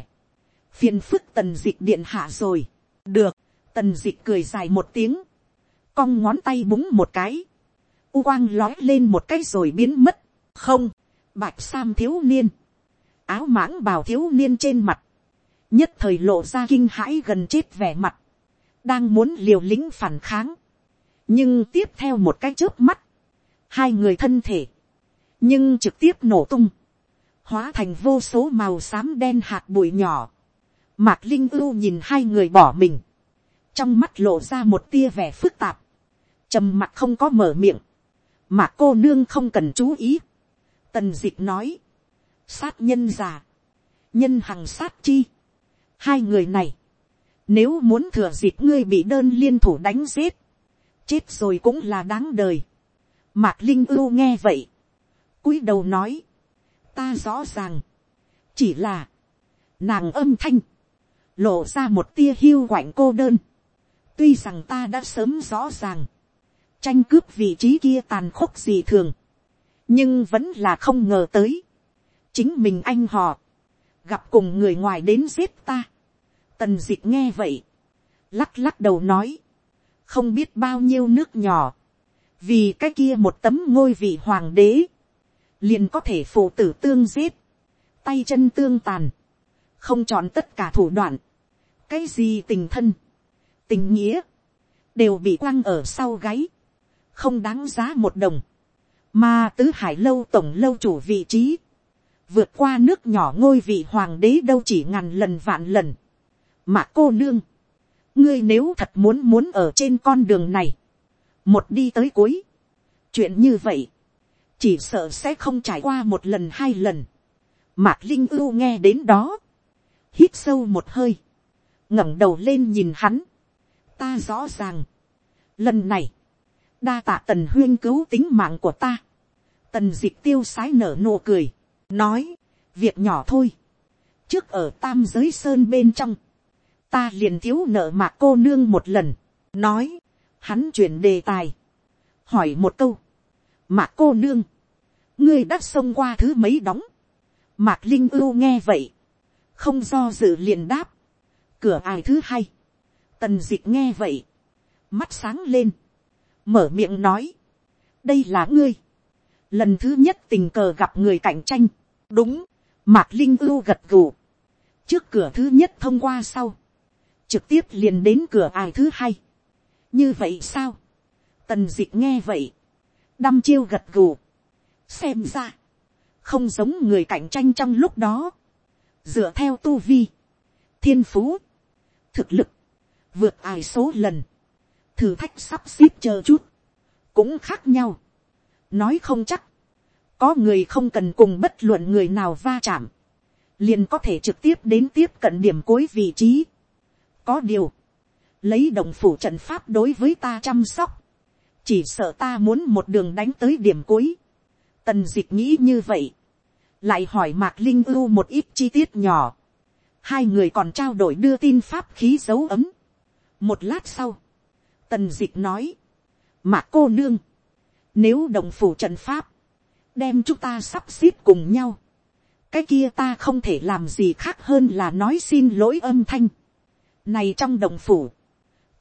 phiền phức tần dịch điện hạ rồi, được, tần dịch cười dài một tiếng, cong ngón tay búng một cái, u quang lói lên một cái rồi biến mất, không, bạch sam thiếu niên, áo mãng bào thiếu niên trên mặt, nhất thời lộ ra kinh hãi gần chết vẻ mặt, đang muốn liều lĩnh phản kháng, nhưng tiếp theo một cái chớp mắt, hai người thân thể, nhưng trực tiếp nổ tung, hóa thành vô số màu xám đen hạt bụi nhỏ, Mạc Linh ưu nhìn hai người bỏ mình. Trong mắt lộ ra một tia vẻ phức tạp. trầm mặt không có mở miệng. Mạc cô nương không cần chú ý. Tần dịch nói. Sát nhân già. Nhân hằng sát chi. Hai người này. Nếu muốn thừa dịp ngươi bị đơn liên thủ đánh giết. Chết rồi cũng là đáng đời. Mạc Linh ưu nghe vậy. cúi đầu nói. Ta rõ ràng. Chỉ là. Nàng âm thanh lộ ra một tia hiu quạnh cô đơn. tuy rằng ta đã sớm rõ ràng, tranh cướp vị trí kia tàn khốc gì thường, nhưng vẫn là không ngờ tới. chính mình anh họ, gặp cùng người ngoài đến giết ta. tần d ị c h nghe vậy, lắc lắc đầu nói, không biết bao nhiêu nước nhỏ, vì cái kia một tấm ngôi vị hoàng đế, liền có thể phụ tử tương giết, tay chân tương tàn, không chọn tất cả thủ đoạn, cái gì tình thân, tình nghĩa, đều bị quăng ở sau gáy, không đáng giá một đồng, mà tứ hải lâu tổng lâu chủ vị trí, vượt qua nước nhỏ ngôi vị hoàng đế đâu chỉ ngàn lần vạn lần, mà cô nương, ngươi nếu thật muốn muốn ở trên con đường này, một đi tới cuối, chuyện như vậy, chỉ sợ sẽ không trải qua một lần hai lần, mạc linh ưu nghe đến đó, hít sâu một hơi, ngẩng đầu lên nhìn hắn, ta rõ ràng, lần này, đa tạ tần huyên cứu tính mạng của ta, tần d ị c h tiêu sái nở nụ cười, nói, việc nhỏ thôi, trước ở tam giới sơn bên trong, ta liền thiếu nợ mạc cô nương một lần, nói, hắn chuyển đề tài, hỏi một câu, mạc cô nương, ngươi đã xông qua thứ mấy đóng, mạc linh ưu nghe vậy, không do dự liền đáp, cửa ai thứ hai, tần d ị c h nghe vậy, mắt sáng lên, mở miệng nói, đây là ngươi, lần thứ nhất tình cờ gặp người cạnh tranh, đúng, mạc linh ưu gật gù, trước cửa thứ nhất thông qua sau, trực tiếp liền đến cửa ai thứ hai, như vậy sao, tần d ị c h nghe vậy, đăm chiêu gật gù, xem ra, không giống người cạnh tranh trong lúc đó, dựa theo tu vi, thiên phú, thực lực, vượt ai số lần, thử thách sắp xếp chờ chút, cũng khác nhau. nói không chắc, có người không cần cùng bất luận người nào va chạm, liền có thể trực tiếp đến tiếp cận điểm cuối vị trí. có điều, lấy đồng phủ trận pháp đối với ta chăm sóc, chỉ sợ ta muốn một đường đánh tới điểm cuối. tần d ị c h nghĩ như vậy, lại hỏi mạc linh ưu một ít chi tiết nhỏ, hai người còn trao đổi đưa tin pháp khí dấu ấm. một lát sau, tần d ị c h nói, mà cô nương, nếu đồng phủ trận pháp, đem chúng ta sắp xếp cùng nhau, cái kia ta không thể làm gì khác hơn là nói xin lỗi âm thanh. này trong đồng phủ,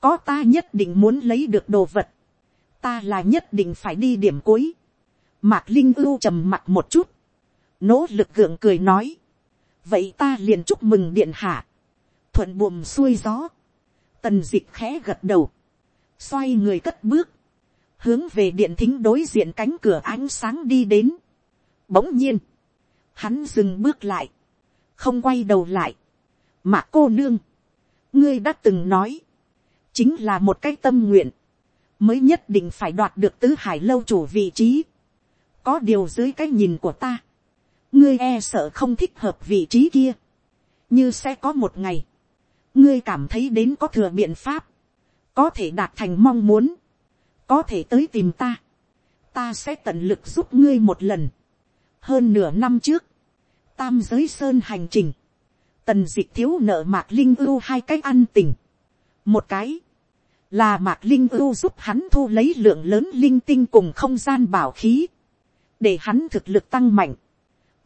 có ta nhất định muốn lấy được đồ vật, ta là nhất định phải đi điểm cuối. mạc linh ưu trầm mặt một chút, nỗ lực gượng cười nói, vậy ta liền chúc mừng điện hạ, thuận buồm xuôi gió, tần d ị c h khẽ gật đầu, xoay người cất bước, hướng về điện thính đối diện cánh cửa ánh sáng đi đến. Bỗng nhiên, hắn dừng bước lại, không quay đầu lại, mà cô nương, ngươi đã từng nói, chính là một cái tâm nguyện, mới nhất định phải đoạt được tứ hải lâu chủ vị trí, có điều dưới cái nhìn của ta, ngươi e sợ không thích hợp vị trí kia, như sẽ có một ngày, ngươi cảm thấy đến có thừa biện pháp, có thể đạt thành mong muốn, có thể tới tìm ta, ta sẽ tận lực giúp ngươi một lần. hơn nửa năm trước, tam giới sơn hành trình, tần d ị c h thiếu nợ mạc linh ưu hai cái ăn tình, một cái, là mạc linh ưu giúp hắn thu lấy lượng lớn linh tinh cùng không gian bảo khí, để hắn thực lực tăng mạnh,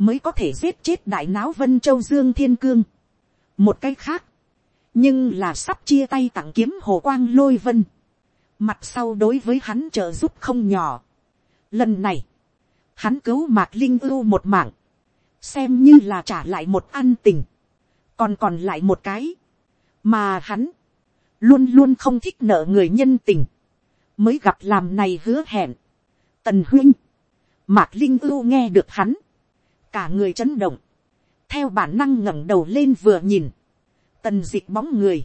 mới có thể giết chết đại não vân châu dương thiên cương. một cách khác, nhưng là sắp chia tay tặng kiếm hồ quang lôi vân, mặt sau đối với hắn trợ giúp không nhỏ. lần này, hắn cứu mạc linh ưu một mạng, xem như là trả lại một an tình, còn còn lại một cái, mà hắn, luôn luôn không thích nợ người nhân tình, mới gặp làm này hứa hẹn. Tần huynh, mạc linh ưu nghe được hắn, cả người chấn động, theo bản năng ngẩng đầu lên vừa nhìn, tần d ị c h bóng người,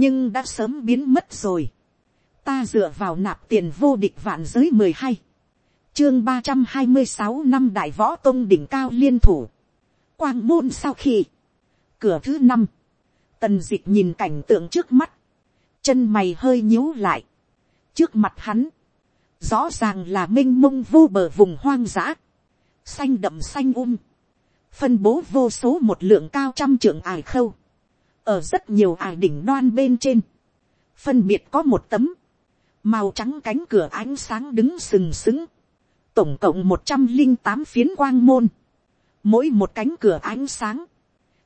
nhưng đã sớm biến mất rồi. ta dựa vào nạp tiền vô địch vạn giới mười hai, chương ba trăm hai mươi sáu năm đại võ tôn đỉnh cao liên thủ, quang môn sau khi, cửa thứ năm, tần d ị c h nhìn cảnh tượng trước mắt, chân mày hơi nhíu lại, trước mặt hắn, rõ ràng là m i n h mông vô bờ vùng hoang dã, xanh đậm xanh um, phân bố vô số một lượng cao trăm trưởng ải khâu, ở rất nhiều ải đỉnh đoan bên trên, phân biệt có một tấm, màu trắng cánh cửa ánh sáng đứng sừng sững, tổng cộng một trăm linh tám phiến quang môn, mỗi một cánh cửa ánh sáng,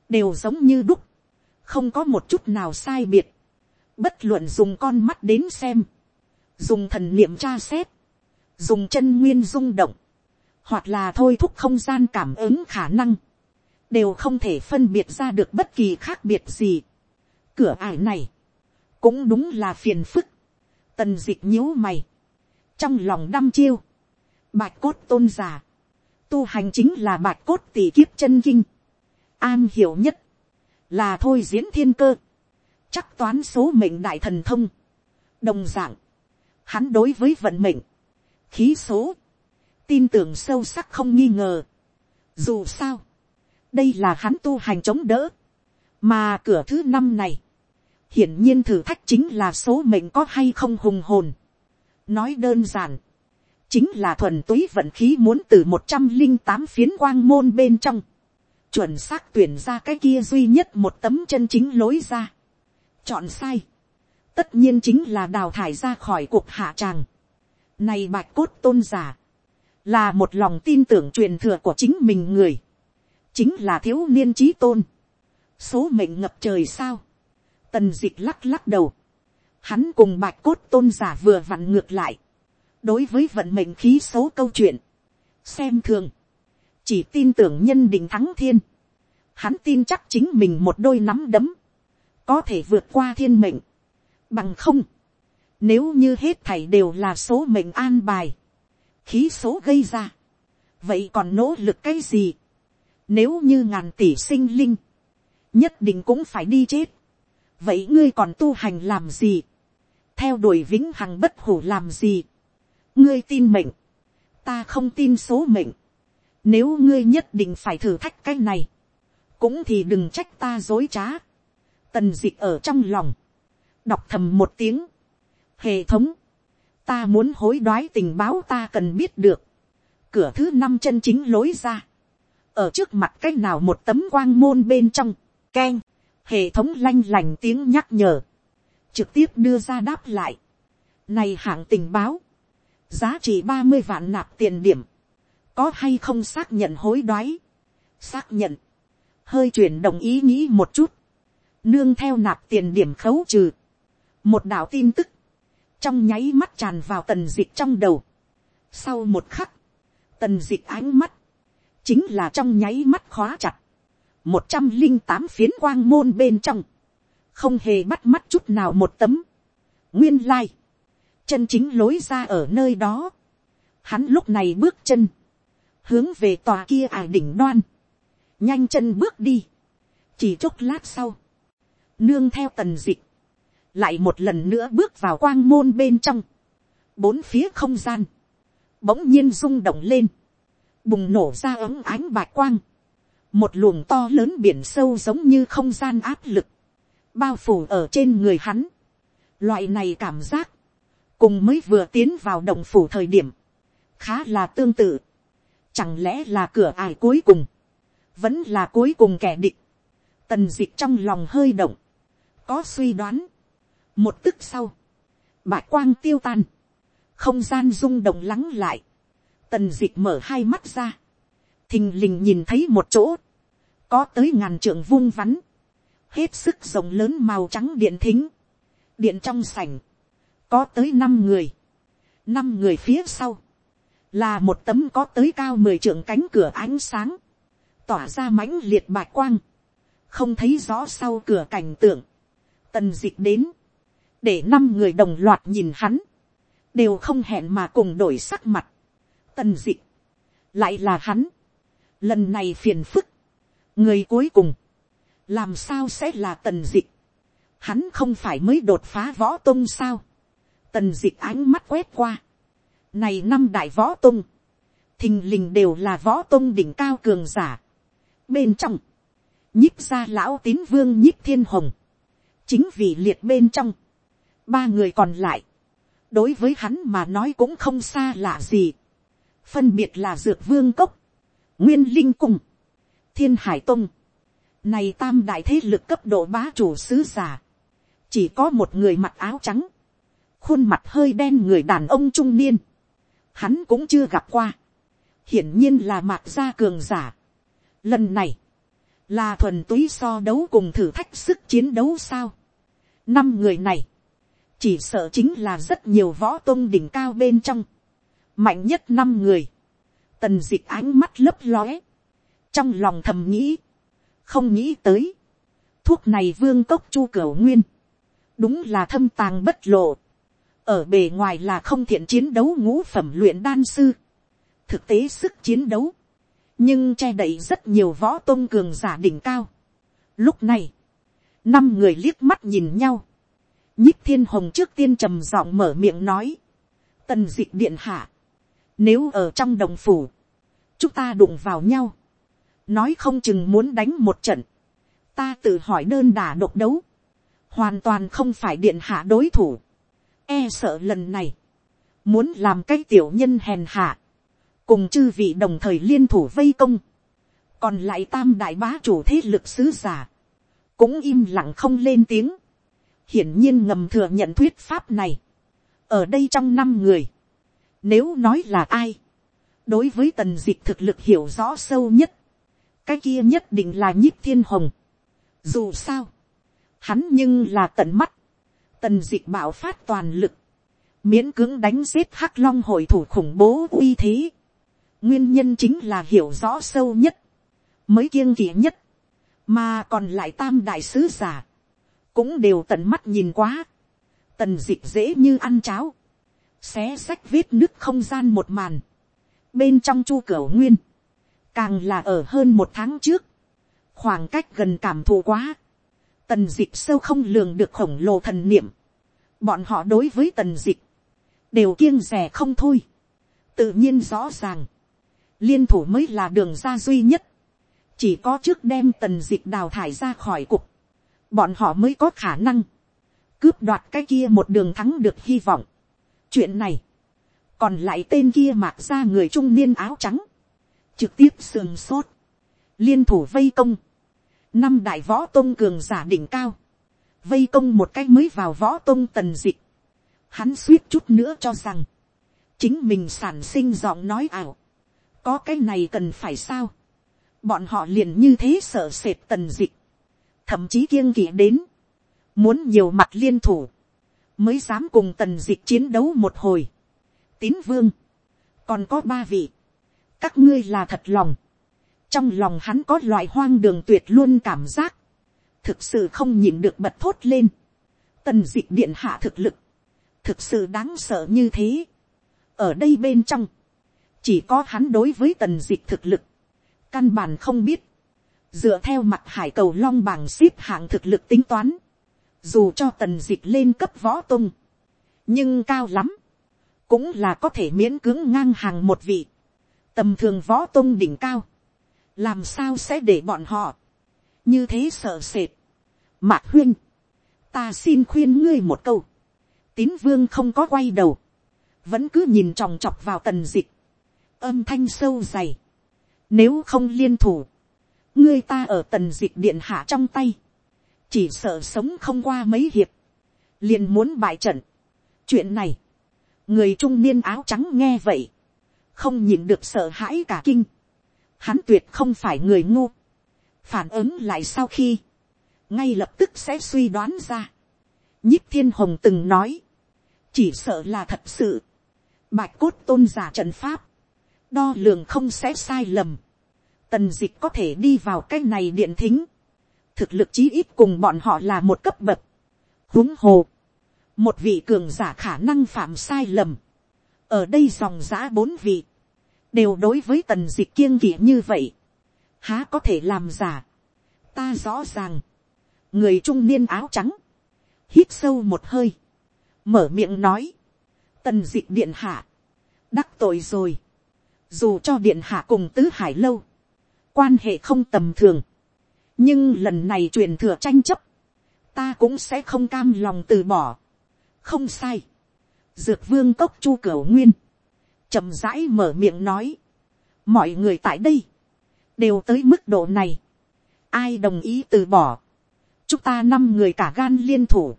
đều giống như đúc, không có một chút nào sai biệt, bất luận dùng con mắt đến xem, dùng thần niệm tra xét, dùng chân nguyên rung động, hoặc là thôi thúc không gian cảm ứng khả năng, đều không thể phân biệt ra được bất kỳ khác biệt gì. Cửa ải này, cũng đúng là phiền phức, tần dịch nhíu mày, trong lòng đăm chiêu, bạch cốt tôn giả, tu hành chính là bạch cốt tỷ kiếp chân kinh, an hiểu nhất, là thôi diễn thiên cơ, chắc toán số mệnh đại thần thông. đồng d ạ n g hắn đối với vận mệnh, khí số, tin tưởng sâu sắc không nghi ngờ. dù sao, đây là hắn tu hành chống đỡ, mà cửa thứ năm này, hiển nhiên thử thách chính là số mệnh có hay không hùng hồn. nói đơn giản, chính là thuần túy vận khí muốn từ một trăm linh tám phiến quang môn bên trong, chuẩn xác tuyển ra cái kia duy nhất một tấm chân chính lối ra chọn sai, tất nhiên chính là đào thải ra khỏi cuộc hạ tràng. Này bạch cốt tôn giả, là một lòng tin tưởng truyền thừa của chính mình người, chính là thiếu niên trí tôn, số mệnh ngập trời sao, tần d ị c h lắc lắc đầu, hắn cùng bạch cốt tôn giả vừa vặn ngược lại, đối với vận mệnh khí số câu chuyện, xem thường, chỉ tin tưởng nhân định thắng thiên, hắn tin chắc chính mình một đôi nắm đấm, có thể vượt qua thiên mệnh, bằng không, nếu như hết thảy đều là số mệnh an bài, khí số gây ra, vậy còn nỗ lực cái gì, nếu như ngàn tỷ sinh linh, nhất định cũng phải đi chết, vậy ngươi còn tu hành làm gì, theo đuổi vĩnh hằng bất hủ làm gì, ngươi tin mệnh, ta không tin số mệnh, nếu ngươi nhất định phải thử thách cái này, cũng thì đừng trách ta dối trá, tần d ị ở trong lòng, đọc thầm một tiếng, hệ thống, ta muốn hối đoái tình báo ta cần biết được, cửa thứ năm chân chính lối ra, ở trước mặt cách nào một tấm quang môn bên trong, k e n hệ thống lanh lành tiếng nhắc nhở, trực tiếp đưa ra đáp lại, này hạng tình báo, giá trị ba mươi vạn nạp tiền điểm, có hay không xác nhận hối đoái, xác nhận, hơi chuyển đồng ý nghĩ một chút, nương theo nạp tiền điểm khấu trừ, một đạo tin tức, trong nháy mắt tràn vào tần dịch trong đầu. Sau một khắc, tần dịch ánh mắt, chính là trong nháy mắt khóa chặt, một trăm linh tám phiến quang môn bên trong, không hề bắt mắt chút nào một tấm. nguyên lai, chân chính lối ra ở nơi đó, hắn lúc này bước chân, hướng về tòa kia ải đỉnh đoan, nhanh chân bước đi, chỉ chốc lát sau, nương theo tần dịch, lại một lần nữa bước vào quang môn bên trong, bốn phía không gian, bỗng nhiên rung động lên, bùng nổ ra ấm ánh bạch quang, một luồng to lớn biển sâu giống như không gian áp lực, bao phủ ở trên người hắn. Loại này cảm giác, cùng mới vừa tiến vào động phủ thời điểm, khá là tương tự. Chẳng lẽ là cửa ải cuối cùng, vẫn là cuối cùng kẻ địch. Tần dịch trong lòng hơi động, có suy đoán. Một tức sau, bạch quang tiêu tan, không gian rung động lắng lại, tần dịch mở hai mắt ra, thình lình nhìn thấy một chỗ, có tới ngàn trượng vung vắn, hết sức rộng lớn màu trắng điện thính, điện trong sảnh, có tới năm người, năm người phía sau, là một tấm có tới cao mười trượng cánh cửa ánh sáng, tỏa ra mãnh liệt bạch quang, không thấy rõ sau cửa cảnh tượng, tần d ị c h đến, để năm người đồng loạt nhìn hắn, đều không hẹn mà cùng đổi sắc mặt. Tần dị, lại là hắn. Lần này phiền phức, người cuối cùng, làm sao sẽ là tần dị. Hắn không phải mới đột phá võ tung sao. Tần dị ánh mắt quét qua. Này năm đại võ tung, thình lình đều là võ tung đỉnh cao cường giả. Bên trong, nhíp ra lão tín vương nhíp thiên hồng. Chính vì liệt bên trong, ba người còn lại, đối với hắn mà nói cũng không xa lạ gì. phân biệt là dược vương cốc, nguyên linh cung, thiên hải tông, này tam đại thế lực cấp độ bá chủ sứ giả, chỉ có một người mặc áo trắng, khuôn mặt hơi đen người đàn ông trung niên, hắn cũng chưa gặp qua, hiển nhiên là mạc gia cường giả. Lần này, là thuần túy so đấu cùng thử thách sức chiến đấu sao. năm người này, chỉ sợ chính là rất nhiều võ tôn đỉnh cao bên trong, mạnh nhất năm người, tần d ị c h ánh mắt lấp lóe, trong lòng thầm nghĩ, không nghĩ tới, thuốc này vương cốc chu cửa nguyên, đúng là thâm tàng bất lộ, ở bề ngoài là không thiện chiến đấu ngũ phẩm luyện đan sư, thực tế sức chiến đấu, nhưng che đậy rất nhiều võ tôn cường giả đỉnh cao. Lúc này, năm người liếc mắt nhìn nhau, nhích thiên hồng trước tiên trầm giọng mở miệng nói. tần d ị điện hạ. nếu ở trong đồng phủ, chúng ta đụng vào nhau. nói không chừng muốn đánh một trận. ta tự hỏi đơn đà độc đấu. hoàn toàn không phải điện hạ đối thủ. e sợ lần này, muốn làm cái tiểu nhân hèn hạ. cùng chư vị đồng thời liên thủ vây công. còn lại tam đại bá chủ thế lực sứ giả. cũng im lặng không lên tiếng hiển nhiên ngầm thừa nhận thuyết pháp này. ở đây trong năm người, nếu nói là ai, đối với tần d ị c h thực lực hiểu rõ sâu nhất, cái kia nhất định là nhíp thiên hồng. dù sao, hắn nhưng là tận mắt, tần d ị c h bạo phát toàn lực, miễn cưỡng đánh giết hắc long hội thủ khủng bố uy thế. nguyên nhân chính là hiểu rõ sâu nhất, mới kiêng kỵ nhất, mà còn lại tam đại sứ giả, cũng đều tận mắt nhìn quá, tần dịp dễ như ăn cháo, xé sách vết nứt không gian một màn, bên trong chu cửa nguyên, càng là ở hơn một tháng trước, khoảng cách gần cảm thụ quá, tần dịp sâu không lường được khổng lồ thần niệm, bọn họ đối với tần dịp, đều kiêng rẻ không thôi, tự nhiên rõ ràng, liên thủ mới là đường ra duy nhất, chỉ có trước đem tần dịp đào thải ra khỏi cục, bọn họ mới có khả năng. Cướp đoạt cái kia một đường thắng được hy vọng. chuyện này, còn lại tên kia mạc ra người trung niên áo trắng, trực tiếp sườn sốt, liên thủ vây công, năm đại võ tôn cường giả đỉnh cao, vây công một cái mới vào võ tôn tần dịch, hắn suýt chút nữa cho rằng, chính mình sản sinh giọng nói ảo, có cái này cần phải sao, bọn họ liền như thế sợ sệt tần dịch, thậm chí kiêng kỵ đến, muốn nhiều mặt liên thủ, mới dám cùng tần dịch chiến đấu một hồi. tín vương, còn có ba vị, các ngươi là thật lòng, trong lòng hắn có loại hoang đường tuyệt luôn cảm giác, thực sự không nhìn được bật thốt lên, tần dịch điện hạ thực lực, thực sự đáng sợ như thế. ở đây bên trong, chỉ có hắn đối với tần dịch thực lực, căn bản không biết, dựa theo mặt hải cầu long bảng xếp hạng thực lực tính toán, dù cho tần dịch lên cấp võ tung, nhưng cao lắm, cũng là có thể miễn cưỡng ngang hàng một vị, tầm thường võ tung đỉnh cao, làm sao sẽ để bọn họ, như thế sợ sệt. Mạc huyên, ta xin khuyên ngươi một câu, tín vương không có quay đầu, vẫn cứ nhìn tròng trọc vào tần dịch, âm thanh sâu dày, nếu không liên thủ, ngươi ta ở tần dịch điện hạ trong tay, chỉ sợ sống không qua mấy hiệp, liền muốn bại trận, chuyện này, người trung niên áo trắng nghe vậy, không nhìn được sợ hãi cả kinh, hắn tuyệt không phải người ngu, phản ứng lại sau khi, ngay lập tức sẽ suy đoán ra. nhíp thiên hồng từng nói, chỉ sợ là thật sự, bạch cốt tôn giả trận pháp, đo lường không sẽ sai lầm, tần dịch có thể đi vào cái này điện thính, thực lực chí ít cùng bọn họ là một cấp bậc, huống hồ, một vị cường giả khả năng phạm sai lầm, ở đây dòng giã bốn vị, đều đối với tần dịch kiêng kỵ như vậy, há có thể làm giả, ta rõ ràng, người trung niên áo trắng, hít sâu một hơi, mở miệng nói, tần dịch điện hạ, đắc tội rồi, dù cho điện hạ cùng tứ hải lâu, quan hệ không tầm thường, nhưng lần này truyền thừa tranh chấp, ta cũng sẽ không cam lòng từ bỏ, không sai, dược vương cốc chu cửu nguyên, chậm rãi mở miệng nói, mọi người tại đây, đều tới mức độ này, ai đồng ý từ bỏ, chúng ta năm người cả gan liên thủ,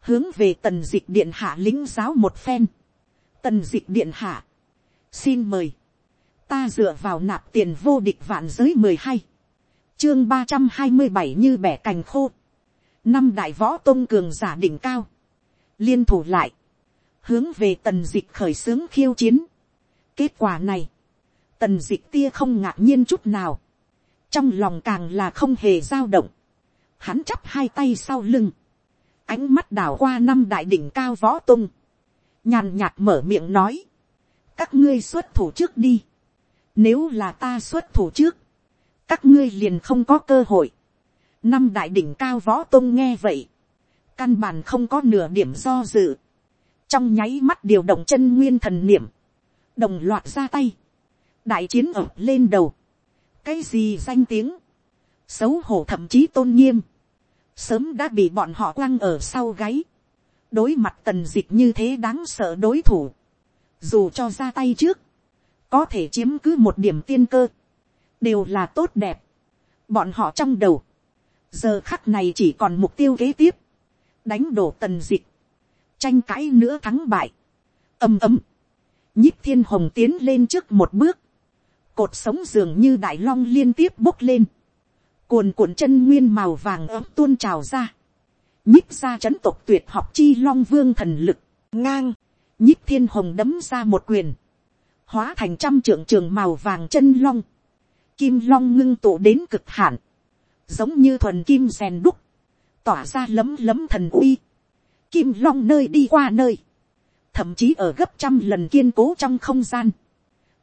hướng về tần dịch điện hạ lính giáo một phen. tần dịch điện hạ, xin mời, ta dựa vào nạp tiền vô địch vạn giới mười hai, chương ba trăm hai mươi bảy như bẻ cành khô, năm đại võ tôn cường giả đỉnh cao, liên thủ lại, hướng về tần dịch khởi xướng khiêu chiến. kết quả này, tần dịch tia không ngạc nhiên chút nào, trong lòng càng là không hề dao động, hắn chắp hai tay sau lưng, ánh mắt đảo qua năm đại đỉnh cao võ tung, nhàn nhạt mở miệng nói, các ngươi xuất thủ trước đi, nếu là ta xuất thủ trước, các ngươi liền không có cơ hội, năm đại đỉnh cao võ tôn nghe vậy, căn bản không có nửa điểm do dự, trong nháy mắt điều động chân nguyên thần niệm, đồng loạt ra tay, đại chiến ập lên đầu, cái gì danh tiếng, xấu hổ thậm chí tôn nghiêm, sớm đã bị bọn họ quăng ở sau gáy, đối mặt tần dịch như thế đáng sợ đối thủ, dù cho ra tay trước, có thể chiếm cứ một điểm tiên cơ, đều là tốt đẹp. Bọn họ trong đầu, giờ khắc này chỉ còn mục tiêu kế tiếp, đánh đổ tần dịch, tranh cãi nữa thắng bại, ầm ầm, nhíp thiên hồng tiến lên trước một bước, cột sống dường như đại long liên tiếp bốc lên, cuồn cuộn chân nguyên màu vàng ấm tuôn trào ra, nhích ra chấn tộc tuyệt học chi long vương thần lực, ngang, nhích thiên hồng đấm ra một quyền, hóa thành trăm trưởng trường màu vàng chân long, kim long ngưng tụ đến cực hạn, giống như thuần kim rèn đúc, tỏa ra lấm lấm thần uy, kim long nơi đi qua nơi, thậm chí ở gấp trăm lần kiên cố trong không gian,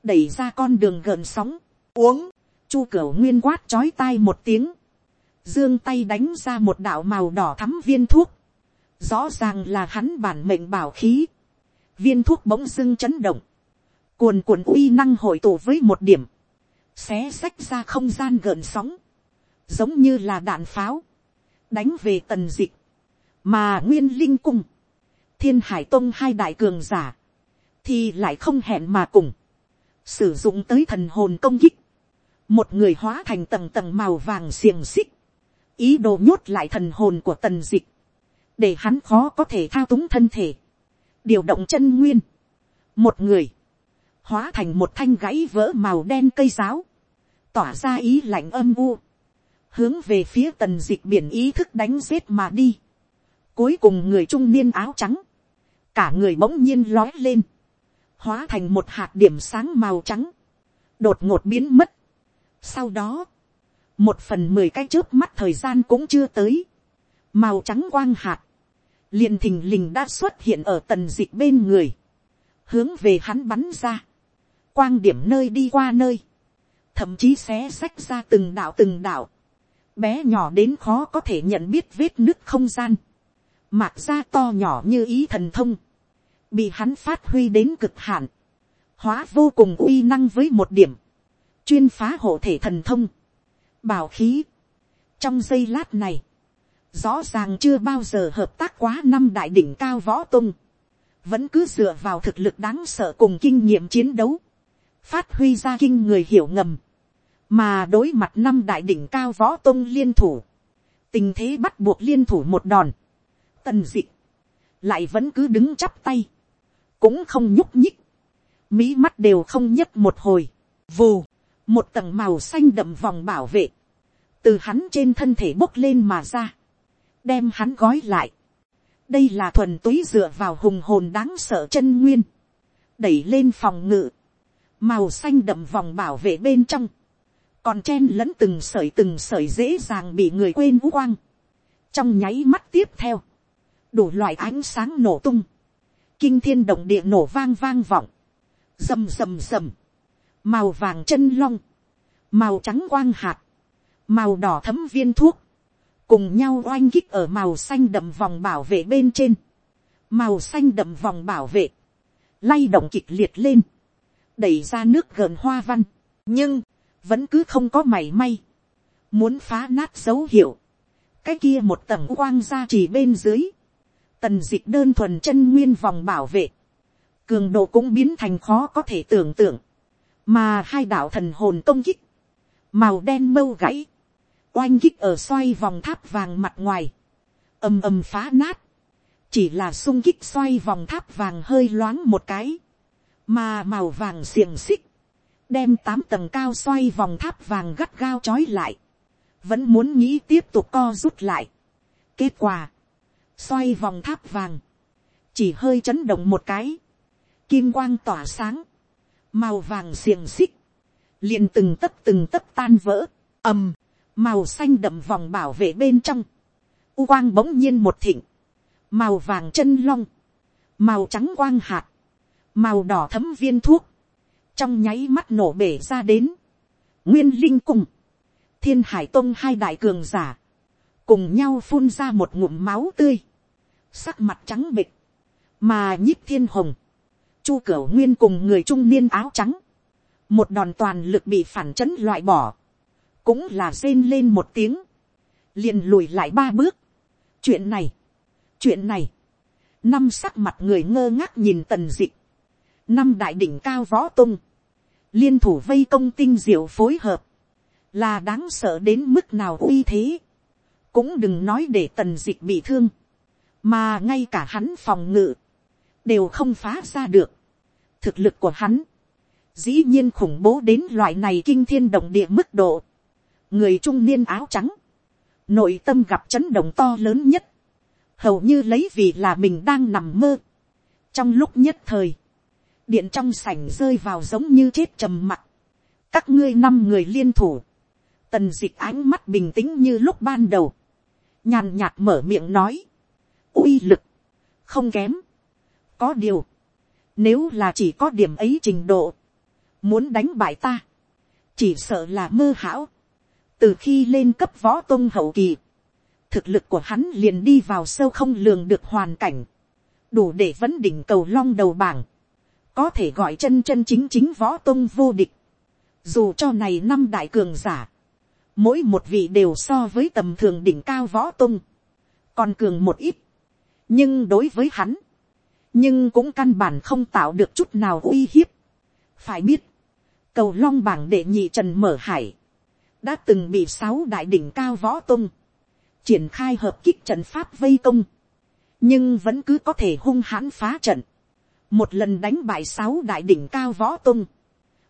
đẩy ra con đường gợn sóng, uống, chu cửa nguyên quát chói tai một tiếng, dương tay đánh ra một đạo màu đỏ thắm viên thuốc, rõ ràng là hắn bản mệnh bảo khí, viên thuốc bỗng dưng chấn động, cuồn cuộn uy năng hội tụ với một điểm, xé sách ra không gian gợn sóng, giống như là đạn pháo, đánh về tần dịch, mà nguyên linh cung, thiên hải tông hai đại cường giả, thì lại không hẹn mà cùng, sử dụng tới thần hồn công kích, một người hóa thành tầng tầng màu vàng xiềng xích, ý đồ nhốt lại thần hồn của tần dịch, để hắn khó có thể thao túng thân thể, điều động chân nguyên, một người, hóa thành một thanh gãy vỡ màu đen cây giáo, tỏa ra ý lạnh âm u, hướng về phía tần dịch biển ý thức đánh giết mà đi. Cuối cùng người trung niên áo trắng, cả người bỗng nhiên lói lên, hóa thành một hạt điểm sáng màu trắng, đột ngột biến mất, sau đó, một phần mười cái trước mắt thời gian cũng chưa tới. Màu trắng quang hạt, liền thình lình đã xuất hiện ở tần dịch bên người. Hướng về hắn bắn ra. Quang điểm nơi đi qua nơi. Thậm chí xé sách ra từng đạo từng đạo. Bé nhỏ đến khó có thể nhận biết vết nứt không gian. Mạc ra to nhỏ như ý thần thông. Bị hắn phát huy đến cực hạn. Hóa vô cùng uy năng với một điểm chuyên phá hộ thể thần thông, bảo khí. trong giây lát này, rõ ràng chưa bao giờ hợp tác quá năm đại đỉnh cao võ tung, vẫn cứ dựa vào thực lực đáng sợ cùng kinh nghiệm chiến đấu, phát huy ra kinh người hiểu ngầm, mà đối mặt năm đại đỉnh cao võ tông liên thủ, tình thế bắt buộc liên thủ một đòn, tần d lại vẫn cứ đứng chắp tay, cũng không nhúc nhích, mỹ mắt đều không nhấc một hồi, vù, một tầng màu xanh đậm vòng bảo vệ, từ hắn trên thân thể bốc lên mà ra, đem hắn gói lại. đây là thuần túy dựa vào hùng hồn đáng sợ chân nguyên, đẩy lên phòng ngự, màu xanh đậm vòng bảo vệ bên trong, còn chen lẫn từng sợi từng sợi dễ dàng bị người quên vũ quang. trong nháy mắt tiếp theo, đủ loại ánh sáng nổ tung, kinh thiên động địa nổ vang vang vọng, rầm rầm rầm, màu vàng chân long, màu trắng quang hạt, màu đỏ thấm viên thuốc, cùng nhau oanh kích ở màu xanh đậm vòng bảo vệ bên trên, màu xanh đậm vòng bảo vệ, lay động kịch liệt lên, đẩy ra nước gần hoa văn, nhưng, vẫn cứ không có mảy may, muốn phá nát dấu hiệu, cái kia một tầng quang ra chỉ bên dưới, tần dịch đơn thuần chân nguyên vòng bảo vệ, cường độ cũng biến thành khó có thể tưởng tượng, mà hai đạo thần hồn công kích, màu đen mâu gãy, oanh kích ở xoay vòng tháp vàng mặt ngoài, ầm ầm phá nát, chỉ là sung kích xoay vòng tháp vàng hơi loáng một cái, mà màu vàng xiềng xích, đem tám tầng cao xoay vòng tháp vàng gắt gao trói lại, vẫn muốn nghĩ tiếp tục co rút lại. kết quả, xoay vòng tháp vàng, chỉ hơi chấn động một cái, kim quang tỏa sáng, màu vàng xiềng xích, liền từng tấc từng tấc tan vỡ, ầm, màu xanh đậm vòng bảo vệ bên trong, u quang bỗng nhiên một thịnh, màu vàng chân long, màu trắng quang hạt, màu đỏ thấm viên thuốc, trong nháy mắt nổ bể ra đến, nguyên linh cùng, thiên hải tông hai đại cường giả, cùng nhau phun ra một ngụm máu tươi, sắc mặt trắng bịch, mà nhíp thiên hồng, chu cửu nguyên cùng người trung niên áo trắng, một đòn toàn lực bị phản chấn loại bỏ, cũng là rên lên một tiếng, liền lùi lại ba bước. chuyện này, chuyện này, năm sắc mặt người ngơ ngác nhìn tần dịch, năm đại đỉnh cao võ tung, liên thủ vây công tinh diệu phối hợp, là đáng sợ đến mức nào uy thế, cũng đừng nói để tần dịch bị thương, mà ngay cả hắn phòng ngự, đều không phá ra được. thực lực của hắn, dĩ nhiên khủng bố đến loại này kinh thiên động địa mức độ, người trung niên áo trắng, nội tâm gặp chấn động to lớn nhất, hầu như lấy vì là mình đang nằm mơ. trong lúc nhất thời, điện trong sảnh rơi vào giống như chết trầm mặc. các ngươi năm người liên thủ, tần dịch ánh mắt bình tĩnh như lúc ban đầu, nhàn nhạt mở miệng nói, uy lực, không kém, có điều, nếu là chỉ có điểm ấy trình độ, muốn đánh bại ta, chỉ sợ là mơ hão, từ khi lên cấp võ tôn hậu kỳ, thực lực của hắn liền đi vào sâu không lường được hoàn cảnh, đủ để vấn đỉnh cầu long đầu bảng, có thể gọi chân chân chính chính võ tôn vô địch. Dù cho này năm đại cường giả, mỗi một vị đều so với tầm thường đỉnh cao võ tôn, còn cường một ít. nhưng đối với hắn, nhưng cũng căn bản không tạo được chút nào uy hiếp. phải biết, cầu long bảng đệ nhị trần mở hải, đã từng bị sáu đại đỉnh cao võ tôn, triển khai hợp kích trận pháp vây công, nhưng vẫn cứ có thể hung hãn phá trận, một lần đánh bại sáu đại đỉnh cao võ tung,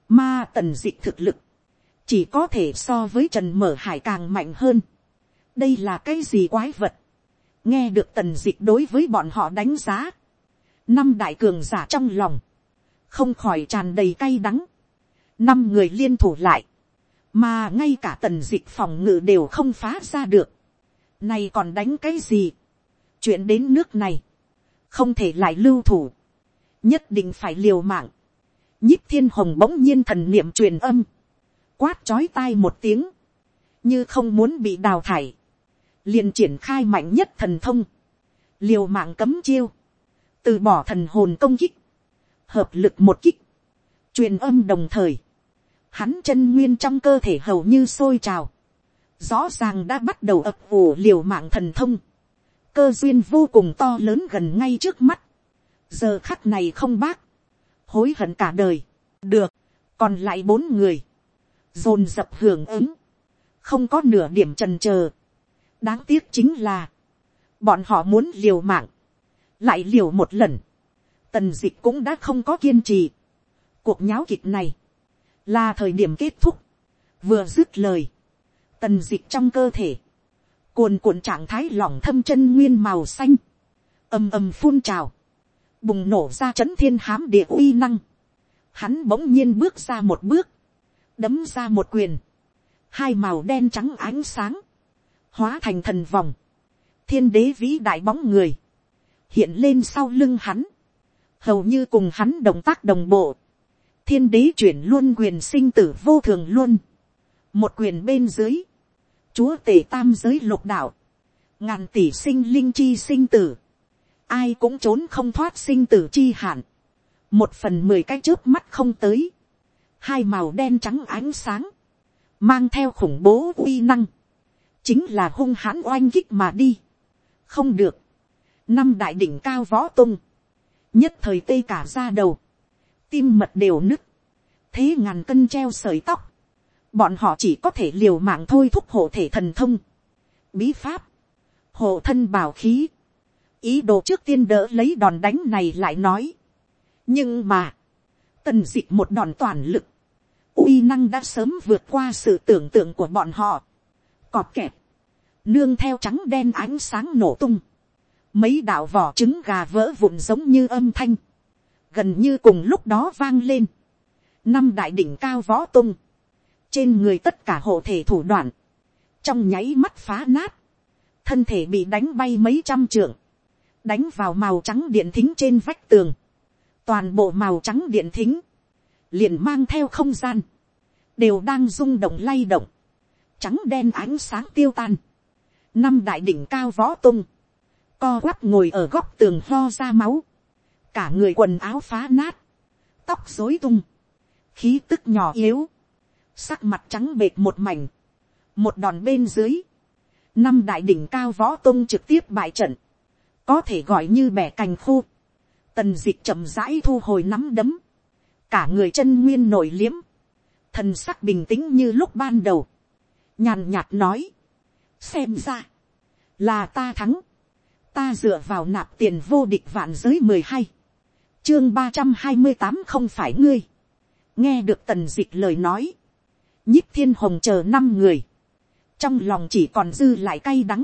ma tần dịch thực lực, chỉ có thể so với trần mở hải càng mạnh hơn. đây là cái gì quái vật, nghe được tần dịch đối với bọn họ đánh giá, năm đại cường giả trong lòng, không khỏi tràn đầy cay đắng, năm người liên thủ lại, mà ngay cả tần dịch phòng ngự đều không phá ra được, nay còn đánh cái gì, chuyện đến nước này, không thể lại lưu thủ, nhất định phải liều mạng. nhíp thiên hồng bỗng nhiên thần niệm truyền âm, quát chói tai một tiếng, như không muốn bị đào thải, liền triển khai mạnh nhất thần thông, liều mạng cấm chiêu, từ bỏ thần hồn công kích, hợp lực một kích, truyền âm đồng thời, hắn chân nguyên trong cơ thể hầu như sôi trào, rõ ràng đã bắt đầu ập ủ liều mạng thần thông, cơ duyên vô cùng to lớn gần ngay trước mắt, giờ khắc này không bác, hối hận cả đời, được, còn lại bốn người, dồn dập hưởng ứng, không có nửa điểm trần c h ờ đáng tiếc chính là, bọn họ muốn liều mạng, lại liều một lần, tần dịch cũng đã không có kiên trì. cuộc nháo kịch này, là thời điểm kết thúc, vừa dứt lời, tần dịch trong cơ thể, cuồn cuộn trạng thái lỏng thâm chân nguyên màu xanh, ầm ầm phun trào, bùng nổ ra chấn thiên hám địa uy năng, hắn bỗng nhiên bước ra một bước, đấm ra một quyền, hai màu đen trắng ánh sáng, hóa thành thần vòng, thiên đế vĩ đại bóng người, hiện lên sau lưng hắn, hầu như cùng hắn động tác đồng bộ, thiên đế chuyển luôn quyền sinh tử vô thường luôn, một quyền bên dưới, chúa tể tam giới lục đạo, ngàn tỷ sinh linh chi sinh tử, ai cũng trốn không thoát sinh tử chi hạn, một phần mười cái trước mắt không tới, hai màu đen trắng ánh sáng, mang theo khủng bố uy năng, chính là hung hãn oanh kích mà đi. không được, năm đại đỉnh cao võ tung, nhất thời tê cả ra đầu, tim mật đều nứt, thế ngàn cân treo sợi tóc, bọn họ chỉ có thể liều mạng thôi thúc hộ thể thần thông, bí pháp, hộ thân bảo khí, ý đồ trước tiên đỡ lấy đòn đánh này lại nói. nhưng mà, tần d ị c h một đòn toàn lực, uy năng đã sớm vượt qua sự tưởng tượng của bọn họ, cọp kẹp, nương theo trắng đen ánh sáng nổ tung, mấy đạo vỏ trứng gà vỡ vụn giống như âm thanh, gần như cùng lúc đó vang lên, năm đại đỉnh cao võ tung, trên người tất cả hộ thể thủ đoạn, trong nháy mắt phá nát, thân thể bị đánh bay mấy trăm trượng, đánh vào màu trắng điện thính trên vách tường, toàn bộ màu trắng điện thính, liền mang theo không gian, đều đang rung động lay động, trắng đen ánh sáng tiêu tan, năm đại đỉnh cao võ tung, co quắp ngồi ở góc tường lo ra máu, cả người quần áo phá nát, tóc dối tung, khí tức nhỏ yếu, sắc mặt trắng bệt một mảnh, một đòn bên dưới, năm đại đỉnh cao võ tung trực tiếp bại trận, có thể gọi như bẻ cành khô, tần dịch chậm rãi thu hồi nắm đấm, cả người chân nguyên nổi liếm, thần sắc bình tĩnh như lúc ban đầu, nhàn nhạt nói, xem ra, là ta thắng, ta dựa vào nạp tiền vô địch vạn giới mười hai, chương ba trăm hai mươi tám không phải ngươi, nghe được tần d ị c h lời nói, nhíp thiên hồng chờ năm người, trong lòng chỉ còn dư lại cay đắng,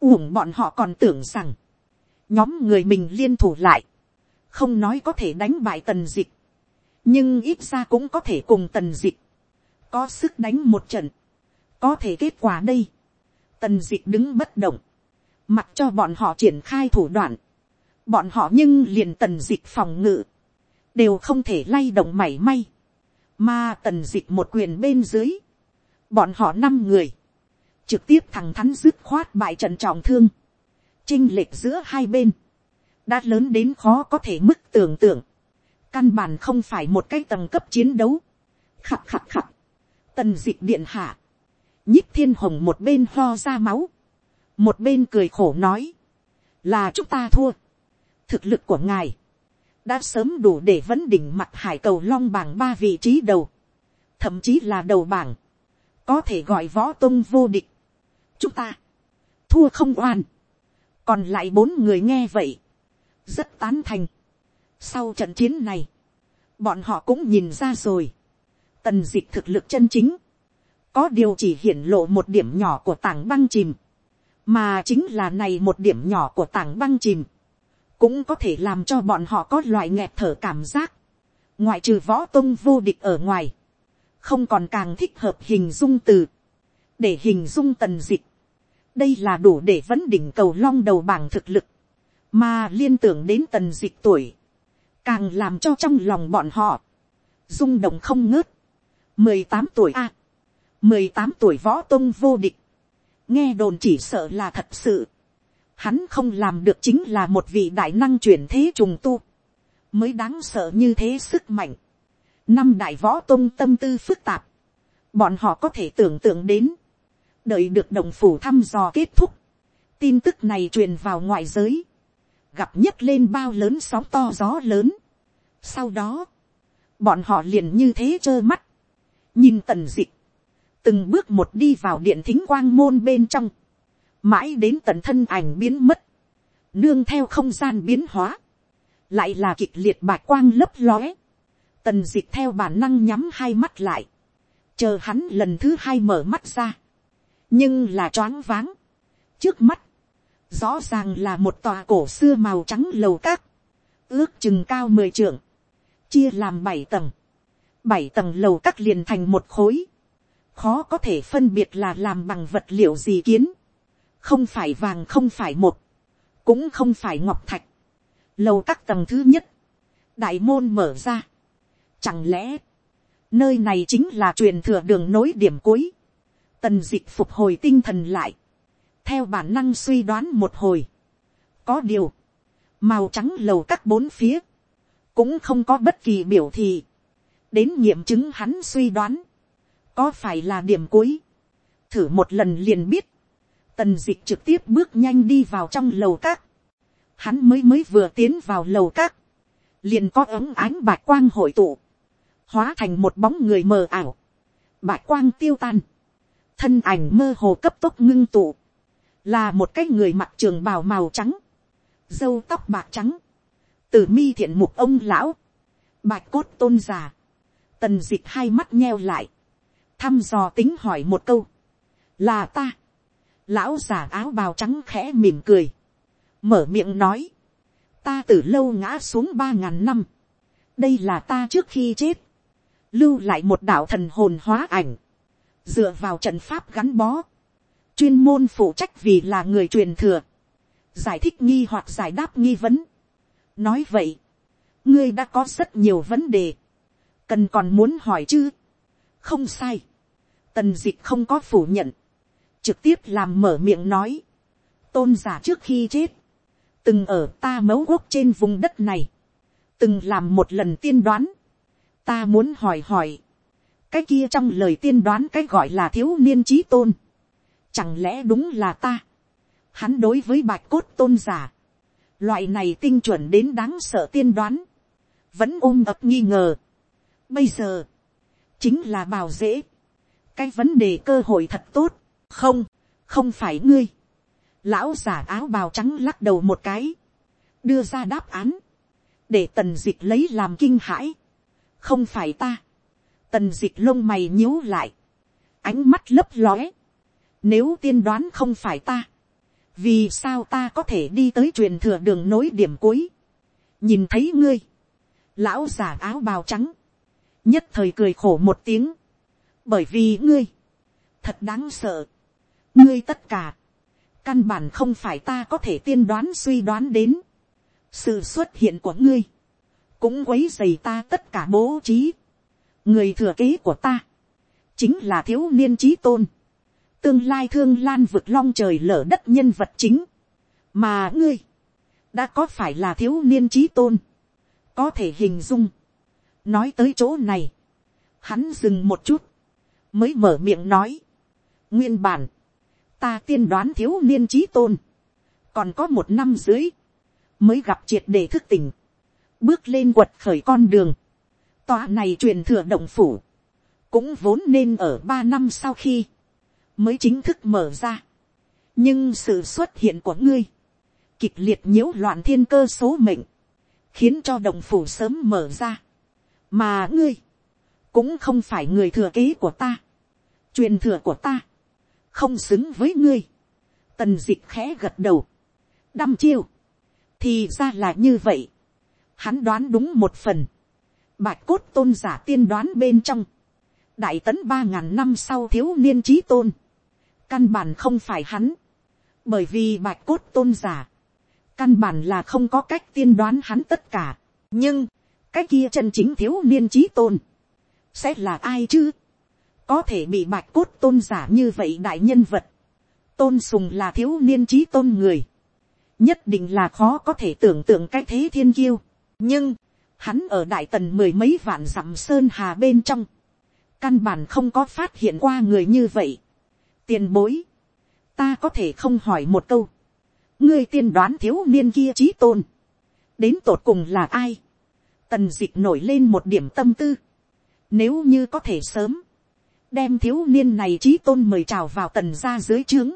uổng bọn họ còn tưởng rằng, nhóm người mình liên thủ lại, không nói có thể đánh bại tần dịch, nhưng ít ra cũng có thể cùng tần dịch, có sức đánh một trận, có thể kết quả đây, tần dịch đứng bất động, mặc cho bọn họ triển khai thủ đoạn, bọn họ nhưng liền tần dịch phòng ngự, đều không thể lay động mảy may, mà tần dịch một quyền bên dưới, bọn họ năm người, trực tiếp thằng thắn dứt khoát bại trận trọng thương, chinh lệch giữa hai bên, đã lớn đến khó có thể mức tưởng tượng, căn bản không phải một cái tầng cấp chiến đấu, khặt khặt khặt, tần d ị c h điện hạ, nhích thiên hồng một bên ho ra máu, một bên cười khổ nói, là chúng ta thua, thực lực của ngài, đã sớm đủ để vấn đỉnh mặt hải cầu long bảng ba vị trí đầu, thậm chí là đầu bảng, có thể gọi võ tông vô địch. chúng ta, thua không oan, còn lại bốn người nghe vậy, rất tán thành. sau trận chiến này, bọn họ cũng nhìn ra rồi, tần d ị c h thực lực chân chính, có điều chỉ hiển lộ một điểm nhỏ của tảng băng chìm, mà chính là này một điểm nhỏ của tảng băng chìm, cũng có thể làm cho bọn họ có loại nghẹt thở cảm giác, ngoại trừ võ tung vô địch ở ngoài, không còn càng thích hợp hình dung từ, để hình dung tần dịch đây là đủ để vấn đỉnh cầu long đầu bảng thực lực, mà liên tưởng đến tần dịch tuổi, càng làm cho trong lòng bọn họ, rung động không ngớt, mười tám tuổi a, mười tám tuổi võ tôn vô địch, nghe đồn chỉ sợ là thật sự, hắn không làm được chính là một vị đại năng chuyển thế trùng tu, mới đáng sợ như thế sức mạnh, năm đại võ tôn tâm tư phức tạp, bọn họ có thể tưởng tượng đến, đợi được đồng phủ thăm dò kết thúc, tin tức này truyền vào ngoại giới, gặp nhất lên bao lớn sóng to gió lớn. Sau đó, bọn họ liền như thế trơ mắt, nhìn tần dịch, từng bước một đi vào điện thính quang môn bên trong, mãi đến tận thân ảnh biến mất, nương theo không gian biến hóa, lại là kịch liệt bạch quang lấp lóe, tần d ị theo bản năng nhắm hai mắt lại, chờ hắn lần thứ hai mở mắt ra, nhưng là choáng váng, trước mắt, rõ ràng là một tòa cổ xưa màu trắng lầu cát, ước chừng cao mười trượng, chia làm bảy tầng, bảy tầng lầu cát liền thành một khối, khó có thể phân biệt là làm bằng vật liệu gì kiến, không phải vàng không phải một, cũng không phải ngọc thạch, lầu các tầng thứ nhất, đại môn mở ra. Chẳng lẽ, nơi này chính là truyền thừa đường nối điểm cuối, tần dịch phục hồi tinh thần lại, theo bản năng suy đoán một hồi. có điều, màu trắng lầu các bốn phía, cũng không có bất kỳ biểu thị, đến nghiệm chứng hắn suy đoán, có phải là điểm cuối, thử một lần liền biết, tần dịch trực tiếp bước nhanh đi vào trong lầu các, hắn mới mới vừa tiến vào lầu các, liền có ống ánh bạc quang hội tụ, hóa thành một bóng người mờ ảo, bạc quang tiêu tan, thân ảnh mơ hồ cấp tốc ngưng tụ, là một cái người mặc trường bào màu trắng, dâu tóc bạc trắng, từ mi thiện mục ông lão, bạch cốt tôn già, tần d ị c h hai mắt nheo lại, thăm dò tính hỏi một câu, là ta, lão già áo bào trắng khẽ mỉm cười, mở miệng nói, ta từ lâu ngã xuống ba ngàn năm, đây là ta trước khi chết, lưu lại một đạo thần hồn hóa ảnh, dựa vào trận pháp gắn bó, chuyên môn phụ trách vì là người truyền thừa, giải thích nghi hoặc giải đáp nghi vấn. nói vậy, ngươi đã có rất nhiều vấn đề, cần còn muốn hỏi chứ, không sai, tần d ị c h không có phủ nhận, trực tiếp làm mở miệng nói, tôn giả trước khi chết, từng ở ta mấu quốc trên vùng đất này, từng làm một lần tiên đoán, ta muốn hỏi hỏi, cái kia trong lời tiên đoán cái gọi là thiếu niên trí tôn, chẳng lẽ đúng là ta, hắn đối với bạch cốt tôn giả, loại này tinh chuẩn đến đáng sợ tiên đoán, vẫn ôm ập nghi ngờ. Bây giờ, chính là bào dễ, cái vấn đề cơ hội thật tốt, không, không phải ngươi, lão giả áo bào trắng lắc đầu một cái, đưa ra đáp án, để tần dịch lấy làm kinh hãi, không phải ta, tần dịch lông mày nhíu lại, ánh mắt lấp lóe, nếu tiên đoán không phải ta, vì sao ta có thể đi tới truyền thừa đường nối điểm cuối, nhìn thấy ngươi, lão giả áo bào trắng, nhất thời cười khổ một tiếng, bởi vì ngươi, thật đáng sợ, ngươi tất cả, căn bản không phải ta có thể tiên đoán suy đoán đến. sự xuất hiện của ngươi, cũng quấy dày ta tất cả bố trí người thừa kế của ta, chính là thiếu niên trí tôn, tương lai thương lan vực long trời lở đất nhân vật chính, mà ngươi, đã có phải là thiếu niên trí tôn, có thể hình dung, nói tới chỗ này, hắn dừng một chút, mới mở miệng nói, nguyên bản, ta tiên đoán thiếu niên trí tôn, còn có một năm dưới, mới gặp triệt để thức tỉnh, bước lên quật khởi con đường, tòa này truyền thừa động phủ, cũng vốn nên ở ba năm sau khi, mới chính thức mở ra. nhưng sự xuất hiện của ngươi, kịch liệt nhiễu loạn thiên cơ số mệnh, khiến cho động phủ sớm mở ra. mà ngươi, cũng không phải người thừa kế của ta, truyền thừa của ta, không xứng với ngươi. tần d ị c h khẽ gật đầu, đăm chiêu, thì ra là như vậy. hắn đoán đúng một phần, bạch cốt tôn giả tiên đoán bên trong, đại tấn ba ngàn năm sau thiếu niên trí tôn, căn bản không phải hắn, bởi vì bạch cốt tôn giả, căn bản là không có cách tiên đoán hắn tất cả, nhưng, cái kia chân chính thiếu niên trí tôn, sẽ là ai chứ, có thể bị bạch cốt tôn giả như vậy đại nhân vật, tôn sùng là thiếu niên trí tôn người, nhất định là khó có thể tưởng tượng cái thế thiên kiêu, nhưng, hắn ở đại tần mười mấy vạn dặm sơn hà bên trong, căn bản không có phát hiện qua người như vậy. tiền bối, ta có thể không hỏi một câu, ngươi tiên đoán thiếu niên kia trí tôn, đến tột cùng là ai, tần dịch nổi lên một điểm tâm tư, nếu như có thể sớm, đem thiếu niên này trí tôn mời chào vào tần ra dưới trướng.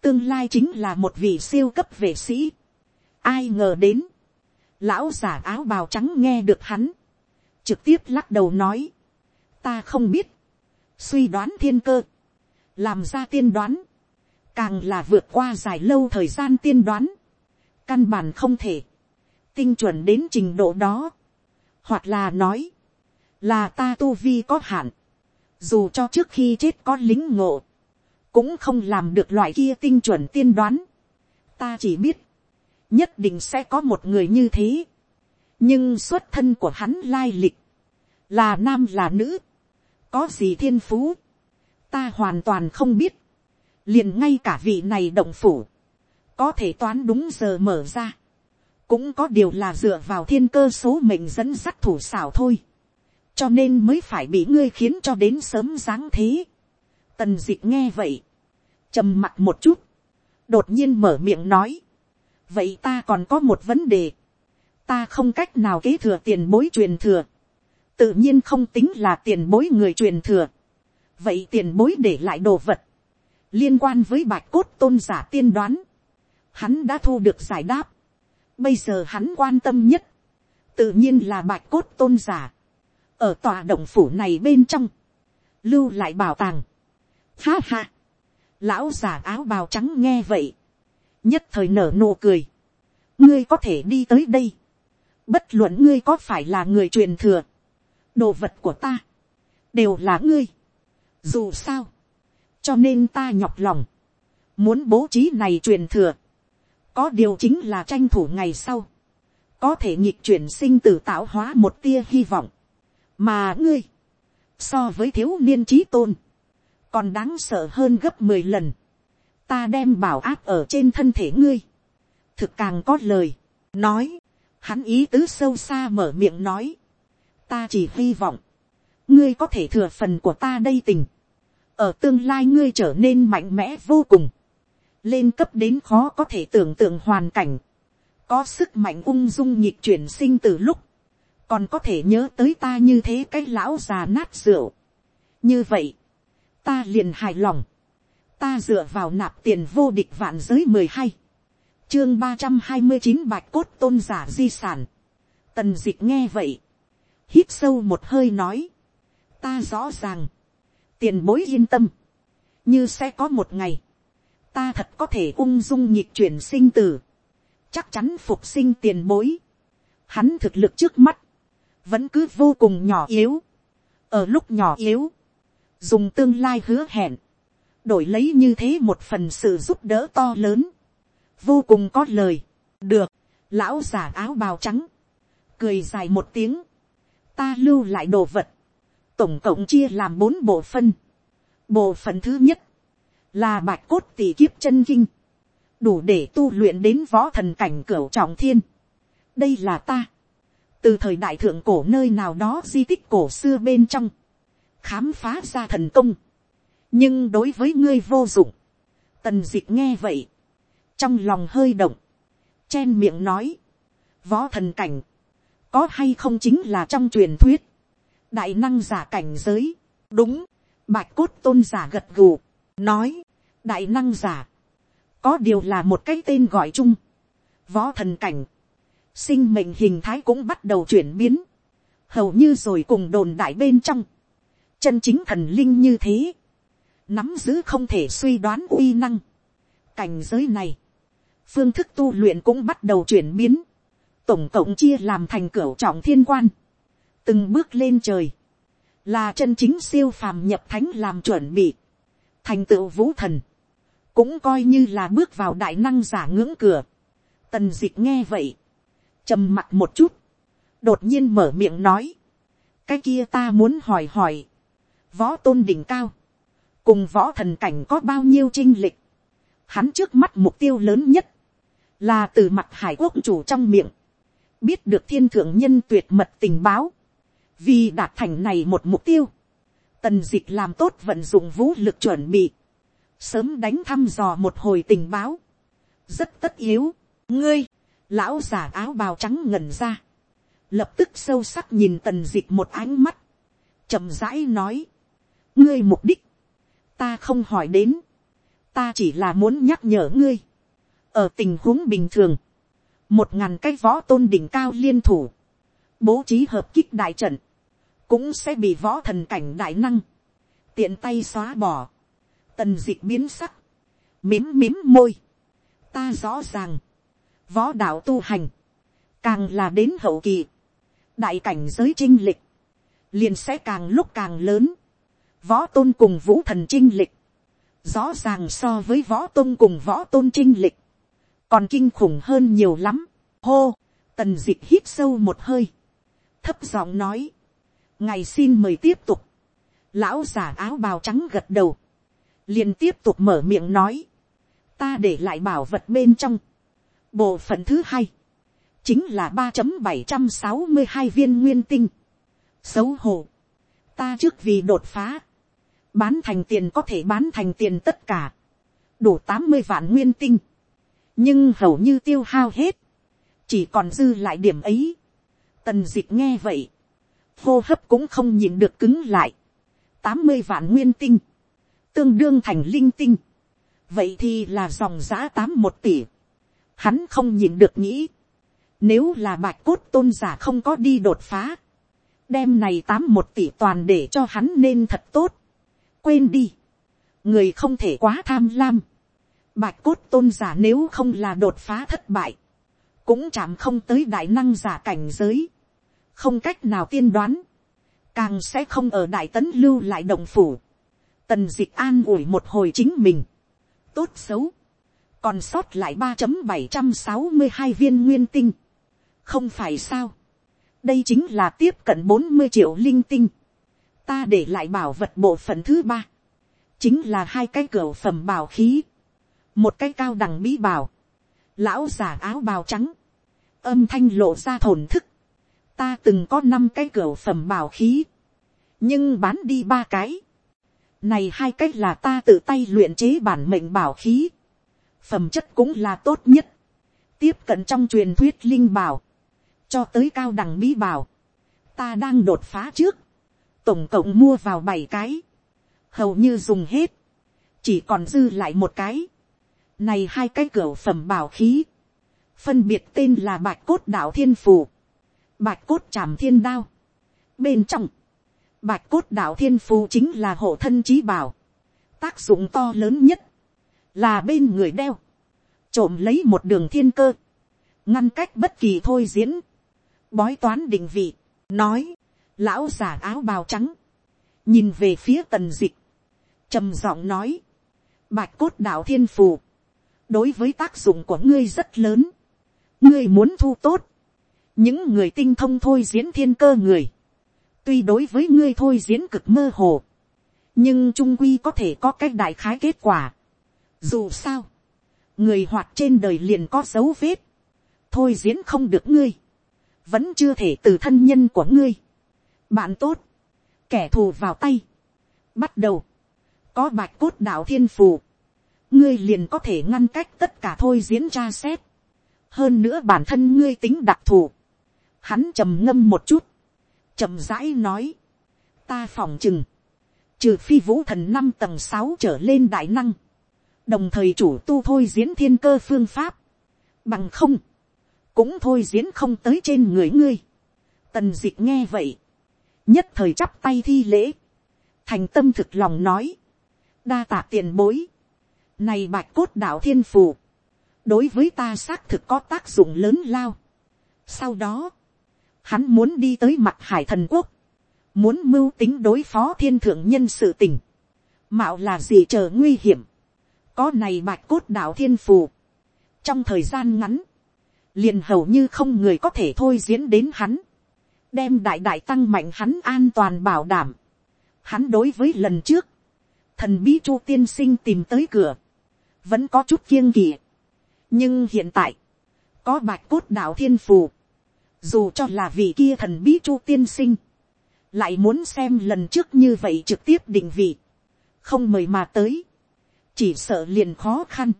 Tương lai chính là một vị siêu cấp vệ sĩ. ai ngờ đến, lão giả áo bào trắng nghe được hắn, trực tiếp lắc đầu nói, ta không biết, suy đoán thiên cơ, làm ra tiên đoán, càng là vượt qua dài lâu thời gian tiên đoán, căn bản không thể, tinh chuẩn đến trình độ đó, hoặc là nói, là ta tu vi có hạn, dù cho trước khi chết có lính ngộ, cũng không làm được loại kia tinh chuẩn tiên đoán, ta chỉ biết, nhất định sẽ có một người như thế, nhưng xuất thân của hắn lai lịch, là nam là nữ, có gì thiên phú, ta hoàn toàn không biết, liền ngay cả vị này động phủ, có thể toán đúng giờ mở ra, cũng có điều là dựa vào thiên cơ số mệnh dẫn dắt thủ xảo thôi, cho nên mới phải bị ngươi khiến cho đến sớm dáng thế. Tần d ị c h nghe vậy, trầm mặt một chút, đột nhiên mở miệng nói, vậy ta còn có một vấn đề, ta không cách nào kế thừa tiền bối truyền thừa, tự nhiên không tính là tiền bối người truyền thừa, vậy tiền bối để lại đồ vật, liên quan với bạch cốt tôn giả tiên đoán, hắn đã thu được giải đáp, bây giờ hắn quan tâm nhất, tự nhiên là bạch cốt tôn giả, ở tòa động phủ này bên trong, lưu lại bảo tàng. Ha ha, lão già áo bào trắng nghe vậy, nhất thời nở nụ cười, ngươi có thể đi tới đây, bất luận ngươi có phải là người truyền thừa, đồ vật của ta, đều là ngươi. Dù sao, cho nên ta nhọc lòng, muốn bố trí này truyền thừa, có điều chính là tranh thủ ngày sau, có thể nhịp chuyển sinh tử tạo hóa một tia hy vọng. Mà ngươi, so với thiếu niên trí tôn, còn đáng sợ hơn gấp mười lần, ta đem bảo áp ở trên thân thể ngươi, thực càng có lời, nói, hắn ý tứ sâu xa mở miệng nói, ta chỉ hy vọng, ngươi có thể thừa phần của ta đây tình, ở tương lai ngươi trở nên mạnh mẽ vô cùng, lên cấp đến khó có thể tưởng tượng hoàn cảnh, có sức mạnh ung dung nhịp chuyển sinh từ lúc, còn có thể nhớ tới ta như thế cái lão già nát rượu. như vậy, ta liền hài lòng, ta dựa vào nạp tiền vô địch vạn giới mười hai, chương ba trăm hai mươi chín bạch cốt tôn giả di sản, tần d ị c h nghe vậy, hít sâu một hơi nói, ta rõ ràng, tiền bối yên tâm, như sẽ có một ngày, ta thật có thể ung dung nhịp chuyển sinh tử, chắc chắn phục sinh tiền bối, hắn thực lực trước mắt, vẫn cứ vô cùng nhỏ yếu. ở lúc nhỏ yếu, dùng tương lai hứa hẹn, đổi lấy như thế một phần sự giúp đỡ to lớn, vô cùng có lời, được, lão giả áo bào trắng, cười dài một tiếng, ta lưu lại đồ vật, tổng cộng chia làm bốn bộ phân, bộ phận thứ nhất, là bạch cốt tỷ kiếp chân kinh, đủ để tu luyện đến võ thần cảnh cửu trọng thiên. đây là ta, từ thời đại thượng cổ nơi nào đó di tích cổ xưa bên trong, khám phá ra thần công, nhưng đối với ngươi vô dụng, tần dịch nghe vậy, trong lòng hơi động, chen miệng nói, võ thần cảnh, có hay không chính là trong truyền thuyết, đại năng giả cảnh giới, đúng, bạch cốt tôn giả gật gù, nói, đại năng giả, có điều là một cái tên gọi chung, võ thần cảnh, sinh mệnh hình thái cũng bắt đầu chuyển biến, hầu như rồi cùng đồn đại bên trong, chân chính thần linh như thế, nắm giữ không thể suy đoán uy năng, cảnh giới này, phương thức tu luyện cũng bắt đầu chuyển biến, tổng cộng chia làm thành cửa trọng thiên quan, từng bước lên trời, là chân chính siêu phàm nhập thánh làm chuẩn bị, thành tựu vũ thần, cũng coi như là bước vào đại năng giả ngưỡng cửa. Tần dịch nghe vậy, trầm mặt một chút, đột nhiên mở miệng nói, cái kia ta muốn hỏi hỏi, võ tôn đỉnh cao, cùng võ thần cảnh có bao nhiêu trinh lịch, hắn trước mắt mục tiêu lớn nhất, là từ mặt hải quốc chủ trong miệng, biết được thiên thượng nhân tuyệt mật tình báo, vì đạt thành này một mục tiêu, tần dịch làm tốt vận dụng vũ lực chuẩn bị, sớm đánh thăm dò một hồi tình báo, rất tất yếu, ngươi, lão giả áo bào trắng ngẩn ra, lập tức sâu sắc nhìn tần dịch một ánh mắt, chậm rãi nói, ngươi mục đích, ta không hỏi đến, ta chỉ là muốn nhắc nhở ngươi, ở tình huống bình thường, một ngàn cái võ tôn đỉnh cao liên thủ, bố trí hợp kích đại trận, cũng sẽ bị võ thần cảnh đại năng, tiện tay xóa bỏ, tần d ị c h biến sắc, mím mím môi, ta rõ ràng, võ đạo tu hành, càng là đến hậu kỳ, đại cảnh giới trinh lịch, liền sẽ càng lúc càng lớn, võ tôn cùng vũ thần trinh lịch, rõ ràng so với võ tôn cùng võ tôn trinh lịch, còn kinh khủng hơn nhiều lắm, hô, tần d ị c h hít sâu một hơi, thấp giọng nói, ngày xin mời tiếp tục, lão giả áo bào trắng gật đầu, liền tiếp tục mở miệng nói, ta để lại bảo vật bên trong, bộ phận thứ hai, chính là ba bảy trăm sáu mươi hai viên nguyên tinh, xấu hổ, ta trước vì đột phá, bán thành tiền có thể bán thành tiền tất cả, đủ tám mươi vạn nguyên tinh, nhưng hầu như tiêu hao hết, chỉ còn dư lại điểm ấy, tần d ị c h nghe vậy, hô hấp cũng không nhìn được cứng lại, tám mươi vạn nguyên tinh, tương đương thành linh tinh, vậy thì là dòng giã tám một tỷ, hắn không nhìn được nghĩ, nếu là bạch cốt tôn giả không có đi đột phá, đem này tám một tỷ toàn để cho hắn nên thật tốt, quên đi, người không thể quá tham lam, bạch cốt tôn giả nếu không là đột phá thất bại, cũng chạm không tới đại năng giả cảnh giới, không cách nào tiên đoán, càng sẽ không ở đại tấn lưu lại động phủ, Tần dịch an ủi một hồi chính mình. Tốt xấu. Còn sót lại ba bảy trăm sáu mươi hai viên nguyên tinh. Không phải sao. Đây chính là tiếp cận bốn mươi triệu linh tinh. Ta để lại bảo vật bộ phận thứ ba. Chính là hai cái cửa phẩm bảo khí. Một cái cao đẳng bí bảo. Lão giả áo bào trắng. Âm thanh lộ ra thổn thức. Ta từng có năm cái cửa phẩm bảo khí. Nhưng bán đi ba cái này hai cách là ta tự tay luyện chế bản mệnh bảo khí. Phẩm chất cũng là tốt nhất. Tiếp cận trong truyền thuyết linh bảo. Cho tới cao đẳng bí bảo. Ta đang đột phá trước. Tổng cộng mua vào bảy cái. Hầu như dùng hết. Chỉ còn dư lại một cái. Này hai cái cửa phẩm bảo khí. Phân biệt tên là bạch cốt đạo thiên phù. Bạch cốt tràm thiên đao. Bên trong, Bạch cốt đạo thiên phù chính là hộ thân trí bảo. Tác dụng to lớn nhất. Là bên người đeo. Trộm lấy một đường thiên cơ. Ngăn cách bất kỳ thôi diễn. Bói toán định vị. Nói. Lão giả áo bào trắng. Nhìn về phía tần dịch. trầm giọng nói. Bạch cốt đạo thiên phù. Đối với tác dụng của ngươi rất lớn. Ngươi muốn thu tốt. Những người tinh thông thôi diễn thiên cơ người tuy đối với ngươi thôi diễn cực mơ hồ, nhưng trung quy có thể có cách đại khái kết quả. Dù sao, người hoạt trên đời liền có dấu vết, thôi diễn không được ngươi, vẫn chưa thể từ thân nhân của ngươi bạn tốt, kẻ thù vào tay, bắt đầu, có bạch cốt đạo thiên phù, ngươi liền có thể ngăn cách tất cả thôi diễn tra xét, hơn nữa bản thân ngươi tính đặc thù, hắn trầm ngâm một chút, trầm rãi nói, ta phòng chừng, trừ phi vũ thần năm tầng sáu trở lên đại năng, đồng thời chủ tu thôi diễn thiên cơ phương pháp, bằng không, cũng thôi diễn không tới trên người ngươi. Tần d ị c h nghe vậy, nhất thời chắp tay thi lễ, thành tâm thực lòng nói, đa tạ tiền bối, này bạch cốt đạo thiên phù, đối với ta xác thực có tác dụng lớn lao. Sau đó, hắn muốn đi tới mặt hải thần quốc, muốn mưu tính đối phó thiên thượng nhân sự tình, mạo là gì chờ nguy hiểm, có này bạch cốt đạo thiên phù, trong thời gian ngắn, liền hầu như không người có thể thôi diễn đến hắn, đem đại đại tăng mạnh hắn an toàn bảo đảm, hắn đối với lần trước, thần bí chu tiên sinh tìm tới cửa, vẫn có chút kiêng kỳ. nhưng hiện tại, có bạch cốt đạo thiên phù, dù cho là vị kia thần bí chu tiên sinh, lại muốn xem lần trước như vậy trực tiếp định vị, không mời mà tới, chỉ sợ liền khó khăn.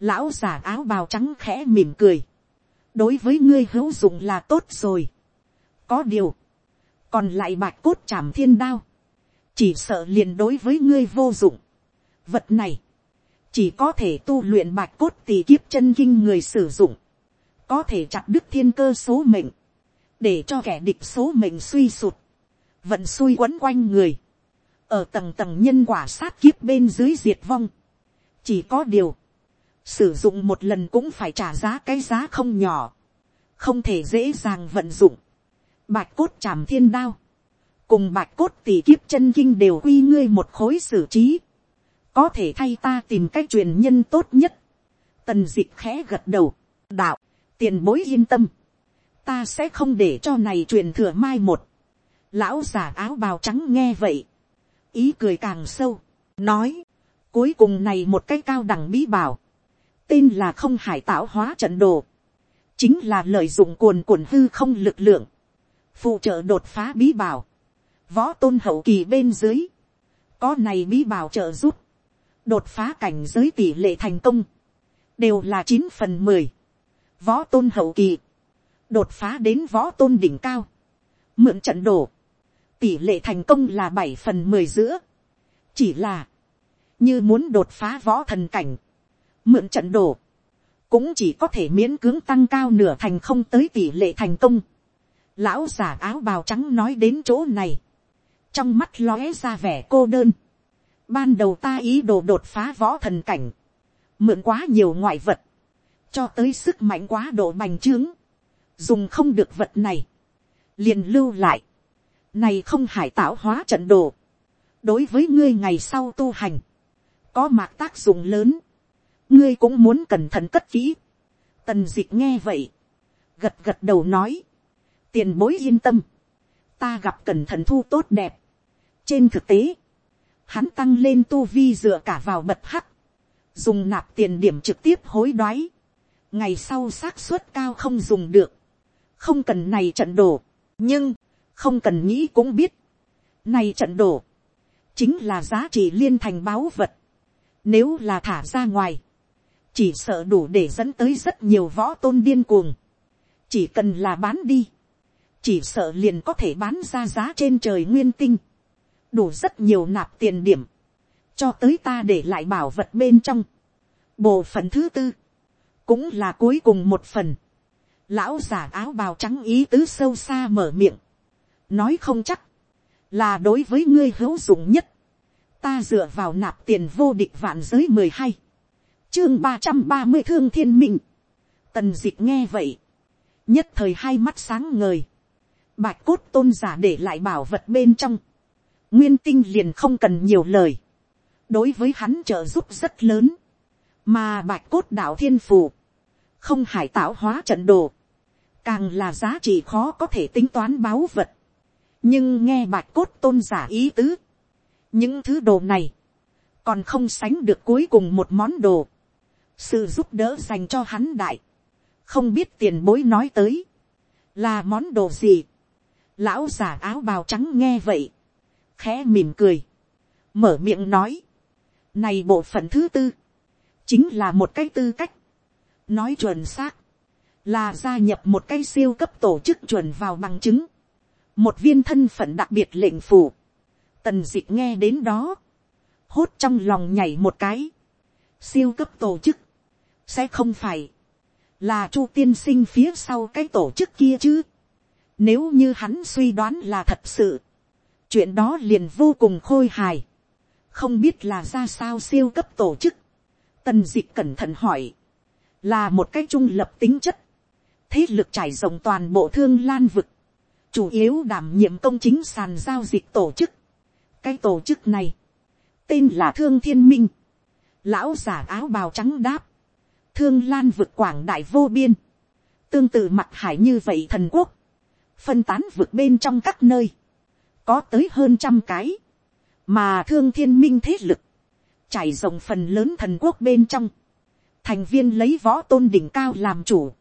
Lão giả áo bào trắng khẽ mỉm cười, đối với ngươi hữu dụng là tốt rồi có điều, còn lại bạch cốt chảm thiên đao, chỉ sợ liền đối với ngươi vô dụng. vật này, chỉ có thể tu luyện bạch cốt tỳ kiếp chân kinh người sử dụng, có thể chặt đứt thiên cơ số mệnh, để cho kẻ địch số mệnh suy sụt, vận xui quấn quanh người, ở tầng tầng nhân quả sát kiếp bên dưới diệt vong. chỉ có điều, sử dụng một lần cũng phải trả giá cái giá không nhỏ, không thể dễ dàng vận dụng bạch cốt chạm thiên đao, cùng bạch cốt tỷ kiếp chân kinh đều quy ngươi một khối xử trí, có thể thay ta tìm cách truyền nhân tốt nhất. tần d ị c h khẽ gật đầu, đạo, tiền bối yên tâm, ta sẽ không để cho này truyền thừa mai một. lão giả áo bào trắng nghe vậy, ý cười càng sâu, nói, cuối cùng này một cái cao đẳng bí bảo, tên là không hải tạo hóa trận đồ, chính là lợi dụng cuồn cuộn hư không lực lượng, phụ trợ đột phá bí bảo, võ tôn hậu kỳ bên dưới, có này bí bảo trợ giúp, đột phá cảnh giới tỷ lệ thành công, đều là chín phần mười, võ tôn hậu kỳ, đột phá đến võ tôn đỉnh cao, mượn trận đổ, tỷ lệ thành công là bảy phần mười giữa, chỉ là, như muốn đột phá võ thần cảnh, mượn trận đổ, cũng chỉ có thể miễn cưỡng tăng cao nửa thành không tới tỷ lệ thành công. Lão giả áo bào trắng nói đến chỗ này, trong mắt lóe ra vẻ cô đơn, Ban đầu ta ý đồ đột phá võ thần cảnh. Mượn quá nhiều ngoại vật. Cho tới sức mạnh quá độ bành trướng. Dùng không được vật này. liền lưu lại. Này không hải tạo hóa trận đồ. Đối với ngươi ngày sau tu hành. Có mạc tác dụng lớn. Ngươi cũng muốn cẩn thận cất kỹ. Tần dịch nghe vậy. Gật gật đầu nói. Tiền bối yên tâm. Ta gặp cẩn thận thu tốt đẹp. Trên thực tế hắn tăng lên tu vi dựa cả vào bật hắc, dùng nạp tiền điểm trực tiếp hối đoái, ngày sau xác suất cao không dùng được, không cần này trận đổ, nhưng, không cần nghĩ cũng biết, này trận đổ, chính là giá trị liên thành báo vật, nếu là thả ra ngoài, chỉ sợ đủ để dẫn tới rất nhiều võ tôn điên cuồng, chỉ cần là bán đi, chỉ sợ liền có thể bán ra giá trên trời nguyên tinh, đủ rất nhiều nạp tiền điểm, cho tới ta để lại bảo vật bên trong. Bộ phận thứ tư, cũng là cuối cùng một phần. Lão giả áo bào trắng ý tứ sâu xa mở miệng, nói không chắc, là đối với ngươi hữu dụng nhất. Ta dựa vào nạp tiền vô địch vạn giới mười hai, chương ba trăm ba mươi thương thiên minh. Tần d ị c h nghe vậy, nhất thời hai mắt sáng ngời, bạch cốt tôn giả để lại bảo vật bên trong, nguyên tinh liền không cần nhiều lời, đối với hắn trợ giúp rất lớn, mà bạch cốt đạo thiên phù, không hải tạo hóa trận đồ, càng là giá trị khó có thể tính toán báu vật, nhưng nghe bạch cốt tôn giả ý tứ, những thứ đồ này, còn không sánh được cuối cùng một món đồ, sự giúp đỡ dành cho hắn đại, không biết tiền bối nói tới, là món đồ gì, lão giả áo bào trắng nghe vậy, khẽ mỉm cười, mở miệng nói, này bộ phận thứ tư, chính là một cái tư cách, nói chuẩn xác, là gia nhập một cái siêu cấp tổ chức chuẩn vào bằng chứng, một viên thân phận đặc biệt lệnh phủ, tần d nghe đến đó, hốt trong lòng nhảy một cái, siêu cấp tổ chức, sẽ không phải, là chu tiên sinh phía sau cái tổ chức kia chứ, nếu như hắn suy đoán là thật sự, chuyện đó liền vô cùng khôi hài, không biết là ra sao siêu cấp tổ chức, tần dịch cẩn thận hỏi, là một cái trung lập tính chất, thế lực trải rộng toàn bộ thương lan vực, chủ yếu đảm nhiệm công chính sàn giao dịch tổ chức, cái tổ chức này, tên là thương thiên minh, lão giả áo bào trắng đáp, thương lan vực quảng đại vô biên, tương tự mặt hải như vậy thần quốc, phân tán vực bên trong các nơi, có tới hơn trăm cái, mà thương thiên minh thế lực, trải rộng phần lớn thần quốc bên trong, thành viên lấy võ tôn đỉnh cao làm chủ,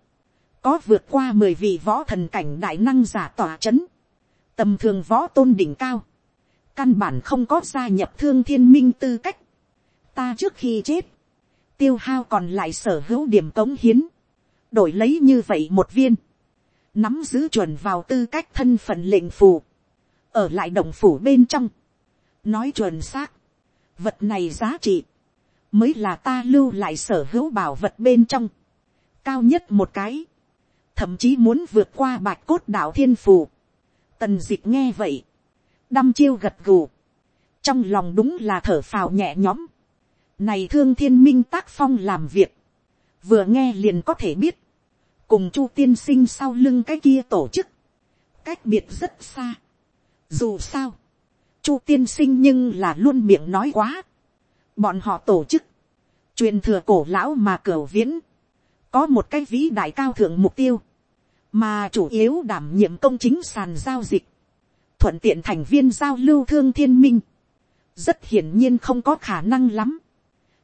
có vượt qua mười vị võ thần cảnh đại năng giả tỏa c h ấ n tầm thường võ tôn đỉnh cao, căn bản không có gia nhập thương thiên minh tư cách, ta trước khi chết, tiêu hao còn lại sở hữu điểm cống hiến, đổi lấy như vậy một viên, nắm giữ chuẩn vào tư cách thân phận lệnh phù, ở lại đồng phủ bên trong, nói chuẩn xác, vật này giá trị, mới là ta lưu lại sở hữu bảo vật bên trong, cao nhất một cái, thậm chí muốn vượt qua bạch cốt đạo thiên phù. tần d ị c h nghe vậy, đăm chiêu gật gù, trong lòng đúng là thở phào nhẹ nhõm. này thương thiên minh tác phong làm việc, vừa nghe liền có thể biết, cùng chu tiên sinh sau lưng cái kia tổ chức, cách biệt rất xa. dù sao, chu tiên sinh nhưng là luôn miệng nói quá, bọn họ tổ chức, truyền thừa cổ lão mà cửa viễn, có một cái vĩ đại cao thượng mục tiêu, mà chủ yếu đảm nhiệm công chính sàn giao dịch, thuận tiện thành viên giao lưu thương thiên minh, rất hiển nhiên không có khả năng lắm,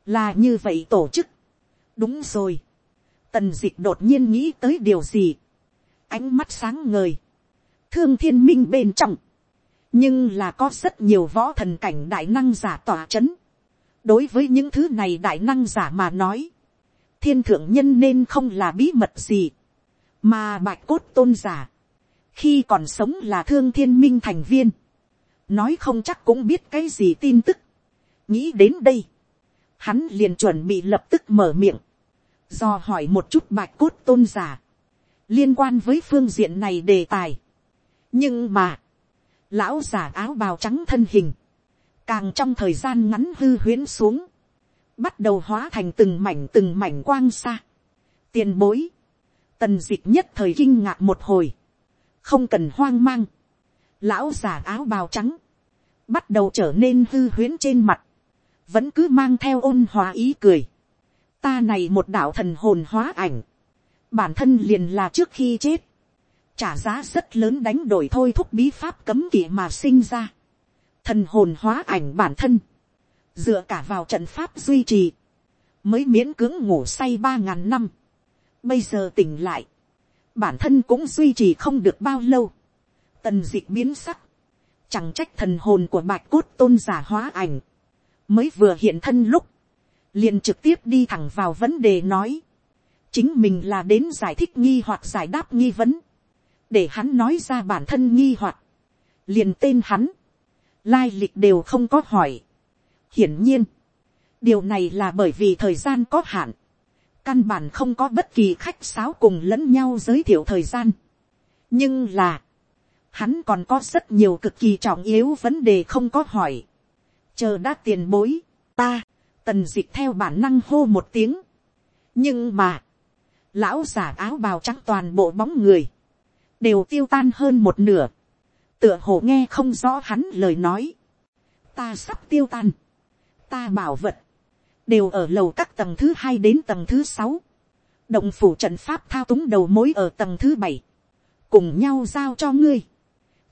là như vậy tổ chức. đúng rồi, tần dịch đột nhiên nghĩ tới điều gì, ánh mắt sáng ngời, thương thiên minh bên trong, nhưng là có rất nhiều võ thần cảnh đại năng giả tỏa c h ấ n đối với những thứ này đại năng giả mà nói, thiên thượng nhân nên không là bí mật gì, mà bạch cốt tôn giả, khi còn sống là thương thiên minh thành viên, nói không chắc cũng biết cái gì tin tức, nghĩ đến đây, hắn liền chuẩn bị lập tức mở miệng, do hỏi một chút bạch cốt tôn giả, liên quan với phương diện này đề tài. nhưng mà, lão giả áo bào trắng thân hình, càng trong thời gian ngắn hư huyễn xuống, bắt đầu hóa thành từng mảnh từng mảnh quang xa. tiền bối, tần dịch nhất thời kinh ngạc một hồi, không cần hoang mang, lão già áo bào trắng, bắt đầu trở nên hư huyễn trên mặt, vẫn cứ mang theo ôn hòa ý cười ta này một đạo thần hồn hóa ảnh, bản thân liền là trước khi chết, trả giá rất lớn đánh đổi thôi thúc bí pháp cấm kỵ mà sinh ra. thần hồn hóa ảnh bản thân, dựa cả vào trận pháp duy trì, mới miễn cưỡng ngủ say ba ngàn năm. Bây giờ tỉnh lại, bản thân cũng duy trì không được bao lâu. Tần dịch biến sắc, chẳng trách thần hồn của bạch cốt tôn giả hóa ảnh, mới vừa hiện thân lúc, liền trực tiếp đi thẳng vào vấn đề nói, chính mình là đến giải thích nghi hoặc giải đáp nghi vấn, để hắn nói ra bản thân nghi hoặc, liền tên hắn, lai lịch đều không có hỏi, hiển nhiên, điều này là bởi vì thời gian có hạn, căn bản không có bất kỳ khách sáo cùng lẫn nhau giới thiệu thời gian. nhưng là, hắn còn có rất nhiều cực kỳ trọng yếu vấn đề không có hỏi. chờ đã tiền bối, ta, tần dịch theo bản năng hô một tiếng. nhưng mà, lão giả áo bào trắng toàn bộ bóng người, đều tiêu tan hơn một nửa, tựa hồ nghe không rõ hắn lời nói, ta sắp tiêu tan, ta bảo vật, đều ở lầu các tầng thứ hai đến tầng thứ sáu, động phủ trận pháp thao túng đầu mối ở tầng thứ bảy, cùng nhau giao cho ngươi,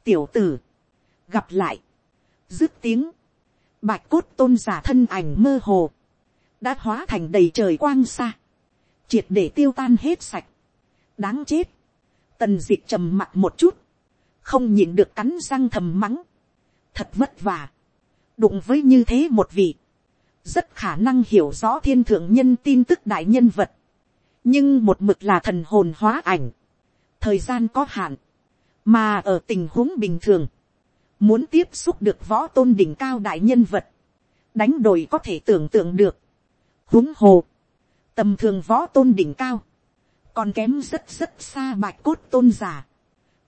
tiểu tử, gặp lại, dứt tiếng, bạch cốt tôn giả thân ảnh mơ hồ, đã hóa thành đầy trời quang xa, triệt để tiêu tan hết sạch, đáng chết, tần d ị trầm mặt một chút, không nhìn được cắn răng thầm mắng, thật vất vả, đụng với như thế một vị, rất khả năng hiểu rõ thiên thượng nhân tin tức đại nhân vật, nhưng một mực là thần hồn hóa ảnh, thời gian có hạn, mà ở tình huống bình thường, muốn tiếp xúc được võ tôn đỉnh cao đại nhân vật, đánh đổi có thể tưởng tượng được, huống hồ, tầm thường võ tôn đỉnh cao, còn kém rất rất xa bạch cốt tôn giả,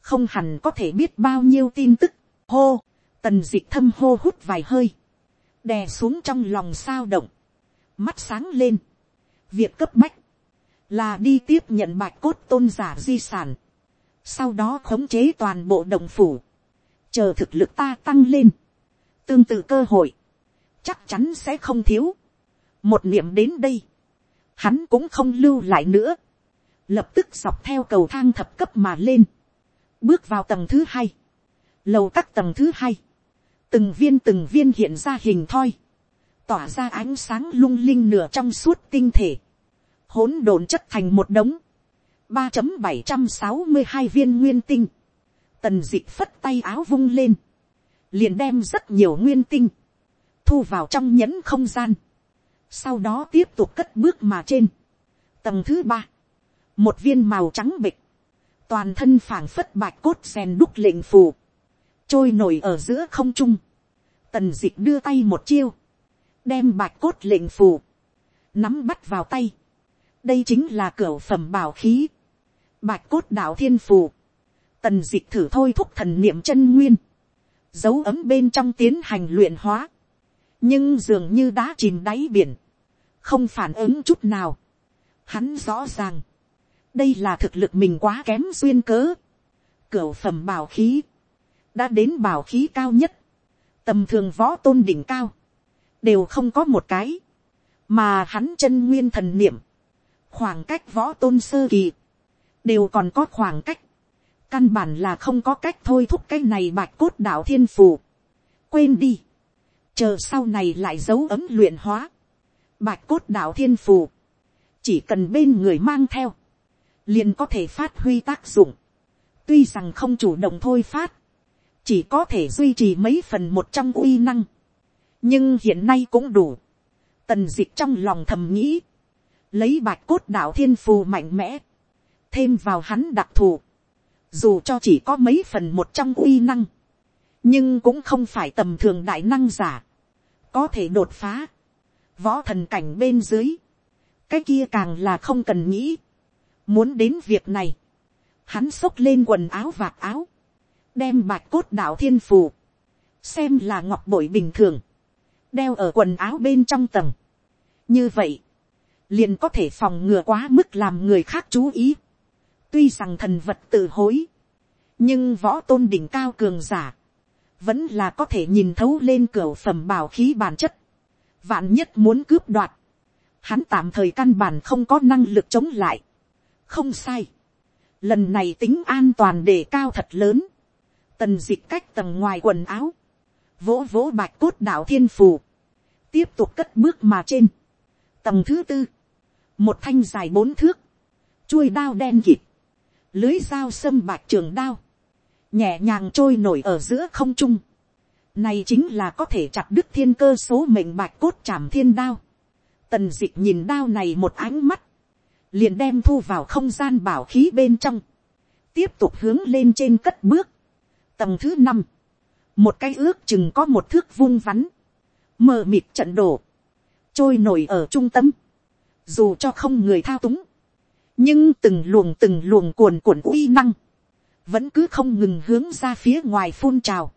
không hẳn có thể biết bao nhiêu tin tức, hô, tần d ị c h thâm hô hút vài hơi, đè xuống trong lòng sao động, mắt sáng lên, việc cấp bách, là đi tiếp nhận bạch cốt tôn giả di sản, sau đó khống chế toàn bộ đồng phủ, chờ thực lực ta tăng lên, tương tự cơ hội, chắc chắn sẽ không thiếu. một niệm đến đây, hắn cũng không lưu lại nữa, lập tức dọc theo cầu thang thập cấp mà lên, bước vào tầng thứ hai, lầu các tầng thứ hai, từng viên từng viên hiện ra hình thoi, tỏa ra ánh sáng lung linh nửa trong suốt tinh thể, hỗn độn chất thành một đống, ba bảy trăm sáu mươi hai viên nguyên tinh, tần d ị phất tay áo vung lên, liền đem rất nhiều nguyên tinh, thu vào trong nhẫn không gian, sau đó tiếp tục cất bước mà trên, tầng thứ ba, một viên màu trắng bịch, toàn thân phảng phất bạch cốt rèn đúc lệnh phù, trôi nổi ở giữa không trung, tần d ị đưa tay một chiêu, đem bạch cốt lệnh phù, nắm bắt vào tay, đây chính là cửa phẩm bảo khí, bạch cốt đạo thiên phù, tần dịch thử thôi thúc thần niệm chân nguyên, dấu ấm bên trong tiến hành luyện hóa, nhưng dường như đã chìm đáy biển, không phản ứng chút nào. Hắn rõ ràng, đây là thực lực mình quá kém duyên cớ, cửa phẩm bảo khí, đã đến bảo khí cao nhất, tầm thường võ tôn đỉnh cao, đều không có một cái, mà hắn chân nguyên thần niệm, khoảng cách võ tôn sơ kỳ, đều còn có khoảng cách, căn bản là không có cách thôi thúc cái này bạch cốt đạo thiên phù, quên đi, chờ sau này lại giấu ấm luyện hóa, bạch cốt đạo thiên phù, chỉ cần bên người mang theo, liền có thể phát huy tác dụng, tuy rằng không chủ động thôi phát, chỉ có thể duy trì mấy phần một trong uy năng, nhưng hiện nay cũng đủ, tần d ị c h trong lòng thầm nghĩ, lấy bạch cốt đạo thiên phù mạnh mẽ, thêm vào hắn đặc thù, dù cho chỉ có mấy phần một trong uy năng, nhưng cũng không phải tầm thường đại năng giả, có thể đột phá, võ thần cảnh bên dưới, cái kia càng là không cần nghĩ, muốn đến việc này, hắn xốc lên quần áo vạt áo, đem bạch cốt đạo thiên phù, xem là ngọc bội bình thường, đeo ở quần áo bên trong tầng. như vậy, liền có thể phòng ngừa quá mức làm người khác chú ý. Tuy rằng thần vật tự hối. Nhưng võ tôn đỉnh cao cường giả. Vẫn là có thể nhìn thấu lên cửa phẩm bảo khí bản chất. Vạn nhất muốn cướp đoạt. Hắn tạm thời căn bản không có năng lực chống lại. Không sai. Lần này tính an toàn đề cao thật lớn. Tần dịch cách tầng ngoài quần áo. Vỗ vỗ bạch cốt đạo thiên phù. Tiếp tục cất bước mà trên. Tầng thứ tư. Một thanh dài bốn thước. Chuôi đao đen kịt lưới dao sâm bạc trường đao, nhẹ nhàng trôi nổi ở giữa không trung. Này chính là có thể chặt đứt thiên cơ số mệnh bạch cốt chạm thiên đao. Tần dịch nhìn đao này một ánh mắt, liền đem thu vào không gian bảo khí bên trong, tiếp tục hướng lên trên cất bước. Tầng thứ năm, một cái ước chừng có một thước vung vắn, mờ mịt trận đổ, trôi nổi ở trung tâm, dù cho không người thao túng, nhưng từng luồng từng luồng cuồn cuộn uy năng, vẫn cứ không ngừng hướng ra phía ngoài phun trào,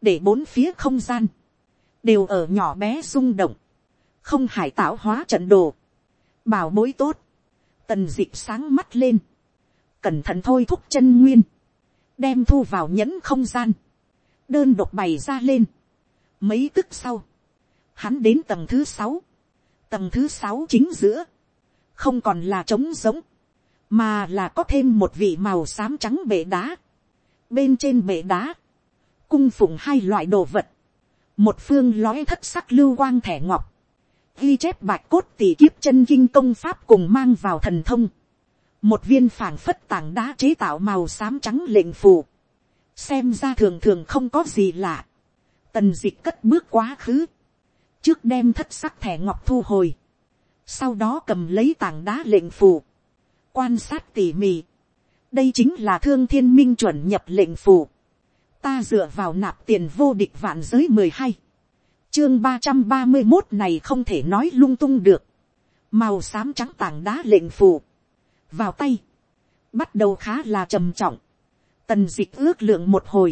để bốn phía không gian, đều ở nhỏ bé rung động, không hải tạo hóa trận đồ, bảo bối tốt, tần d ị c h sáng mắt lên, cẩn thận thôi thúc chân nguyên, đem thu vào nhẫn không gian, đơn độc bày ra lên, mấy tức sau, hắn đến tầng thứ sáu, tầng thứ sáu chính giữa, không còn là trống giống, mà là có thêm một vị màu xám trắng bể đá. bên trên bể đá, cung phụng hai loại đồ vật, một phương lói thất sắc lưu quang thẻ ngọc, ghi chép bạch cốt tỷ kiếp chân kinh công pháp cùng mang vào thần thông, một viên phảng phất tảng đá chế tạo màu xám trắng lệnh phù, xem ra thường thường không có gì lạ, tần dịch cất bước quá khứ, trước đem thất sắc thẻ ngọc thu hồi, sau đó cầm lấy tảng đá lệnh phù, quan sát tỉ mỉ, đây chính là thương thiên minh chuẩn nhập lệnh phù, ta dựa vào nạp tiền vô địch vạn giới mười hai, chương ba trăm ba mươi một này không thể nói lung tung được, màu xám trắng tảng đá lệnh phù, vào tay, bắt đầu khá là trầm trọng, tần d ị c h ước lượng một hồi,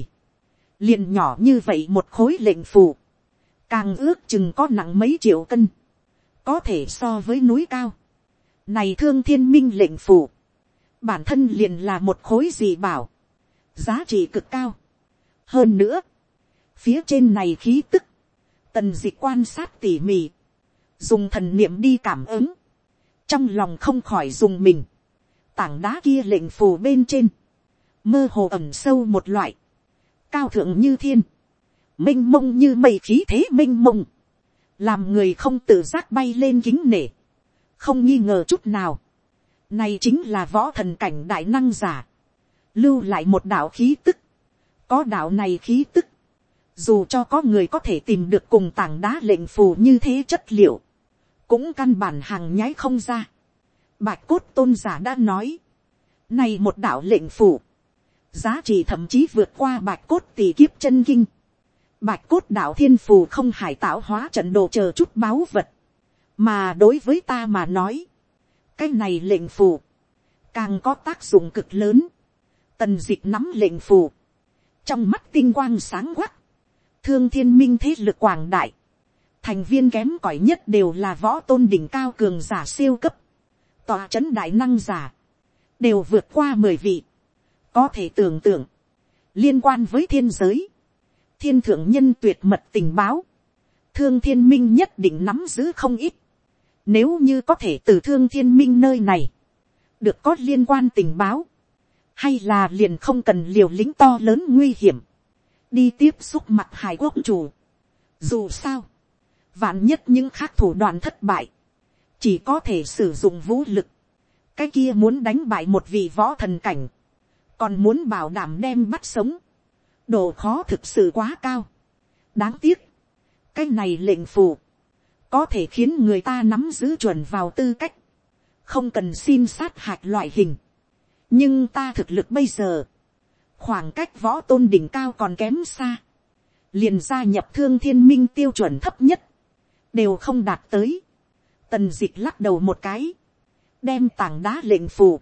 liền nhỏ như vậy một khối lệnh phù, càng ước chừng có nặng mấy triệu cân, có thể so với núi cao, này thương thiên minh lệnh phủ. Bản thân liền là một khối gì bảo. Giá trị cực cao. Hơn nữa. Phía trên này khí tức. Tần dị quan sát tỉ mỉ. Dùng thần niệm đi cảm ứng. Trong lòng không khỏi dùng mình. Tảng đá kia lệnh phù bên trên. Mơ hồ ẩm sâu một loại. Cao thượng như thiên. Minh mông như mây khí thế minh mông. Làm người không tự giác bay lên kính nể không nghi ngờ chút nào, này chính là võ thần cảnh đại năng giả, lưu lại một đạo khí tức, có đạo này khí tức, dù cho có người có thể tìm được cùng tảng đá lệnh phù như thế chất liệu, cũng căn bản hàng nhái không ra. Bạch cốt tôn giả đã nói, này một đạo lệnh phù, giá trị thậm chí vượt qua bạch cốt tỷ kiếp chân kinh. Bạch cốt đạo thiên phù không hải tạo hóa trận đồ chờ chút báu vật mà đối với ta mà nói, cái này lệnh phù, càng có tác dụng cực lớn, tần dịch nắm lệnh phù, trong mắt tinh quang sáng quắc, thương thiên minh thế lực quảng đại, thành viên kém cỏi nhất đều là võ tôn đỉnh cao cường giả siêu cấp, tòa c h ấ n đại năng giả, đều vượt qua mười vị, có thể tưởng tượng, liên quan với thiên giới, thiên thượng nhân tuyệt mật tình báo, thương thiên minh nhất định nắm giữ không ít, nếu như có thể từ thương thiên minh nơi này, được có liên quan tình báo, hay là liền không cần liều lĩnh to lớn nguy hiểm, đi tiếp xúc mặt hải quốc chủ. Dù sao, vạn nhất những khác thủ đoạn thất bại, chỉ có thể sử dụng vũ lực, cái kia muốn đánh bại một vị võ thần cảnh, còn muốn bảo đảm đem bắt sống, độ khó thực sự quá cao. đáng tiếc, cái này lệnh phù, có thể khiến người ta nắm giữ chuẩn vào tư cách, không cần xin sát hạch loại hình. nhưng ta thực lực bây giờ, khoảng cách võ tôn đỉnh cao còn kém xa, liền gia nhập thương thiên minh tiêu chuẩn thấp nhất, đều không đạt tới. Tần dịch lắc đầu một cái, đem tảng đá lệnh phù,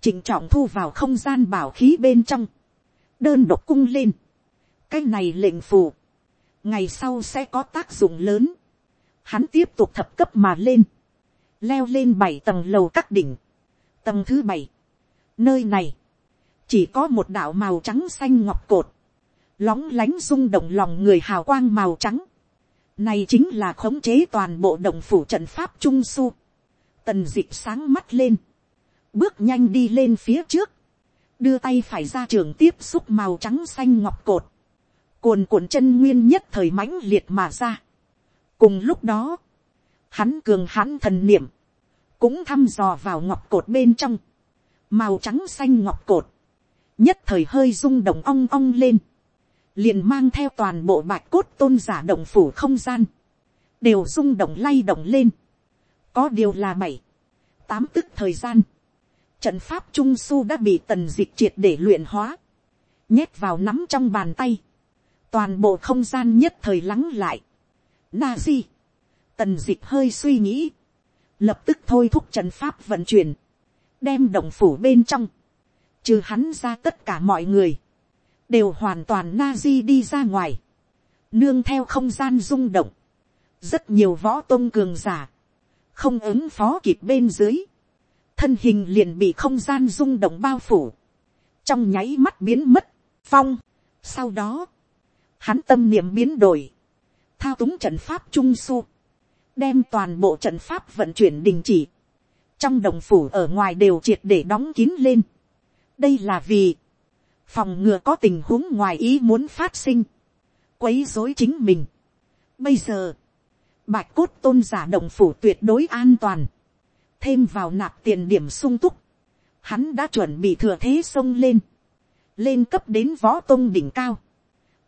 chỉnh trọng thu vào không gian bảo khí bên trong, đơn độc cung lên. cái này lệnh phù, ngày sau sẽ có tác dụng lớn. Hắn tiếp tục thập cấp mà lên, leo lên bảy tầng lầu các đỉnh. Tầng thứ bảy, nơi này, chỉ có một đạo màu trắng xanh ngọc cột, lóng lánh rung động lòng người hào quang màu trắng, này chính là khống chế toàn bộ đồng phủ trận pháp trung su. Tần dịp sáng mắt lên. Bước nhanh đi lên phía trước. Đưa tay phải ra trường tiếp xúc màu trắng xanh ngọc cột. Cuồn cuộn chân nguyên nhất thời mãnh liệt mà ra. Cùng lúc đó. Hắn cường hãn thần niệm. Cũng thăm dò vào ngọc cột bên trong. Màu trắng xanh ngọc cột. Nhất thời hơi rung động ong ong lên liền mang theo toàn bộ bạch cốt tôn giả động phủ không gian, đều rung động lay động lên. có điều là bảy, tám tức thời gian, trận pháp trung su đã bị tần diệt triệt để luyện hóa, nhét vào nắm trong bàn tay, toàn bộ không gian nhất thời lắng lại. Na di, tần dịch hơi suy nghĩ, lập tức thôi thúc trận pháp vận chuyển, đem động phủ bên trong, trừ hắn ra tất cả mọi người, đều hoàn toàn na di đi ra ngoài, nương theo không gian rung động, rất nhiều võ tôn cường giả, không ứng phó kịp bên dưới, thân hình liền bị không gian rung động bao phủ, trong nháy mắt biến mất, phong, sau đó, hắn tâm niệm biến đổi, thao túng trận pháp trung su, đem toàn bộ trận pháp vận chuyển đình chỉ, trong đồng phủ ở ngoài đều triệt để đóng kín lên. đây là vì, phòng ngừa có tình huống ngoài ý muốn phát sinh, quấy dối chính mình. Bây giờ, bạch cốt tôn giả đồng phủ tuyệt đối an toàn, thêm vào nạp tiền điểm sung túc, hắn đã chuẩn bị thừa thế sông lên, lên cấp đến võ tôn đỉnh cao,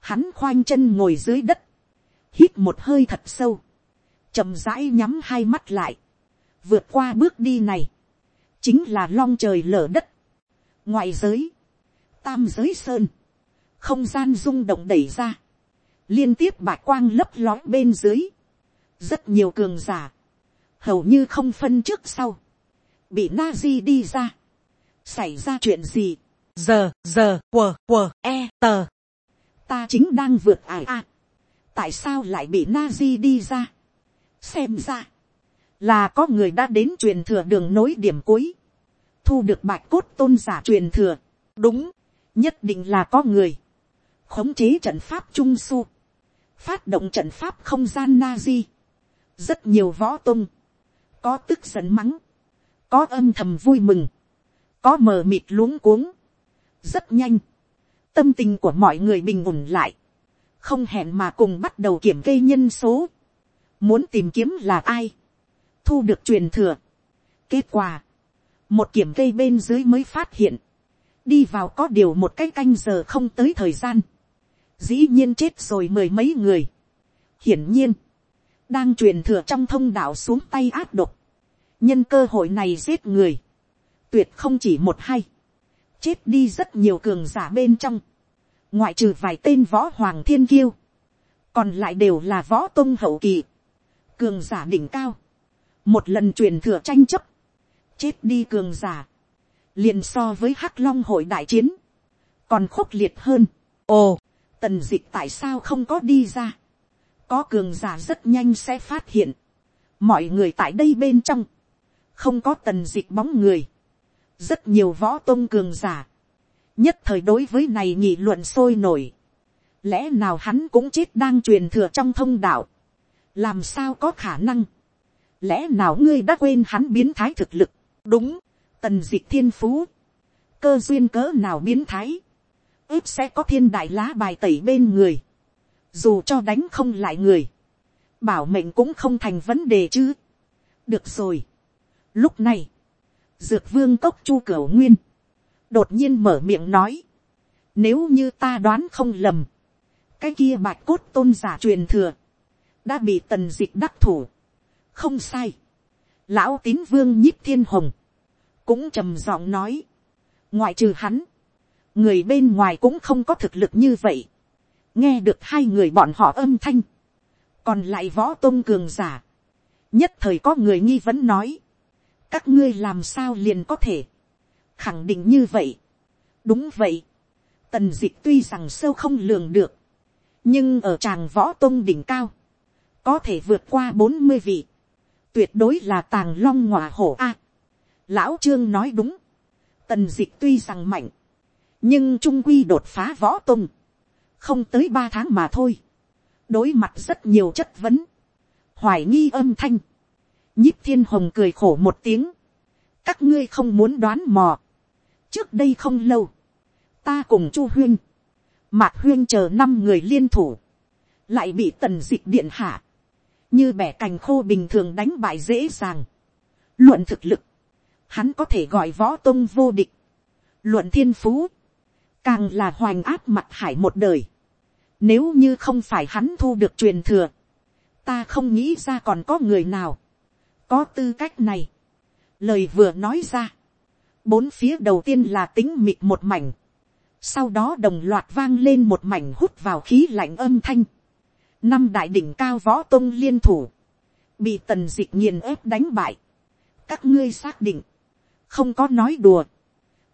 hắn khoanh chân ngồi dưới đất, hít một hơi thật sâu, chậm rãi nhắm hai mắt lại, vượt qua bước đi này, chính là long trời lở đất, ngoại giới, tam giới sơn, không gian rung động đẩy ra, liên tiếp bạc quang lấp lói bên dưới, rất nhiều cường giả, hầu như không phân trước sau, bị na di đi ra, xảy ra chuyện gì, giờ giờ quờ quờ e tờ, ta chính đang vượt ải a, tại sao lại bị na di đi ra, xem ra, là có người đã đến truyền thừa đường nối điểm cuối, thu được bạch cốt tôn giả truyền thừa, đúng, nhất định là có người, khống chế trận pháp trung su, phát động trận pháp không gian na di, rất nhiều võ tung, có tức giận mắng, có âm thầm vui mừng, có mờ mịt luống cuống, rất nhanh, tâm tình của mọi người bình ổn lại, không hẹn mà cùng bắt đầu kiểm kê nhân số, muốn tìm kiếm là ai, thu được truyền thừa. kết quả, một kiểm kê bên dưới mới phát hiện, đi vào có điều một cái canh giờ không tới thời gian, dĩ nhiên chết rồi mười mấy người. hiển nhiên, đang truyền thừa trong thông đạo xuống tay áp độc, nhân cơ hội này giết người, tuyệt không chỉ một hay, chết đi rất nhiều cường giả bên trong, ngoại trừ vài tên võ hoàng thiên kiêu, còn lại đều là võ tôn hậu kỳ, cường giả đỉnh cao, một lần truyền thừa tranh chấp, chết đi cường giả, liền so với hắc long hội đại chiến, còn khốc liệt hơn. ồ, tần d ị c h tại sao không có đi ra, có cường giả rất nhanh sẽ phát hiện, mọi người tại đây bên trong, không có tần d ị c h bóng người, rất nhiều võ tôn cường giả, nhất thời đối với này nghị luận sôi nổi, lẽ nào hắn cũng chết đang truyền thừa trong thông đạo, làm sao có khả năng, lẽ nào ngươi đã quên hắn biến thái thực lực, đúng, tần d ị c h thiên phú, cơ duyên cỡ nào biến thái, ước sẽ có thiên đại lá bài tẩy bên người, dù cho đánh không lại người, bảo mệnh cũng không thành vấn đề chứ. được rồi. lúc này, dược vương cốc chu cửu nguyên, đột nhiên mở miệng nói, nếu như ta đoán không lầm, cái kia bạch cốt tôn giả truyền thừa, đã bị tần dịch đắc thủ, không sai, lão tín vương nhíp thiên hồng, cũng trầm giọng nói, ngoại trừ hắn, người bên ngoài cũng không có thực lực như vậy, nghe được hai người bọn họ âm thanh, còn lại võ tôn cường giả, nhất thời có người nghi vấn nói, các ngươi làm sao liền có thể, khẳng định như vậy, đúng vậy, tần d ị c h tuy rằng sâu không lường được, nhưng ở tràng võ tôn đỉnh cao, có thể vượt qua bốn mươi vị, tuyệt đối là tàng long ngọa hổ a. lão trương nói đúng, tần d ị c h tuy rằng mạnh, nhưng trung quy đột phá võ tôn, không tới ba tháng mà thôi, đối mặt rất nhiều chất vấn, hoài nghi âm thanh, nhíp thiên hồng cười khổ một tiếng, các ngươi không muốn đoán mò, trước đây không lâu, ta cùng chu huyên, mạc huyên chờ năm người liên thủ, lại bị tần dịch điện hạ, như bẻ cành khô bình thường đánh bại dễ dàng. Luận thực lực, hắn có thể gọi võ tông vô địch. Luận thiên phú, càng là hoành áp mặt hải một đời. Nếu như không phải hắn thu được truyền thừa, ta không nghĩ ra còn có người nào, có tư cách này. Lời vừa nói ra, bốn phía đầu tiên là tính mịt một mảnh, sau đó đồng loạt vang lên một mảnh hút vào khí lạnh âm thanh. Năm đại đỉnh cao võ tôn liên thủ, bị tần dịch nghiền ép đánh bại. Các ngươi xác định, không có nói đùa.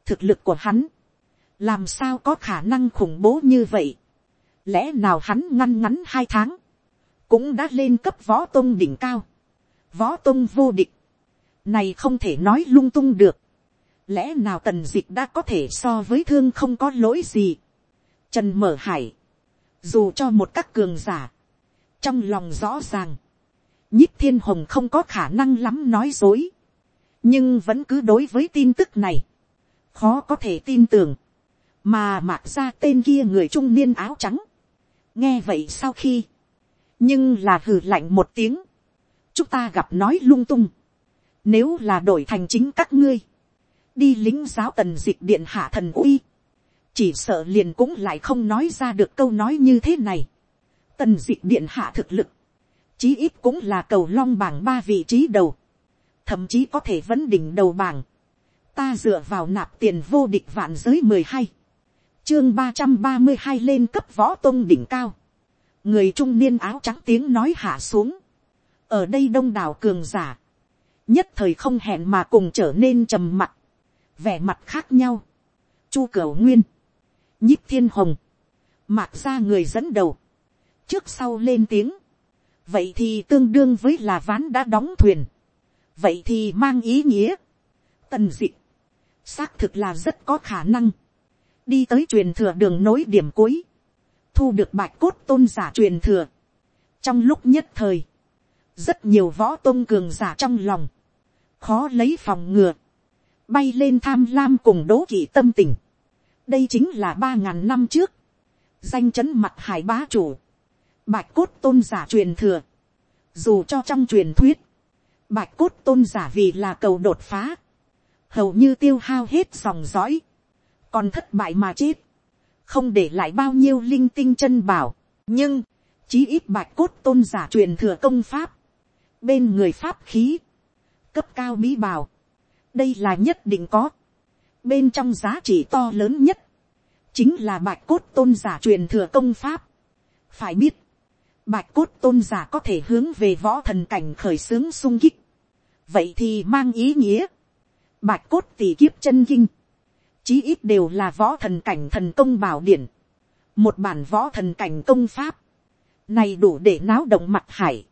Thực lực của hắn, làm sao có khả năng khủng bố như vậy. lẽ nào hắn ngăn ngắn hai tháng, cũng đã lên cấp võ tôn đỉnh cao, võ tôn vô địch, này không thể nói lung tung được lẽ nào tần dịch đã có thể so với thương không có lỗi gì. trần mở hải, dù cho một các cường giả, trong lòng rõ ràng, nhích thiên hồng không có khả năng lắm nói dối, nhưng vẫn cứ đối với tin tức này, khó có thể tin tưởng, mà mạc ra tên kia người trung niên áo trắng, nghe vậy sau khi, nhưng là hừ lạnh một tiếng, chúng ta gặp nói lung tung, nếu là đổi thành chính các ngươi, đi lính giáo tần dịch điện hạ thần uy, chỉ sợ liền cũng lại không nói ra được câu nói như thế này. Tần dịch điện hạ thực lực, chí ít cũng là cầu long bảng ba vị trí đầu, thậm chí có thể vấn đỉnh đầu bảng. Ta dựa vào nạp tiền vô địch vạn giới mười hai, chương ba trăm ba mươi hai lên cấp võ tôn đỉnh cao. người trung niên áo trắng tiếng nói hạ xuống. ở đây đông đảo cường giả. nhất thời không hẹn mà cùng trở nên trầm mặc vẻ mặt khác nhau. chu cửu nguyên. nhíp thiên hồng. mạc ra người dẫn đầu. trước sau lên tiếng. vậy thì tương đương với là ván đã đóng thuyền. vậy thì mang ý nghĩa. tần dị. xác thực là rất có khả năng đi tới truyền thừa đường nối điểm cuối, thu được bạch cốt tôn giả truyền thừa. trong lúc nhất thời, rất nhiều võ tôn cường giả trong lòng, khó lấy phòng ngừa, bay lên tham lam cùng đố kỵ tâm tình. đây chính là ba ngàn năm trước, danh chấn mặt hải bá chủ, bạch cốt tôn giả truyền thừa. dù cho trong truyền thuyết, bạch cốt tôn giả vì là cầu đột phá, hầu như tiêu hao hết dòng dõi, còn thất bại mà chết, không để lại bao nhiêu linh tinh chân bảo, nhưng, chí ít bạch cốt tôn giả truyền thừa công pháp, bên người pháp khí, cấp cao mỹ bào, đây là nhất định có, bên trong giá trị to lớn nhất, chính là bạch cốt tôn giả truyền thừa công pháp. phải biết, bạch cốt tôn giả có thể hướng về võ thần cảnh khởi xướng sung kích, vậy thì mang ý nghĩa, bạch cốt tỷ kiếp chân kinh, chí ít đều là võ thần cảnh thần công bảo điển, một bản võ thần cảnh công pháp, này đủ để náo động mặt hải,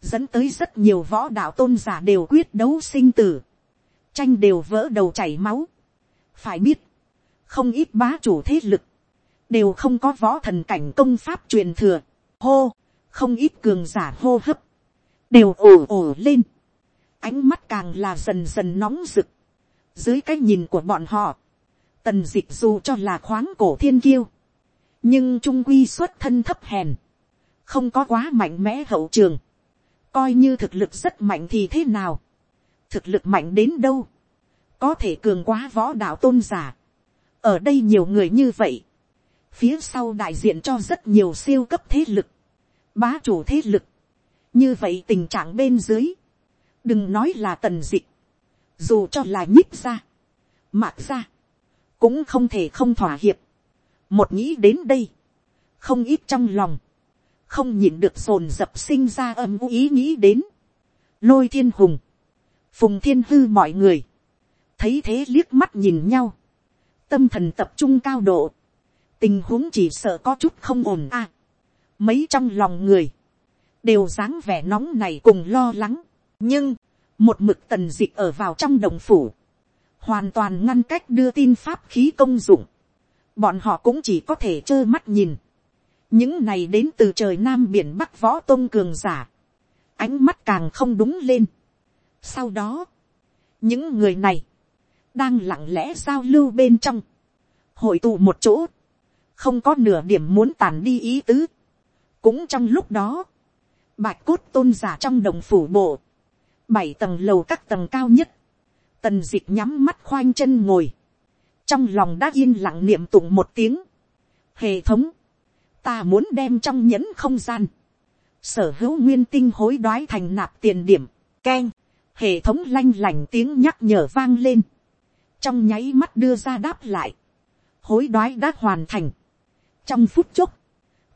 dẫn tới rất nhiều võ đạo tôn giả đều quyết đấu sinh tử, tranh đều vỡ đầu chảy máu. phải biết, không ít bá chủ thế lực, đều không có võ thần cảnh công pháp truyền thừa, hô, không ít cường giả hô hấp, đều ồ ồ lên, ánh mắt càng là dần dần nóng rực, dưới cái nhìn của bọn họ, tần d ị c h dù cho là khoáng cổ thiên kiêu, nhưng trung quy xuất thân thấp hèn, không có quá mạnh mẽ hậu trường, coi như thực lực rất mạnh thì thế nào, thực lực mạnh đến đâu, có thể cường quá võ đạo tôn giả, ở đây nhiều người như vậy, phía sau đại diện cho rất nhiều siêu cấp thế lực, bá chủ thế lực, như vậy tình trạng bên dưới, đừng nói là tần dịch, dù cho là nhích ra, mạc ra, cũng không thể không thỏa hiệp. một nghĩ đến đây, không ít trong lòng, không nhìn được sồn dập sinh ra âm ý nghĩ đến. lôi thiên hùng, phùng thiên hư mọi người, thấy thế liếc mắt nhìn nhau, tâm thần tập trung cao độ, tình huống chỉ sợ có chút không ổn a. mấy trong lòng người, đều dáng vẻ nóng này cùng lo lắng, nhưng, một mực tần dịch ở vào trong đồng phủ, hoàn toàn ngăn cách đưa tin pháp khí công dụng, bọn họ cũng chỉ có thể trơ mắt nhìn, những này đến từ trời nam biển bắc võ tôn cường giả, ánh mắt càng không đúng lên sau đó, những người này, đang lặng lẽ giao lưu bên trong, hội tụ một chỗ, không có nửa điểm muốn tàn đi ý tứ. cũng trong lúc đó, bạch cốt tôn giả trong đồng phủ bộ, bảy tầng lầu các tầng cao nhất, Tần dịch nhắm mắt khoanh chân ngồi. Trong lòng đã yên lặng niệm tụng một tiếng. Hệ thống. Ta muốn đem trong nhẫn không gian. Sở hữu nguyên tinh hối đoái thành nạp tiền điểm. keng, Hệ thống lanh lành tiếng nhắc nhở vang lên. Trong nháy mắt đưa ra đáp lại. Hối đoái đã hoàn thành. Trong phút chốc.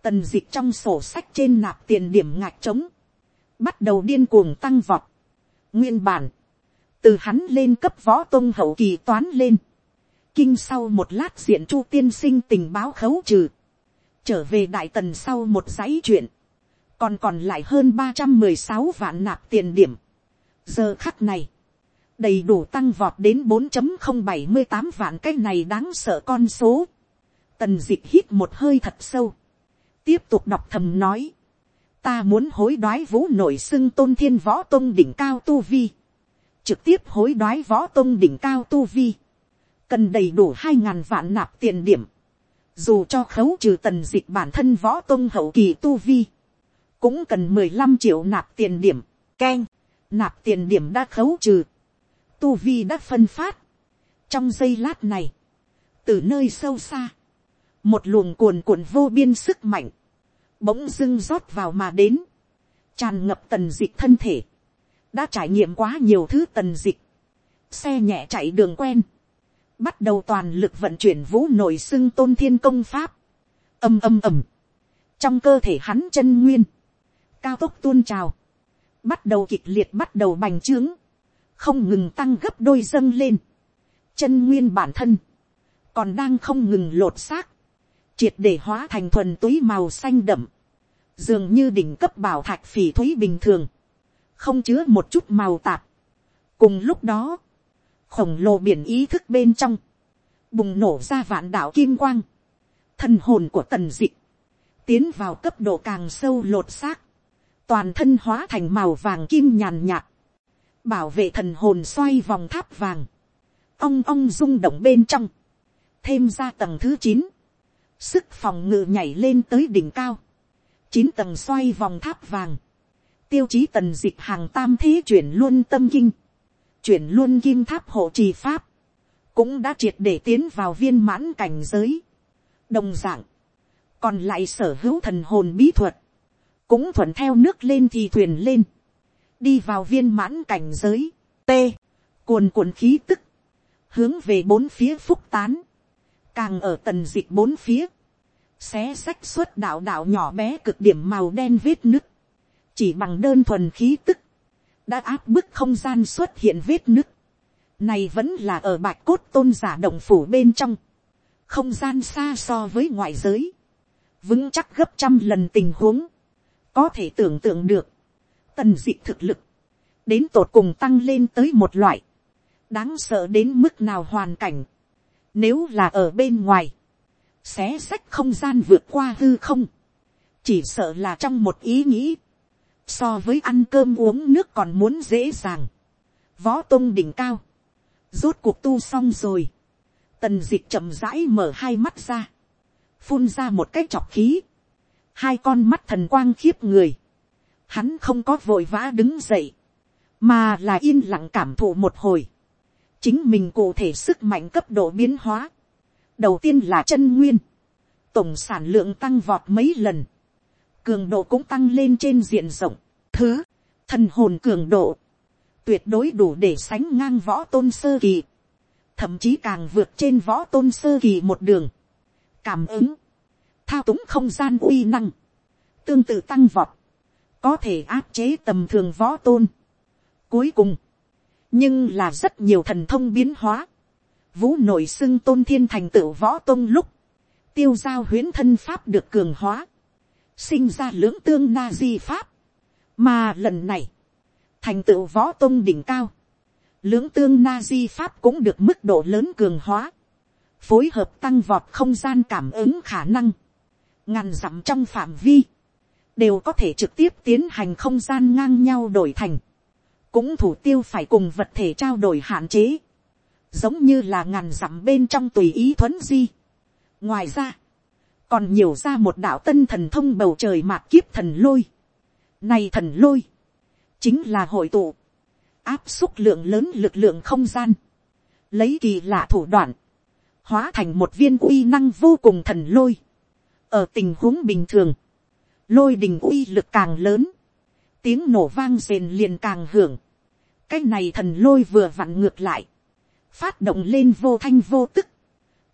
Tần dịch trong sổ sách trên nạp tiền điểm ngạc trống. Bắt đầu điên cuồng tăng vọt. Nguyên bản từ hắn lên cấp võ tôn hậu kỳ toán lên, kinh sau một lát diện chu tiên sinh tình báo khấu trừ, trở về đại tần sau một dãy chuyện, còn còn lại hơn ba trăm mười sáu vạn nạp tiền điểm giờ khắc này, đầy đủ tăng vọt đến bốn không bảy mươi tám vạn cái này đáng sợ con số. tần d hít một hơi thật sâu, tiếp tục đọc thầm nói, ta muốn hối đoái vũ nổi xưng tôn thiên võ tôn đỉnh cao tu vi, trực tiếp hối đoái võ tôn đỉnh cao tu vi, cần đầy đủ hai ngàn vạn nạp tiền điểm, dù cho khấu trừ tần dịch bản thân võ tôn hậu kỳ tu vi, cũng cần mười lăm triệu nạp tiền điểm, Keng nạp tiền điểm đã khấu trừ, tu vi đã phân phát, trong giây lát này, từ nơi sâu xa, một luồng cuồn cuộn vô biên sức mạnh, bỗng dưng rót vào mà đến, tràn ngập tần dịch thân thể, đã trải nghiệm quá nhiều thứ tần dịch, xe nhẹ chạy đường quen, bắt đầu toàn lực vận chuyển vũ nội xưng tôn thiên công pháp, âm âm ầm, trong cơ thể hắn chân nguyên, cao tốc tuôn trào, bắt đầu kịch liệt bắt đầu bành trướng, không ngừng tăng gấp đôi dâng lên, chân nguyên bản thân, còn đang không ngừng lột xác, triệt để hóa thành thuần túy màu xanh đậm, dường như đỉnh cấp bảo thạch phỉ thúy bình thường, không chứa một chút màu tạp. cùng lúc đó, khổng lồ biển ý thức bên trong, bùng nổ ra vạn đạo kim quang, thần hồn của tần d ị tiến vào cấp độ càng sâu lột xác, toàn thân hóa thành màu vàng kim nhàn nhạt, bảo vệ thần hồn xoay vòng tháp vàng, ong ong rung động bên trong, thêm ra tầng thứ chín, sức phòng ngự nhảy lên tới đỉnh cao, chín tầng xoay vòng tháp vàng, tiêu chí tần dịch hàng tam thế chuyển luôn tâm kinh, chuyển luôn kim tháp hộ trì pháp, cũng đã triệt để tiến vào viên mãn cảnh giới. đồng d ạ n g còn lại sở hữu thần hồn bí thuật, cũng thuận theo nước lên thì thuyền lên, đi vào viên mãn cảnh giới, t, cuồn cuộn khí tức, hướng về bốn phía phúc tán, càng ở tần dịch bốn phía, xé sách suốt đạo đạo nhỏ bé cực điểm màu đen vết nứt, chỉ bằng đơn thuần khí tức, đã áp bức không gian xuất hiện vết nứt, này vẫn là ở bạch cốt tôn giả động phủ bên trong, không gian xa so với ngoại giới, vững chắc gấp trăm lần tình huống, có thể tưởng tượng được, tần d ị thực lực, đến tột cùng tăng lên tới một loại, đáng sợ đến mức nào hoàn cảnh, nếu là ở bên ngoài, xé sách không gian vượt qua hư không, chỉ sợ là trong một ý nghĩ, so với ăn cơm uống nước còn muốn dễ dàng, võ tôn đỉnh cao, rốt cuộc tu xong rồi, tần d ị c h chậm rãi mở hai mắt ra, phun ra một cái chọc khí, hai con mắt thần quang khiếp người, hắn không có vội vã đứng dậy, mà là yên lặng cảm thụ một hồi, chính mình cụ thể sức mạnh cấp độ biến hóa, đầu tiên là chân nguyên, tổng sản lượng tăng vọt mấy lần, cường độ cũng tăng lên trên diện rộng, thứ, thần hồn cường độ, tuyệt đối đủ để sánh ngang võ tôn sơ kỳ, thậm chí càng vượt trên võ tôn sơ kỳ một đường, cảm ứng, thao túng không gian uy năng, tương tự tăng vọt, có thể áp chế tầm thường võ tôn. Cuối cùng, nhưng là rất nhiều thần thông biến hóa, vũ nội xưng tôn thiên thành tựu võ tôn lúc, tiêu giao huyến thân pháp được cường hóa, sinh ra lưỡng tương na di pháp, mà lần này, thành tựu võ tôn đỉnh cao, lưỡng tương na di pháp cũng được mức độ lớn cường hóa, phối hợp tăng vọt không gian cảm ứng khả năng, ngàn dặm trong phạm vi, đều có thể trực tiếp tiến hành không gian ngang nhau đổi thành, cũng thủ tiêu phải cùng vật thể trao đổi hạn chế, giống như là ngàn dặm bên trong tùy ý thuấn di. ngoài ra, còn nhiều ra một đạo tân thần thông bầu trời mạc kiếp thần lôi. Này thần lôi, chính là hội tụ, áp xúc lượng lớn lực lượng không gian, lấy kỳ lạ thủ đoạn, hóa thành một viên uy năng vô cùng thần lôi ở tình huống bình thường, lôi đình uy lực càng lớn, tiếng nổ vang rền liền càng hưởng, cái này thần lôi vừa vặn ngược lại, phát động lên vô thanh vô tức,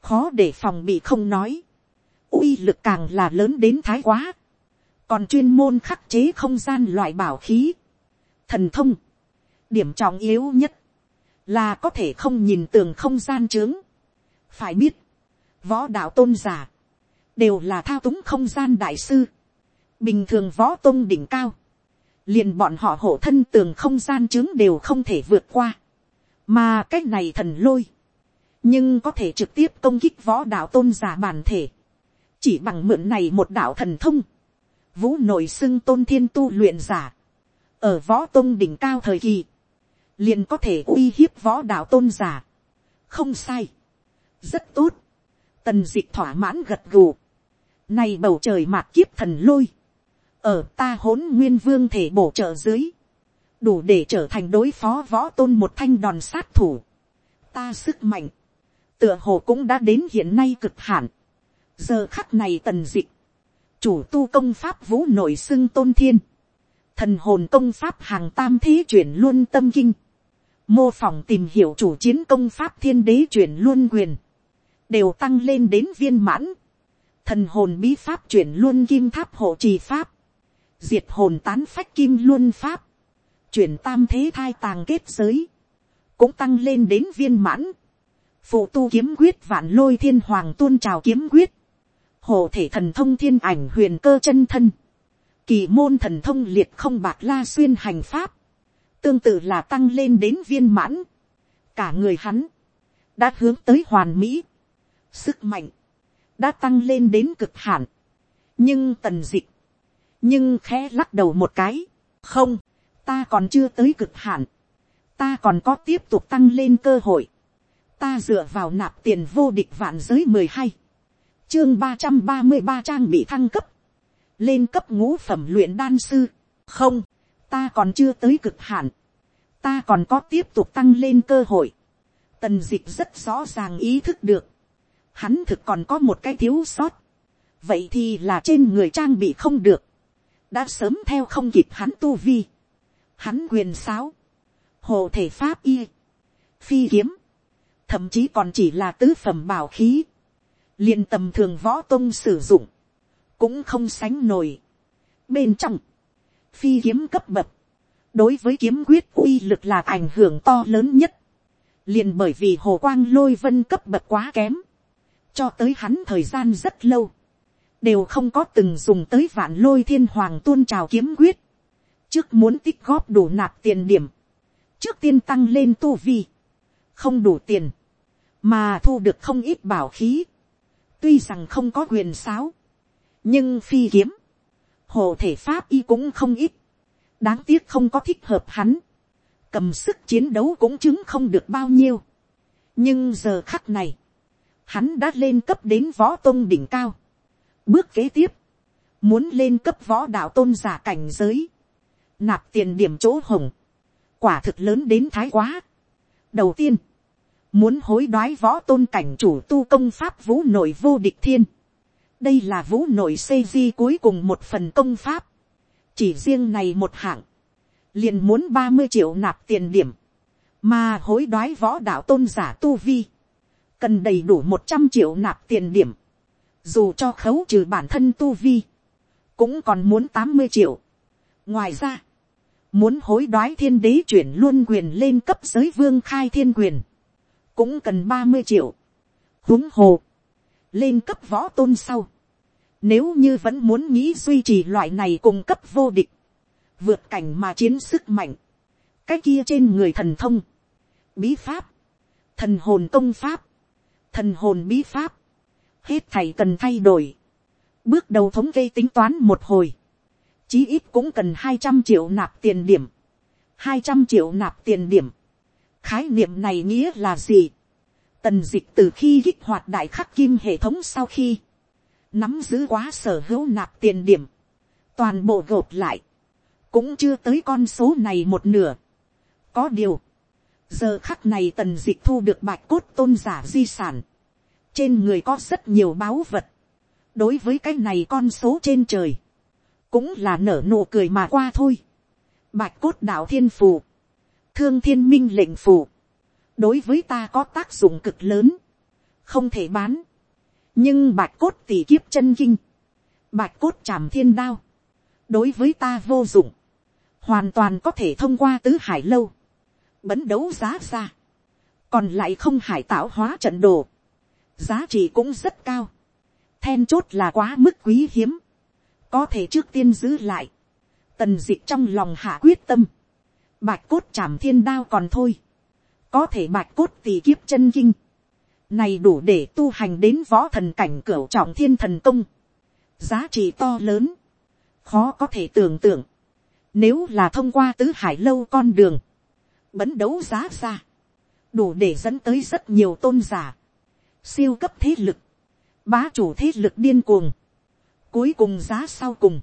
khó để phòng bị không nói, uy lực càng là lớn đến thái quá, còn chuyên môn khắc chế không gian loại bảo khí, thần thông, điểm trọng yếu nhất, là có thể không nhìn tường không gian trướng. phải biết, võ đạo tôn giả, đều là thao túng không gian đại sư, bình thường võ tôn đỉnh cao, liền bọn họ hộ thân tường không gian chứng đều không thể vượt qua, mà cái này thần lôi, nhưng có thể trực tiếp công kích võ đạo tôn giả bản thể, chỉ bằng mượn này một đạo thần thông, vũ nội xưng tôn thiên tu luyện giả, ở võ tôn đỉnh cao thời kỳ, liền có thể uy hiếp võ đạo tôn giả. không sai, rất tốt, tần d ị c h thỏa mãn gật gù, nay bầu trời mạc kiếp thần lôi, ở ta hỗn nguyên vương thể bổ trợ dưới, đủ để trở thành đối phó võ tôn một thanh đòn sát thủ. ta sức mạnh, tựa hồ cũng đã đến hiện nay cực hạn. giờ khắc này tần dịch. chủ tu công pháp vũ nội xưng tôn thiên, thần hồn công pháp hàng tam thế chuyển luôn tâm kinh, mô phỏng tìm hiểu chủ chiến công pháp thiên đế chuyển luôn quyền, đều tăng lên đến viên mãn, thần hồn bí pháp chuyển luôn kim tháp hộ trì pháp, diệt hồn tán phách kim luôn pháp, chuyển tam thế thai tàng kết giới, cũng tăng lên đến viên mãn, phụ tu kiếm quyết vạn lôi thiên hoàng tuôn trào kiếm quyết, hồ thể thần thông thiên ảnh huyền cơ chân thân, kỳ môn thần thông liệt không bạc la xuyên hành pháp, tương tự là tăng lên đến viên mãn, cả người hắn, đã hướng tới hoàn mỹ, sức mạnh, đã tăng lên đến cực hạn, nhưng tần dịch nhưng khẽ lắc đầu một cái, không, ta còn chưa tới cực hạn, ta còn có tiếp tục tăng lên cơ hội, ta dựa vào nạp tiền vô địch vạn giới mười hai, chương ba trăm ba mươi ba trang bị thăng cấp, lên cấp ngũ phẩm luyện đan sư, không, ta còn chưa tới cực hạn, ta còn có tiếp tục tăng lên cơ hội, tần d ị c h rất rõ ràng ý thức được, hắn thực còn có một cái thiếu sót, vậy thì là trên người trang bị không được, đã sớm theo không kịp hắn tu vi, hắn quyền sáo, hồ thể pháp y, phi kiếm, thậm chí còn chỉ là tứ phẩm bảo khí, liền tầm thường võ tôn sử dụng, cũng không sánh nổi. Bên trong, phi kiếm cấp bậc, đối với kiếm quyết uy lực là ảnh hưởng to lớn nhất. liền bởi vì hồ quang lôi vân cấp bậc quá kém, cho tới hắn thời gian rất lâu, đều không có từng dùng tới vạn lôi thiên hoàng tuôn trào kiếm quyết, trước muốn tích góp đủ nạp tiền điểm, trước tiên tăng lên tu vi, không đủ tiền, mà thu được không ít bảo khí, tuy rằng không có quyền sáo, nhưng phi kiếm, hồ thể pháp y cũng không ít, đáng tiếc không có thích hợp hắn, cầm sức chiến đấu cũng chứng không được bao nhiêu, nhưng giờ khắc này, hắn đã lên cấp đến võ tôn đỉnh cao, bước kế tiếp, muốn lên cấp võ đạo tôn giả cảnh giới, nạp tiền điểm chỗ hồng, quả thực lớn đến thái quá. đầu tiên, muốn hối đoái võ tôn cảnh chủ tu công pháp vũ nội vô địch thiên. đây là vũ nội xây di cuối cùng một phần công pháp. chỉ riêng này một hạng, liền muốn ba mươi triệu nạp tiền điểm, mà hối đoái võ đạo tôn giả tu vi, cần đầy đủ một trăm triệu nạp tiền điểm, dù cho khấu trừ bản thân tu vi, cũng còn muốn tám mươi triệu. ngoài ra, muốn hối đoái thiên đế chuyển luôn quyền lên cấp giới vương khai thiên quyền, cũng cần ba mươi triệu. huống hồ, lên cấp võ tôn sau, nếu như vẫn muốn nghĩ duy trì loại này cùng cấp vô địch, vượt cảnh mà chiến sức mạnh, cái kia trên người thần thông, bí pháp, thần hồn công pháp, thần hồn bí pháp, hết thầy cần thay đổi, bước đầu thống kê tính toán một hồi, chí ít cũng cần hai trăm triệu nạp tiền điểm, hai trăm triệu nạp tiền điểm, khái niệm này nghĩa là gì, tần dịch từ khi kích hoạt đại khắc kim hệ thống sau khi, nắm giữ quá sở hữu nạp tiền điểm, toàn bộ gộp lại, cũng chưa tới con số này một nửa. có điều, giờ khắc này tần dịch thu được bạch cốt tôn giả di sản, trên người có rất nhiều báu vật, đối với cái này con số trên trời, cũng là nở nụ cười mà qua thôi. Bạch cốt đạo thiên phù, thương thiên minh lệnh phù, đối với ta có tác dụng cực lớn, không thể bán. nhưng bạch cốt tỷ kiếp chân kinh, bạch cốt chạm thiên đao, đối với ta vô dụng, hoàn toàn có thể thông qua tứ hải lâu, bấn đấu giá ra, còn lại không hải tạo hóa trận đồ, giá trị cũng rất cao, then chốt là quá mức quý hiếm, có thể trước tiên giữ lại, tần d ị trong lòng hạ quyết tâm, bạch cốt chảm thiên đao còn thôi, có thể bạch cốt tỳ kiếp chân kinh, này đủ để tu hành đến võ thần cảnh cửa trọng thiên thần công, giá trị to lớn, khó có thể tưởng tượng, nếu là thông qua tứ hải lâu con đường, bấn đấu giá ra, đủ để dẫn tới rất nhiều tôn giả, siêu cấp thế lực, bá chủ thế lực điên cuồng, Cuối cùng giá sau cùng.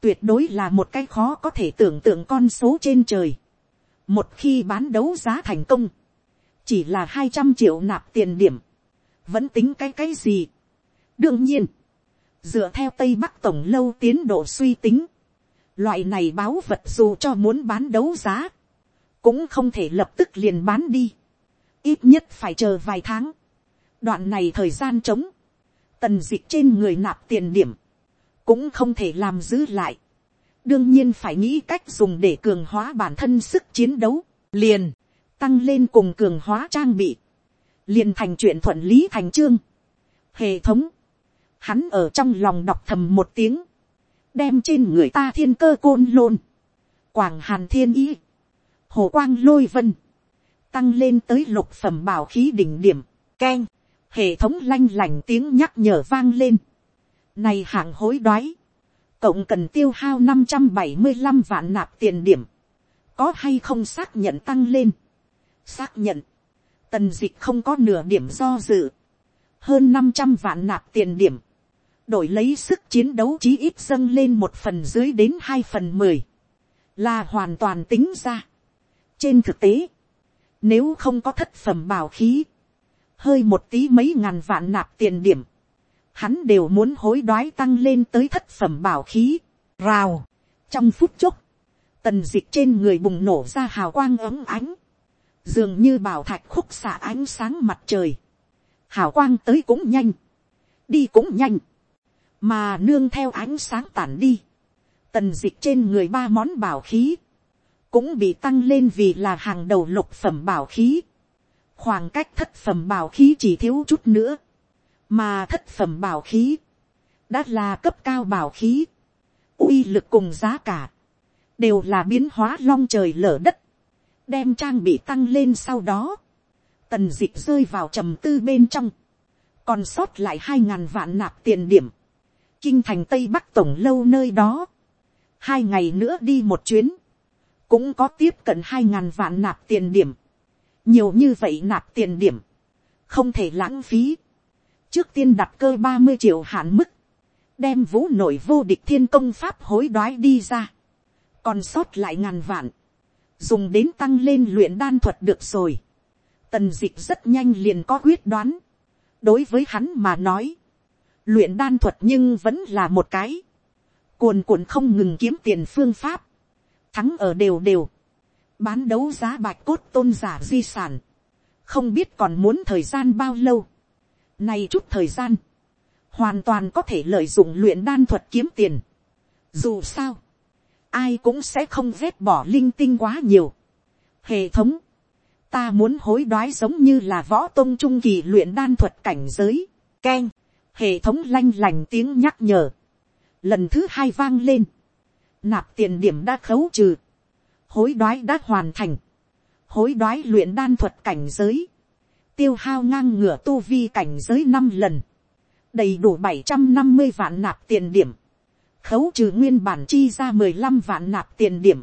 Tuyệt đối là một cái khó có thể tưởng tượng con số trên trời. Một khi bán đấu giá thành công. Chỉ là hai trăm triệu nạp tiền điểm. Vẫn tính cái cái gì. Đương nhiên. Dựa theo Tây Bắc Tổng lâu tiến độ suy tính. Loại này báo vật dù cho muốn bán đấu giá. Cũng không thể lập tức liền bán đi. Ít nhất phải chờ vài tháng. Đoạn này thời gian trống tần dịch trên người nạp tiền điểm, cũng không thể làm giữ lại. đương nhiên phải nghĩ cách dùng để cường hóa bản thân sức chiến đấu, liền, tăng lên cùng cường hóa trang bị, liền thành chuyện thuận lý thành trương. hệ thống, hắn ở trong lòng đọc thầm một tiếng, đem trên người ta thiên cơ côn lôn, quảng hàn thiên ý, hồ quang lôi vân, tăng lên tới lục phẩm bảo khí đỉnh điểm, k hệ thống lanh lành tiếng nhắc nhở vang lên, này hạng hối đoái. Cộng cần tiêu hao năm trăm bảy mươi năm vạn nạp tiền điểm. Có hay không xác nhận tăng lên? Xác nhận. Tần dịch không có nửa điểm do dự. Hơn năm trăm vạn nạp tiền điểm. Đổi lấy sức chiến đấu chí ít dâng lên một phần dưới đến hai phần mười Là hoàn toàn tính ra. Trên thực tế. Nếu không có thất phẩm bảo khí. Hơi một tí mấy ngàn vạn nạp tiền điểm hắn đều muốn hối đoái tăng lên tới thất phẩm bảo khí, rào, trong phút chốc, tần dịch trên người bùng nổ ra hào quang ấm ánh, dường như bảo thạch khúc xạ ánh sáng mặt trời, hào quang tới cũng nhanh, đi cũng nhanh, mà nương theo ánh sáng tản đi, tần dịch trên người ba món bảo khí, cũng bị tăng lên vì là hàng đầu lục phẩm bảo khí, khoảng cách thất phẩm bảo khí chỉ thiếu chút nữa, mà thất phẩm bảo khí, đã là cấp cao bảo khí, uy lực cùng giá cả, đều là biến hóa long trời lở đất, đem trang bị tăng lên sau đó, tần dịch rơi vào trầm tư bên trong, còn sót lại hai ngàn vạn nạp tiền điểm, kinh thành tây bắc tổng lâu nơi đó, hai ngày nữa đi một chuyến, cũng có tiếp cận hai ngàn vạn nạp tiền điểm, nhiều như vậy nạp tiền điểm, không thể lãng phí, trước tiên đặt cơ ba mươi triệu hạn mức, đem vũ nội vô địch thiên công pháp hối đoái đi ra, còn sót lại ngàn vạn, dùng đến tăng lên luyện đan thuật được rồi, tần d ị c h rất nhanh liền có quyết đoán. đối với hắn mà nói, luyện đan thuật nhưng vẫn là một cái, cuồn cuộn không ngừng kiếm tiền phương pháp, thắng ở đều đều, bán đấu giá bạch cốt tôn giả di sản, không biết còn muốn thời gian bao lâu. Nay chút thời gian, hoàn toàn có thể lợi dụng luyện đan thuật kiếm tiền. Dù sao, ai cũng sẽ không vét bỏ linh tinh quá nhiều. Hệ thống, ta muốn hối đoái giống như là võ tôn trung kỳ luyện đan thuật cảnh giới, keng, hệ thống lanh lành tiếng nhắc nhở, lần thứ hai vang lên, nạp tiền điểm đã khấu trừ, hối đoái đã hoàn thành, hối đoái luyện đan thuật cảnh giới, tiêu hao ngang ngửa tu vi cảnh giới năm lần, đầy đủ bảy trăm năm mươi vạn nạp tiền điểm, khấu trừ nguyên bản chi ra mười lăm vạn nạp tiền điểm,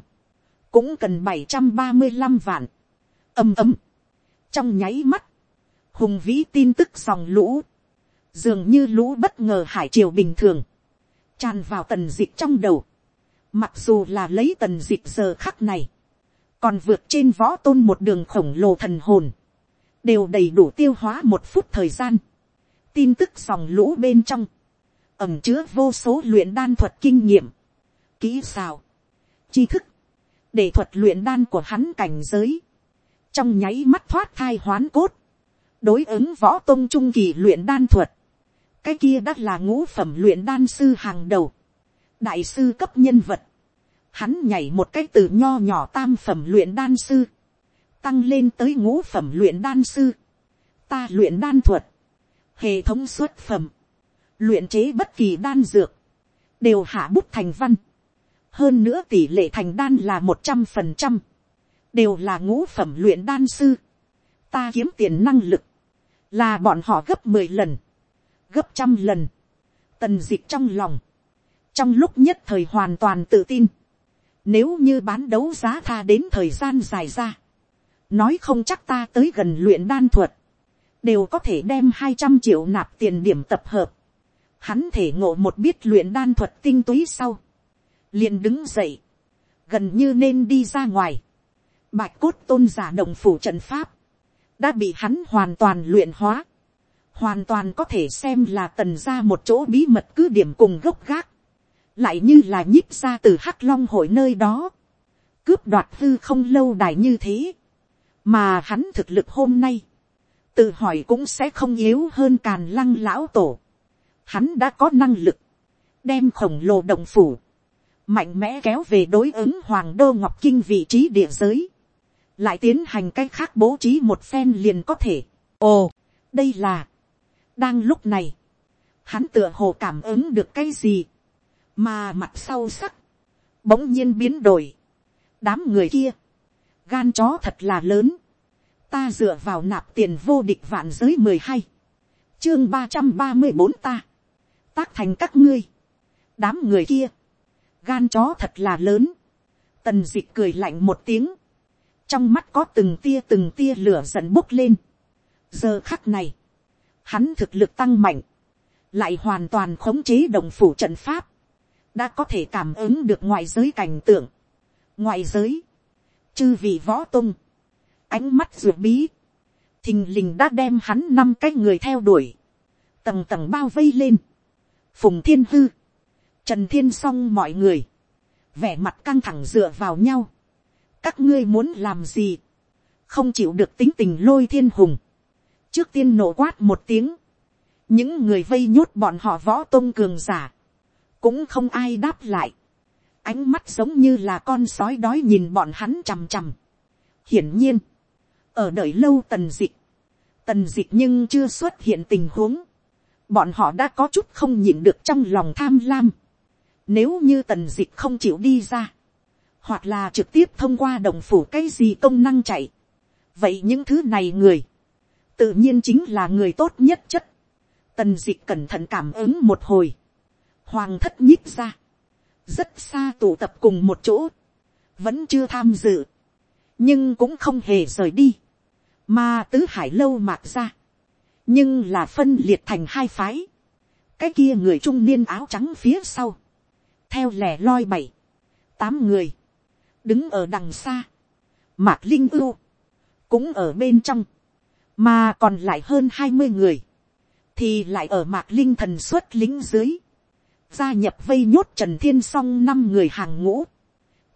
cũng cần bảy trăm ba mươi lăm vạn. Ầm ầm, trong nháy mắt, hùng vĩ tin tức dòng lũ, dường như lũ bất ngờ hải triều bình thường, tràn vào tần dịch trong đầu, mặc dù là lấy tần dịch giờ khắc này, còn vượt trên võ tôn một đường khổng lồ thần hồn, đều đầy đủ tiêu hóa một phút thời gian, tin tức dòng lũ bên trong, ẩm chứa vô số luyện đan thuật kinh nghiệm, kỹ xào, tri thức, để thuật luyện đan của hắn cảnh giới, trong nháy mắt thoát thai hoán cốt, đối ứng võ tôn trung kỳ luyện đan thuật, cái kia đã là ngũ phẩm luyện đan sư hàng đầu, đại sư cấp nhân vật, hắn nhảy một cái từ nho nhỏ tam phẩm luyện đan sư, tăng lên tới ngũ phẩm luyện đan sư, ta luyện đan thuật, hệ thống xuất phẩm, luyện chế bất kỳ đan dược, đều hạ bút thành văn, hơn nữa tỷ lệ thành đan là một trăm phần trăm, đều là ngũ phẩm luyện đan sư, ta kiếm tiền năng lực, là bọn họ gấp mười lần, gấp trăm lần, tần d ị c h trong lòng, trong lúc nhất thời hoàn toàn tự tin, nếu như bán đấu giá tha đến thời gian dài ra, nói không chắc ta tới gần luyện đan thuật, đều có thể đem hai trăm triệu nạp tiền điểm tập hợp, hắn thể ngộ một biết luyện đan thuật tinh túy sau, liền đứng dậy, gần như nên đi ra ngoài, bạch cốt tôn giả đồng phủ trận pháp, đã bị hắn hoàn toàn luyện hóa, hoàn toàn có thể xem là tần ra một chỗ bí mật cứ điểm cùng gốc gác, lại như là nhíp ra từ hắc long hội nơi đó, cướp đoạt hư không lâu đài như thế, mà hắn thực lực hôm nay, tự hỏi cũng sẽ không yếu hơn càn lăng lão tổ, hắn đã có năng lực, đem khổng lồ động phủ, mạnh mẽ kéo về đối ứng hoàng đô ngọc kinh vị trí địa giới, lại tiến hành cách khác bố trí một phen liền có thể. ồ, đây là, đang lúc này, hắn tựa hồ cảm ứng được cái gì, mà mặt sau sắc, bỗng nhiên biến đổi, đám người kia, gan chó thật là lớn, ta dựa vào nạp tiền vô địch vạn giới mười hai, chương ba trăm ba mươi bốn ta, tác thành các ngươi, đám người kia, gan chó thật là lớn, tần d ị c h cười lạnh một tiếng, trong mắt có từng tia từng tia lửa giận bốc lên. giờ khắc này, hắn thực lực tăng mạnh, lại hoàn toàn khống chế đồng phủ trận pháp, đã có thể cảm ứng được ngoại giới cảnh tượng. ngoại giới, chư vị võ tung, ánh mắt ruột bí, thình lình đã đem hắn năm cái người theo đuổi, tầng tầng bao vây lên, phùng thiên hư, trần thiên s o n g mọi người, vẻ mặt căng thẳng dựa vào nhau, các ngươi muốn làm gì, không chịu được tính tình lôi thiên hùng, trước tiên nổ quát một tiếng, những người vây nhốt bọn họ võ tôn cường giả, cũng không ai đáp lại, ánh mắt giống như là con sói đói nhìn bọn hắn chằm chằm. hiển nhiên, ở đợi lâu tần dịch, tần dịch nhưng chưa xuất hiện tình huống, bọn họ đã có chút không nhịn được trong lòng tham lam. Nếu như tần dịch không chịu đi ra, hoặc là trực tiếp thông qua đồng phủ cái gì công năng chạy, vậy những thứ này người, tự nhiên chính là người tốt nhất chất. Tần dịch cẩn thận cảm ứng một hồi, hoàng thất nhích ra, rất xa tụ tập cùng một chỗ, vẫn chưa tham dự, nhưng cũng không hề rời đi, mà tứ hải lâu mạc ra, nhưng là phân liệt thành hai phái, cái kia người trung niên áo trắng phía sau, theo lẻ loi bảy, tám người, đứng ở đằng xa, mạc linh ưu, cũng ở bên trong, mà còn lại hơn hai mươi người, thì lại ở mạc linh thần xuất lính dưới, gia nhập vây nhốt trần thiên s o n g năm người hàng ngũ,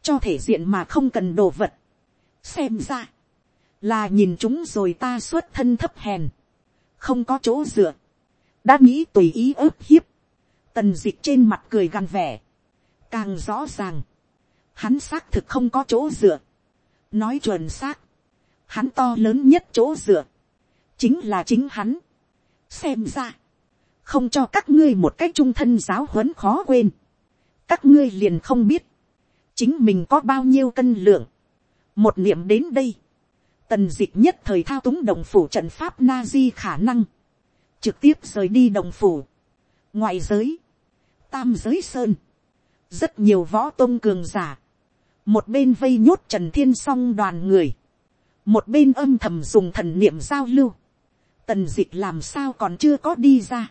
cho thể diện mà không cần đồ vật, xem ra, là nhìn chúng rồi ta xuất thân thấp hèn, không có chỗ dựa, đã nghĩ tùy ý ức hiếp, tần d ị c h trên mặt cười gằn vẻ, càng rõ ràng, hắn xác thực không có chỗ dựa, nói chuẩn xác, hắn to lớn nhất chỗ dựa, chính là chính hắn, xem ra, không cho các ngươi một cách trung thân giáo huấn khó quên, các ngươi liền không biết, chính mình có bao nhiêu cân lượng, một niệm đến đây, tần d ị c h nhất thời thao túng đồng phủ trận pháp na di khả năng, trực tiếp rời đi đồng phủ, ngoại giới, tam giới sơn, rất nhiều võ tôn cường giả, một bên vây nhốt trần thiên s o n g đoàn người, một bên âm thầm dùng thần niệm giao lưu, tần d ị c h làm sao còn chưa có đi ra,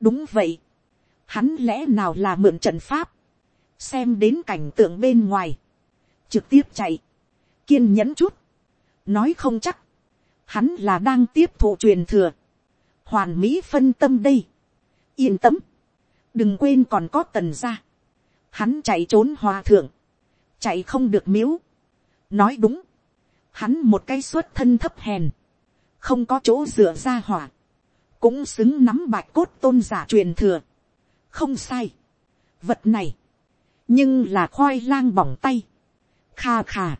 đúng vậy, hắn lẽ nào là mượn trận pháp, xem đến cảnh tượng bên ngoài, trực tiếp chạy, kiên nhẫn chút, nói không chắc, hắn là đang tiếp thụ truyền thừa, hoàn mỹ phân tâm đây, yên tâm, đừng quên còn có tần ra, hắn chạy trốn hòa thượng, chạy không được miếu, nói đúng, hắn một cái xuất thân thấp hèn, không có chỗ dựa ra hỏa, cũng xứng nắm bạch cốt tôn giả truyền thừa. không sai. vật này, nhưng là khoai lang bỏng tay. kha kha.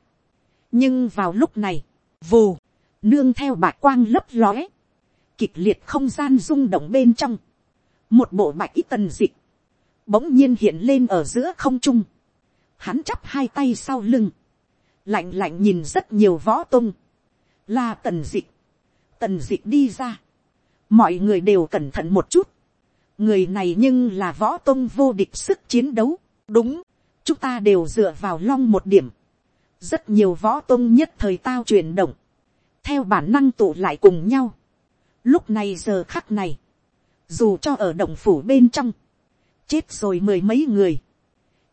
nhưng vào lúc này, vù, nương theo bạch quang lấp lóe, kịch liệt không gian rung động bên trong, một bộ bạch ít tần dịch, bỗng nhiên hiện lên ở giữa không trung, hắn chắp hai tay sau lưng, lạnh lạnh nhìn rất nhiều võ tung, là tần dịch, tần dịch đi ra, mọi người đều cẩn thận một chút. người này nhưng là võ tôn vô địch sức chiến đấu. đúng, chúng ta đều dựa vào long một điểm. rất nhiều võ tôn nhất thời tao chuyển động, theo bản năng tụ lại cùng nhau. lúc này giờ khắc này, dù cho ở động phủ bên trong, chết rồi mười mấy người,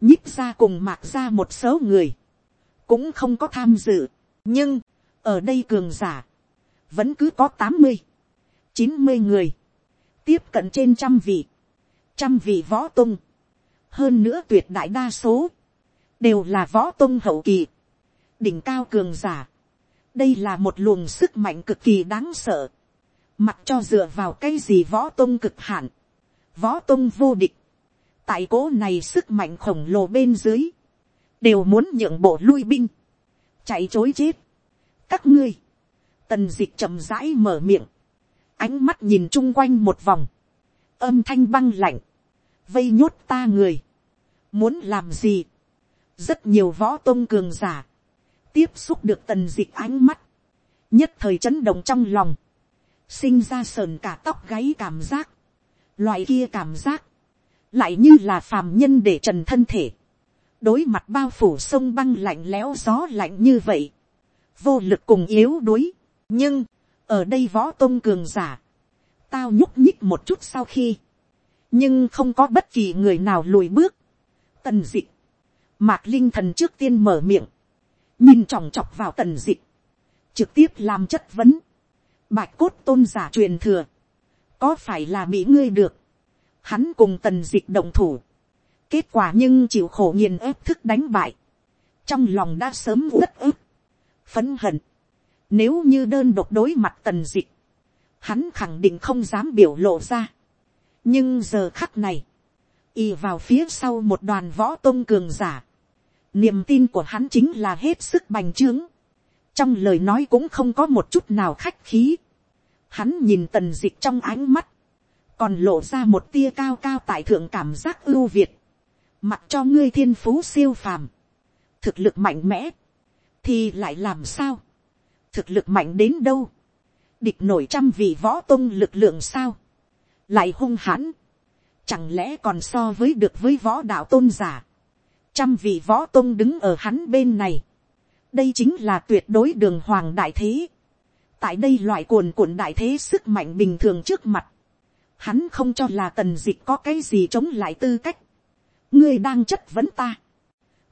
nhích ra cùng mạc ra một số người, cũng không có tham dự. nhưng, ở đây cường giả, vẫn cứ có tám mươi, chín mươi người, tiếp cận trên trăm vị, trăm vị võ tung, hơn nữa tuyệt đại đa số, đều là võ tung hậu kỳ, đỉnh cao cường giả. đây là một luồng sức mạnh cực kỳ đáng sợ, mặc cho dựa vào cái gì võ tung cực hạn, võ tung vô địch, tại cố này sức mạnh khổng lồ bên dưới, đều muốn nhượng bộ lui binh, chạy chối chết. các ngươi, tần d ị c h chậm rãi mở miệng, ánh mắt nhìn chung quanh một vòng, âm thanh băng lạnh, vây nhốt ta người, muốn làm gì, rất nhiều võ tôn cường giả, tiếp xúc được tần d ị c h ánh mắt, nhất thời chấn động trong lòng, sinh ra sờn cả tóc gáy cảm giác, loại kia cảm giác, lại như là phàm nhân để trần thân thể, đối mặt bao phủ sông băng lạnh lẽo gió lạnh như vậy, vô lực cùng yếu đuối, nhưng, ở đây võ tôn cường giả, tao nhúc nhích một chút sau khi, nhưng không có bất kỳ người nào lùi bước. Tần dịch, mạc linh thần trước tiên mở miệng, nhìn chòng chọc vào tần dịch, trực tiếp làm chất vấn, bạch cốt tôn giả truyền thừa, có phải là bị ngươi được, hắn cùng tần dịch động thủ, kết quả nhưng chịu khổ nghiền ép thức đánh bại, trong lòng đã sớm uất ức, phấn hận, nếu như đơn độc đối mặt tần dịch, hắn khẳng định không dám biểu lộ ra. nhưng giờ khắc này, y vào phía sau một đoàn võ tôn cường giả, niềm tin của hắn chính là hết sức bành trướng, trong lời nói cũng không có một chút nào khách khí, Hắn nhìn tần dịch trong ánh mắt. Còn lộ ra một tia cao cao tại thượng cảm giác ưu việt. Mặc cho ngươi thiên phú siêu phàm. Thực lực mạnh mẽ. Thì lại làm sao? Thực lực mạnh đến đâu? Địch nổi trăm vị võ tông lực lượng sao? Lại hung hãn. Chẳng lẽ còn so với được với võ đạo tôn giả? Trăm vị võ tông đứng ở hắn bên này. Đây chính là tuyệt đối đường hoàng đại thế tại đây loại cuồn cuộn đại thế sức mạnh bình thường trước mặt, hắn không cho là tần dịch có cái gì chống lại tư cách, ngươi đang chất vấn ta,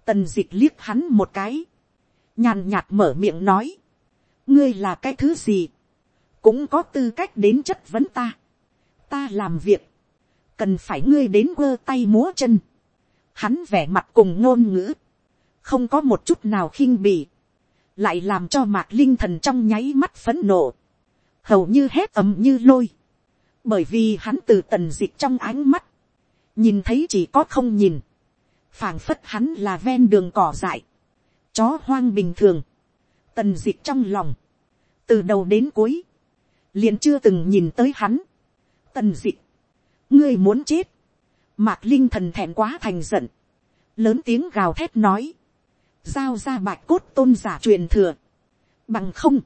tần dịch liếc hắn một cái, nhàn nhạt mở miệng nói, ngươi là cái thứ gì, cũng có tư cách đến chất vấn ta, ta làm việc, cần phải ngươi đến quơ tay múa chân, hắn vẻ mặt cùng ngôn ngữ, không có một chút nào khinh bì, lại làm cho mạc linh thần trong nháy mắt phấn nộ, hầu như hét ầm như lôi, bởi vì hắn từ tần dịch trong ánh mắt, nhìn thấy chỉ có không nhìn, phảng phất hắn là ven đường cỏ dại, chó hoang bình thường, tần dịch trong lòng, từ đầu đến cuối, liền chưa từng nhìn tới hắn, tần dịch, ngươi muốn chết, mạc linh thần thẹn quá thành giận, lớn tiếng gào thét nói, giao ra bạch cốt tôn giả truyền thừa, bằng không,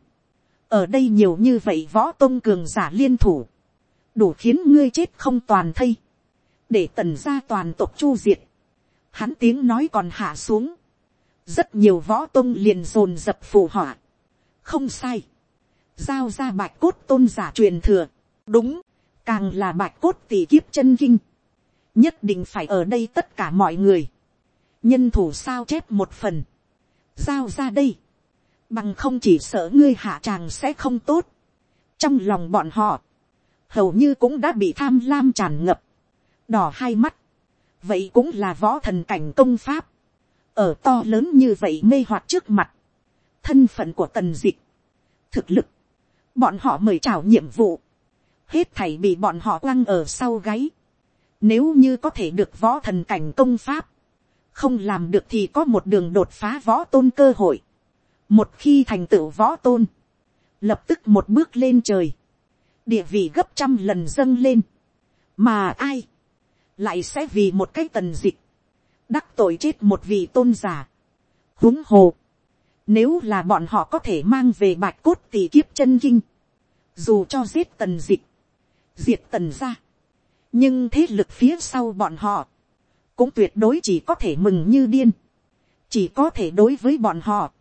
ở đây nhiều như vậy võ tôn cường giả liên thủ, đủ khiến ngươi chết không toàn thây, để tần ra toàn tộc chu diệt, hắn tiếng nói còn hạ xuống, rất nhiều võ tôn liền dồn dập phù họa, không sai, giao ra bạch cốt tôn giả truyền thừa, đúng, càng là bạch cốt tỷ kiếp chân kinh, nhất định phải ở đây tất cả mọi người, nhân thủ sao chép một phần, giao ra đây, bằng không chỉ sợ ngươi hạ tràng sẽ không tốt, trong lòng bọn họ, hầu như cũng đã bị tham lam tràn ngập, đỏ hai mắt, vậy cũng là võ thần cảnh công pháp, ở to lớn như vậy mê hoặc trước mặt, thân phận của tần dịch, thực lực, bọn họ mời chào nhiệm vụ, hết thảy bị bọn họ quăng ở sau gáy, nếu như có thể được võ thần cảnh công pháp, không làm được thì có một đường đột phá võ tôn cơ hội. một khi thành tựu võ tôn, lập tức một bước lên trời, địa vị gấp trăm lần dâng lên, mà ai, lại sẽ vì một cái tần dịch, đắc tội chết một vị tôn giả, huống hồ, nếu là bọn họ có thể mang về bạch cốt tỷ kiếp chân kinh, dù cho giết tần dịch, diệt tần ra, nhưng thế lực phía sau bọn họ, cũng tuyệt đối chỉ có thể mừng như điên, chỉ có thể đối với bọn họ,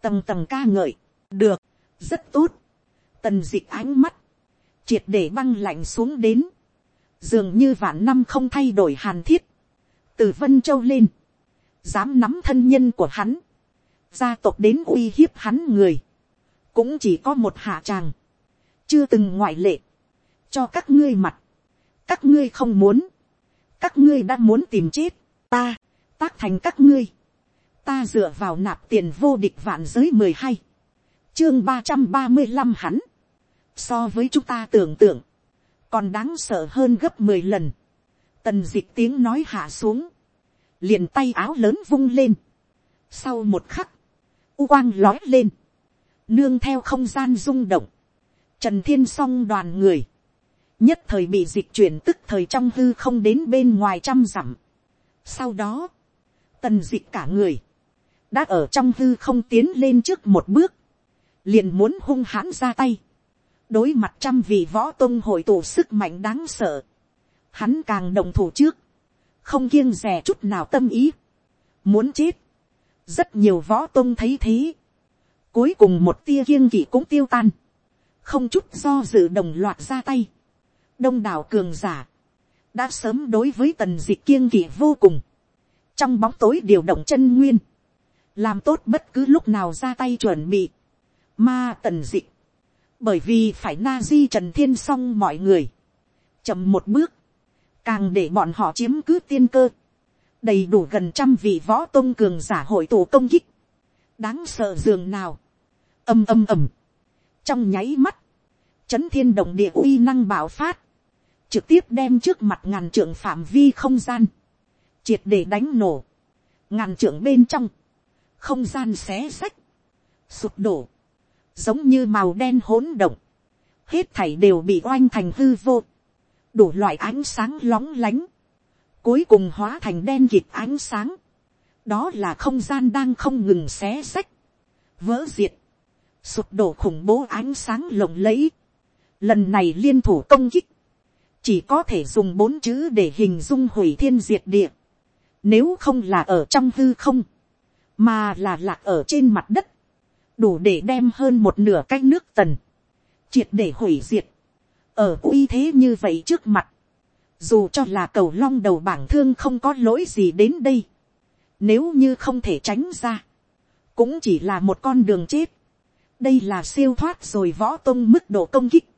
tầng tầng ca ngợi, được, rất tốt, tần dịch ánh mắt, triệt để băng lạnh xuống đến, dường như vạn năm không thay đổi hàn thiết, từ vân châu lên, dám nắm thân nhân của hắn, gia tộc đến uy hiếp hắn người, cũng chỉ có một hạ tràng, chưa từng ngoại lệ, cho các ngươi mặt, các ngươi không muốn, các ngươi đã muốn tìm chết, ta, tác thành các ngươi, ta dựa vào nạp tiền vô địch vạn giới mười hai, chương ba trăm ba mươi năm hắn, so với chúng ta tưởng tượng, còn đáng sợ hơn gấp mười lần, tần d ị c h tiếng nói hạ xuống, liền tay áo lớn vung lên, sau một khắc, u quang lói lên, nương theo không gian rung động, trần thiên s o n g đoàn người, nhất thời bị dịch chuyển tức thời trong hư không đến bên ngoài trăm dặm. Sau đó, tần dịch cả người, đã ở trong hư không tiến lên trước một bước, liền muốn hung hãn ra tay, đối mặt trăm vị võ tôn hội tụ sức mạnh đáng sợ, hắn càng đồng thủ trước, không kiêng rè chút nào tâm ý, muốn chết, rất nhiều võ tôn thấy thế, cuối cùng một tia kiêng kỵ cũng tiêu tan, không chút do dự đồng loạt ra tay, đông đảo cường giả, đã sớm đối với tần dịch kiêng kỵ vô cùng, trong bóng tối điều động chân nguyên, làm tốt bất cứ lúc nào ra tay chuẩn bị, ma tần dịch, bởi vì phải na di trần thiên song mọi người, chậm một bước, càng để bọn họ chiếm cứ tiên cơ, đầy đủ gần trăm vị võ tôn cường giả hội tụ công kích, đáng sợ dường nào, âm âm ầm, trong nháy mắt, chấn thiên động địa uy năng bạo phát, trực tiếp đem trước mặt ngàn trưởng phạm vi không gian, triệt để đánh nổ, ngàn trưởng bên trong, không gian xé sách, sụp đổ, giống như màu đen hỗn động, hết thảy đều bị oanh thành hư vô, đủ loại ánh sáng lóng lánh, cuối cùng hóa thành đen kịt ánh sáng, đó là không gian đang không ngừng xé xách, vỡ diệt, sụp đổ khủng bố ánh sáng lộng lẫy, lần này liên thủ công kích, chỉ có thể dùng bốn chữ để hình dung hủy thiên diệt địa, nếu không là ở trong hư không, mà là lạc ở trên mặt đất, đủ để đem hơn một nửa cái nước tần, triệt để hủy diệt, ở uy thế như vậy trước mặt, dù cho là cầu long đầu bảng thương không có lỗi gì đến đây, nếu như không thể tránh ra, cũng chỉ là một con đường chết, đây là siêu thoát rồi võ tông mức độ công kích.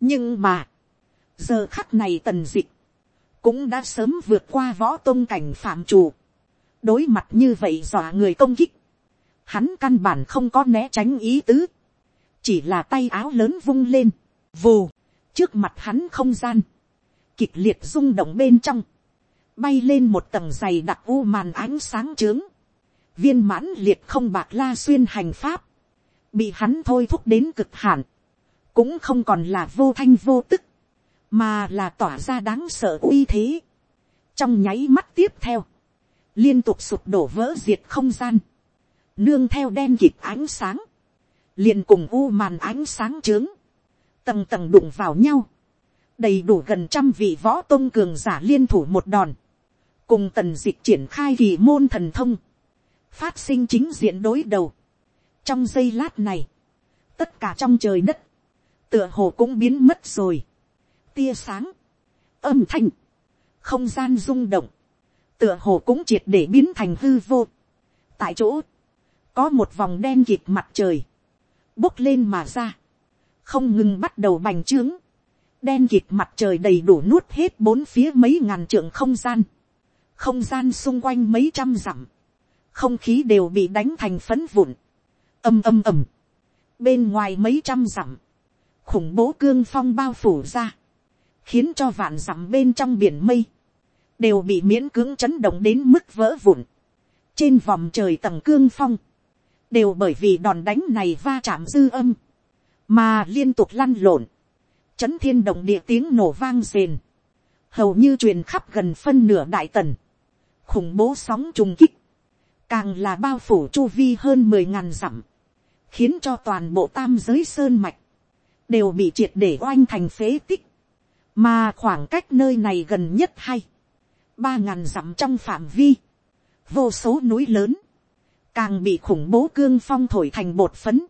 nhưng mà, giờ khắc này tần dịch, cũng đã sớm vượt qua võ tông cảnh phạm chủ, đối mặt như vậy dọa người công kích, hắn căn bản không có né tránh ý tứ, chỉ là tay áo lớn vung lên, vù, trước mặt hắn không gian, kịch liệt rung động bên trong, bay lên một tầng dày đặc u màn ánh sáng trướng, viên mãn liệt không bạc la xuyên hành pháp, bị hắn thôi thúc đến cực hạn, cũng không còn là vô thanh vô tức, mà là tỏa ra đáng sợ uy thế. trong nháy mắt tiếp theo, liên tục sụp đổ vỡ diệt không gian, nương theo đen kịp ánh sáng, liền cùng u màn ánh sáng trướng, tầng tầng đụng vào nhau, đầy đủ gần trăm vị võ tôn cường giả liên thủ một đòn, cùng tần dịch triển khai kỳ môn thần thông, phát sinh chính diện đối đầu. trong giây lát này, tất cả trong trời đất, tựa hồ cũng biến mất rồi. tia sáng, âm thanh, không gian rung động, tựa hồ cũng triệt để biến thành hư vô. tại chỗ, có một vòng đen kịp mặt trời, bốc lên mà ra, không ngừng bắt đầu bành trướng, đen kịt mặt trời đầy đủ nuốt hết bốn phía mấy ngàn trượng không gian, không gian xung quanh mấy trăm dặm, không khí đều bị đánh thành phấn vụn, ầm ầm ầm, bên ngoài mấy trăm dặm, khủng bố cương phong bao phủ ra, khiến cho vạn dặm bên trong biển mây, đều bị miễn cưỡng chấn động đến mức vỡ vụn, trên vòng trời tầng cương phong, đều bởi vì đòn đánh này va chạm dư âm, mà liên tục lăn lộn, chấn thiên động địa tiếng nổ vang rền, hầu như truyền khắp gần phân nửa đại tần, khủng bố sóng trùng kích, càng là bao phủ chu vi hơn mười ngàn dặm, khiến cho toàn bộ tam giới sơn mạch, đều bị triệt để oanh thành phế tích, mà khoảng cách nơi này gần nhất hay, ba ngàn dặm trong phạm vi, vô số núi lớn, càng bị khủng bố cương phong thổi thành bột phấn,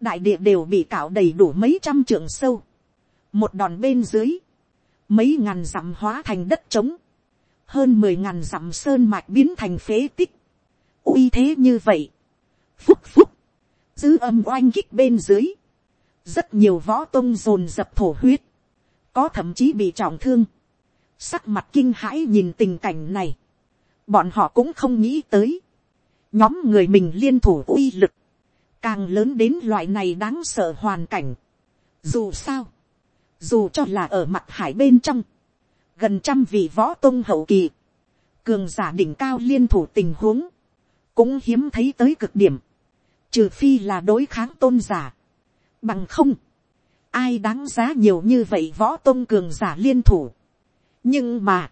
đại địa đều bị cạo đầy đủ mấy trăm trượng sâu, một đòn bên dưới, mấy ngàn dặm hóa thành đất trống, hơn mười ngàn dặm sơn mạch biến thành phế tích, uy thế như vậy, phúc phúc, dư âm oanh kích bên dưới, rất nhiều võ tôn dồn dập thổ huyết, có thậm chí bị trọng thương, sắc mặt kinh hãi nhìn tình cảnh này, bọn họ cũng không nghĩ tới, nhóm người mình liên thủ uy lực, càng lớn đến loại này đáng sợ hoàn cảnh. Dù sao, dù cho là ở mặt hải bên trong, gần trăm vị võ tôn hậu kỳ, cường giả đỉnh cao liên thủ tình huống, cũng hiếm thấy tới cực điểm, trừ phi là đối kháng tôn giả, bằng không, ai đáng giá nhiều như vậy võ tôn cường giả liên thủ. nhưng mà,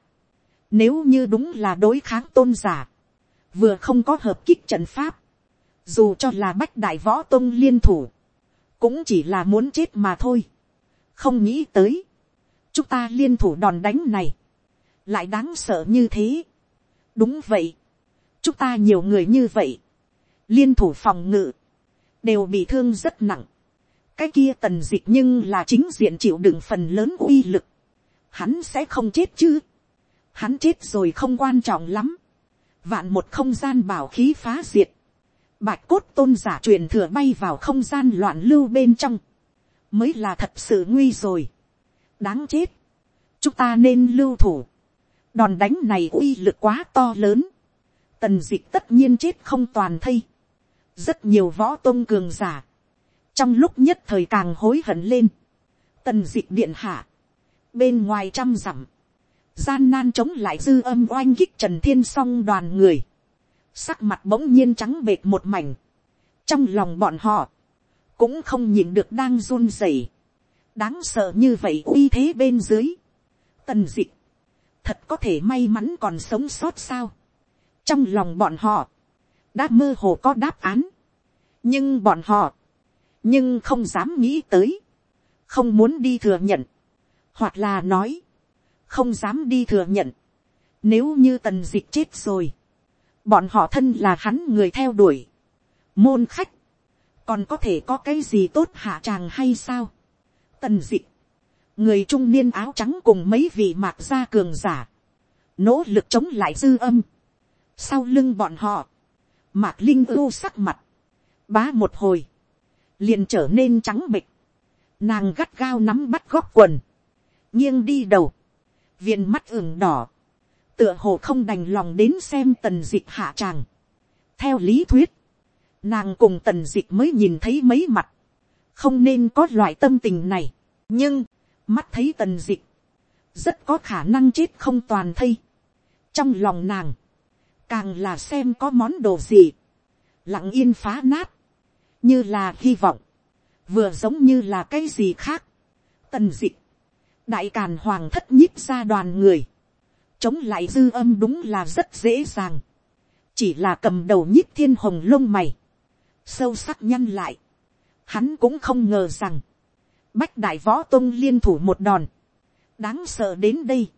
nếu như đúng là đối kháng tôn giả, vừa không có hợp kích trận pháp, dù cho là bách đại võ tôn liên thủ, cũng chỉ là muốn chết mà thôi, không nghĩ tới, chúng ta liên thủ đòn đánh này, lại đáng sợ như thế. đúng vậy, chúng ta nhiều người như vậy, liên thủ phòng ngự, đều bị thương rất nặng. cái kia tần dịch nhưng là chính diện chịu đựng phần lớn uy lực. hắn sẽ không chết chứ. hắn chết rồi không quan trọng lắm. vạn một không gian bảo khí phá diệt. bạch cốt tôn giả truyền thừa bay vào không gian loạn lưu bên trong mới là thật sự nguy rồi. đáng chết. chúng ta nên lưu thủ. đòn đánh này uy lực quá to lớn. Tần dịch tất nhiên chết không toàn thây, rất nhiều võ tôn cường giả, trong lúc nhất thời càng hối hận lên, tần dịch điện hạ, bên ngoài trăm dặm, gian nan chống lại dư âm oanh kích trần thiên s đoàn người, sắc mặt bỗng nhiên trắng bệt một mảnh, trong lòng bọn họ, cũng không nhìn được đang run rẩy, đáng sợ như vậy uy thế bên dưới, tần d ị thật có thể may mắn còn sống sót sao, trong lòng bọn họ, đã mơ hồ có đáp án, nhưng bọn họ, nhưng không dám nghĩ tới, không muốn đi thừa nhận, hoặc là nói, không dám đi thừa nhận, nếu như tần d ị chết rồi, bọn họ thân là hắn người theo đuổi, môn khách, còn có thể có cái gì tốt hạ tràng hay sao, tần d ị người trung niên áo trắng cùng mấy vị mạc gia cường giả, nỗ lực chống lại dư âm, sau lưng bọn họ, mạc linh ưu sắc mặt, bá một hồi, liền trở nên trắng bịch, nàng gắt gao nắm bắt góc quần, nghiêng đi đầu, viên mắt ửng đỏ, tựa hồ không đành lòng đến xem tần d ị hạ tràng. theo lý thuyết, nàng cùng tần d ị c h mới nhìn thấy mấy mặt, không nên có loại tâm tình này, nhưng, mắt thấy tần d ị c h rất có khả năng chết không toàn thây. trong lòng nàng, càng là xem có món đồ gì, lặng yên phá nát, như là hy vọng, vừa giống như là cái gì khác. tần d ị c h đại càn hoàng thất nhíp ra đoàn người, chống lại dư âm đúng là rất dễ dàng, chỉ là cầm đầu nhíp thiên hồng lông mày, sâu sắc nhăn lại, hắn cũng không ngờ rằng, bách đại võ tôn liên thủ một đòn, đáng sợ đến đây,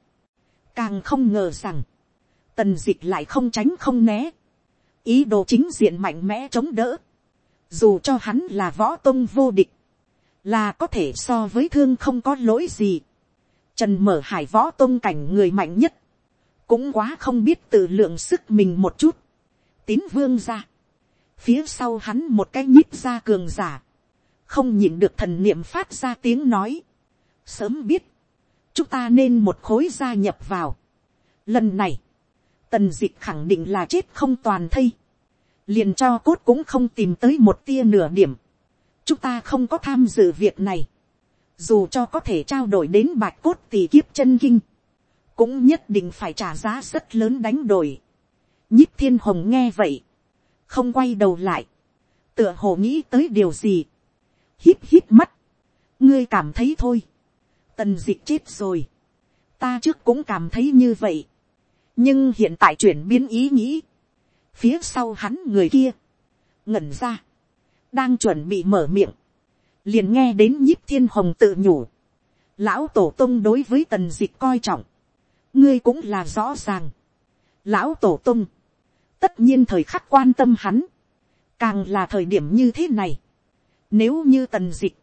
càng không ngờ rằng, tần dịch lại không tránh không né, ý đồ chính diện mạnh mẽ chống đỡ, dù cho hắn là võ tôn vô địch, là có thể so với thương không có lỗi gì, trần mở hải võ tôn cảnh người mạnh nhất, cũng quá không biết tự lượng sức mình một chút, tín vương ra, phía sau hắn một cái nhíp ra cường giả, không nhìn được thần niệm phát ra tiếng nói, sớm biết, chúng ta nên một khối gia nhập vào. Lần này, tần d ị khẳng định là chết không toàn thây, liền cho cốt cũng không tìm tới một tia nửa điểm, chúng ta không có tham dự việc này, dù cho có thể trao đổi đến bạch cốt tỷ kiếp chân kinh, cũng nhất định phải trả giá rất lớn đánh đổi. nhích thiên hồng nghe vậy, không quay đầu lại, tựa hồ nghĩ tới điều gì, hít hít mắt, ngươi cảm thấy thôi, tần d ị c h chết rồi, ta trước cũng cảm thấy như vậy, nhưng hiện tại chuyển biến ý nghĩ, phía sau hắn người kia, ngẩn ra, đang chuẩn bị mở miệng, liền nghe đến nhíp thiên hồng tự nhủ, lão tổ tông đối với tần d ị c h coi trọng, ngươi cũng là rõ ràng. lão tổ tông tất nhiên thời khắc quan tâm hắn, càng là thời điểm như thế này. nếu như tần dịch,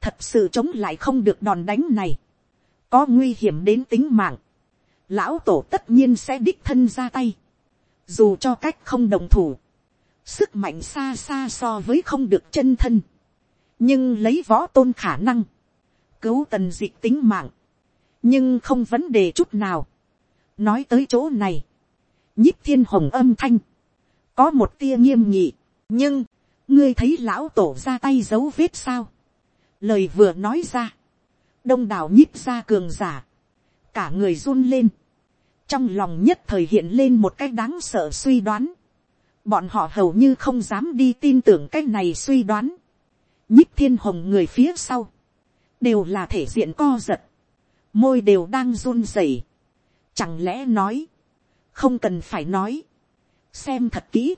thật sự chống lại không được đòn đánh này, có nguy hiểm đến tính mạng, lão tổ tất nhiên sẽ đích thân ra tay, dù cho cách không đồng thủ, sức mạnh xa xa so với không được chân thân, nhưng lấy võ tôn khả năng, cứu tần dịch tính mạng, nhưng không vấn đề chút nào. nói tới chỗ này, nhíp thiên hồng âm thanh, có một tia nghiêm nhị, nhưng, ngươi thấy lão tổ ra tay dấu vết sao. lời vừa nói ra, đông đảo nhíp ra cường giả, cả người run lên, trong lòng nhất thời hiện lên một cái đáng sợ suy đoán, bọn họ hầu như không dám đi tin tưởng cái này suy đoán, nhíp thiên hồng người phía sau, đều là thể diện co giật, môi đều đang run rẩy. Chẳng lẽ nói, không cần phải nói, xem thật kỹ.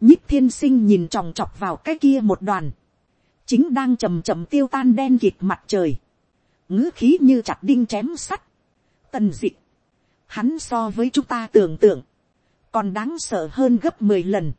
nhích thiên sinh nhìn tròng trọc vào cái kia một đoàn, chính đang chầm chậm tiêu tan đen kịt mặt trời, ngữ khí như chặt đinh chém sắt, tần dịch, hắn so với chúng ta tưởng tượng, còn đáng sợ hơn gấp mười lần,